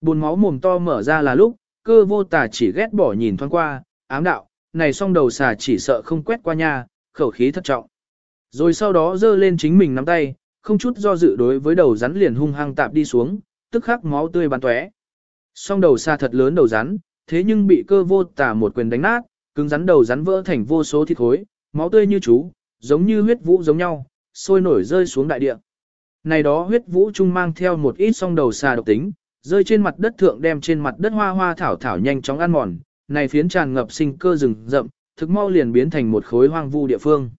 Buồn máu mồm to mở ra là lúc, cơ vô tả chỉ ghét bỏ nhìn thoáng qua, ám đạo, này song đầu xà chỉ sợ không quét qua nha, khẩu khí thật trọng. Rồi sau đó giơ lên chính mình nắm tay, không chút do dự đối với đầu rắn liền hung hăng tạp đi xuống, tức khắc máu tươi bắn tóe. Song đầu xà thật lớn đầu rắn, thế nhưng bị cơ vô tả một quyền đánh nát, cứng rắn đầu rắn vỡ thành vô số thịt khối, máu tươi như chú, giống như huyết vũ giống nhau, sôi nổi rơi xuống đại địa. Này đó huyết vũ trung mang theo một ít song đầu xà độc tính, rơi trên mặt đất thượng đem trên mặt đất hoa hoa thảo thảo nhanh chóng ăn mòn, này phiến tràn ngập sinh cơ rừng rậm, thực mau liền biến thành một khối hoang vu địa phương.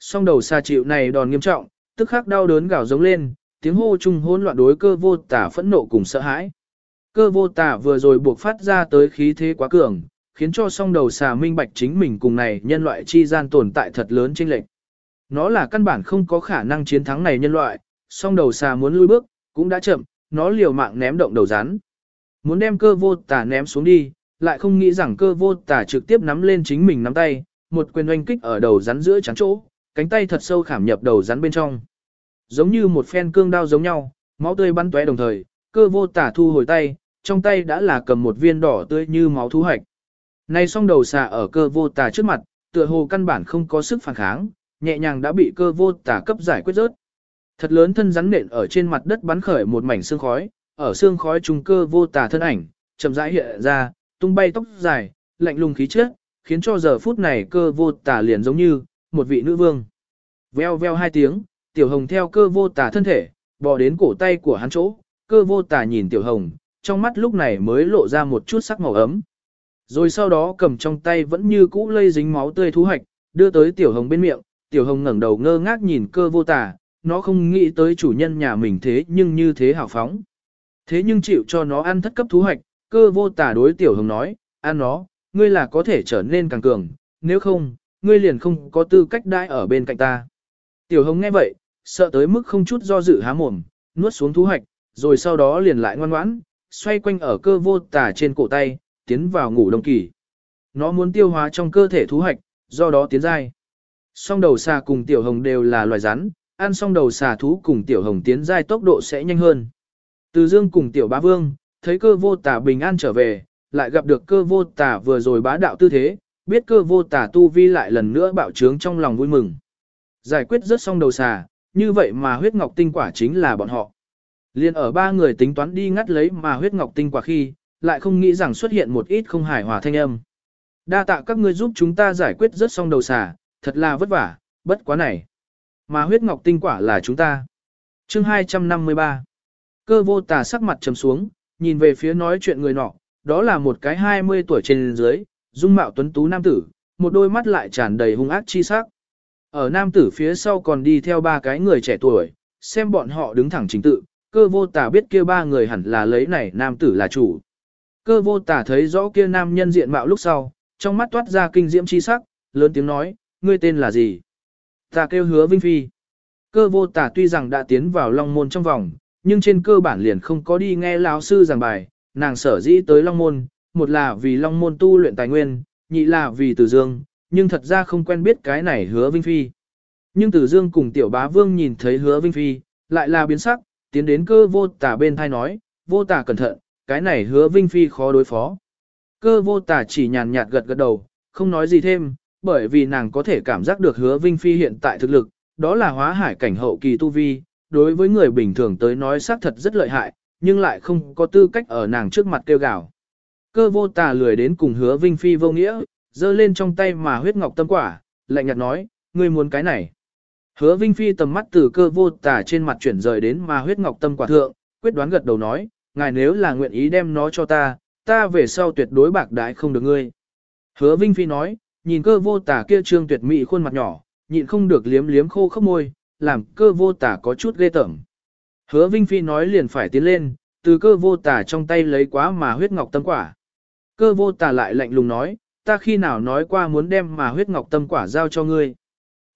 Song đầu xa chịu này đòn nghiêm trọng, tức khắc đau đớn gào giống lên, tiếng hô chung hỗn loạn đối cơ vô tả phẫn nộ cùng sợ hãi. Cơ vô tả vừa rồi buộc phát ra tới khí thế quá cường, khiến cho song đầu xà minh bạch chính mình cùng này nhân loại chi gian tồn tại thật lớn trên lệch. Nó là căn bản không có khả năng chiến thắng này nhân loại, song đầu xà muốn lui bước, cũng đã chậm, nó liều mạng ném động đầu rắn. Muốn đem cơ vô tả ném xuống đi, lại không nghĩ rằng cơ vô tả trực tiếp nắm lên chính mình nắm tay, một quyền oanh kích ở đầu rắn giữa trắng chỗ, cánh tay thật sâu khảm nhập đầu rắn bên trong. Giống như một phen cương đao giống nhau, máu tươi bắn tóe đồng thời, cơ vô tả thu hồi tay, trong tay đã là cầm một viên đỏ tươi như máu thu hoạch Này song đầu xà ở cơ vô tả trước mặt, tựa hồ căn bản không có sức phản kháng, nhẹ nhàng đã bị cơ vô tả cấp giải quyết rớt. Thật lớn thân rắn nện ở trên mặt đất bắn khởi một mảnh xương khói, ở xương khói trùng cơ vô tả thân ảnh, chậm rãi hiện ra, tung bay tóc dài, lạnh lùng khí chất, khiến cho giờ phút này cơ vô tả liền giống như một vị nữ vương. Veo veo hai tiếng, tiểu hồng theo cơ vô tả thân thể, bò đến cổ tay của hắn chỗ, cơ vô tả nhìn tiểu hồng, trong mắt lúc này mới lộ ra một chút sắc màu ấm. Rồi sau đó cầm trong tay vẫn như cũ lây dính máu tươi thú hạch, đưa tới tiểu hồng bên miệng, tiểu hồng ngẩng đầu ngơ ngác nhìn cơ vô tả, nó không nghĩ tới chủ nhân nhà mình thế nhưng như thế hào phóng. Thế nhưng chịu cho nó ăn thất cấp thú hạch, cơ vô tà đối tiểu hồng nói, ăn nó, ngươi là có thể trở nên càng cường, nếu không, ngươi liền không có tư cách đãi ở bên cạnh ta. Tiểu hồng nghe vậy, sợ tới mức không chút do dự há mồm, nuốt xuống thú hạch, rồi sau đó liền lại ngoan ngoãn, xoay quanh ở cơ vô tà trên cổ tay, tiến vào ngủ đông kỳ. Nó muốn tiêu hóa trong cơ thể thú hạch, do đó tiến dai. Song đầu xà cùng tiểu hồng đều là loài rắn, ăn song đầu xà thú cùng tiểu hồng tiến dai tốc độ sẽ nhanh hơn. Từ dương cùng tiểu bá vương, thấy cơ vô tả bình an trở về, lại gặp được cơ vô tả vừa rồi bá đạo tư thế, biết cơ vô tả tu vi lại lần nữa bạo trướng trong lòng vui mừng. Giải quyết rất xong đầu xà, như vậy mà huyết ngọc tinh quả chính là bọn họ. Liên ở ba người tính toán đi ngắt lấy mà huyết ngọc tinh quả khi, lại không nghĩ rằng xuất hiện một ít không hài hòa thanh âm. Đa tạ các ngươi giúp chúng ta giải quyết rất xong đầu xà, thật là vất vả, bất quá này. Mà huyết ngọc tinh quả là chúng ta. Chương 253 Cơ vô tà sắc mặt trầm xuống, nhìn về phía nói chuyện người nọ, đó là một cái 20 tuổi trên dưới, dung mạo tuấn tú nam tử, một đôi mắt lại tràn đầy hung ác chi sắc. Ở nam tử phía sau còn đi theo ba cái người trẻ tuổi, xem bọn họ đứng thẳng chính tự, cơ vô tả biết kia ba người hẳn là lấy này nam tử là chủ. Cơ vô tả thấy rõ kia nam nhân diện mạo lúc sau, trong mắt toát ra kinh diễm chi sắc, lớn tiếng nói, ngươi tên là gì? Ta kêu hứa Vinh Phi. Cơ vô tả tuy rằng đã tiến vào Long Môn trong vòng, nhưng trên cơ bản liền không có đi nghe lão sư giảng bài, nàng sở dĩ tới Long Môn, một là vì Long Môn tu luyện tài nguyên, nhị là vì Tử Dương, nhưng thật ra không quen biết cái này hứa Vinh Phi. Nhưng Tử Dương cùng Tiểu Bá Vương nhìn thấy hứa Vinh Phi, lại là biến sắc, tiến đến cơ vô tả bên thai nói, vô tả cẩn thận, cái này hứa Vinh Phi khó đối phó. Cơ vô tả chỉ nhàn nhạt gật gật đầu, không nói gì thêm, bởi vì nàng có thể cảm giác được hứa Vinh Phi hiện tại thực lực, đó là hóa hải cảnh hậu kỳ tu vi, đối với người bình thường tới nói xác thật rất lợi hại, nhưng lại không có tư cách ở nàng trước mặt kêu gào. Cơ vô tà lười đến cùng hứa Vinh Phi vô nghĩa, giơ lên trong tay mà huyết ngọc tâm quả, lạnh nhạt nói, ngươi muốn cái này. Hứa Vinh Phi tầm mắt từ cơ vô tà trên mặt chuyển rời đến mà huyết ngọc tâm quả thượng, quyết đoán gật đầu nói, ngài nếu là nguyện ý đem nó cho ta, ta về sau tuyệt đối bạc đái không được ngươi. Hứa Vinh Phi nói, nhìn cơ vô tà kia trương tuyệt mỹ khuôn mặt nhỏ, nhịn không được liếm liếm khô khóc môi, làm cơ vô tà có chút ghê tởm. Hứa Vinh Phi nói liền phải tiến lên, từ cơ vô tà trong tay lấy quá mà huyết ngọc tâm quả. Cơ vô tà lại lạnh lùng nói, ta khi nào nói qua muốn đem mà huyết ngọc tâm quả giao cho ngươi.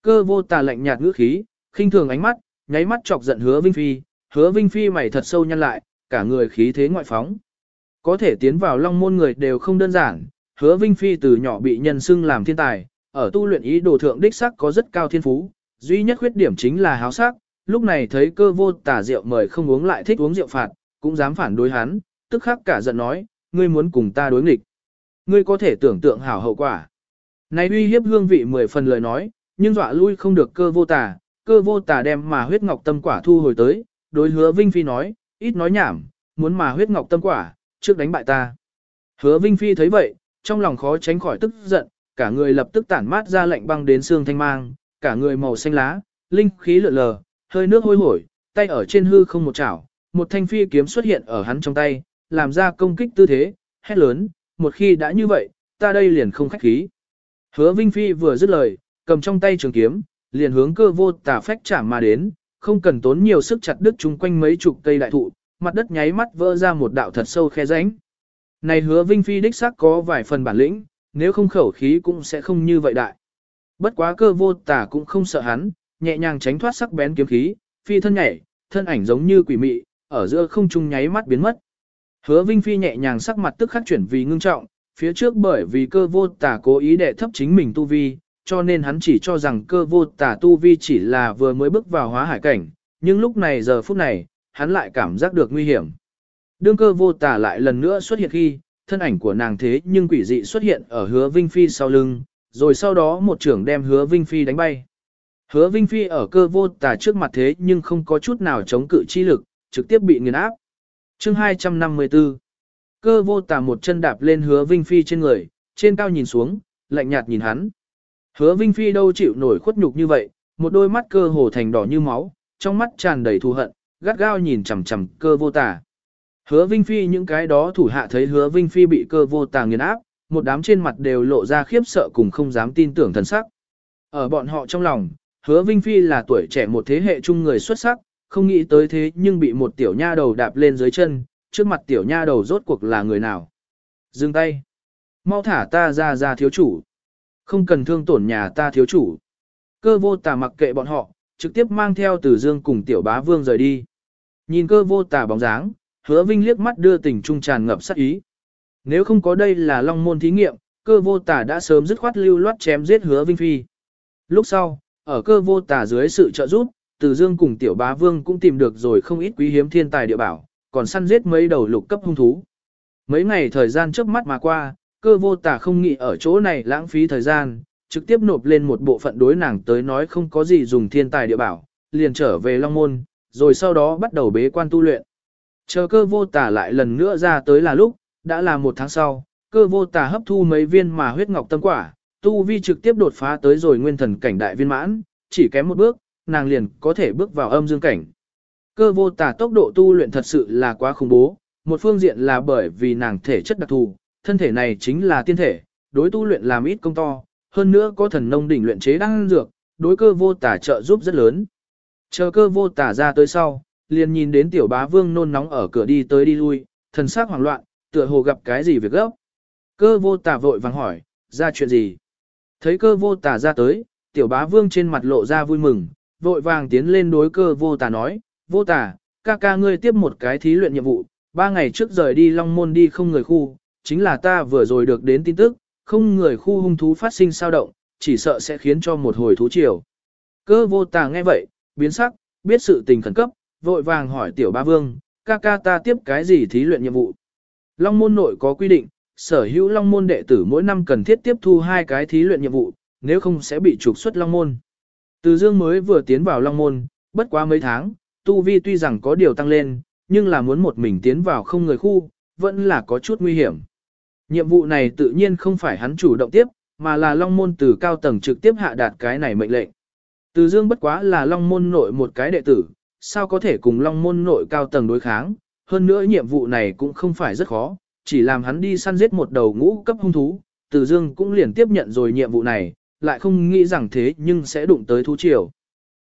Cơ vô tà lạnh nhạt ngữ khí, khinh thường ánh mắt, nháy mắt chọc giận hứa Vinh Phi, hứa Vinh Phi mày thật sâu nhăn lại, cả người khí thế ngoại phóng. Có thể tiến vào long môn người đều không đơn giản, hứa Vinh Phi từ nhỏ bị nhân xưng làm thiên tài, ở tu luyện ý đồ thượng đích sắc có rất cao thiên phú, duy nhất khuyết điểm chính là háo sắc, lúc này thấy cơ vô tà rượu mời không uống lại thích uống rượu phạt, cũng dám phản đối hắn, tức khắc cả giận nói, ngươi muốn cùng ta đối nghịch. Ngươi có thể tưởng tượng hảo hậu quả. Này uy hiếp hương vị mười phần lời nói, nhưng dọa lui không được cơ vô tà, cơ vô tà đem mà huyết ngọc tâm quả thu hồi tới, đối hứa Vinh Phi nói, ít nói nhảm, muốn mà huyết ngọc tâm quả, trước đánh bại ta. Hứa Vinh Phi thấy vậy, trong lòng khó tránh khỏi tức giận, cả người lập tức tản mát ra lạnh băng đến xương thanh mang, cả người màu xanh lá, linh khí lượn lờ, hơi nước hôi hổi, tay ở trên hư không một chảo, một thanh phi kiếm xuất hiện ở hắn trong tay, làm ra công kích tư thế, hét lớn, một khi đã như vậy, ta đây liền không khách khí. Hứa Vinh Phi vừa dứt lời, cầm trong tay trường kiếm, liền hướng cơ vô tà phách chạm mà đến, không cần tốn nhiều sức chặt đứt chung quanh mấy chục cây đại thụ, mặt đất nháy mắt vỡ ra một đạo thật sâu khe rãnh. Này hứa Vinh Phi đích xác có vài phần bản lĩnh, nếu không khẩu khí cũng sẽ không như vậy đại. Bất quá cơ vô tả cũng không sợ hắn, nhẹ nhàng tránh thoát sắc bén kiếm khí, phi thân nhảy, thân ảnh giống như quỷ mị, ở giữa không trung nháy mắt biến mất. Hứa Vinh Phi nhẹ nhàng sắc mặt tức khắc chuyển vì ngưng trọng, phía trước bởi vì cơ vô tả cố ý đệ thấp chính mình tu vi, cho nên hắn chỉ cho rằng cơ vô tả tu vi chỉ là vừa mới bước vào hóa hải cảnh, nhưng lúc này giờ phút này, hắn lại cảm giác được nguy hiểm. Đương cơ vô tả lại lần nữa xuất hiện khi, thân ảnh của nàng thế nhưng quỷ dị xuất hiện ở hứa Vinh Phi sau lưng, rồi sau đó một trưởng đem hứa Vinh Phi đánh bay. Hứa Vinh Phi ở cơ vô tà trước mặt thế nhưng không có chút nào chống cự chi lực, trực tiếp bị nghiền áp. chương 254 Cơ vô tà một chân đạp lên hứa Vinh Phi trên người, trên cao nhìn xuống, lạnh nhạt nhìn hắn. Hứa Vinh Phi đâu chịu nổi khuất nhục như vậy, một đôi mắt cơ hồ thành đỏ như máu, trong mắt tràn đầy thù hận, gắt gao nhìn chằm chằm cơ vô tà. Hứa Vinh Phi những cái đó thủ hạ thấy hứa Vinh Phi bị cơ vô tà nghiền áp, một đám trên mặt đều lộ ra khiếp sợ cùng không dám tin tưởng thần sắc. Ở bọn họ trong lòng, hứa Vinh Phi là tuổi trẻ một thế hệ chung người xuất sắc, không nghĩ tới thế nhưng bị một tiểu nha đầu đạp lên dưới chân, trước mặt tiểu nha đầu rốt cuộc là người nào. Dừng tay. Mau thả ta ra ra thiếu chủ. Không cần thương tổn nhà ta thiếu chủ. Cơ vô tà mặc kệ bọn họ, trực tiếp mang theo từ dương cùng tiểu bá vương rời đi. Nhìn cơ vô tà bóng dáng, hứa vinh liếc mắt đưa tình trung tràn ngập sắc ý. Nếu không có đây là long môn thí nghiệm, cơ vô tả đã sớm dứt khoát lưu loát chém giết hứa vinh phi. Lúc sau, ở cơ vô tả dưới sự trợ giúp, từ dương cùng tiểu bá vương cũng tìm được rồi không ít quý hiếm thiên tài địa bảo, còn săn giết mấy đầu lục cấp hung thú. Mấy ngày thời gian trước mắt mà qua, cơ vô tả không nghĩ ở chỗ này lãng phí thời gian, trực tiếp nộp lên một bộ phận đối nàng tới nói không có gì dùng thiên tài địa bảo, liền trở về Long Môn, rồi sau đó bắt đầu bế quan tu luyện. Chờ cơ vô tả lại lần nữa ra tới là lúc, đã là một tháng sau, cơ vô tà hấp thu mấy viên mà huyết ngọc tâm quả, tu vi trực tiếp đột phá tới rồi nguyên thần cảnh đại viên mãn, chỉ kém một bước, nàng liền có thể bước vào âm dương cảnh. Cơ vô tà tốc độ tu luyện thật sự là quá khủng bố, một phương diện là bởi vì nàng thể chất đặc thù, thân thể này chính là tiên thể, đối tu luyện làm ít công to, hơn nữa có thần nông đỉnh luyện chế đang dược, đối cơ vô tà trợ giúp rất lớn. Chờ cơ vô tà ra tới sau, liền nhìn đến tiểu bá vương nôn nóng ở cửa đi tới đi lui, thần sắc hoảng loạn, tựa hồ gặp cái gì việc gấp. Cơ vô tả vội vàng hỏi, ra chuyện gì? Thấy cơ vô tả ra tới, tiểu bá vương trên mặt lộ ra vui mừng, vội vàng tiến lên đối cơ vô tả nói, vô tả, ca ca ngươi tiếp một cái thí luyện nhiệm vụ, ba ngày trước rời đi Long Môn đi không người khu, chính là ta vừa rồi được đến tin tức, không người khu hung thú phát sinh sao động, chỉ sợ sẽ khiến cho một hồi thú triều. Cơ vô tà nghe vậy, biến sắc, biết sự tình khẩn cấp, vội vàng hỏi tiểu ba vương, ca ca ta tiếp cái gì thí luyện nhiệm vụ. Long môn nội có quy định, sở hữu long môn đệ tử mỗi năm cần thiết tiếp thu hai cái thí luyện nhiệm vụ, nếu không sẽ bị trục xuất long môn. Từ dương mới vừa tiến vào long môn, bất quá mấy tháng, tu vi tuy rằng có điều tăng lên, nhưng là muốn một mình tiến vào không người khu, vẫn là có chút nguy hiểm. Nhiệm vụ này tự nhiên không phải hắn chủ động tiếp, mà là Long Môn từ cao tầng trực tiếp hạ đạt cái này mệnh lệnh. Từ Dương bất quá là Long Môn nội một cái đệ tử, sao có thể cùng Long Môn nội cao tầng đối kháng, hơn nữa nhiệm vụ này cũng không phải rất khó, chỉ làm hắn đi săn giết một đầu ngũ cấp hung thú, Từ Dương cũng liền tiếp nhận rồi nhiệm vụ này, lại không nghĩ rằng thế nhưng sẽ đụng tới thú triều.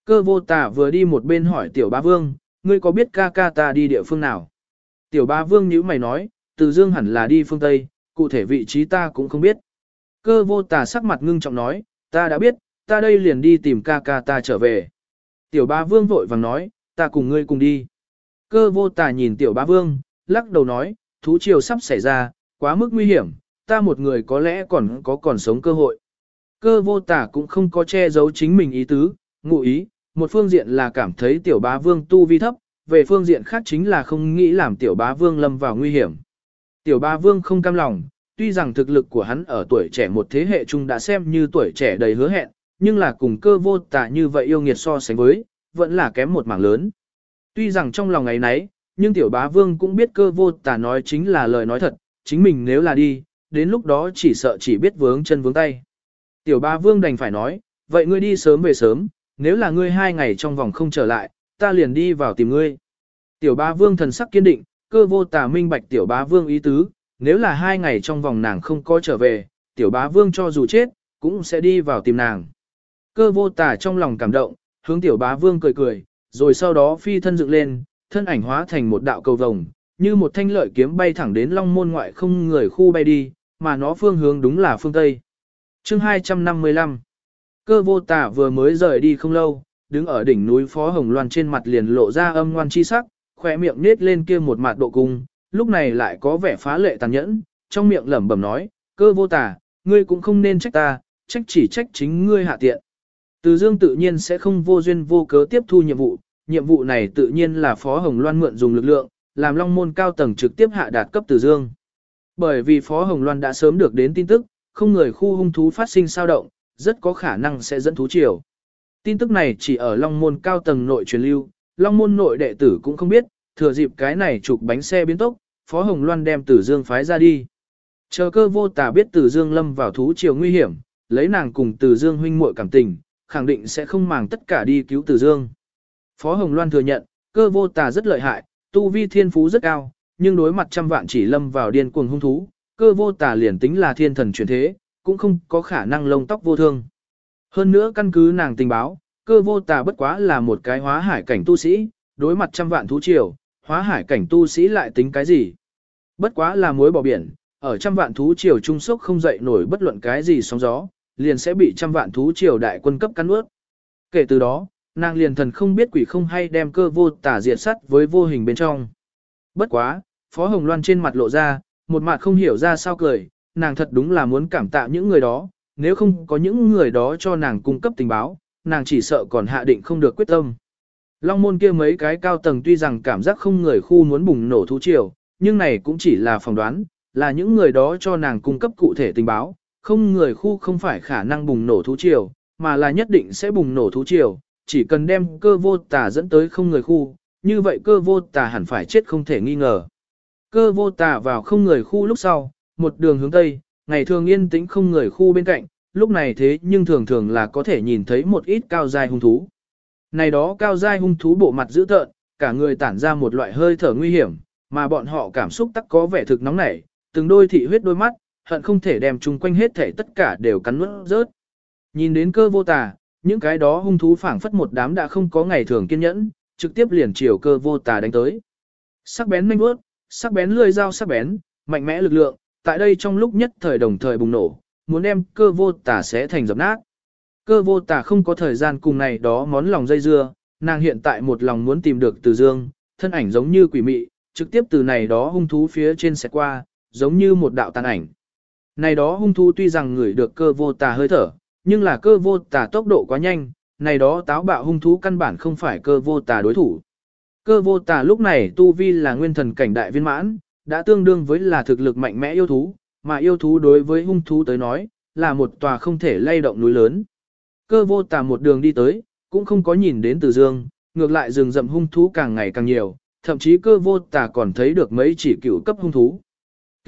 Cơ vô tà vừa đi một bên hỏi tiểu ba vương, ngươi có biết ca ca ta đi địa phương nào? Tiểu ba vương nhíu mày nói, từ dương hẳn là đi phương Tây, cụ thể vị trí ta cũng không biết. Cơ vô tà sắc mặt ngưng trọng nói, ta đã biết, ta đây liền đi tìm ca ca ta trở về. Tiểu ba vương vội vàng nói, ta cùng ngươi cùng đi. Cơ vô tà nhìn tiểu bá vương, lắc đầu nói, thú triều sắp xảy ra, quá mức nguy hiểm, ta một người có lẽ còn có còn sống cơ hội. Cơ vô tà cũng không có che giấu chính mình ý tứ, ngụ ý, một phương diện là cảm thấy tiểu bá vương tu vi thấp, về phương diện khác chính là không nghĩ làm tiểu bá vương lâm vào nguy hiểm. Tiểu bá vương không cam lòng, tuy rằng thực lực của hắn ở tuổi trẻ một thế hệ chung đã xem như tuổi trẻ đầy hứa hẹn, nhưng là cùng cơ vô tà như vậy yêu nghiệt so sánh với, vẫn là kém một mảng lớn. Tuy rằng trong lòng ngày nấy, nhưng tiểu bá vương cũng biết cơ vô tà nói chính là lời nói thật, chính mình nếu là đi, đến lúc đó chỉ sợ chỉ biết vướng chân vướng tay. Tiểu bá vương đành phải nói, vậy ngươi đi sớm về sớm, nếu là ngươi hai ngày trong vòng không trở lại, ta liền đi vào tìm ngươi. Tiểu bá vương thần sắc kiên định, cơ vô tà minh bạch tiểu bá vương ý tứ, nếu là hai ngày trong vòng nàng không có trở về, tiểu bá vương cho dù chết, cũng sẽ đi vào tìm nàng. Cơ vô tà trong lòng cảm động, hướng tiểu bá vương cười cười, rồi sau đó phi thân dựng lên, thân ảnh hóa thành một đạo cầu vồng, như một thanh lợi kiếm bay thẳng đến long môn ngoại không người khu bay đi, mà nó phương hướng đúng là phương Tây. chương 255 Cơ vô tả vừa mới rời đi không lâu, đứng ở đỉnh núi Phó Hồng Loan trên mặt liền lộ ra âm ngoan chi sắc, khỏe miệng nết lên kia một mặt độ cung, lúc này lại có vẻ phá lệ tàn nhẫn, trong miệng lẩm bẩm nói, cơ vô tả, ngươi cũng không nên trách ta, trách chỉ trách chính ngươi hạ tiện. Từ dương tự nhiên sẽ không vô duyên vô cớ tiếp thu nhiệm vụ, nhiệm vụ này tự nhiên là Phó Hồng Loan mượn dùng lực lượng, làm long môn cao tầng trực tiếp hạ đạt cấp từ dương. Bởi vì Phó Hồng Loan đã sớm được đến tin tức, không người khu hung thú phát sinh sao động, rất có khả năng sẽ dẫn thú triều. Tin tức này chỉ ở Long Môn cao tầng nội truyền lưu, Long Môn nội đệ tử cũng không biết, thừa dịp cái này chụp bánh xe biến tốc, Phó Hồng Loan đem Tử Dương phái ra đi. Chờ cơ vô tà biết Tử Dương lâm vào thú triều nguy hiểm, lấy nàng cùng Tử Dương huynh muội cảm tình, khẳng định sẽ không màng tất cả đi cứu Tử Dương. Phó Hồng Loan thừa nhận, cơ vô tà rất lợi hại, tu vi thiên phú rất cao, nhưng đối mặt trăm vạn chỉ lâm vào điên cuồng hung thú, cơ vô tà liền tính là thiên thần chuyển thế, cũng không có khả năng lông tóc vô thương. Hơn nữa căn cứ nàng tình báo, cơ vô tà bất quá là một cái hóa hải cảnh tu sĩ, đối mặt trăm vạn thú triều, hóa hải cảnh tu sĩ lại tính cái gì? Bất quá là muối bỏ biển, ở trăm vạn thú triều trung sốc không dậy nổi bất luận cái gì sóng gió, liền sẽ bị trăm vạn thú triều đại quân cấp cắn ướt. Kể từ đó, nàng liền thần không biết quỷ không hay đem cơ vô tả diệt sắt với vô hình bên trong. Bất quá, Phó Hồng Loan trên mặt lộ ra, một mặt không hiểu ra sao cười, nàng thật đúng là muốn cảm tạ những người đó, nếu không có những người đó cho nàng cung cấp tình báo, nàng chỉ sợ còn hạ định không được quyết tâm. Long môn kia mấy cái cao tầng tuy rằng cảm giác không người khu muốn bùng nổ thú triều, nhưng này cũng chỉ là phỏng đoán, là những người đó cho nàng cung cấp cụ thể tình báo, không người khu không phải khả năng bùng nổ thú triều, mà là nhất định sẽ bùng nổ thú triều, chỉ cần đem cơ vô tà dẫn tới không người khu, như vậy cơ vô tà hẳn phải chết không thể nghi ngờ. Cơ vô tà vào không người khu lúc sau, một đường hướng tây, ngày thường yên tĩnh không người khu bên cạnh, lúc này thế nhưng thường thường là có thể nhìn thấy một ít cao dài hung thú. Này đó cao dài hung thú bộ mặt dữ tợn, cả người tản ra một loại hơi thở nguy hiểm, mà bọn họ cảm xúc tắc có vẻ thực nóng nảy, từng đôi thị huyết đôi mắt, hận không thể đem chung quanh hết thể tất cả đều cắn nuốt rớt. Nhìn đến cơ vô tà, những cái đó hung thú phảng phất một đám đã không có ngày thường kiên nhẫn, trực tiếp liền chiều cơ vô tà đánh tới. Sắc bén manh bước, sắc bén lưỡi dao sắc bén, mạnh mẽ lực lượng, tại đây trong lúc nhất thời đồng thời bùng nổ, muốn đem cơ vô tà sẽ thành dập nát. Cơ vô tà không có thời gian cùng này đó món lòng dây dưa, nàng hiện tại một lòng muốn tìm được từ dương, thân ảnh giống như quỷ mị, trực tiếp từ này đó hung thú phía trên sẽ qua, giống như một đạo tàn ảnh. Này đó hung thú tuy rằng người được cơ vô tà hơi thở, nhưng là cơ vô tà tốc độ quá nhanh, này đó táo bạo hung thú căn bản không phải cơ vô tà đối thủ. Cơ vô tà lúc này tu vi là nguyên thần cảnh đại viên mãn, đã tương đương với là thực lực mạnh mẽ yêu thú, mà yêu thú đối với hung thú tới nói, là một tòa không thể lay động núi lớn. Cơ vô tà một đường đi tới, cũng không có nhìn đến từ dương, ngược lại rừng rậm hung thú càng ngày càng nhiều, thậm chí cơ vô tà còn thấy được mấy chỉ cựu cấp hung thú.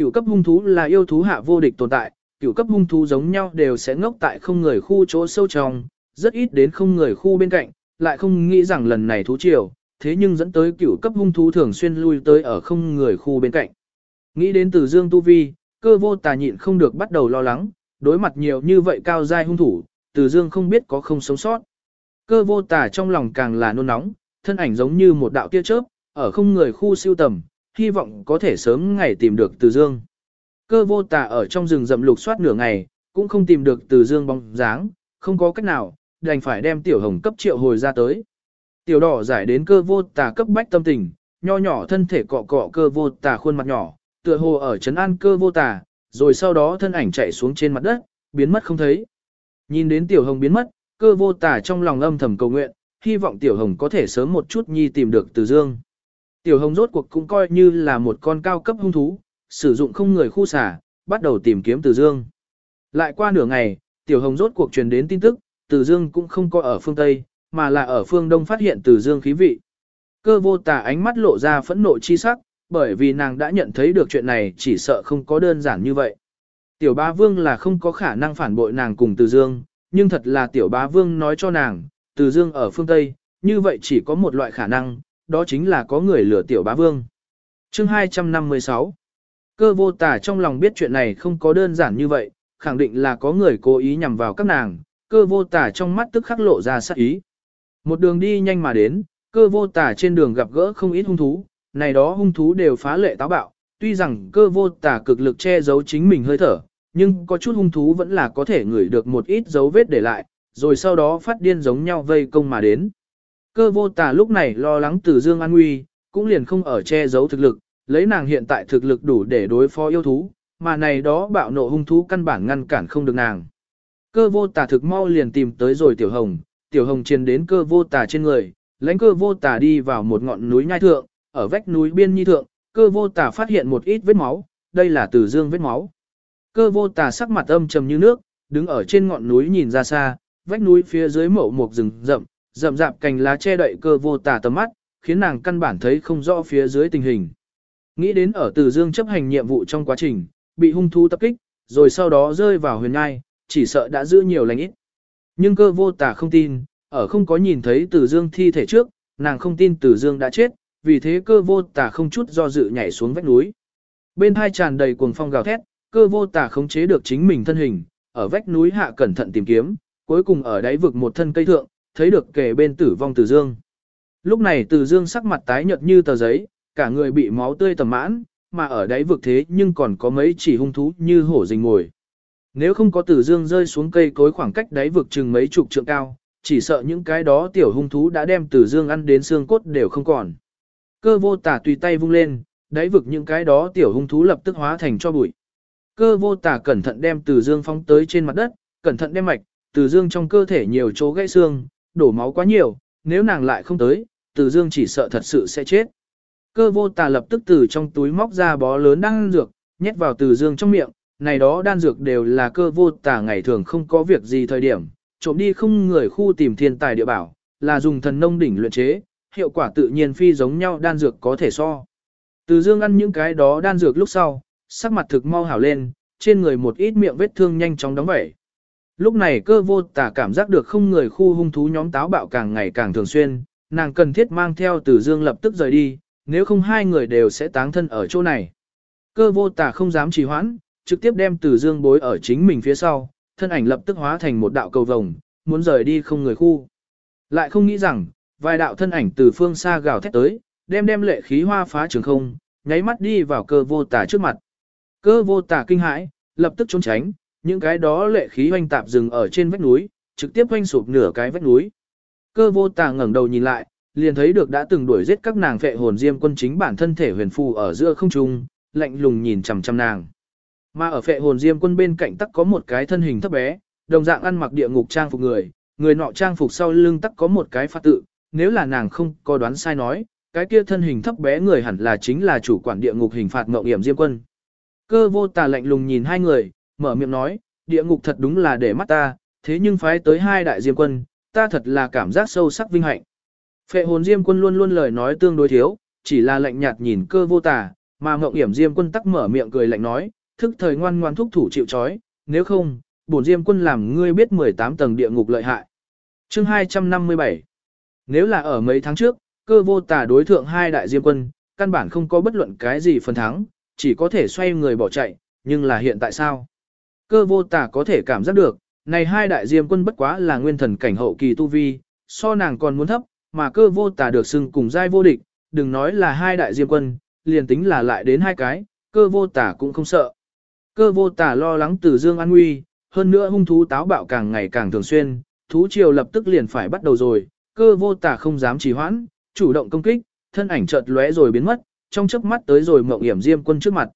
Cựu cấp hung thú là yêu thú hạ vô địch tồn tại, cựu cấp hung thú giống nhau đều sẽ ngốc tại không người khu chỗ sâu trong, rất ít đến không người khu bên cạnh, lại không nghĩ rằng lần này thú triều, thế nhưng dẫn tới cựu cấp hung thú thường xuyên lui tới ở không người khu bên cạnh. Nghĩ đến từ dương tu vi, cơ vô tà nhịn không được bắt đầu lo lắng, đối mặt nhiều như vậy cao giai hung thủ, từ dương không biết có không sống sót. Cơ vô tà trong lòng càng là nôn nóng, thân ảnh giống như một đạo tia chớp, ở không người khu siêu tầm, hy vọng có thể sớm ngày tìm được từ dương. Cơ vô tà ở trong rừng rậm lục soát nửa ngày, cũng không tìm được từ dương bóng dáng, không có cách nào, đành phải đem tiểu hồng cấp triệu hồi ra tới. Tiểu đỏ giải đến cơ vô tà cấp bách tâm tình, nho nhỏ thân thể cọ cọ cơ vô tà khuôn mặt nhỏ, tựa hồ ở trấn an cơ vô tà, rồi sau đó thân ảnh chạy xuống trên mặt đất, biến mất không thấy. Nhìn đến tiểu hồng biến mất, cơ vô tà trong lòng âm thầm cầu nguyện, hy vọng tiểu hồng có thể sớm một chút nhi tìm được từ dương. Tiểu hồng rốt cuộc cũng coi như là một con cao cấp hung thú, sử dụng không người khu xả, bắt đầu tìm kiếm từ dương. Lại qua nửa ngày, tiểu hồng rốt cuộc truyền đến tin tức, từ dương cũng không có ở phương Tây, mà là ở phương Đông phát hiện từ dương khí vị. Cơ vô tà ánh mắt lộ ra phẫn nộ chi sắc, bởi vì nàng đã nhận thấy được chuyện này chỉ sợ không có đơn giản như vậy. Tiểu bá vương là không có khả năng phản bội nàng cùng từ dương, nhưng thật là tiểu bá vương nói cho nàng, từ dương ở phương Tây, như vậy chỉ có một loại khả năng, đó chính là có người lừa tiểu bá vương. Chương 256 Cơ vô tả trong lòng biết chuyện này không có đơn giản như vậy, khẳng định là có người cố ý nhằm vào các nàng, cơ vô tả trong mắt tức khắc lộ ra sát ý. Một đường đi nhanh mà đến, cơ vô tả trên đường gặp gỡ không ít hung thú, này đó hung thú đều phá lệ táo bạo, tuy rằng cơ vô tả cực lực che giấu chính mình hơi thở, nhưng có chút hung thú vẫn là có thể ngửi được một ít dấu vết để lại, rồi sau đó phát điên giống nhau vây công mà đến. Cơ vô tà lúc này lo lắng từ dương an nguy, cũng liền không ở che giấu thực lực, lấy nàng hiện tại thực lực đủ để đối phó yêu thú, mà này đó bạo nộ hung thú căn bản ngăn cản không được nàng. Cơ vô tà thực mau liền tìm tới rồi tiểu hồng, tiểu hồng chiến đến cơ vô tà trên người, lãnh cơ vô tà đi vào một ngọn núi nhai thượng, ở vách núi biên nhi thượng, cơ vô tà phát hiện một ít vết máu, đây là từ dương vết máu. Cơ vô tà sắc mặt âm trầm như nước, đứng ở trên ngọn núi nhìn ra xa, vách núi phía dưới mậu một rừng rậm, rậm rạp cành lá che đậy cơ vô tà tầm mắt, khiến nàng căn bản thấy không rõ phía dưới tình hình. Nghĩ đến ở Từ Dương chấp hành nhiệm vụ trong quá trình, bị hung thú tập kích, rồi sau đó rơi vào huyền ngai, chỉ sợ đã giữ nhiều lành ít. Nhưng cơ vô tà không tin, ở không có nhìn thấy Từ Dương thi thể trước, nàng không tin Từ Dương đã chết, vì thế cơ vô tà không chút do dự nhảy xuống vách núi. Bên hai tràn đầy cuồng phong gào thét, cơ vô tà khống chế được chính mình thân hình, ở vách núi hạ cẩn thận tìm kiếm, cuối cùng ở đáy vực một thân cây thượng, thấy được kề bên tử vong Từ Dương. Lúc này Từ Dương sắc mặt tái nhợt như tờ giấy, cả người bị máu tươi tầm mãn, mà ở đáy vực thế nhưng còn có mấy chỉ hung thú như hổ rình ngồi. Nếu không có Tử Dương rơi xuống cây cối khoảng cách đáy vực chừng mấy chục trượng cao, chỉ sợ những cái đó tiểu hung thú đã đem Tử Dương ăn đến xương cốt đều không còn. Cơ vô tả tùy tay vung lên, đáy vực những cái đó tiểu hung thú lập tức hóa thành cho bụi. Cơ vô tả cẩn thận đem Tử Dương phóng tới trên mặt đất, cẩn thận đem mạch, Tử Dương trong cơ thể nhiều chỗ gãy xương, đổ máu quá nhiều, nếu nàng lại không tới, Tử Dương chỉ sợ thật sự sẽ chết. Cơ vô tà lập tức từ trong túi móc ra bó lớn đan dược, nhét vào từ dương trong miệng, này đó đan dược đều là cơ vô tà ngày thường không có việc gì thời điểm, trộm đi không người khu tìm thiên tài địa bảo, là dùng thần nông đỉnh luyện chế, hiệu quả tự nhiên phi giống nhau đan dược có thể so. Từ dương ăn những cái đó đan dược lúc sau, sắc mặt thực mau hảo lên, trên người một ít miệng vết thương nhanh chóng đóng vẩy. Lúc này cơ vô tà cảm giác được không người khu hung thú nhóm táo bạo càng ngày càng thường xuyên, nàng cần thiết mang theo tử dương lập tức rời đi, nếu không hai người đều sẽ táng thân ở chỗ này. Cơ vô tà không dám trì hoãn, trực tiếp đem tử dương bối ở chính mình phía sau, thân ảnh lập tức hóa thành một đạo cầu vồng, muốn rời đi không người khu. Lại không nghĩ rằng, vài đạo thân ảnh từ phương xa gào thét tới, đem đem lệ khí hoa phá trường không, nháy mắt đi vào cơ vô tả trước mặt. Cơ vô tả kinh hãi, lập tức trốn tránh, những cái đó lệ khí hoanh tạp dừng ở trên vách núi, trực tiếp hoanh sụp nửa cái vách núi. Cơ vô tà ngẩng đầu nhìn lại, liền thấy được đã từng đuổi giết các nàng phệ hồn diêm quân chính bản thân thể huyền phù ở giữa không trung, lạnh lùng nhìn chằm chằm nàng. Mà ở phệ hồn diêm quân bên cạnh tắc có một cái thân hình thấp bé, đồng dạng ăn mặc địa ngục trang phục người, người nọ trang phục sau lưng tắc có một cái phát tự, nếu là nàng không có đoán sai nói, cái kia thân hình thấp bé người hẳn là chính là chủ quản địa ngục hình phạt ngộng hiểm diêm quân. Cơ vô tà lạnh lùng nhìn hai người, mở miệng nói, địa ngục thật đúng là để mắt ta, thế nhưng phái tới hai đại diêm quân, ta thật là cảm giác sâu sắc vinh hạnh. Phệ hồn diêm quân luôn luôn lời nói tương đối thiếu, chỉ là lạnh nhạt nhìn cơ vô tà, mà ngộng hiểm diêm quân tắc mở miệng cười lạnh nói, thức thời ngoan ngoan thúc thủ chịu chói nếu không, bổn diêm quân làm ngươi biết 18 tầng địa ngục lợi hại. Chương 257 Nếu là ở mấy tháng trước, cơ vô tà đối thượng hai đại diêm quân, căn bản không có bất luận cái gì phần thắng, chỉ có thể xoay người bỏ chạy, nhưng là hiện tại sao? Cơ vô tà có thể cảm giác được, này hai đại diêm quân bất quá là nguyên thần cảnh hậu kỳ tu vi, so nàng còn muốn thấp, mà cơ vô tà được xưng cùng giai vô địch, đừng nói là hai đại diêm quân, liền tính là lại đến hai cái, cơ vô tà cũng không sợ. Cơ vô tà lo lắng từ dương an nguy, hơn nữa hung thú táo bạo càng ngày càng thường xuyên, thú triều lập tức liền phải bắt đầu rồi, cơ vô tà không dám trì hoãn, chủ động công kích, thân ảnh chợt lóe rồi biến mất, trong chớp mắt tới rồi Mộng Yểm Diêm Quân trước mặt.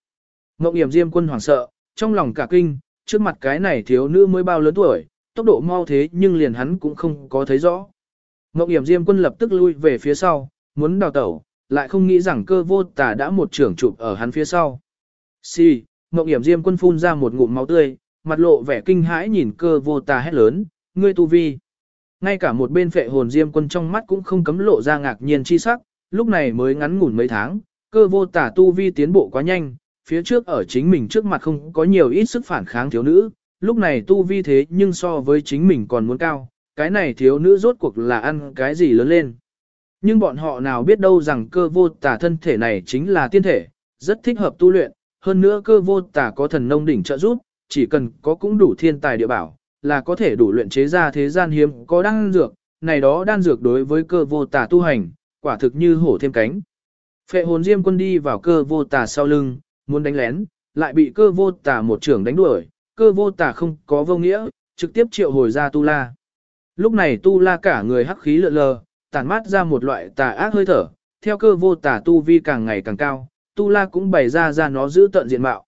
Mộng Yểm Diêm Quân hoảng sợ, trong lòng cả kinh, trước mặt cái này thiếu nữ mới bao lớn tuổi, tốc độ mau thế nhưng liền hắn cũng không có thấy rõ. ngọc Yểm Diêm Quân lập tức lui về phía sau, muốn đào tẩu, lại không nghĩ rằng cơ vô tà đã một trưởng chụp ở hắn phía sau. Xì, si, ngọc Yểm Diêm Quân phun ra một ngụm máu tươi, mặt lộ vẻ kinh hãi nhìn cơ vô tà hét lớn, ngươi tu vi. Ngay cả một bên phệ hồn diêm quân trong mắt cũng không cấm lộ ra ngạc nhiên chi sắc, lúc này mới ngắn ngủn mấy tháng, cơ vô tà tu vi tiến bộ quá nhanh, phía trước ở chính mình trước mặt không có nhiều ít sức phản kháng thiếu nữ, lúc này tu vi thế nhưng so với chính mình còn muốn cao, cái này thiếu nữ rốt cuộc là ăn cái gì lớn lên. Nhưng bọn họ nào biết đâu rằng cơ vô tả thân thể này chính là tiên thể, rất thích hợp tu luyện, hơn nữa cơ vô tả có thần nông đỉnh trợ giúp, chỉ cần có cũng đủ thiên tài địa bảo, là có thể đủ luyện chế ra thế gian hiếm có đan dược, này đó đan dược đối với cơ vô tà tu hành, quả thực như hổ thêm cánh. Phệ hồn diêm quân đi vào cơ vô tà sau lưng, muốn đánh lén, lại bị cơ vô tà một trưởng đánh đuổi, cơ vô tà không có vô nghĩa, trực tiếp triệu hồi ra tu la. Lúc này tu la cả người hắc khí lượn lờ, tản mát ra một loại tà ác hơi thở, theo cơ vô tà tu vi càng ngày càng cao, tu la cũng bày ra ra nó giữ tận diện mạo.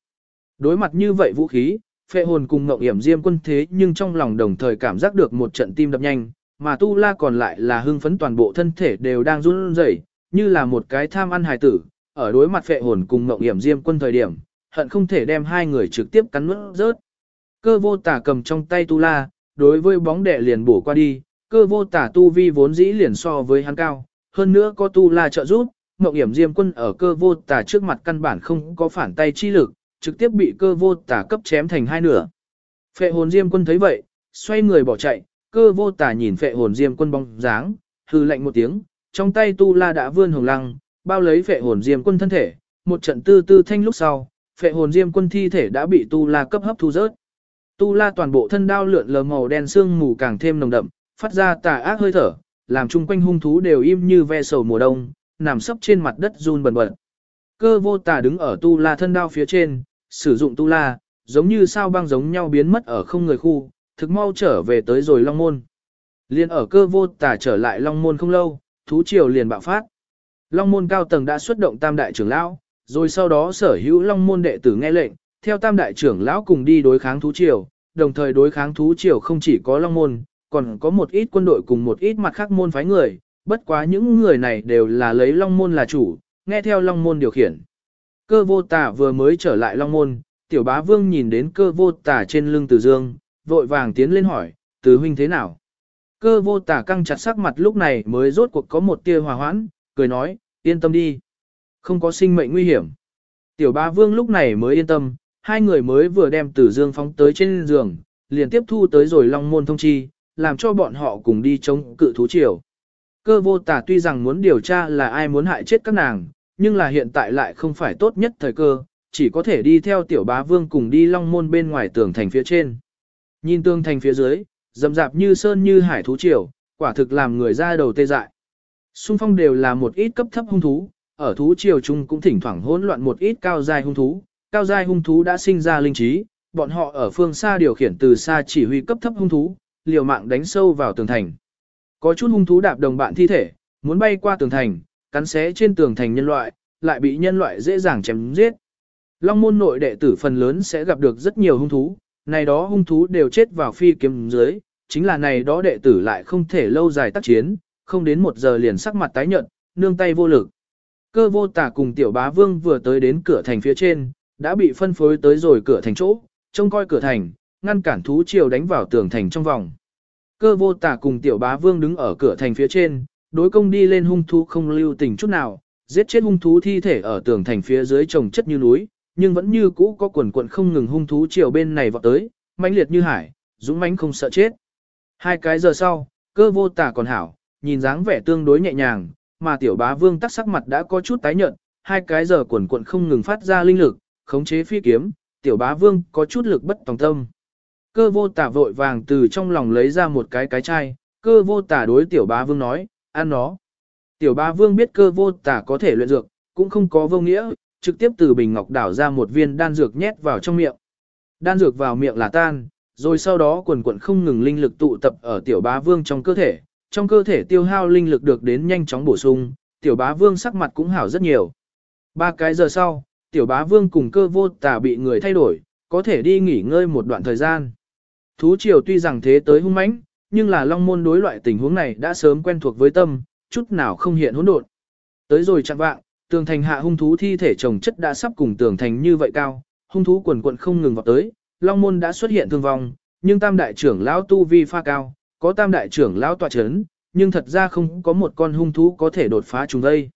Đối mặt như vậy vũ khí, phệ hồn cùng ngộng hiểm diêm quân thế nhưng trong lòng đồng thời cảm giác được một trận tim đập nhanh, mà tu la còn lại là hưng phấn toàn bộ thân thể đều đang run rẩy, như là một cái tham ăn hài tử, ở đối mặt phệ hồn cùng mộng hiểm diêm quân thời điểm, hận không thể đem hai người trực tiếp cắn nuốt rớt. Cơ vô tả cầm trong tay tu la, đối với bóng đệ liền bổ qua đi, cơ vô tả tu vi vốn dĩ liền so với hắn cao, hơn nữa có tu la trợ giúp, mộng hiểm diêm quân ở cơ vô tả trước mặt căn bản không có phản tay chi lực, trực tiếp bị cơ vô tả cấp chém thành hai nửa. Phệ hồn diêm quân thấy vậy, xoay người bỏ chạy, cơ vô tả nhìn phệ hồn diêm quân bóng dáng, hư lạnh một tiếng, trong tay tu la đã vươn hồng lăng, bao lấy phệ hồn diêm quân thân thể, một trận tư tư thanh lúc sau, phệ hồn diêm quân thi thể đã bị tu la cấp hấp thu rớt. Tu la toàn bộ thân đao lượn lờ màu đen xương mù càng thêm nồng đậm, phát ra tà ác hơi thở, làm chung quanh hung thú đều im như ve sầu mùa đông, nằm sấp trên mặt đất run bần bật. Cơ vô tà đứng ở tu la thân đao phía trên, sử dụng tu la, giống như sao băng giống nhau biến mất ở không người khu, thực mau trở về tới rồi Long Môn. Liên ở cơ vô tà trở lại Long Môn không lâu, thú triều liền bạo phát. Long Môn cao tầng đã xuất động tam đại trưởng lão, rồi sau đó sở hữu Long Môn đệ tử nghe lệnh, theo tam đại trưởng lão cùng đi đối kháng thú triều, đồng thời đối kháng thú triều không chỉ có Long Môn, còn có một ít quân đội cùng một ít mặt khác môn phái người, bất quá những người này đều là lấy Long Môn là chủ, nghe theo Long Môn điều khiển. Cơ vô tà vừa mới trở lại Long Môn, tiểu bá vương nhìn đến cơ vô tà trên lưng từ dương, vội vàng tiến lên hỏi, từ huynh thế nào? Cơ vô tà căng chặt sắc mặt lúc này mới rốt cuộc có một tia hòa hoãn, cười nói, yên tâm đi. Không có sinh mệnh nguy hiểm. Tiểu bá vương lúc này mới yên tâm, hai người mới vừa đem tử dương phóng tới trên giường, liền tiếp thu tới rồi Long Môn thông chi, làm cho bọn họ cùng đi chống cự thú triều. Cơ vô tà tuy rằng muốn điều tra là ai muốn hại chết các nàng, nhưng là hiện tại lại không phải tốt nhất thời cơ, chỉ có thể đi theo tiểu bá vương cùng đi long môn bên ngoài tường thành phía trên. Nhìn tường thành phía dưới, rậm rạp như sơn như hải thú triều, quả thực làm người ra đầu tê dại. Xung phong đều là một ít cấp thấp hung thú, ở thú triều chung cũng thỉnh thoảng hỗn loạn một ít cao dài hung thú. Cao dài hung thú đã sinh ra linh trí, bọn họ ở phương xa điều khiển từ xa chỉ huy cấp thấp hung thú, liều mạng đánh sâu vào tường thành. Có chút hung thú đạp đồng bạn thi thể, muốn bay qua tường thành, cắn xé trên tường thành nhân loại, lại bị nhân loại dễ dàng chém giết. Long môn nội đệ tử phần lớn sẽ gặp được rất nhiều hung thú, này đó hung thú đều chết vào phi kiếm dưới, chính là này đó đệ tử lại không thể lâu dài tác chiến, không đến một giờ liền sắc mặt tái nhợt, nương tay vô lực. Cơ vô tả cùng tiểu bá vương vừa tới đến cửa thành phía trên, đã bị phân phối tới rồi cửa thành chỗ, trông coi cửa thành, ngăn cản thú triều đánh vào tường thành trong vòng. Cơ vô tả cùng tiểu bá vương đứng ở cửa thành phía trên, đối công đi lên hung thú không lưu tình chút nào, giết chết hung thú thi thể ở tường thành phía dưới trồng chất như núi, nhưng vẫn như cũ có quần quận không ngừng hung thú chiều bên này vọt tới, mãnh liệt như hải, dũng mãnh không sợ chết. Hai cái giờ sau, cơ vô tả còn hảo, nhìn dáng vẻ tương đối nhẹ nhàng, mà tiểu bá vương tắc sắc mặt đã có chút tái nhợt, hai cái giờ quần cuộn không ngừng phát ra linh lực, khống chế phi kiếm, tiểu bá vương có chút lực bất tòng tâm. Cơ vô tả vội vàng từ trong lòng lấy ra một cái cái chai, cơ vô tả đối tiểu bá vương nói, ăn nó. Tiểu bá vương biết cơ vô tả có thể luyện dược, cũng không có vô nghĩa, trực tiếp từ bình ngọc đảo ra một viên đan dược nhét vào trong miệng. Đan dược vào miệng là tan, rồi sau đó quần quần không ngừng linh lực tụ tập ở tiểu bá vương trong cơ thể, trong cơ thể tiêu hao linh lực được đến nhanh chóng bổ sung, tiểu bá vương sắc mặt cũng hảo rất nhiều. Ba cái giờ sau, tiểu bá vương cùng cơ vô tả bị người thay đổi, có thể đi nghỉ ngơi một đoạn thời gian. Thú triều tuy rằng thế tới hung mãnh, nhưng là long môn đối loại tình huống này đã sớm quen thuộc với tâm, chút nào không hiện hỗn độn. Tới rồi chặn vạng, tường thành hạ hung thú thi thể chồng chất đã sắp cùng tường thành như vậy cao, hung thú quần quận không ngừng vào tới, long môn đã xuất hiện thương vong, nhưng tam đại trưởng lão tu vi pha cao, có tam đại trưởng lão tọa chấn, nhưng thật ra không có một con hung thú có thể đột phá chúng đây.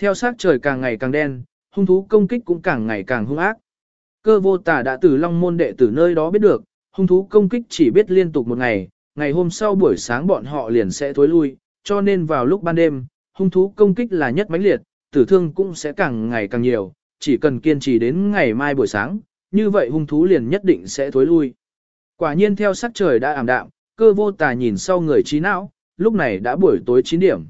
Theo sát trời càng ngày càng đen, hung thú công kích cũng càng ngày càng hung ác. Cơ vô tả đã từ long môn đệ tử nơi đó biết được, hung thú công kích chỉ biết liên tục một ngày, ngày hôm sau buổi sáng bọn họ liền sẽ thối lui, cho nên vào lúc ban đêm, hung thú công kích là nhất mãnh liệt, tử thương cũng sẽ càng ngày càng nhiều, chỉ cần kiên trì đến ngày mai buổi sáng, như vậy hung thú liền nhất định sẽ thối lui. Quả nhiên theo sắc trời đã ảm đạm, cơ vô tà nhìn sau người trí não, lúc này đã buổi tối 9 điểm.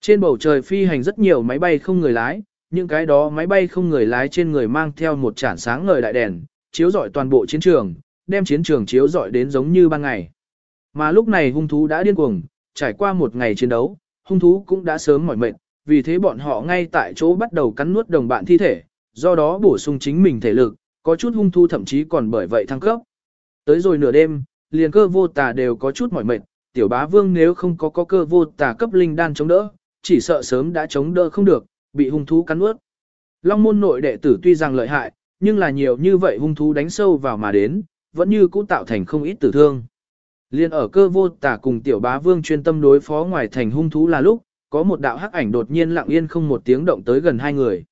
Trên bầu trời phi hành rất nhiều máy bay không người lái, những cái đó máy bay không người lái trên người mang theo một chản sáng ngời đại đèn, chiếu rọi toàn bộ chiến trường, đem chiến trường chiếu rọi đến giống như ban ngày. Mà lúc này hung thú đã điên cuồng, trải qua một ngày chiến đấu, hung thú cũng đã sớm mỏi mệt, vì thế bọn họ ngay tại chỗ bắt đầu cắn nuốt đồng bạn thi thể, do đó bổ sung chính mình thể lực, có chút hung thú thậm chí còn bởi vậy thăng cấp. Tới rồi nửa đêm, liền cơ vô tà đều có chút mỏi mệt, tiểu bá vương nếu không có có cơ vô tà cấp linh đan chống đỡ, chỉ sợ sớm đã chống đỡ không được, bị hung thú cắn nuốt. Long môn nội đệ tử tuy rằng lợi hại, nhưng là nhiều như vậy hung thú đánh sâu vào mà đến, vẫn như cũ tạo thành không ít tử thương. Liên ở cơ vô tả cùng tiểu bá vương chuyên tâm đối phó ngoài thành hung thú là lúc, có một đạo hắc ảnh đột nhiên lặng yên không một tiếng động tới gần hai người.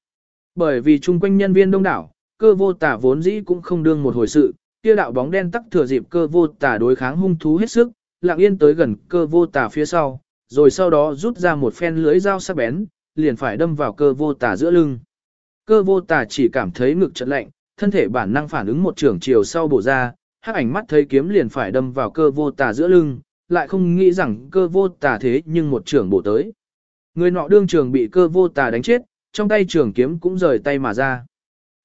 Bởi vì chung quanh nhân viên đông đảo, cơ vô tả vốn dĩ cũng không đương một hồi sự, kia đạo bóng đen tắc thừa dịp cơ vô tà đối kháng hung thú hết sức, lặng yên tới gần cơ vô tà phía sau, rồi sau đó rút ra một phen lưới dao sắc bén, liền phải đâm vào cơ vô tà giữa lưng. Cơ vô tà chỉ cảm thấy ngực chợt lạnh, thân thể bản năng phản ứng một trường chiều sau bổ ra, hắc ảnh mắt thấy kiếm liền phải đâm vào cơ vô tà giữa lưng, lại không nghĩ rằng cơ vô tà thế nhưng một trường bổ tới. Người nọ đương trường bị cơ vô tà đánh chết, trong tay trường kiếm cũng rời tay mà ra.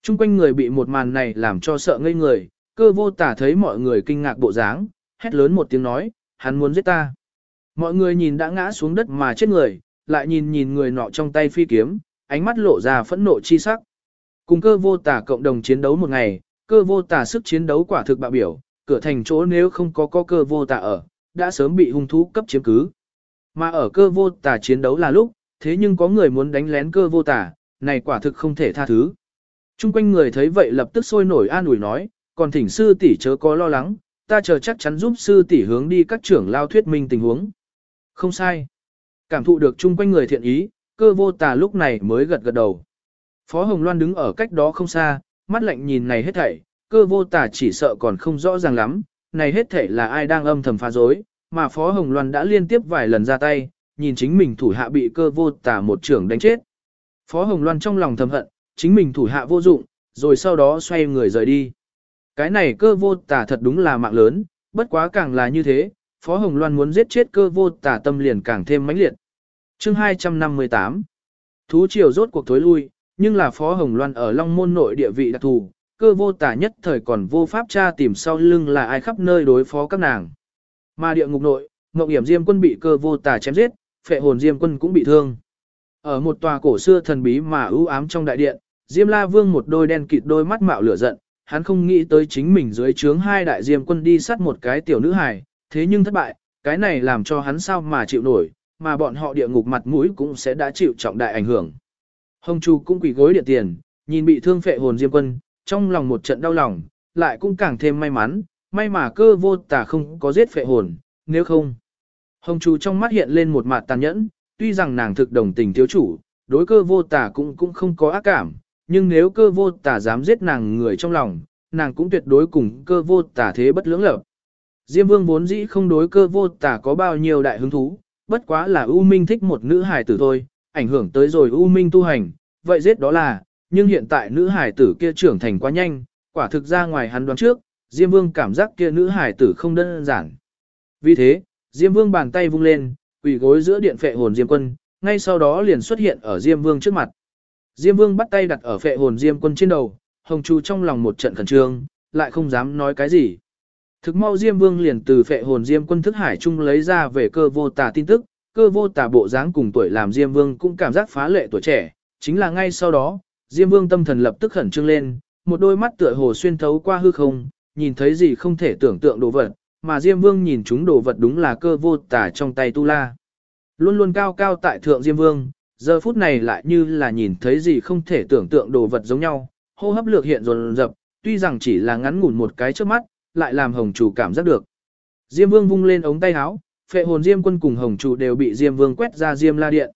Trung quanh người bị một màn này làm cho sợ ngây người, cơ vô tả thấy mọi người kinh ngạc bộ dáng, hét lớn một tiếng nói, hắn muốn giết ta. Mọi người nhìn đã ngã xuống đất mà chết người, lại nhìn nhìn người nọ trong tay phi kiếm, ánh mắt lộ ra phẫn nộ chi sắc. Cùng cơ vô tả cộng đồng chiến đấu một ngày, cơ vô tả sức chiến đấu quả thực bạo biểu, cửa thành chỗ nếu không có có cơ vô tả ở, đã sớm bị hung thú cấp chiếm cứ. Mà ở cơ vô tả chiến đấu là lúc, thế nhưng có người muốn đánh lén cơ vô tả, này quả thực không thể tha thứ. Trung quanh người thấy vậy lập tức sôi nổi an ủi nói, còn thỉnh sư tỷ chớ có lo lắng, ta chờ chắc chắn giúp sư tỷ hướng đi các trưởng lao thuyết minh tình huống. Không sai. Cảm thụ được chung quanh người thiện ý, cơ vô tà lúc này mới gật gật đầu. Phó Hồng Loan đứng ở cách đó không xa, mắt lạnh nhìn này hết thảy, cơ vô tà chỉ sợ còn không rõ ràng lắm, này hết thảy là ai đang âm thầm phá dối, mà Phó Hồng Loan đã liên tiếp vài lần ra tay, nhìn chính mình thủ hạ bị cơ vô tà một trưởng đánh chết. Phó Hồng Loan trong lòng thầm hận, chính mình thủ hạ vô dụng, rồi sau đó xoay người rời đi. Cái này cơ vô tả thật đúng là mạng lớn, bất quá càng là như thế, Phó Hồng Loan muốn giết chết cơ vô tả tâm liền càng thêm mãnh liệt. Chương 258 Thú triều rốt cuộc thối lui, nhưng là Phó Hồng Loan ở Long Môn nội địa vị đặc thù, cơ vô tả nhất thời còn vô pháp tra tìm sau lưng là ai khắp nơi đối phó các nàng. Mà địa ngục nội, Ngọc Hiểm Diêm quân bị cơ vô tả chém giết, phệ hồn Diêm quân cũng bị thương. Ở một tòa cổ xưa thần bí mà ưu ám trong đại điện, Diêm La Vương một đôi đen kịt đôi mắt mạo lửa giận, hắn không nghĩ tới chính mình dưới trướng hai đại diêm quân đi sát một cái tiểu nữ hài, thế nhưng thất bại, cái này làm cho hắn sao mà chịu nổi, mà bọn họ địa ngục mặt mũi cũng sẽ đã chịu trọng đại ảnh hưởng. Hồng Chu cũng quỳ gối địa tiền, nhìn bị thương phệ hồn diêm quân, trong lòng một trận đau lòng, lại cũng càng thêm may mắn, may mà cơ vô tà không có giết phệ hồn, nếu không. Hồng Chu trong mắt hiện lên một mặt tàn nhẫn, tuy rằng nàng thực đồng tình thiếu chủ, đối cơ vô tà cũng cũng không có ác cảm, nhưng nếu cơ vô tà dám giết nàng người trong lòng, nàng cũng tuyệt đối cùng cơ vô tà thế bất lưỡng lập. Diêm vương vốn dĩ không đối cơ vô tà có bao nhiêu đại hứng thú, bất quá là U Minh thích một nữ hài tử thôi, ảnh hưởng tới rồi U Minh tu hành, vậy giết đó là, nhưng hiện tại nữ hài tử kia trưởng thành quá nhanh, quả thực ra ngoài hắn đoán trước, Diêm vương cảm giác kia nữ hài tử không đơn giản. Vì thế, Diêm vương bàn tay vung lên, quỳ gối giữa điện phệ hồn Diêm quân, ngay sau đó liền xuất hiện ở Diêm vương trước mặt. Diêm vương bắt tay đặt ở phệ hồn Diêm quân trên đầu, Hồng Chu trong lòng một trận khẩn trương, lại không dám nói cái gì. Thực mau Diêm Vương liền từ phệ hồn Diêm quân thức hải chung lấy ra về cơ vô tà tin tức, cơ vô tà bộ dáng cùng tuổi làm Diêm Vương cũng cảm giác phá lệ tuổi trẻ, chính là ngay sau đó, Diêm Vương tâm thần lập tức khẩn trương lên, một đôi mắt tựa hồ xuyên thấu qua hư không, nhìn thấy gì không thể tưởng tượng đồ vật, mà Diêm Vương nhìn chúng đồ vật đúng là cơ vô tà trong tay Tu La. Luôn luôn cao cao tại thượng Diêm Vương, giờ phút này lại như là nhìn thấy gì không thể tưởng tượng đồ vật giống nhau, hô hấp lược hiện dồn dập, tuy rằng chỉ là ngắn ngủn một cái trước mắt, lại làm hồng chủ cảm giác được. Diêm vương vung lên ống tay áo, phệ hồn diêm quân cùng hồng chủ đều bị diêm vương quét ra diêm la điện.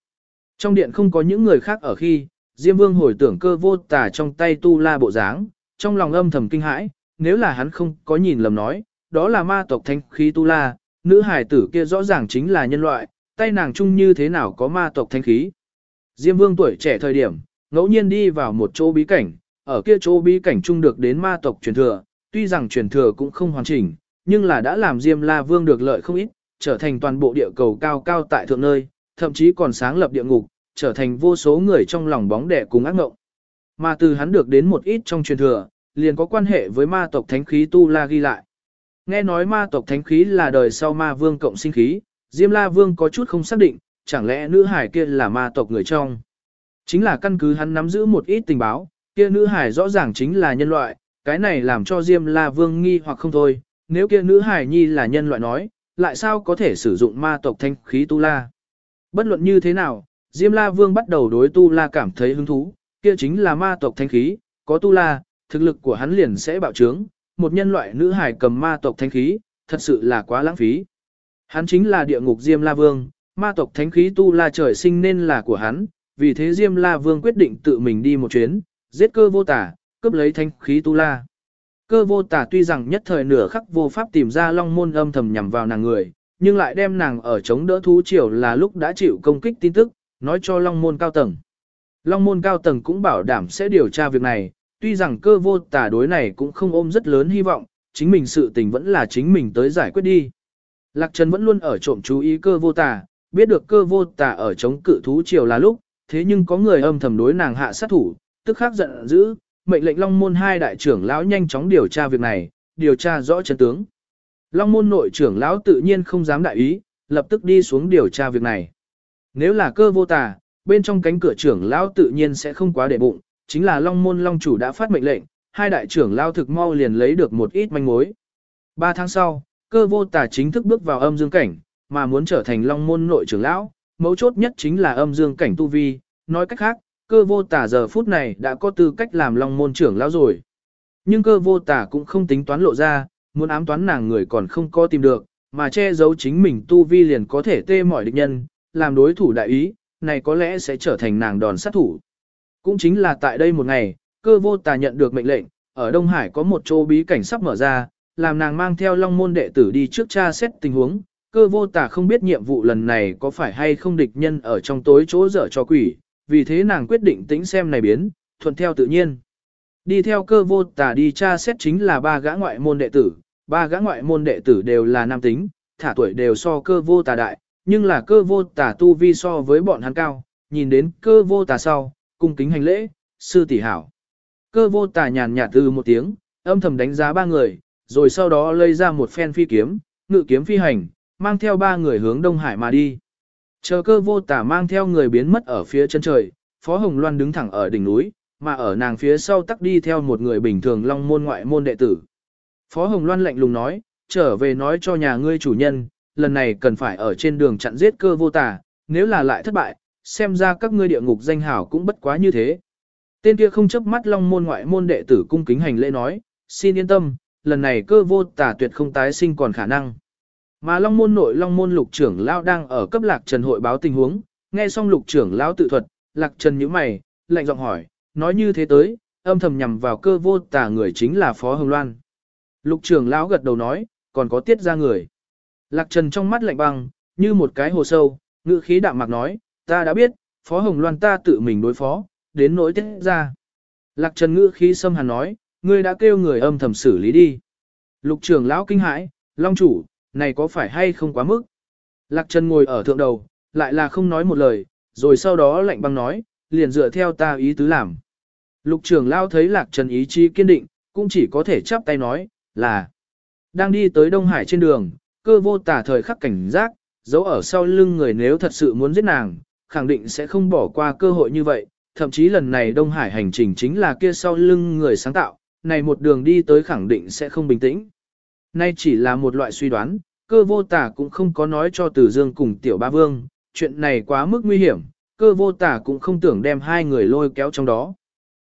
Trong điện không có những người khác ở khi, diêm vương hồi tưởng cơ vô tả trong tay tu la bộ dáng, trong lòng âm thầm kinh hãi, nếu là hắn không có nhìn lầm nói, đó là ma tộc thanh khí tu la, nữ hải tử kia rõ ràng chính là nhân loại, tay nàng chung như thế nào có ma tộc thanh khí. Diêm vương tuổi trẻ thời điểm, ngẫu nhiên đi vào một chỗ bí cảnh, ở kia chỗ bí cảnh chung được đến ma tộc truyền thừa, tuy rằng truyền thừa cũng không hoàn chỉnh, nhưng là đã làm Diêm La Vương được lợi không ít, trở thành toàn bộ địa cầu cao cao tại thượng nơi, thậm chí còn sáng lập địa ngục, trở thành vô số người trong lòng bóng đẻ cùng ác ngộng. Mà từ hắn được đến một ít trong truyền thừa, liền có quan hệ với ma tộc thánh khí Tu La ghi lại. Nghe nói ma tộc thánh khí là đời sau ma vương cộng sinh khí, Diêm La Vương có chút không xác định, chẳng lẽ nữ hải kia là ma tộc người trong. Chính là căn cứ hắn nắm giữ một ít tình báo, kia nữ hải rõ ràng chính là nhân loại, cái này làm cho Diêm La Vương nghi hoặc không thôi, nếu kia nữ hải nhi là nhân loại nói, lại sao có thể sử dụng ma tộc thanh khí Tu La. Bất luận như thế nào, Diêm La Vương bắt đầu đối Tu La cảm thấy hứng thú, kia chính là ma tộc thanh khí, có Tu La, thực lực của hắn liền sẽ bạo trướng, một nhân loại nữ hải cầm ma tộc thanh khí, thật sự là quá lãng phí. Hắn chính là địa ngục Diêm La Vương, ma tộc thánh khí Tu La trời sinh nên là của hắn, vì thế Diêm La Vương quyết định tự mình đi một chuyến, giết cơ vô tả, cướp lấy Thánh khí tu la. Cơ vô tả tuy rằng nhất thời nửa khắc vô pháp tìm ra long môn âm thầm nhằm vào nàng người, nhưng lại đem nàng ở chống đỡ thú triều là lúc đã chịu công kích tin tức, nói cho long môn cao tầng. Long môn cao tầng cũng bảo đảm sẽ điều tra việc này, tuy rằng cơ vô tả đối này cũng không ôm rất lớn hy vọng, chính mình sự tình vẫn là chính mình tới giải quyết đi. Lạc Trần vẫn luôn ở trộm chú ý cơ vô tả, biết được cơ vô tà ở chống cự thú triều là lúc, thế nhưng có người âm thầm đối nàng hạ sát thủ, tức khắc giận dữ, mệnh lệnh Long môn hai đại trưởng lão nhanh chóng điều tra việc này, điều tra rõ chân tướng. Long môn nội trưởng lão tự nhiên không dám đại ý, lập tức đi xuống điều tra việc này. Nếu là cơ vô tà, bên trong cánh cửa trưởng lão tự nhiên sẽ không quá để bụng, chính là Long môn Long chủ đã phát mệnh lệnh, hai đại trưởng lão thực mau liền lấy được một ít manh mối. Ba tháng sau, cơ vô tà chính thức bước vào âm dương cảnh, mà muốn trở thành Long môn nội trưởng lão, mấu chốt nhất chính là âm dương cảnh tu vi, nói cách khác, cơ vô tả giờ phút này đã có tư cách làm long môn trưởng lão rồi. Nhưng cơ vô tả cũng không tính toán lộ ra, muốn ám toán nàng người còn không có tìm được, mà che giấu chính mình tu vi liền có thể tê mọi địch nhân, làm đối thủ đại ý, này có lẽ sẽ trở thành nàng đòn sát thủ. Cũng chính là tại đây một ngày, cơ vô tà nhận được mệnh lệnh, ở Đông Hải có một chỗ bí cảnh sắp mở ra, làm nàng mang theo long môn đệ tử đi trước tra xét tình huống. Cơ vô tà không biết nhiệm vụ lần này có phải hay không địch nhân ở trong tối chỗ dở cho quỷ, vì thế nàng quyết định tính xem này biến, thuận theo tự nhiên. Đi theo cơ vô tà đi tra xét chính là ba gã ngoại môn đệ tử, ba gã ngoại môn đệ tử đều là nam tính, thả tuổi đều so cơ vô tà đại, nhưng là cơ vô tà tu vi so với bọn hắn cao, nhìn đến cơ vô tà sau, cung kính hành lễ, sư tỷ hảo. Cơ vô tà nhàn nhạt từ một tiếng, âm thầm đánh giá ba người, rồi sau đó lấy ra một phen phi kiếm, ngự kiếm phi hành, mang theo ba người hướng Đông Hải mà đi. Chờ cơ vô tà mang theo người biến mất ở phía chân trời, Phó Hồng Loan đứng thẳng ở đỉnh núi, mà ở nàng phía sau tắc đi theo một người bình thường long môn ngoại môn đệ tử. Phó Hồng Loan lạnh lùng nói, trở về nói cho nhà ngươi chủ nhân, lần này cần phải ở trên đường chặn giết cơ vô tà, nếu là lại thất bại, xem ra các ngươi địa ngục danh hảo cũng bất quá như thế. Tên kia không chấp mắt long môn ngoại môn đệ tử cung kính hành lễ nói, xin yên tâm, lần này cơ vô tà tuyệt không tái sinh còn khả năng. Mà long môn nội long môn lục trưởng lão đang ở cấp lạc trần hội báo tình huống, nghe xong lục trưởng lão tự thuật, lạc trần nhíu mày, lạnh giọng hỏi, nói như thế tới, âm thầm nhằm vào cơ vô tà người chính là Phó Hồng Loan. Lục trưởng lão gật đầu nói, còn có tiết ra người. Lạc Trần trong mắt lạnh băng, như một cái hồ sâu, ngữ khí đạm mạc nói, ta đã biết, Phó Hồng Loan ta tự mình đối phó, đến nỗi tiết ra. Lạc Trần ngữ khí xâm hàn nói, ngươi đã kêu người âm thầm xử lý đi. Lục trưởng lão kinh hãi, long chủ, này có phải hay không quá mức? Lạc Trần ngồi ở thượng đầu, lại là không nói một lời, rồi sau đó lạnh băng nói, liền dựa theo ta ý tứ làm. Lục trưởng lao thấy Lạc Trần ý chí kiên định, cũng chỉ có thể chắp tay nói, là đang đi tới Đông Hải trên đường, cơ vô tả thời khắc cảnh giác, giấu ở sau lưng người nếu thật sự muốn giết nàng, khẳng định sẽ không bỏ qua cơ hội như vậy, thậm chí lần này Đông Hải hành trình chính là kia sau lưng người sáng tạo, này một đường đi tới khẳng định sẽ không bình tĩnh. Nay chỉ là một loại suy đoán, cơ vô tả cũng không có nói cho Tử Dương cùng Tiểu Ba Vương, chuyện này quá mức nguy hiểm, cơ vô tả cũng không tưởng đem hai người lôi kéo trong đó.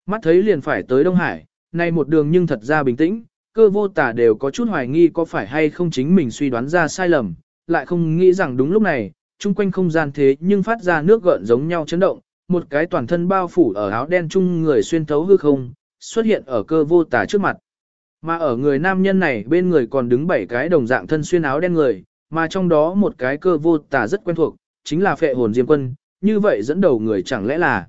Mắt thấy liền phải tới Đông Hải, nay một đường nhưng thật ra bình tĩnh, cơ vô tả đều có chút hoài nghi có phải hay không chính mình suy đoán ra sai lầm, lại không nghĩ rằng đúng lúc này, chung quanh không gian thế nhưng phát ra nước gợn giống nhau chấn động, một cái toàn thân bao phủ ở áo đen chung người xuyên thấu hư không, xuất hiện ở cơ vô tả trước mặt. Mà ở người nam nhân này bên người còn đứng bảy cái đồng dạng thân xuyên áo đen người, mà trong đó một cái cơ vô tà rất quen thuộc, chính là phệ hồn diêm quân, như vậy dẫn đầu người chẳng lẽ là.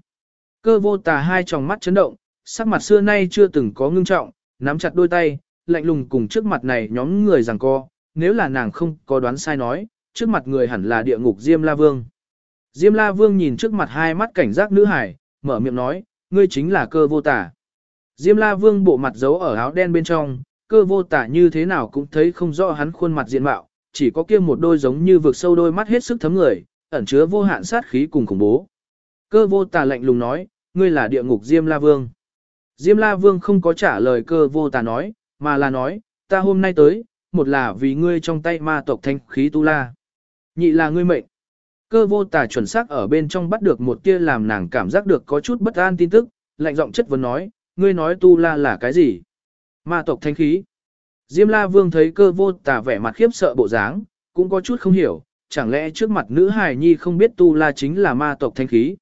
Cơ vô tà? hai tròng mắt chấn động, sắc mặt xưa nay chưa từng có ngưng trọng, nắm chặt đôi tay, lạnh lùng cùng trước mặt này nhóm người rằng co, nếu là nàng không có đoán sai nói, trước mặt người hẳn là địa ngục Diêm La Vương. Diêm La Vương nhìn trước mặt hai mắt cảnh giác nữ hải, mở miệng nói, ngươi chính là cơ vô tả. Diêm La Vương bộ mặt giấu ở áo đen bên trong, cơ vô tả như thế nào cũng thấy không rõ hắn khuôn mặt diện mạo, chỉ có kia một đôi giống như vực sâu đôi mắt hết sức thấm người, ẩn chứa vô hạn sát khí cùng khủng bố. Cơ vô tả lạnh lùng nói, ngươi là địa ngục Diêm La Vương. Diêm La Vương không có trả lời cơ vô tả nói, mà là nói, ta hôm nay tới, một là vì ngươi trong tay ma tộc thanh khí tu la. Nhị là ngươi mệnh. Cơ vô tả chuẩn xác ở bên trong bắt được một tia làm nàng cảm giác được có chút bất an tin tức, lạnh giọng chất vấn nói, ngươi nói tu la là cái gì? Ma tộc thanh khí. Diêm la vương thấy cơ vô tả vẻ mặt khiếp sợ bộ dáng, cũng có chút không hiểu, chẳng lẽ trước mặt nữ hài nhi không biết tu la chính là ma tộc thanh khí.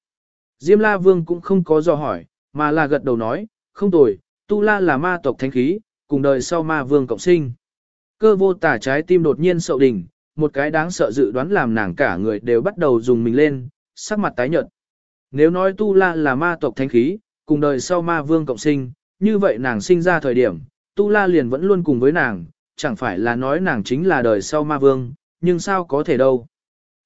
Diêm la vương cũng không có dò hỏi, mà là gật đầu nói, không tồi, tu la là ma tộc thanh khí, cùng đời sau ma vương cộng sinh. Cơ vô tả trái tim đột nhiên sậu đỉnh, một cái đáng sợ dự đoán làm nàng cả người đều bắt đầu dùng mình lên, sắc mặt tái nhợt. Nếu nói tu la là ma tộc thanh khí, cùng đời sau ma vương cộng sinh, như vậy nàng sinh ra thời điểm, tu la liền vẫn luôn cùng với nàng, chẳng phải là nói nàng chính là đời sau ma vương, nhưng sao có thể đâu.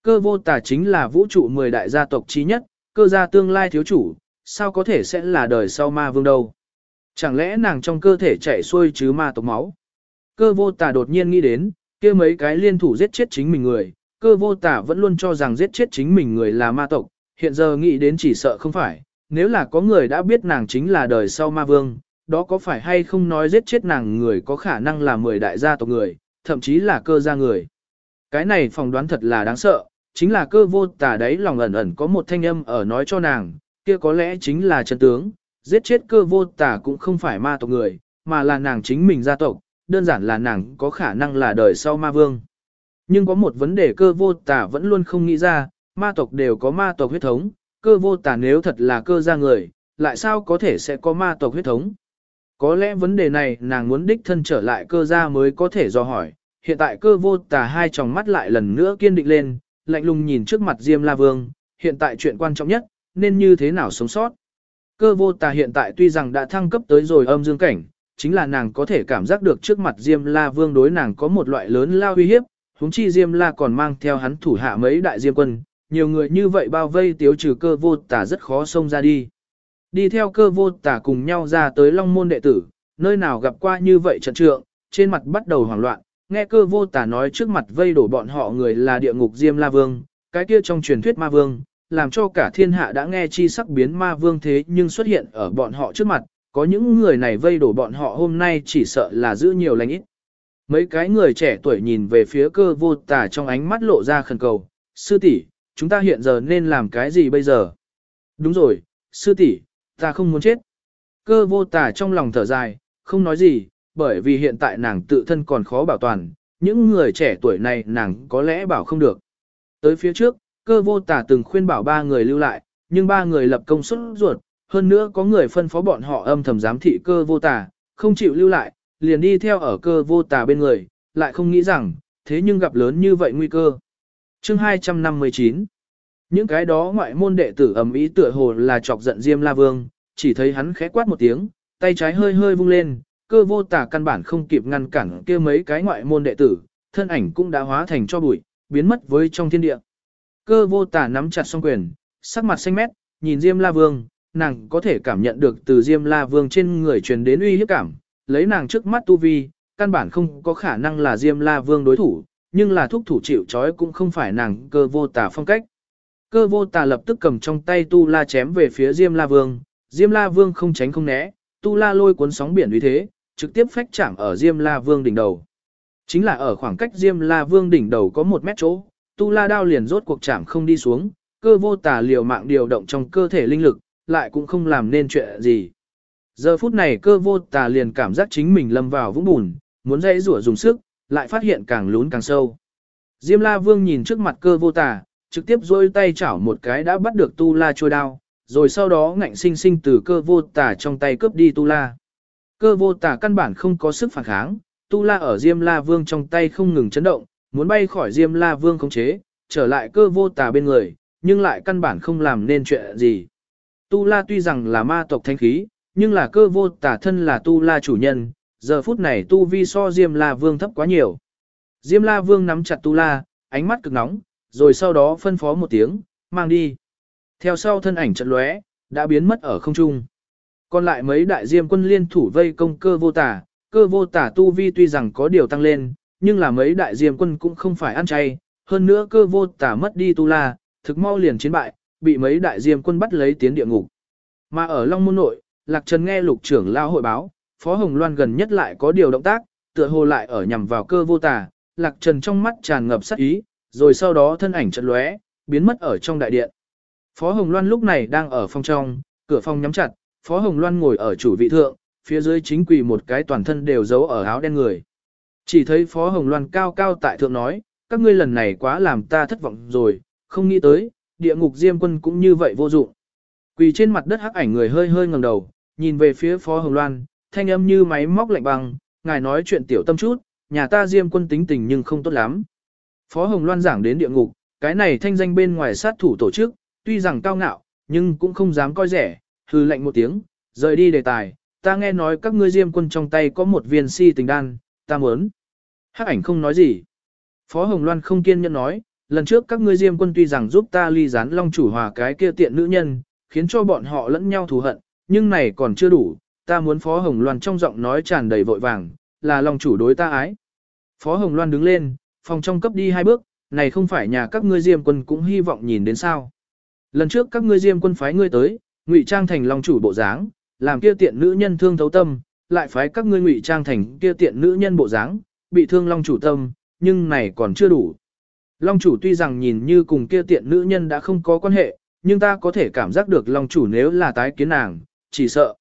Cơ vô tà chính là vũ trụ 10 đại gia tộc trí nhất, cơ gia tương lai thiếu chủ, sao có thể sẽ là đời sau ma vương đâu. Chẳng lẽ nàng trong cơ thể chảy xuôi chứ ma tộc máu? Cơ vô tà đột nhiên nghĩ đến, kia mấy cái liên thủ giết chết chính mình người, cơ vô tà vẫn luôn cho rằng giết chết chính mình người là ma tộc, hiện giờ nghĩ đến chỉ sợ không phải, nếu là có người đã biết nàng chính là đời sau ma vương, đó có phải hay không nói giết chết nàng người có khả năng là mười đại gia tộc người, thậm chí là cơ gia người. Cái này phỏng đoán thật là đáng sợ, chính là cơ vô tả đấy lòng ẩn ẩn có một thanh âm ở nói cho nàng, kia có lẽ chính là chân tướng, giết chết cơ vô tả cũng không phải ma tộc người, mà là nàng chính mình gia tộc, đơn giản là nàng có khả năng là đời sau ma vương. Nhưng có một vấn đề cơ vô tả vẫn luôn không nghĩ ra, ma tộc đều có ma tộc huyết thống, cơ vô tà nếu thật là cơ gia người, lại sao có thể sẽ có ma tộc huyết thống? Có lẽ vấn đề này nàng muốn đích thân trở lại cơ gia mới có thể do hỏi, hiện tại cơ vô tà hai tròng mắt lại lần nữa kiên định lên, lạnh lùng nhìn trước mặt Diêm La Vương, hiện tại chuyện quan trọng nhất, nên như thế nào sống sót. Cơ vô tà hiện tại tuy rằng đã thăng cấp tới rồi âm dương cảnh, chính là nàng có thể cảm giác được trước mặt Diêm La Vương đối nàng có một loại lớn lao uy hiếp, huống chi Diêm La còn mang theo hắn thủ hạ mấy đại diêm quân, nhiều người như vậy bao vây tiếu trừ cơ vô tả rất khó xông ra đi. Đi theo cơ vô tả cùng nhau ra tới Long Môn đệ tử, nơi nào gặp qua như vậy trận trượng, trên mặt bắt đầu hoảng loạn, nghe cơ vô tả nói trước mặt vây đổ bọn họ người là địa ngục Diêm La Vương, cái kia trong truyền thuyết ma vương, làm cho cả thiên hạ đã nghe chi sắc biến ma vương thế nhưng xuất hiện ở bọn họ trước mặt, có những người này vây đổ bọn họ hôm nay chỉ sợ là giữ nhiều lành ít. Mấy cái người trẻ tuổi nhìn về phía cơ vô tả trong ánh mắt lộ ra khẩn cầu, sư tỷ, chúng ta hiện giờ nên làm cái gì bây giờ? Đúng rồi, sư tỷ, ta không muốn chết. Cơ vô tả trong lòng thở dài, không nói gì, bởi vì hiện tại nàng tự thân còn khó bảo toàn, những người trẻ tuổi này nàng có lẽ bảo không được. Tới phía trước, cơ vô tả từng khuyên bảo ba người lưu lại, nhưng ba người lập công suất ruột, hơn nữa có người phân phó bọn họ âm thầm giám thị cơ vô tả, không chịu lưu lại, liền đi theo ở cơ vô tả bên người, lại không nghĩ rằng, thế nhưng gặp lớn như vậy nguy cơ. Chương 259 Những cái đó ngoại môn đệ tử ầm ý tựa hồ là chọc giận Diêm La Vương, chỉ thấy hắn khẽ quát một tiếng, tay trái hơi hơi vung lên, cơ vô tả căn bản không kịp ngăn cản kia mấy cái ngoại môn đệ tử, thân ảnh cũng đã hóa thành cho bụi, biến mất với trong thiên địa. Cơ vô tả nắm chặt song quyền, sắc mặt xanh mét, nhìn Diêm La Vương, nàng có thể cảm nhận được từ Diêm La Vương trên người truyền đến uy hiếp cảm, lấy nàng trước mắt tu vi, căn bản không có khả năng là Diêm La Vương đối thủ, nhưng là thúc thủ chịu trói cũng không phải nàng cơ vô tà phong cách. Cơ vô tà lập tức cầm trong tay tu la chém về phía Diêm La Vương, Diêm La Vương không tránh không né, tu la lôi cuốn sóng biển uy thế, trực tiếp phách chạm ở Diêm La Vương đỉnh đầu. Chính là ở khoảng cách Diêm La Vương đỉnh đầu có một mét chỗ, tu la đao liền rốt cuộc chạm không đi xuống, cơ vô tà liều mạng điều động trong cơ thể linh lực, lại cũng không làm nên chuyện gì. Giờ phút này cơ vô tà liền cảm giác chính mình lâm vào vũng bùn, muốn dãy rủa dùng sức, lại phát hiện càng lún càng sâu. Diêm la vương nhìn trước mặt cơ vô tà, trực tiếp dôi tay chảo một cái đã bắt được tu la trôi đao, rồi sau đó ngạnh sinh sinh từ cơ vô tà trong tay cướp đi tu la. Cơ vô tà căn bản không có sức phản kháng, tu la ở diêm la vương trong tay không ngừng chấn động, muốn bay khỏi diêm la vương khống chế, trở lại cơ vô tà bên người, nhưng lại căn bản không làm nên chuyện gì. Tu La tuy rằng là ma tộc thanh khí, nhưng là cơ vô tả thân là Tu La chủ nhân, giờ phút này Tu Vi so Diêm La Vương thấp quá nhiều. Diêm La Vương nắm chặt Tu La, ánh mắt cực nóng, rồi sau đó phân phó một tiếng, mang đi. Theo sau thân ảnh trận lóe, đã biến mất ở không trung. Còn lại mấy đại diêm quân liên thủ vây công cơ vô tả, cơ vô tả Tu Vi tuy rằng có điều tăng lên, nhưng là mấy đại diêm quân cũng không phải ăn chay, hơn nữa cơ vô tả mất đi Tu La, thực mau liền chiến bại, bị mấy đại diêm quân bắt lấy tiến địa ngục. Mà ở Long Môn Nội, Lạc Trần nghe lục trưởng lao hội báo, Phó Hồng Loan gần nhất lại có điều động tác, tựa hồ lại ở nhằm vào cơ vô tà, Lạc Trần trong mắt tràn ngập sát ý, rồi sau đó thân ảnh chợt lóe, biến mất ở trong đại điện. Phó Hồng Loan lúc này đang ở phòng trong, cửa phòng nhắm chặt, Phó Hồng Loan ngồi ở chủ vị thượng, phía dưới chính quỳ một cái toàn thân đều giấu ở áo đen người. Chỉ thấy Phó Hồng Loan cao cao tại thượng nói, các ngươi lần này quá làm ta thất vọng rồi, không nghĩ tới, địa ngục diêm quân cũng như vậy vô dụng. Quỳ trên mặt đất hắc ảnh người hơi hơi ngẩng đầu, nhìn về phía Phó Hồng Loan, thanh âm như máy móc lạnh băng, ngài nói chuyện tiểu tâm chút, nhà ta diêm quân tính tình nhưng không tốt lắm. Phó Hồng Loan giảng đến địa ngục, cái này thanh danh bên ngoài sát thủ tổ chức, tuy rằng cao ngạo, nhưng cũng không dám coi rẻ, hư lạnh một tiếng, rời đi đề tài, ta nghe nói các ngươi diêm quân trong tay có một viên si tình đan, ta muốn. Hắc ảnh không nói gì. Phó Hồng Loan không kiên nhẫn nói, lần trước các ngươi diêm quân tuy rằng giúp ta ly gián long chủ hòa cái kia tiện nữ nhân, khiến cho bọn họ lẫn nhau thù hận, nhưng này còn chưa đủ, ta muốn Phó Hồng Loan trong giọng nói tràn đầy vội vàng, là long chủ đối ta ái. Phó Hồng Loan đứng lên, phòng trong cấp đi hai bước, này không phải nhà các ngươi diêm quân cũng hy vọng nhìn đến sao. Lần trước các ngươi diêm quân phái ngươi tới, ngụy trang thành long chủ bộ dáng, làm kia tiện nữ nhân thương thấu tâm, lại phái các ngươi ngụy trang thành kia tiện nữ nhân bộ dáng, bị thương long chủ tâm, nhưng này còn chưa đủ. Long chủ tuy rằng nhìn như cùng kia tiện nữ nhân đã không có quan hệ, nhưng ta có thể cảm giác được Long chủ nếu là tái kiến nàng, chỉ sợ.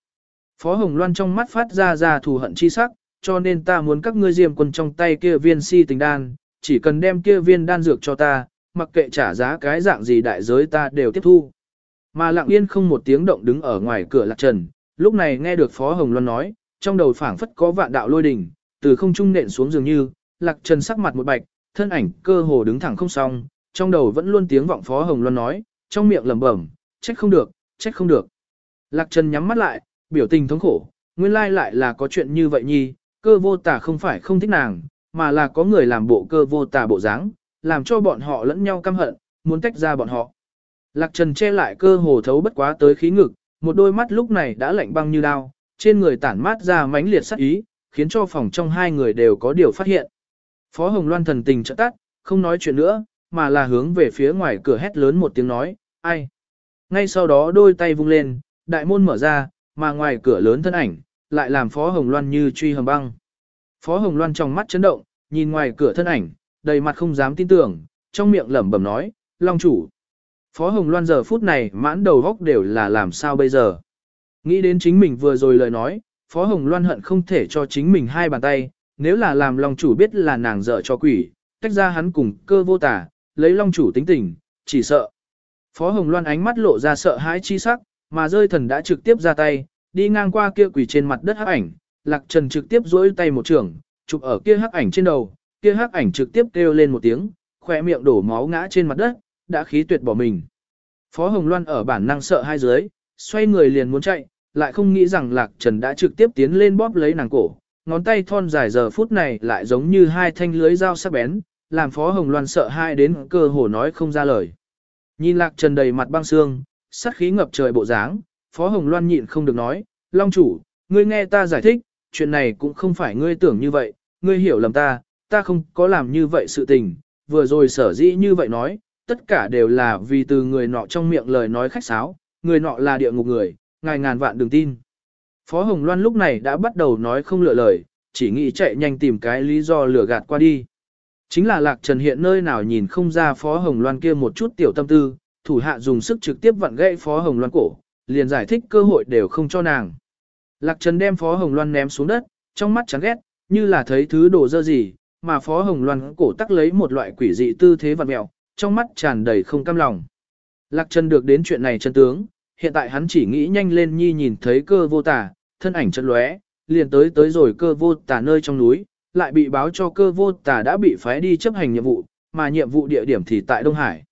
Phó Hồng Loan trong mắt phát ra ra thù hận chi sắc, cho nên ta muốn các ngươi diêm quân trong tay kia viên si tình đan, chỉ cần đem kia viên đan dược cho ta, mặc kệ trả giá cái dạng gì đại giới ta đều tiếp thu. Mà lặng yên không một tiếng động đứng ở ngoài cửa lạc trần, lúc này nghe được Phó Hồng Loan nói, trong đầu phảng phất có vạn đạo lôi đỉnh, từ không trung nện xuống dường như, lạc trần sắc mặt một bạch, thân ảnh cơ hồ đứng thẳng không xong, trong đầu vẫn luôn tiếng vọng Phó Hồng Loan nói, trong miệng lẩm bẩm, trách không được, trách không được. Lạc Trần nhắm mắt lại, biểu tình thống khổ, nguyên lai lại là có chuyện như vậy nhi, cơ vô tà không phải không thích nàng, mà là có người làm bộ cơ vô tà bộ dáng, làm cho bọn họ lẫn nhau căm hận, muốn tách ra bọn họ. Lạc Trần che lại cơ hồ thấu bất quá tới khí ngực, một đôi mắt lúc này đã lạnh băng như đao, trên người tản mát ra mãnh liệt sát ý, khiến cho phòng trong hai người đều có điều phát hiện. Phó Hồng Loan thần tình trợ tắt, không nói chuyện nữa, mà là hướng về phía ngoài cửa hét lớn một tiếng nói, ai. Ngay sau đó đôi tay vung lên, đại môn mở ra, mà ngoài cửa lớn thân ảnh, lại làm Phó Hồng Loan như truy hầm băng. Phó Hồng Loan trong mắt chấn động, nhìn ngoài cửa thân ảnh, đầy mặt không dám tin tưởng, trong miệng lẩm bẩm nói, Long chủ. Phó Hồng Loan giờ phút này mãn đầu góc đều là làm sao bây giờ. Nghĩ đến chính mình vừa rồi lời nói, Phó Hồng Loan hận không thể cho chính mình hai bàn tay, nếu là làm Long chủ biết là nàng dở cho quỷ, tách ra hắn cùng cơ vô tả, lấy Long chủ tính tình, chỉ sợ. Phó Hồng Loan ánh mắt lộ ra sợ hãi chi sắc, mà rơi thần đã trực tiếp ra tay, đi ngang qua kia quỷ trên mặt đất hắc ảnh, Lạc Trần trực tiếp duỗi tay một trường, chụp ở kia hắc ảnh trên đầu, kia hắc ảnh trực tiếp kêu lên một tiếng, khỏe miệng đổ máu ngã trên mặt đất, đã khí tuyệt bỏ mình. Phó Hồng Loan ở bản năng sợ hai dưới, xoay người liền muốn chạy, lại không nghĩ rằng Lạc Trần đã trực tiếp tiến lên bóp lấy nàng cổ, ngón tay thon dài giờ phút này lại giống như hai thanh lưới dao sắc bén, làm Phó Hồng Loan sợ hai đến cơ hồ nói không ra lời. Nhìn Lạc Trần đầy mặt băng xương, sát khí ngập trời bộ dáng, Phó Hồng Loan nhịn không được nói, Long chủ, ngươi nghe ta giải thích, chuyện này cũng không phải ngươi tưởng như vậy, ngươi hiểu lầm ta, ta không có làm như vậy sự tình, vừa rồi sở dĩ như vậy nói, tất cả đều là vì từ người nọ trong miệng lời nói khách sáo, người nọ là địa ngục người, ngài ngàn vạn đừng tin. Phó Hồng Loan lúc này đã bắt đầu nói không lựa lời, chỉ nghĩ chạy nhanh tìm cái lý do lừa gạt qua đi. Chính là Lạc Trần hiện nơi nào nhìn không ra Phó Hồng Loan kia một chút tiểu tâm tư, thủ hạ dùng sức trực tiếp vặn gãy Phó Hồng Loan cổ, liền giải thích cơ hội đều không cho nàng. Lạc Trần đem Phó Hồng Loan ném xuống đất, trong mắt chán ghét, như là thấy thứ đồ dơ gì, mà Phó Hồng Loan cổ tắc lấy một loại quỷ dị tư thế vặn mẹo, trong mắt tràn đầy không cam lòng. Lạc Trần được đến chuyện này chân tướng, hiện tại hắn chỉ nghĩ nhanh lên nhi nhìn thấy cơ vô tả, thân ảnh chân lóe, liền tới tới rồi cơ vô tả nơi trong núi, lại bị báo cho cơ vô tả đã bị phái đi chấp hành nhiệm vụ, mà nhiệm vụ địa điểm thì tại Đông Hải.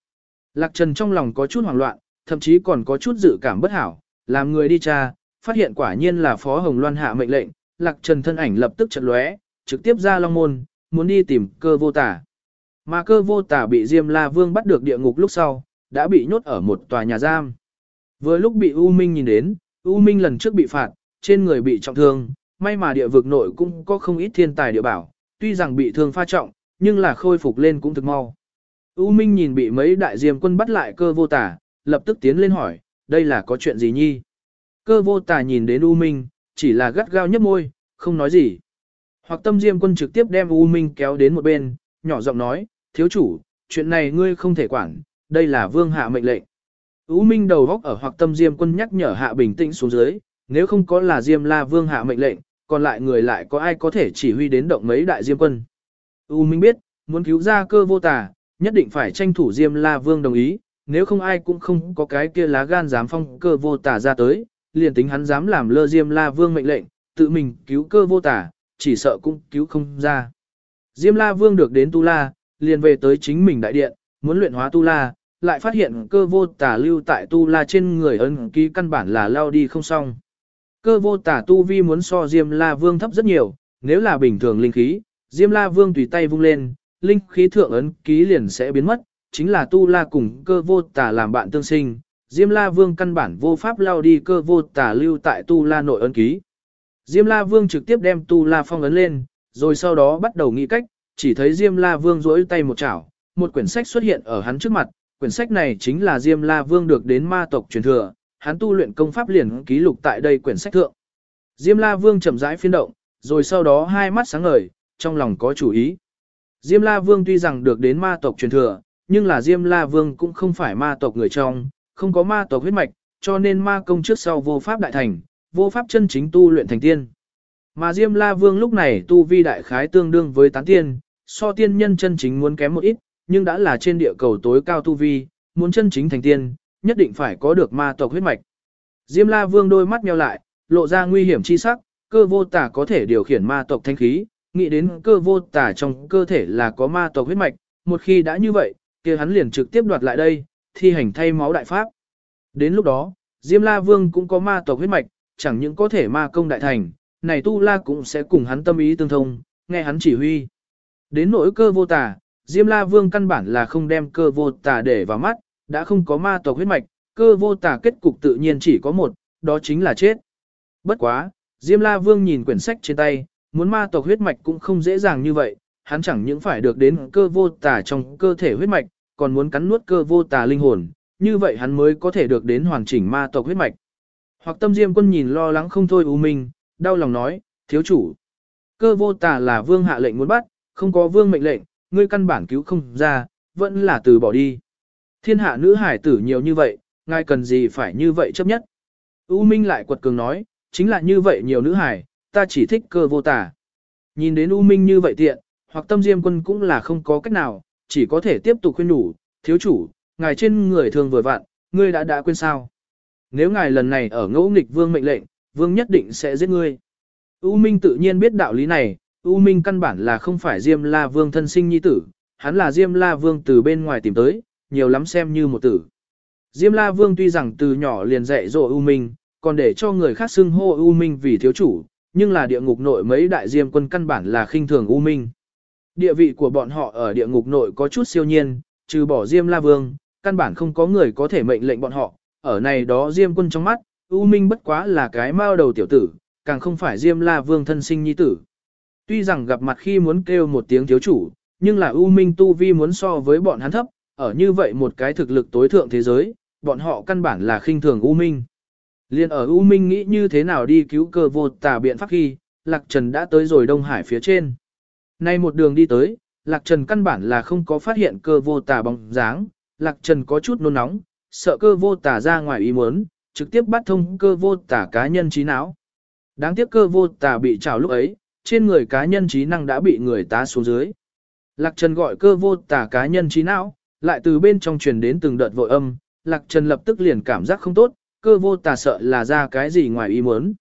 Lạc Trần trong lòng có chút hoảng loạn, thậm chí còn có chút dự cảm bất hảo, làm người đi tra, phát hiện quả nhiên là Phó Hồng Loan hạ mệnh lệnh, Lạc Trần thân ảnh lập tức chợt lóe, trực tiếp ra Long Môn, muốn đi tìm cơ vô tả. Mà cơ vô tả bị Diêm La Vương bắt được địa ngục lúc sau, đã bị nhốt ở một tòa nhà giam. Vừa lúc bị U Minh nhìn đến, U Minh lần trước bị phạt, trên người bị trọng thương, may mà địa vực nội cũng có không ít thiên tài địa bảo, tuy rằng bị thương pha trọng, nhưng là khôi phục lên cũng thực mau. U Minh nhìn bị mấy đại diêm quân bắt lại cơ vô tả, lập tức tiến lên hỏi, đây là có chuyện gì nhi? Cơ vô tả nhìn đến U Minh, chỉ là gắt gao nhấp môi, không nói gì. Hoặc tâm diêm quân trực tiếp đem U Minh kéo đến một bên, nhỏ giọng nói, thiếu chủ, chuyện này ngươi không thể quản, đây là vương hạ mệnh lệnh. U Minh đầu góc ở hoặc tâm diêm quân nhắc nhở hạ bình tĩnh xuống dưới, nếu không có là diêm la vương hạ mệnh lệnh, còn lại người lại có ai có thể chỉ huy đến động mấy đại diêm quân. U Minh biết, muốn cứu ra cơ vô tà, nhất định phải tranh thủ diêm la vương đồng ý, nếu không ai cũng không có cái kia lá gan dám phong cơ vô Tả ra tới, liền tính hắn dám làm lơ diêm la vương mệnh lệnh, tự mình cứu cơ vô Tả, chỉ sợ cũng cứu không ra. Diêm la vương được đến tu la, liền về tới chính mình đại điện, muốn luyện hóa tu la, lại phát hiện cơ vô Tả lưu tại tu la trên người ấn ký căn bản là lao đi không xong. Cơ vô Tả tu vi muốn so Diêm La Vương thấp rất nhiều, nếu là bình thường linh khí, Diêm La Vương tùy tay vung lên, linh khí thượng ấn ký liền sẽ biến mất, chính là tu la cùng cơ vô tà làm bạn tương sinh, Diêm La Vương căn bản vô pháp lao đi cơ vô tà lưu tại tu la nội ấn ký. Diêm La Vương trực tiếp đem tu la phong ấn lên, rồi sau đó bắt đầu nghĩ cách, chỉ thấy Diêm La Vương duỗi tay một chảo, một quyển sách xuất hiện ở hắn trước mặt, quyển sách này chính là Diêm La Vương được đến ma tộc truyền thừa, hắn tu luyện công pháp liền ký lục tại đây quyển sách thượng. Diêm La Vương chậm rãi phiên động, rồi sau đó hai mắt sáng ngời, trong lòng có chủ ý. Diêm La Vương tuy rằng được đến ma tộc truyền thừa, nhưng là Diêm La Vương cũng không phải ma tộc người trong, không có ma tộc huyết mạch, cho nên ma công trước sau vô pháp đại thành, vô pháp chân chính tu luyện thành tiên. Mà Diêm La Vương lúc này tu vi đại khái tương đương với tán tiên, so tiên nhân chân chính muốn kém một ít, nhưng đã là trên địa cầu tối cao tu vi, muốn chân chính thành tiên, nhất định phải có được ma tộc huyết mạch. Diêm La Vương đôi mắt nheo lại, lộ ra nguy hiểm chi sắc, cơ vô tả có thể điều khiển ma tộc thanh khí, nghĩ đến cơ vô tả trong cơ thể là có ma tộc huyết mạch, một khi đã như vậy, kia hắn liền trực tiếp đoạt lại đây, thi hành thay máu đại pháp. Đến lúc đó, Diêm La Vương cũng có ma tộc huyết mạch, chẳng những có thể ma công đại thành, này tu la cũng sẽ cùng hắn tâm ý tương thông, nghe hắn chỉ huy. Đến nỗi cơ vô tà, Diêm La Vương căn bản là không đem cơ vô tà để vào mắt, đã không có ma tộc huyết mạch, cơ vô tà kết cục tự nhiên chỉ có một, đó chính là chết. Bất quá, Diêm La Vương nhìn quyển sách trên tay, muốn ma tộc huyết mạch cũng không dễ dàng như vậy, hắn chẳng những phải được đến cơ vô tà trong cơ thể huyết mạch, còn muốn cắn nuốt cơ vô tà linh hồn, như vậy hắn mới có thể được đến hoàn chỉnh ma tộc huyết mạch. Hoặc tâm diêm quân nhìn lo lắng không thôi u minh, đau lòng nói, thiếu chủ. Cơ vô tà là vương hạ lệnh muốn bắt, không có vương mệnh lệnh, ngươi căn bản cứu không ra, vẫn là từ bỏ đi. Thiên hạ nữ hải tử nhiều như vậy, ngài cần gì phải như vậy chấp nhất. U Minh lại quật cường nói, chính là như vậy nhiều nữ hải, ta chỉ thích cơ vô tả. Nhìn đến U Minh như vậy tiện, hoặc tâm diêm quân cũng là không có cách nào, chỉ có thể tiếp tục khuyên nhủ, thiếu chủ, ngài trên người thường vừa vặn, ngươi đã đã quên sao. Nếu ngài lần này ở ngẫu nghịch vương mệnh lệnh, vương nhất định sẽ giết ngươi. U Minh tự nhiên biết đạo lý này, U Minh căn bản là không phải Diêm La Vương thân sinh nhi tử, hắn là Diêm La Vương từ bên ngoài tìm tới, nhiều lắm xem như một tử. Diêm La Vương tuy rằng từ nhỏ liền dạy dỗ U Minh, còn để cho người khác xưng hô U Minh vì thiếu chủ, nhưng là địa ngục nội mấy đại diêm quân căn bản là khinh thường U Minh. Địa vị của bọn họ ở địa ngục nội có chút siêu nhiên, trừ bỏ Diêm La Vương, căn bản không có người có thể mệnh lệnh bọn họ, ở này đó Diêm quân trong mắt, U Minh bất quá là cái mao đầu tiểu tử, càng không phải Diêm La Vương thân sinh nhi tử. Tuy rằng gặp mặt khi muốn kêu một tiếng thiếu chủ, nhưng là U Minh Tu Vi muốn so với bọn hắn thấp, ở như vậy một cái thực lực tối thượng thế giới, bọn họ căn bản là khinh thường U Minh. Liên ở U Minh nghĩ như thế nào đi cứu cơ vô tà biện pháp khi, Lạc Trần đã tới rồi Đông Hải phía trên. Nay một đường đi tới, Lạc Trần căn bản là không có phát hiện cơ vô tà bóng dáng, Lạc Trần có chút nôn nóng, sợ cơ vô tà ra ngoài ý muốn, trực tiếp bắt thông cơ vô tà cá nhân trí não. Đáng tiếc cơ vô tà bị trào lúc ấy, trên người cá nhân trí năng đã bị người tá xuống dưới. Lạc Trần gọi cơ vô tà cá nhân trí não, lại từ bên trong truyền đến từng đợt vội âm, Lạc Trần lập tức liền cảm giác không tốt, cơ vô tà sợ là ra cái gì ngoài ý muốn.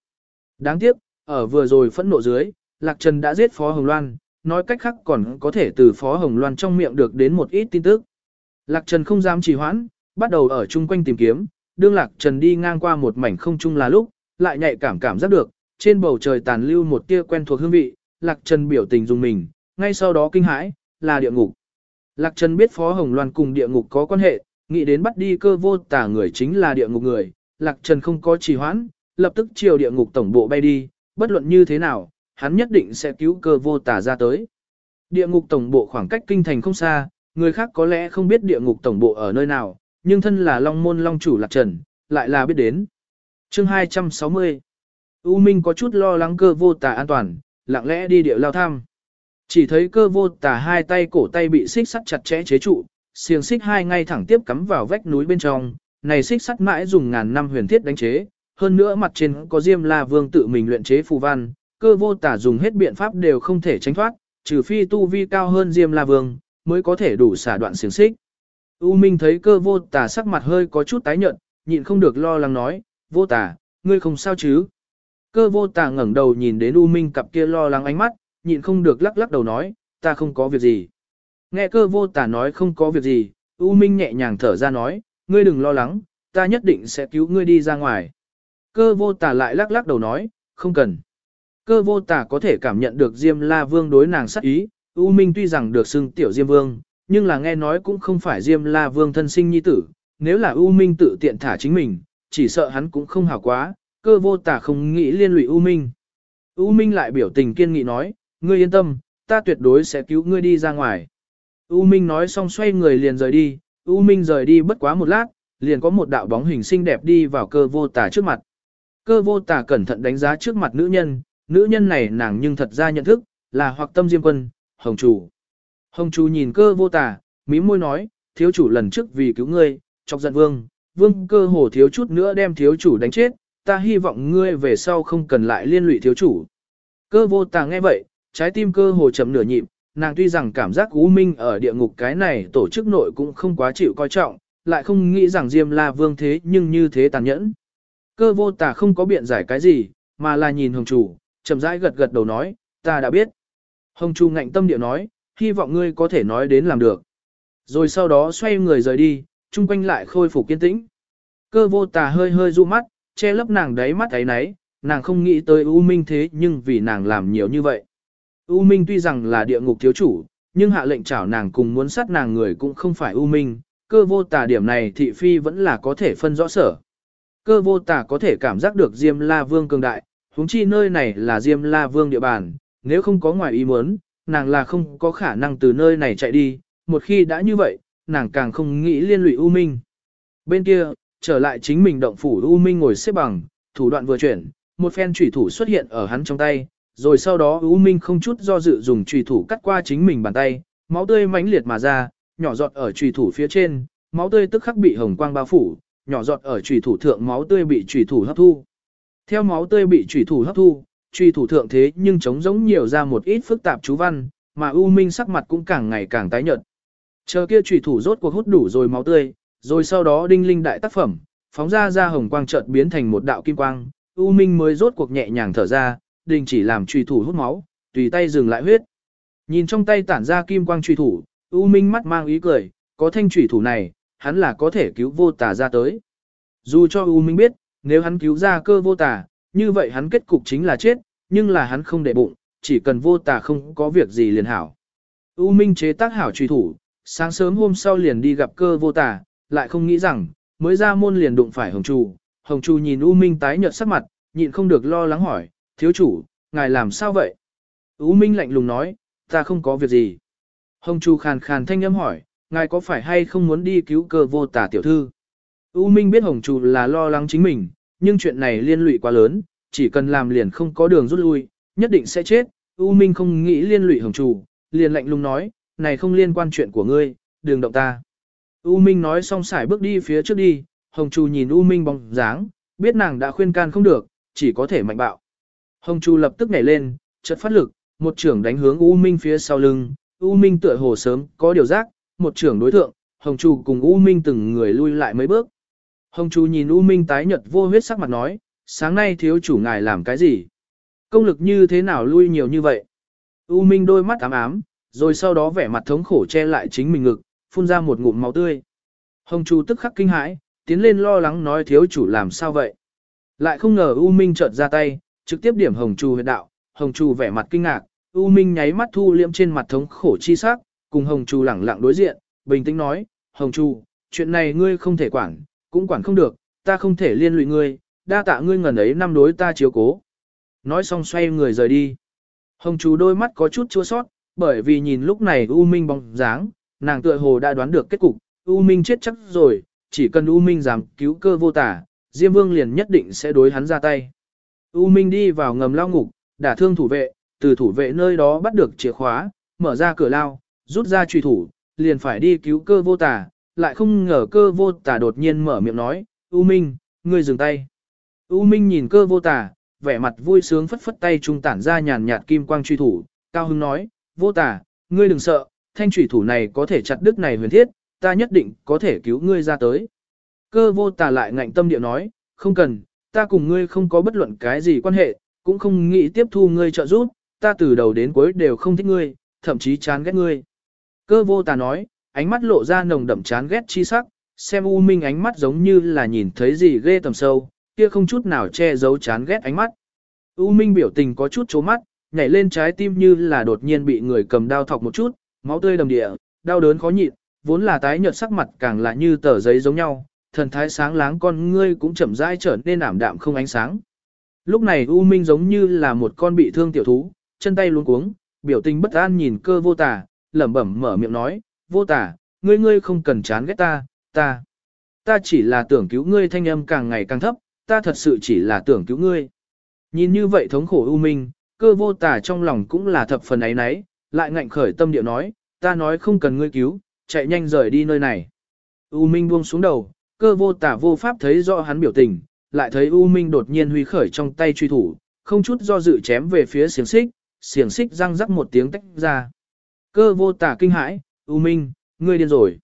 Đáng tiếc, ở vừa rồi phẫn nộ dưới, Lạc Trần đã giết Phó Hồng Loan, nói cách khác còn có thể từ Phó Hồng Loan trong miệng được đến một ít tin tức. Lạc Trần không dám trì hoãn, bắt đầu ở chung quanh tìm kiếm, đương Lạc Trần đi ngang qua một mảnh không chung là lúc, lại nhạy cảm cảm giác được, trên bầu trời tàn lưu một tia quen thuộc hương vị, Lạc Trần biểu tình dùng mình, ngay sau đó kinh hãi, là địa ngục. Lạc Trần biết Phó Hồng Loan cùng địa ngục có quan hệ, nghĩ đến bắt đi cơ vô tả người chính là địa ngục người, Lạc Trần không có trì hoãn, lập tức chiều địa ngục tổng bộ bay đi, bất luận như thế nào, hắn nhất định sẽ cứu cơ vô tà ra tới. Địa ngục tổng bộ khoảng cách kinh thành không xa, người khác có lẽ không biết địa ngục tổng bộ ở nơi nào, nhưng thân là Long Môn Long chủ Lạc Trần, lại là biết đến. Chương 260 U Minh có chút lo lắng cơ vô tà an toàn, lặng lẽ đi địa lao thăm. Chỉ thấy cơ vô tà hai tay cổ tay bị xích sắt chặt chẽ chế trụ, xiềng xích hai ngay thẳng tiếp cắm vào vách núi bên trong, này xích sắt mãi dùng ngàn năm huyền thiết đánh chế, hơn nữa mặt trên có Diêm La Vương tự mình luyện chế phù văn, cơ vô tả dùng hết biện pháp đều không thể tránh thoát, trừ phi tu vi cao hơn Diêm La Vương, mới có thể đủ xả đoạn xiềng xích. U Minh thấy cơ vô tả sắc mặt hơi có chút tái nhợt, nhịn không được lo lắng nói, vô tả, ngươi không sao chứ? Cơ vô tả ngẩng đầu nhìn đến U Minh cặp kia lo lắng ánh mắt, nhịn không được lắc lắc đầu nói, ta không có việc gì. Nghe cơ vô tả nói không có việc gì, U Minh nhẹ nhàng thở ra nói, ngươi đừng lo lắng, ta nhất định sẽ cứu ngươi đi ra ngoài. Cơ vô tà lại lắc lắc đầu nói, không cần. Cơ vô tà có thể cảm nhận được Diêm La Vương đối nàng sắc ý, U Minh tuy rằng được xưng tiểu Diêm Vương, nhưng là nghe nói cũng không phải Diêm La Vương thân sinh nhi tử, nếu là U Minh tự tiện thả chính mình, chỉ sợ hắn cũng không hảo quá, cơ vô tà không nghĩ liên lụy U Minh. U Minh lại biểu tình kiên nghị nói, ngươi yên tâm, ta tuyệt đối sẽ cứu ngươi đi ra ngoài. U Minh nói xong xoay người liền rời đi, U Minh rời đi bất quá một lát, liền có một đạo bóng hình xinh đẹp đi vào cơ vô tà trước mặt. Cơ vô tà cẩn thận đánh giá trước mặt nữ nhân, nữ nhân này nàng nhưng thật ra nhận thức, là hoặc tâm diêm quân, hồng chủ. Hồng chủ nhìn cơ vô tà, mí môi nói, thiếu chủ lần trước vì cứu ngươi, chọc giận vương, vương cơ hồ thiếu chút nữa đem thiếu chủ đánh chết, ta hy vọng ngươi về sau không cần lại liên lụy thiếu chủ. Cơ vô tà nghe vậy, trái tim cơ hồ chậm nửa nhịp, nàng tuy rằng cảm giác U Minh ở địa ngục cái này tổ chức nội cũng không quá chịu coi trọng, lại không nghĩ rằng Diêm La Vương thế nhưng như thế tàn nhẫn. Cơ vô tà không có biện giải cái gì, mà là nhìn Hồng Chủ, chậm rãi gật gật đầu nói, ta đã biết. Hồng Chủ ngạnh tâm địa nói, hy vọng ngươi có thể nói đến làm được. Rồi sau đó xoay người rời đi, chung quanh lại khôi phục kiên tĩnh. Cơ vô tà hơi hơi du mắt, che lấp nàng đáy mắt ấy náy, nàng không nghĩ tới U Minh thế nhưng vì nàng làm nhiều như vậy. U Minh tuy rằng là địa ngục thiếu chủ, nhưng hạ lệnh chảo nàng cùng muốn sát nàng người cũng không phải U Minh, cơ vô tà điểm này thị phi vẫn là có thể phân rõ sở. Cơ vô tà có thể cảm giác được Diêm La Vương cường đại, huống chi nơi này là Diêm La Vương địa bàn, nếu không có ngoài ý muốn, nàng là không có khả năng từ nơi này chạy đi, một khi đã như vậy, nàng càng không nghĩ liên lụy U Minh. Bên kia, trở lại chính mình động phủ U Minh ngồi xếp bằng, thủ đoạn vừa chuyển, một phen chủy thủ xuất hiện ở hắn trong tay, rồi sau đó U Minh không chút do dự dùng chủy thủ cắt qua chính mình bàn tay, máu tươi mãnh liệt mà ra, nhỏ giọt ở chủy thủ phía trên, máu tươi tức khắc bị hồng quang bao phủ, nhỏ giọt ở chủy thủ thượng máu tươi bị chủy thủ hấp thu. Theo máu tươi bị chủy thủ hấp thu, chủy thủ thượng thế nhưng trống giống nhiều ra một ít phức tạp chú văn, mà U Minh sắc mặt cũng càng ngày càng tái nhợt. Chờ kia chủy thủ rốt cuộc hút đủ rồi máu tươi, rồi sau đó đinh linh đại tác phẩm, phóng ra ra hồng quang chợt biến thành một đạo kim quang, U Minh mới rốt cuộc nhẹ nhàng thở ra, đình chỉ làm trùy thủ hút máu, tùy tay dừng lại huyết. Nhìn trong tay tản ra kim quang trùy thủ, U Minh mắt mang ý cười, có thanh trùy thủ này, hắn là có thể cứu vô tà ra tới. Dù cho U Minh biết, nếu hắn cứu ra cơ vô tà, như vậy hắn kết cục chính là chết, nhưng là hắn không để bụng, chỉ cần vô tà không có việc gì liền hảo. U Minh chế tác hảo truy thủ, sáng sớm hôm sau liền đi gặp cơ vô tà, lại không nghĩ rằng, mới ra môn liền đụng phải Hồng Chu. Hồng Chu nhìn U Minh tái nhợt sắc mặt, nhịn không được lo lắng hỏi, thiếu chủ, ngài làm sao vậy? U Minh lạnh lùng nói, ta không có việc gì. Hồng Chu khàn khàn thanh âm hỏi, ngài có phải hay không muốn đi cứu cơ vô tà tiểu thư? U Minh biết Hồng Chu là lo lắng chính mình, nhưng chuyện này liên lụy quá lớn, chỉ cần làm liền không có đường rút lui, nhất định sẽ chết. U Minh không nghĩ liên lụy Hồng Chu, liền lạnh lùng nói, này không liên quan chuyện của ngươi, đừng động ta. U Minh nói xong xài bước đi phía trước đi, Hồng Chu nhìn U Minh bóng dáng, biết nàng đã khuyên can không được, chỉ có thể mạnh bạo. Hồng Chu lập tức nhảy lên, chợt phát lực, một trưởng đánh hướng U Minh phía sau lưng, U Minh tựa hồ sớm có điều giác, một trưởng đối thượng, Hồng Chu cùng U Minh từng người lui lại mấy bước. Hồng Chu nhìn U Minh tái nhợt vô huyết sắc mặt nói, sáng nay thiếu chủ ngài làm cái gì? Công lực như thế nào lui nhiều như vậy? U Minh đôi mắt ám ám, rồi sau đó vẻ mặt thống khổ che lại chính mình ngực, phun ra một ngụm máu tươi. Hồng Chu tức khắc kinh hãi, tiến lên lo lắng nói thiếu chủ làm sao vậy? Lại không ngờ U Minh chợt ra tay, trực tiếp điểm Hồng Chu huyệt đạo, Hồng Chu vẻ mặt kinh ngạc, U Minh nháy mắt thu liễm trên mặt thống khổ chi sắc, cùng Hồng Chu lẳng lặng đối diện, bình tĩnh nói, Hồng Chu, chuyện này ngươi không thể quản, cũng quản không được, ta không thể liên lụy ngươi, đa tạ ngươi ngần ấy năm đối ta chiếu cố. Nói xong xoay người rời đi. Hồng Chu đôi mắt có chút chua sót, bởi vì nhìn lúc này U Minh bóng dáng, nàng tựa hồ đã đoán được kết cục, U Minh chết chắc rồi, chỉ cần U Minh dám cứu cơ vô tả, Diêm Vương liền nhất định sẽ đối hắn ra tay. U Minh đi vào ngầm lao ngục, đả thương thủ vệ, từ thủ vệ nơi đó bắt được chìa khóa, mở ra cửa lao, rút ra truy thủ, liền phải đi cứu cơ vô tả, lại không ngờ cơ vô tả đột nhiên mở miệng nói, U Minh, ngươi dừng tay. U Minh nhìn cơ vô tả, vẻ mặt vui sướng phất phất tay trung tản ra nhàn nhạt kim quang truy thủ, cao hưng nói, vô tả, ngươi đừng sợ, thanh truy thủ này có thể chặt đứt này huyền thiết, ta nhất định có thể cứu ngươi ra tới. Cơ vô tả lại ngạnh tâm địa nói, không cần, ta cùng ngươi không có bất luận cái gì quan hệ, cũng không nghĩ tiếp thu ngươi trợ giúp, ta từ đầu đến cuối đều không thích ngươi, thậm chí chán ghét ngươi. Cơ vô tà nói, ánh mắt lộ ra nồng đậm chán ghét chi sắc, xem U Minh ánh mắt giống như là nhìn thấy gì ghê tầm sâu, kia không chút nào che giấu chán ghét ánh mắt. U Minh biểu tình có chút chố mắt, nhảy lên trái tim như là đột nhiên bị người cầm đao thọc một chút, máu tươi đầm địa, đau đớn khó nhịn, vốn là tái nhợt sắc mặt càng là như tờ giấy giống nhau, thần thái sáng láng con ngươi cũng chậm rãi trở nên ảm đạm không ánh sáng. Lúc này U Minh giống như là một con bị thương tiểu thú, chân tay luống cuống, biểu tình bất an nhìn cơ vô tả, lẩm bẩm mở miệng nói, vô tả, ngươi ngươi không cần chán ghét ta, ta, ta chỉ là tưởng cứu ngươi thanh âm càng ngày càng thấp, ta thật sự chỉ là tưởng cứu ngươi. Nhìn như vậy thống khổ u minh, cơ vô tả trong lòng cũng là thập phần ấy nấy, lại ngạnh khởi tâm điệu nói, ta nói không cần ngươi cứu, chạy nhanh rời đi nơi này. U minh buông xuống đầu, cơ vô tả vô pháp thấy rõ hắn biểu tình, lại thấy U minh đột nhiên huy khởi trong tay truy thủ, không chút do dự chém về phía xiềng xích, xiềng xích răng rắc một tiếng tách ra. Cơ vô tả kinh hãi, U Minh, ngươi điên rồi.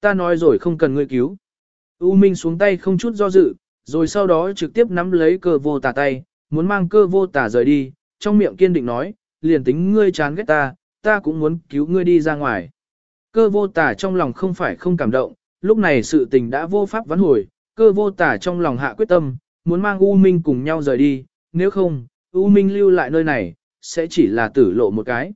Ta nói rồi không cần ngươi cứu. U Minh xuống tay không chút do dự, rồi sau đó trực tiếp nắm lấy cơ vô tả tay, muốn mang cơ vô tả rời đi, trong miệng kiên định nói, liền tính ngươi chán ghét ta, ta cũng muốn cứu ngươi đi ra ngoài. Cơ vô tả trong lòng không phải không cảm động, lúc này sự tình đã vô pháp vãn hồi, cơ vô tả trong lòng hạ quyết tâm, muốn mang U Minh cùng nhau rời đi, nếu không, U Minh lưu lại nơi này, sẽ chỉ là tử lộ một cái.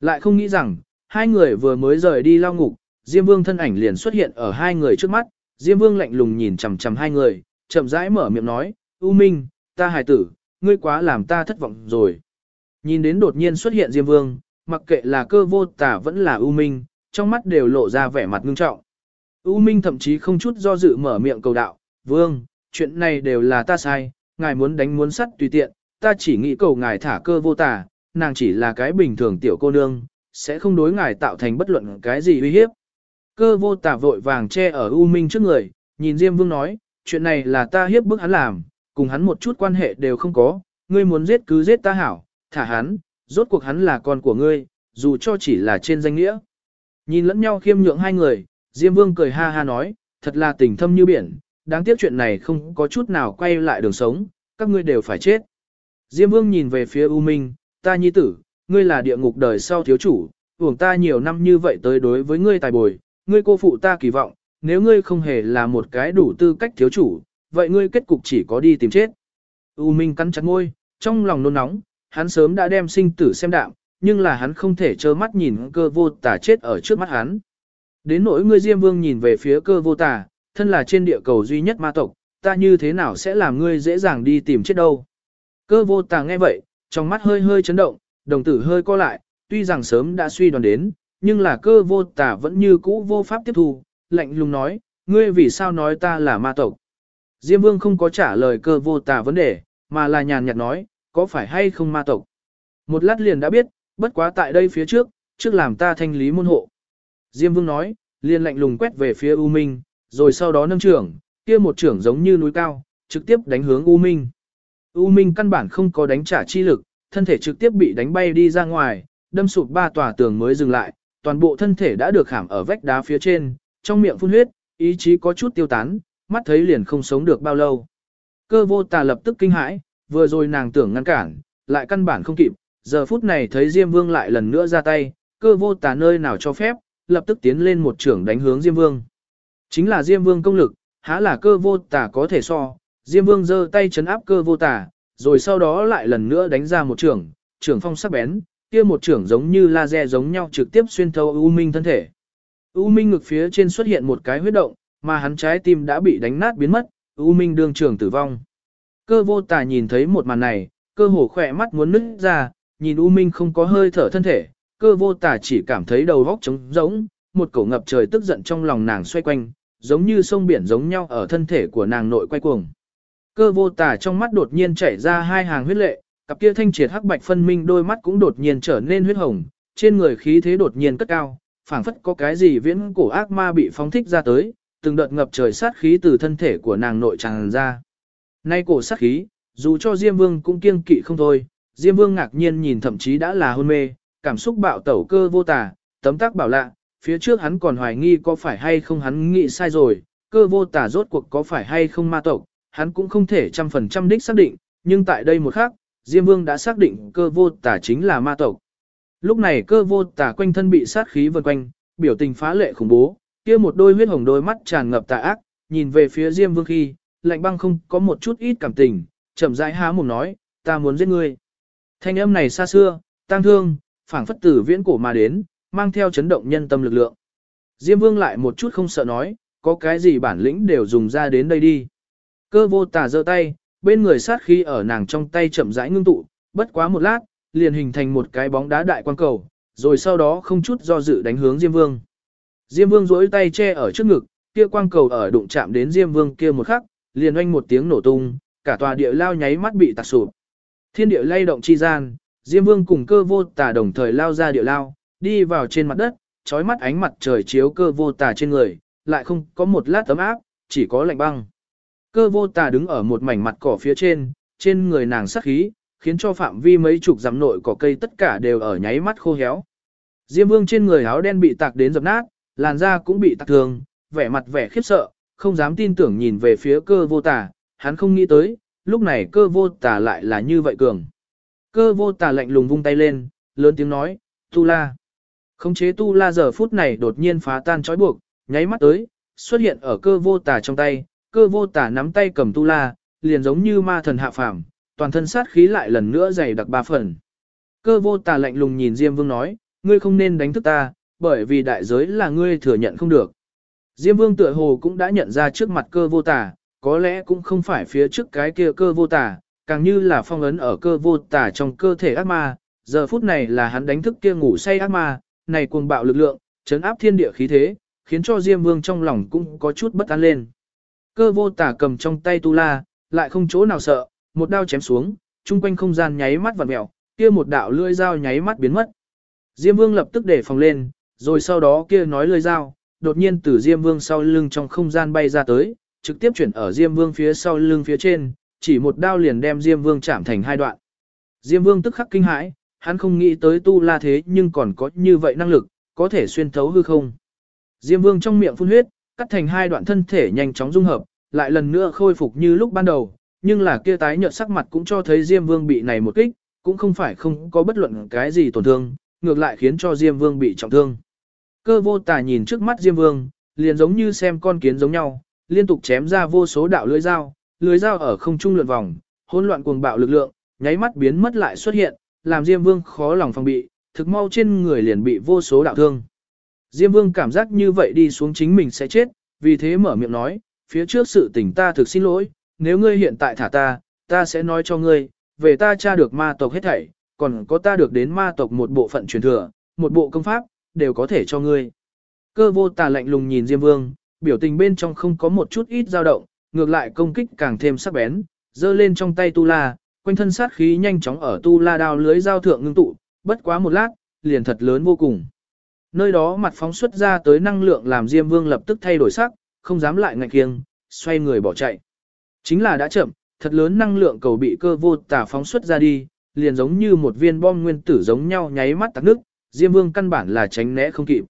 Lại không nghĩ rằng, hai người vừa mới rời đi lao ngục, Diêm Vương thân ảnh liền xuất hiện ở hai người trước mắt, Diêm Vương lạnh lùng nhìn chằm chằm hai người, chậm rãi mở miệng nói, U Minh, ta hài tử, ngươi quá làm ta thất vọng rồi. Nhìn đến đột nhiên xuất hiện Diêm Vương, mặc kệ là cơ vô tả vẫn là U Minh, trong mắt đều lộ ra vẻ mặt ngưng trọng. U Minh thậm chí không chút do dự mở miệng cầu đạo, Vương, chuyện này đều là ta sai, ngài muốn đánh muốn sắt tùy tiện, ta chỉ nghĩ cầu ngài thả cơ vô tả, nàng chỉ là cái bình thường tiểu cô nương, sẽ không đối ngài tạo thành bất luận cái gì uy hiếp. Cơ vô tả vội vàng che ở U Minh trước người, nhìn Diêm Vương nói, chuyện này là ta hiếp bức hắn làm, cùng hắn một chút quan hệ đều không có, ngươi muốn giết cứ giết ta hảo, thả hắn, rốt cuộc hắn là con của ngươi, dù cho chỉ là trên danh nghĩa. Nhìn lẫn nhau khiêm nhượng hai người, Diêm Vương cười ha ha nói, thật là tình thâm như biển, đáng tiếc chuyện này không có chút nào quay lại đường sống, các ngươi đều phải chết. Diêm Vương nhìn về phía U Minh, ta nhi tử, ngươi là địa ngục đời sau thiếu chủ, uổng ta nhiều năm như vậy tới đối với ngươi tài bồi, ngươi cô phụ ta kỳ vọng, nếu ngươi không hề là một cái đủ tư cách thiếu chủ, vậy ngươi kết cục chỉ có đi tìm chết. U Minh cắn chặt ngôi, trong lòng nôn nóng, hắn sớm đã đem sinh tử xem đạm, nhưng là hắn không thể trơ mắt nhìn cơ vô tả chết ở trước mắt hắn. Đến nỗi ngươi Diêm Vương nhìn về phía cơ vô tà, thân là trên địa cầu duy nhất ma tộc, ta như thế nào sẽ làm ngươi dễ dàng đi tìm chết đâu. Cơ vô tà nghe vậy, trong mắt hơi hơi chấn động, đồng tử hơi co lại, tuy rằng sớm đã suy đoán đến, nhưng là cơ vô tà vẫn như cũ vô pháp tiếp thu, lạnh lùng nói, ngươi vì sao nói ta là ma tộc. Diêm Vương không có trả lời cơ vô tà vấn đề, mà là nhàn nhạt nói, có phải hay không ma tộc. Một lát liền đã biết, bất quá tại đây phía trước, trước làm ta thanh lý môn hộ. Diêm Vương nói, liền lạnh lùng quét về phía U Minh, rồi sau đó nâng trưởng, kia một trưởng giống như núi cao, trực tiếp đánh hướng U Minh. U Minh căn bản không có đánh trả chi lực, thân thể trực tiếp bị đánh bay đi ra ngoài, đâm sụp ba tòa tường mới dừng lại, toàn bộ thân thể đã được khảm ở vách đá phía trên, trong miệng phun huyết, ý chí có chút tiêu tán, mắt thấy liền không sống được bao lâu. Cơ vô tà lập tức kinh hãi, vừa rồi nàng tưởng ngăn cản, lại căn bản không kịp, giờ phút này thấy Diêm Vương lại lần nữa ra tay, cơ vô tà nơi nào cho phép, lập tức tiến lên một trưởng đánh hướng Diêm Vương. Chính là Diêm Vương công lực, há là cơ vô tả có thể so, Diêm Vương giơ tay chấn áp cơ vô tả, rồi sau đó lại lần nữa đánh ra một trưởng, trưởng phong sắc bén, kia một trưởng giống như laser giống nhau trực tiếp xuyên thấu U Minh thân thể. U Minh ngực phía trên xuất hiện một cái huyết động, mà hắn trái tim đã bị đánh nát biến mất, U Minh đương trưởng tử vong. Cơ vô tả nhìn thấy một màn này, cơ hồ khỏe mắt muốn nứt ra, nhìn U Minh không có hơi thở thân thể, cơ vô tà chỉ cảm thấy đầu góc trống rỗng, một cổ ngập trời tức giận trong lòng nàng xoay quanh, giống như sông biển giống nhau ở thân thể của nàng nội quay cuồng. Cơ vô tà trong mắt đột nhiên chảy ra hai hàng huyết lệ, cặp kia thanh triệt hắc bạch phân minh đôi mắt cũng đột nhiên trở nên huyết hồng, trên người khí thế đột nhiên cất cao, phảng phất có cái gì viễn cổ ác ma bị phóng thích ra tới, từng đợt ngập trời sát khí từ thân thể của nàng nội tràn ra. Nay cổ sát khí, dù cho Diêm Vương cũng kiêng kỵ không thôi, Diêm Vương ngạc nhiên nhìn thậm chí đã là hôn mê, cảm xúc bạo tẩu cơ vô tả, tấm tác bảo lạ, phía trước hắn còn hoài nghi có phải hay không hắn nghĩ sai rồi, cơ vô tả rốt cuộc có phải hay không ma tộc, hắn cũng không thể trăm phần trăm đích xác định, nhưng tại đây một khắc, Diêm Vương đã xác định cơ vô tả chính là ma tộc. Lúc này cơ vô tả quanh thân bị sát khí vần quanh, biểu tình phá lệ khủng bố, kia một đôi huyết hồng đôi mắt tràn ngập tà ác, nhìn về phía Diêm Vương khi, lạnh băng không có một chút ít cảm tình, chậm rãi há mồm nói, ta muốn giết ngươi. Thanh âm này xa xưa, tang thương, phảng phất tử viễn cổ mà đến, mang theo chấn động nhân tâm lực lượng. Diêm Vương lại một chút không sợ nói, có cái gì bản lĩnh đều dùng ra đến đây đi. Cơ vô tà giơ tay, bên người sát khí ở nàng trong tay chậm rãi ngưng tụ, bất quá một lát, liền hình thành một cái bóng đá đại quan cầu, rồi sau đó không chút do dự đánh hướng Diêm Vương. Diêm Vương duỗi tay che ở trước ngực, kia quang cầu ở đụng chạm đến Diêm Vương kia một khắc, liền oanh một tiếng nổ tung, cả tòa địa lao nháy mắt bị tạc sụp. Thiên địa lay động chi gian, Diêm Vương cùng cơ vô tà đồng thời lao ra địa lao, đi vào trên mặt đất, trói mắt ánh mặt trời chiếu cơ vô tà trên người, lại không có một lát tấm áp, chỉ có lạnh băng. Cơ vô tà đứng ở một mảnh mặt cỏ phía trên, trên người nàng sắc khí, khiến cho phạm vi mấy chục dặm nội cỏ cây tất cả đều ở nháy mắt khô héo. Diêm Vương trên người áo đen bị tạc đến dập nát, làn da cũng bị tạc thường, vẻ mặt vẻ khiếp sợ, không dám tin tưởng nhìn về phía cơ vô tà, hắn không nghĩ tới, lúc này cơ vô tà lại là như vậy cường. Cơ vô tà lạnh lùng vung tay lên, lớn tiếng nói, Tu La. Khống chế Tu La giờ phút này đột nhiên phá tan trói buộc, nháy mắt tới, xuất hiện ở cơ vô tà trong tay, cơ vô tà nắm tay cầm Tu La, liền giống như ma thần hạ phàm, toàn thân sát khí lại lần nữa dày đặc ba phần. Cơ vô tà lạnh lùng nhìn Diêm Vương nói, ngươi không nên đánh thức ta, bởi vì đại giới là ngươi thừa nhận không được. Diêm Vương tựa hồ cũng đã nhận ra trước mặt cơ vô tà, có lẽ cũng không phải phía trước cái kia cơ vô tà, càng như là phong ấn ở cơ vô tả trong cơ thể ác ma, giờ phút này là hắn đánh thức kia ngủ say ác ma, này cuồng bạo lực lượng, chấn áp thiên địa khí thế, khiến cho Diêm Vương trong lòng cũng có chút bất an lên. Cơ vô tả cầm trong tay tu la, lại không chỗ nào sợ, một đao chém xuống, chung quanh không gian nháy mắt vặn mèo, kia một đạo lưỡi dao nháy mắt biến mất. Diêm Vương lập tức để phòng lên, rồi sau đó kia nói lưỡi dao, đột nhiên từ Diêm Vương sau lưng trong không gian bay ra tới, trực tiếp chuyển ở Diêm Vương phía sau lưng phía trên, chỉ một đao liền đem Diêm Vương chạm thành hai đoạn. Diêm Vương tức khắc kinh hãi, hắn không nghĩ tới tu la thế nhưng còn có như vậy năng lực, có thể xuyên thấu hư không. Diêm Vương trong miệng phun huyết, cắt thành hai đoạn thân thể nhanh chóng dung hợp, lại lần nữa khôi phục như lúc ban đầu, nhưng là kia tái nhợt sắc mặt cũng cho thấy Diêm Vương bị này một kích, cũng không phải không có bất luận cái gì tổn thương, ngược lại khiến cho Diêm Vương bị trọng thương. Cơ vô tà nhìn trước mắt Diêm Vương, liền giống như xem con kiến giống nhau, liên tục chém ra vô số đạo lưỡi dao, lưới dao ở không trung lượn vòng, hỗn loạn cuồng bạo lực lượng, nháy mắt biến mất lại xuất hiện, làm Diêm Vương khó lòng phòng bị, thực mau trên người liền bị vô số đạo thương. Diêm Vương cảm giác như vậy đi xuống chính mình sẽ chết, vì thế mở miệng nói, phía trước sự tình ta thực xin lỗi, nếu ngươi hiện tại thả ta, ta sẽ nói cho ngươi, về ta tra được ma tộc hết thảy, còn có ta được đến ma tộc một bộ phận truyền thừa, một bộ công pháp, đều có thể cho ngươi. Cơ vô tà lạnh lùng nhìn Diêm Vương, biểu tình bên trong không có một chút ít dao động, ngược lại công kích càng thêm sắc bén, giơ lên trong tay tu la, quanh thân sát khí nhanh chóng ở tu la đao lưới giao thượng ngưng tụ, bất quá một lát, liền thật lớn vô cùng. Nơi đó mặt phóng xuất ra tới năng lượng làm Diêm Vương lập tức thay đổi sắc, không dám lại ngạch kiêng, xoay người bỏ chạy. Chính là đã chậm, thật lớn năng lượng cầu bị cơ vô tả phóng xuất ra đi, liền giống như một viên bom nguyên tử giống nhau nháy mắt tắc nước, Diêm Vương căn bản là tránh né không kịp.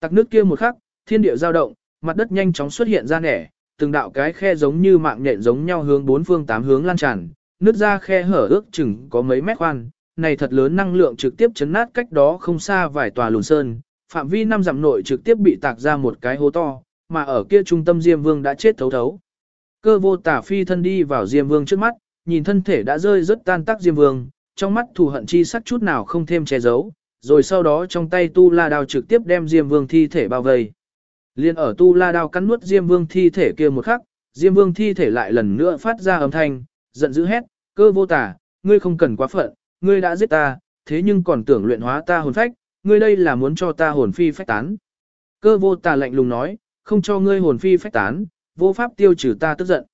Tắc nước kia một khắc, thiên địa dao động, mặt đất nhanh chóng xuất hiện ra nẻ, từng đạo cái khe giống như mạng nhện giống nhau hướng bốn phương tám hướng lan tràn, nứt ra khe hở ước chừng có mấy mét khoan, này thật lớn năng lượng trực tiếp chấn nát cách đó không xa vài tòa lùn sơn, phạm vi năm dặm nội trực tiếp bị tạc ra một cái hố to, mà ở kia trung tâm Diêm Vương đã chết thấu thấu. Cơ vô tả phi thân đi vào Diêm Vương trước mắt, nhìn thân thể đã rơi rất tan tác Diêm Vương, trong mắt thù hận chi sắc chút nào không thêm che giấu, rồi sau đó trong tay tu la đao trực tiếp đem Diêm Vương thi thể bao vây. Liên ở tu la đao cắn nuốt Diêm Vương thi thể kia một khắc, Diêm Vương thi thể lại lần nữa phát ra âm thanh, giận dữ hét, cơ vô tả, ngươi không cần quá phận, ngươi đã giết ta, thế nhưng còn tưởng luyện hóa ta hồn phách, ngươi đây là muốn cho ta hồn phi phách tán. Cơ vô tà lạnh lùng nói, không cho ngươi hồn phi phách tán, vô pháp tiêu trừ ta tức giận.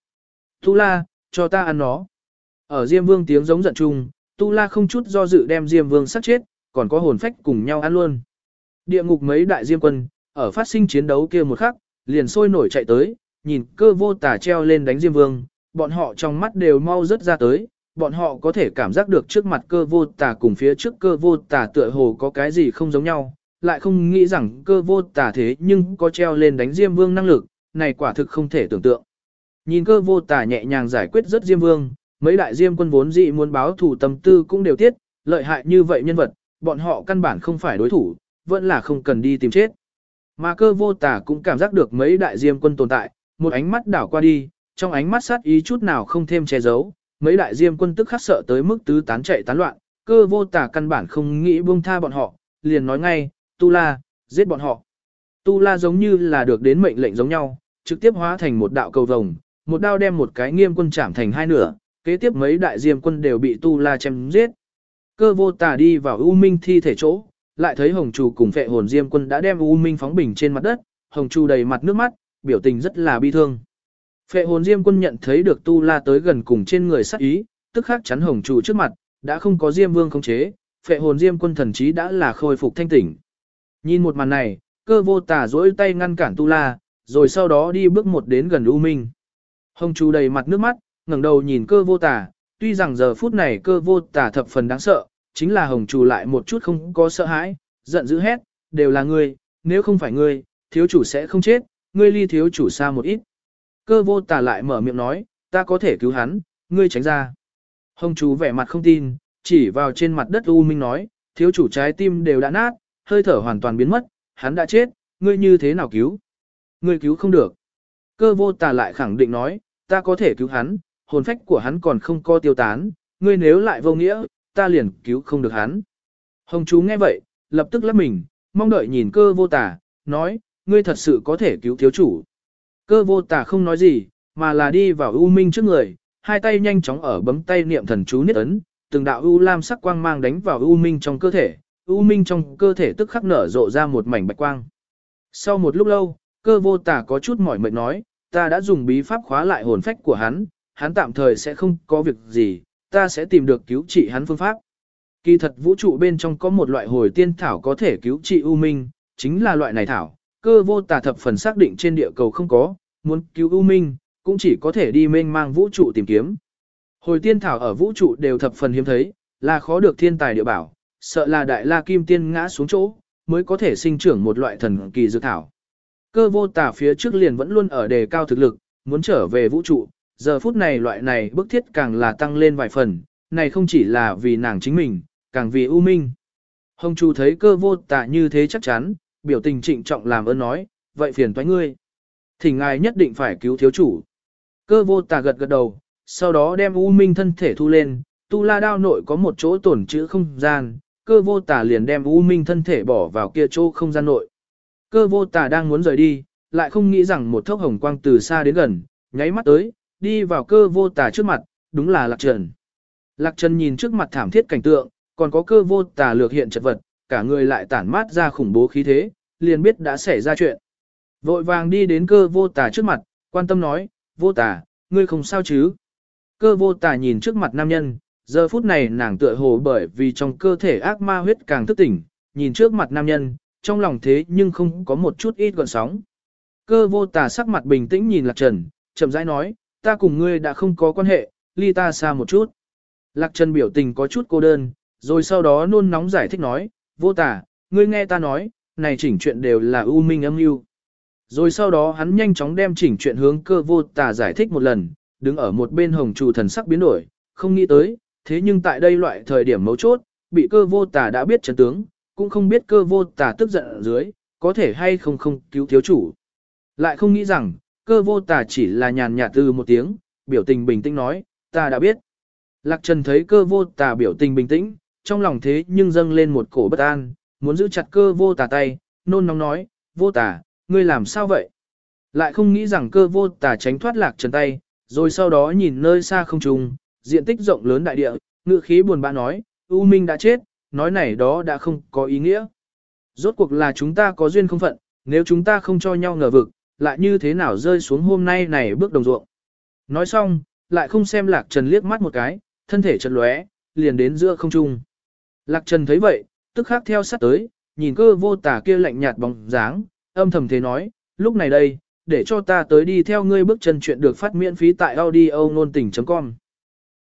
Tu la, cho ta ăn nó. Ở Diêm Vương tiếng giống giận chung, Tu la không chút do dự đem Diêm Vương sát chết, còn có hồn phách cùng nhau ăn luôn. Địa ngục mấy đại Diêm quân, ở phát sinh chiến đấu kia một khắc, liền sôi nổi chạy tới, nhìn cơ vô tà treo lên đánh Diêm Vương, bọn họ trong mắt đều mau rớt ra tới, bọn họ có thể cảm giác được trước mặt cơ vô tà cùng phía trước cơ vô tà tựa hồ có cái gì không giống nhau, lại không nghĩ rằng cơ vô tà thế nhưng có treo lên đánh Diêm Vương năng lực, này quả thực không thể tưởng tượng. Nhìn cơ vô tà nhẹ nhàng giải quyết rất Diêm Vương, mấy đại Diêm quân vốn dị muốn báo thủ tâm tư cũng đều tiết, lợi hại như vậy nhân vật, bọn họ căn bản không phải đối thủ, vẫn là không cần đi tìm chết. Mà cơ vô tả cũng cảm giác được mấy đại Diêm quân tồn tại, một ánh mắt đảo qua đi, trong ánh mắt sát ý chút nào không thêm che giấu, mấy đại Diêm quân tức khắc sợ tới mức tứ tán chạy tán loạn, cơ vô tả căn bản không nghĩ buông tha bọn họ, liền nói ngay, Tu La, giết bọn họ. Tu La giống như là được đến mệnh lệnh giống nhau, trực tiếp hóa thành một đạo cầu vồng, một đao đem một cái nghiêm quân chạm thành hai nửa, kế tiếp mấy đại diêm quân đều bị Tu La chém giết. Cơ vô tà đi vào U Minh thi thể chỗ, lại thấy Hồng Trù cùng phệ hồn diêm quân đã đem U Minh phóng bình trên mặt đất, Hồng Trù đầy mặt nước mắt, biểu tình rất là bi thương. Phệ hồn diêm quân nhận thấy được Tu La tới gần cùng trên người sát ý, tức khắc chắn Hồng Trù trước mặt, đã không có diêm vương khống chế, phệ hồn diêm quân thần trí đã là khôi phục thanh tỉnh. Nhìn một màn này, cơ vô tà duỗi tay ngăn cản Tu La, rồi sau đó đi bước một đến gần U Minh. Hồng Trù đầy mặt nước mắt, ngẩng đầu nhìn cơ vô tà, tuy rằng giờ phút này cơ vô tà thập phần đáng sợ, chính là hồng chú lại một chút không có sợ hãi, giận dữ hét, đều là ngươi, nếu không phải ngươi, thiếu chủ sẽ không chết, ngươi ly thiếu chủ xa một ít. Cơ vô tà lại mở miệng nói, ta có thể cứu hắn, ngươi tránh ra. Hồng chú vẻ mặt không tin, chỉ vào trên mặt đất U Minh nói, thiếu chủ trái tim đều đã nát, hơi thở hoàn toàn biến mất, hắn đã chết, ngươi như thế nào cứu? Ngươi cứu không được. Cơ vô tà lại khẳng định nói, ta có thể cứu hắn, hồn phách của hắn còn không co tiêu tán, ngươi nếu lại vô nghĩa, ta liền cứu không được hắn. Hồng chú nghe vậy, lập tức lắp mình, mong đợi nhìn cơ vô tả, nói, ngươi thật sự có thể cứu thiếu chủ. Cơ vô tả không nói gì, mà là đi vào U Minh trước người, hai tay nhanh chóng ở bấm tay niệm thần chú niết ấn, từng đạo U Lam sắc quang mang đánh vào U Minh trong cơ thể, U Minh trong cơ thể tức khắc nở rộ ra một mảnh bạch quang. Sau một lúc lâu, cơ vô tả có chút mỏi mệt nói, ta đã dùng bí pháp khóa lại hồn phách của hắn, hắn tạm thời sẽ không có việc gì, ta sẽ tìm được cứu trị hắn phương pháp. Kỳ thật vũ trụ bên trong có một loại hồi tiên thảo có thể cứu trị U Minh, chính là loại này thảo, cơ vô tà thập phần xác định trên địa cầu không có, muốn cứu U Minh, cũng chỉ có thể đi mênh mang vũ trụ tìm kiếm. Hồi tiên thảo ở vũ trụ đều thập phần hiếm thấy, là khó được thiên tài địa bảo, sợ là đại la kim tiên ngã xuống chỗ, mới có thể sinh trưởng một loại thần kỳ dược thảo. Cơ vô tà phía trước liền vẫn luôn ở đề cao thực lực, muốn trở về vũ trụ, giờ phút này loại này bức thiết càng là tăng lên vài phần, này không chỉ là vì nàng chính mình, càng vì ưu minh. Hồng Chu thấy cơ vô tà như thế chắc chắn, biểu tình trịnh trọng làm ơn nói, vậy phiền toái ngươi. Thỉnh ngài nhất định phải cứu thiếu chủ. Cơ vô tà gật gật đầu, sau đó đem U Minh thân thể thu lên, tu la đao nội có một chỗ tổn chữ không gian, cơ vô tà liền đem U Minh thân thể bỏ vào kia chỗ không gian nội. Cơ vô tà đang muốn rời đi, lại không nghĩ rằng một thốc hồng quang từ xa đến gần, nháy mắt tới, đi vào cơ vô tà trước mặt, đúng là Lạc Trần. Lạc Trần nhìn trước mặt thảm thiết cảnh tượng, còn có cơ vô tà lược hiện chật vật, cả người lại tản mát ra khủng bố khí thế, liền biết đã xảy ra chuyện. Vội vàng đi đến cơ vô tà trước mặt, quan tâm nói, vô tà, ngươi không sao chứ? Cơ vô tà nhìn trước mặt nam nhân, giờ phút này nàng tựa hồ bởi vì trong cơ thể ác ma huyết càng thức tỉnh, nhìn trước mặt nam nhân, trong lòng thế nhưng không có một chút ít gọn sóng. Cơ vô tà sắc mặt bình tĩnh nhìn Lạc Trần, chậm rãi nói, ta cùng ngươi đã không có quan hệ, ly ta xa một chút. Lạc Trần biểu tình có chút cô đơn, rồi sau đó nôn nóng giải thích nói, vô tà, ngươi nghe ta nói, này chỉnh chuyện đều là ưu minh âm mưu. Rồi sau đó hắn nhanh chóng đem chỉnh chuyện hướng cơ vô tà giải thích một lần, đứng ở một bên hồng chủ thần sắc biến đổi, không nghĩ tới, thế nhưng tại đây loại thời điểm mấu chốt, bị cơ vô tà đã biết chấn tướng, cũng không biết cơ vô tà tức giận ở dưới, có thể hay không không cứu thiếu chủ. Lại không nghĩ rằng, cơ vô tà chỉ là nhàn nhạt từ một tiếng, biểu tình bình tĩnh nói, ta đã biết. Lạc Trần thấy cơ vô tà biểu tình bình tĩnh, trong lòng thế nhưng dâng lên một cổ bất an, muốn giữ chặt cơ vô tà tay, nôn nóng nói, vô tà, ngươi làm sao vậy? Lại không nghĩ rằng cơ vô tà tránh thoát Lạc Trần tay, rồi sau đó nhìn nơi xa không trùng, diện tích rộng lớn đại địa, ngựa khí buồn bã nói, U Minh đã chết, nói này đó đã không có ý nghĩa. Rốt cuộc là chúng ta có duyên không phận, nếu chúng ta không cho nhau ngờ vực, lại như thế nào rơi xuống hôm nay này bước đồng ruộng. Nói xong, lại không xem Lạc Trần liếc mắt một cái, thân thể chật lóe, liền đến giữa không trung. Lạc Trần thấy vậy, tức khắc theo sát tới, nhìn cơ vô tả kia lạnh nhạt bóng dáng, âm thầm thế nói, lúc này đây, để cho ta tới đi theo ngươi bước chân chuyện được phát miễn phí tại audio nôn tình.com.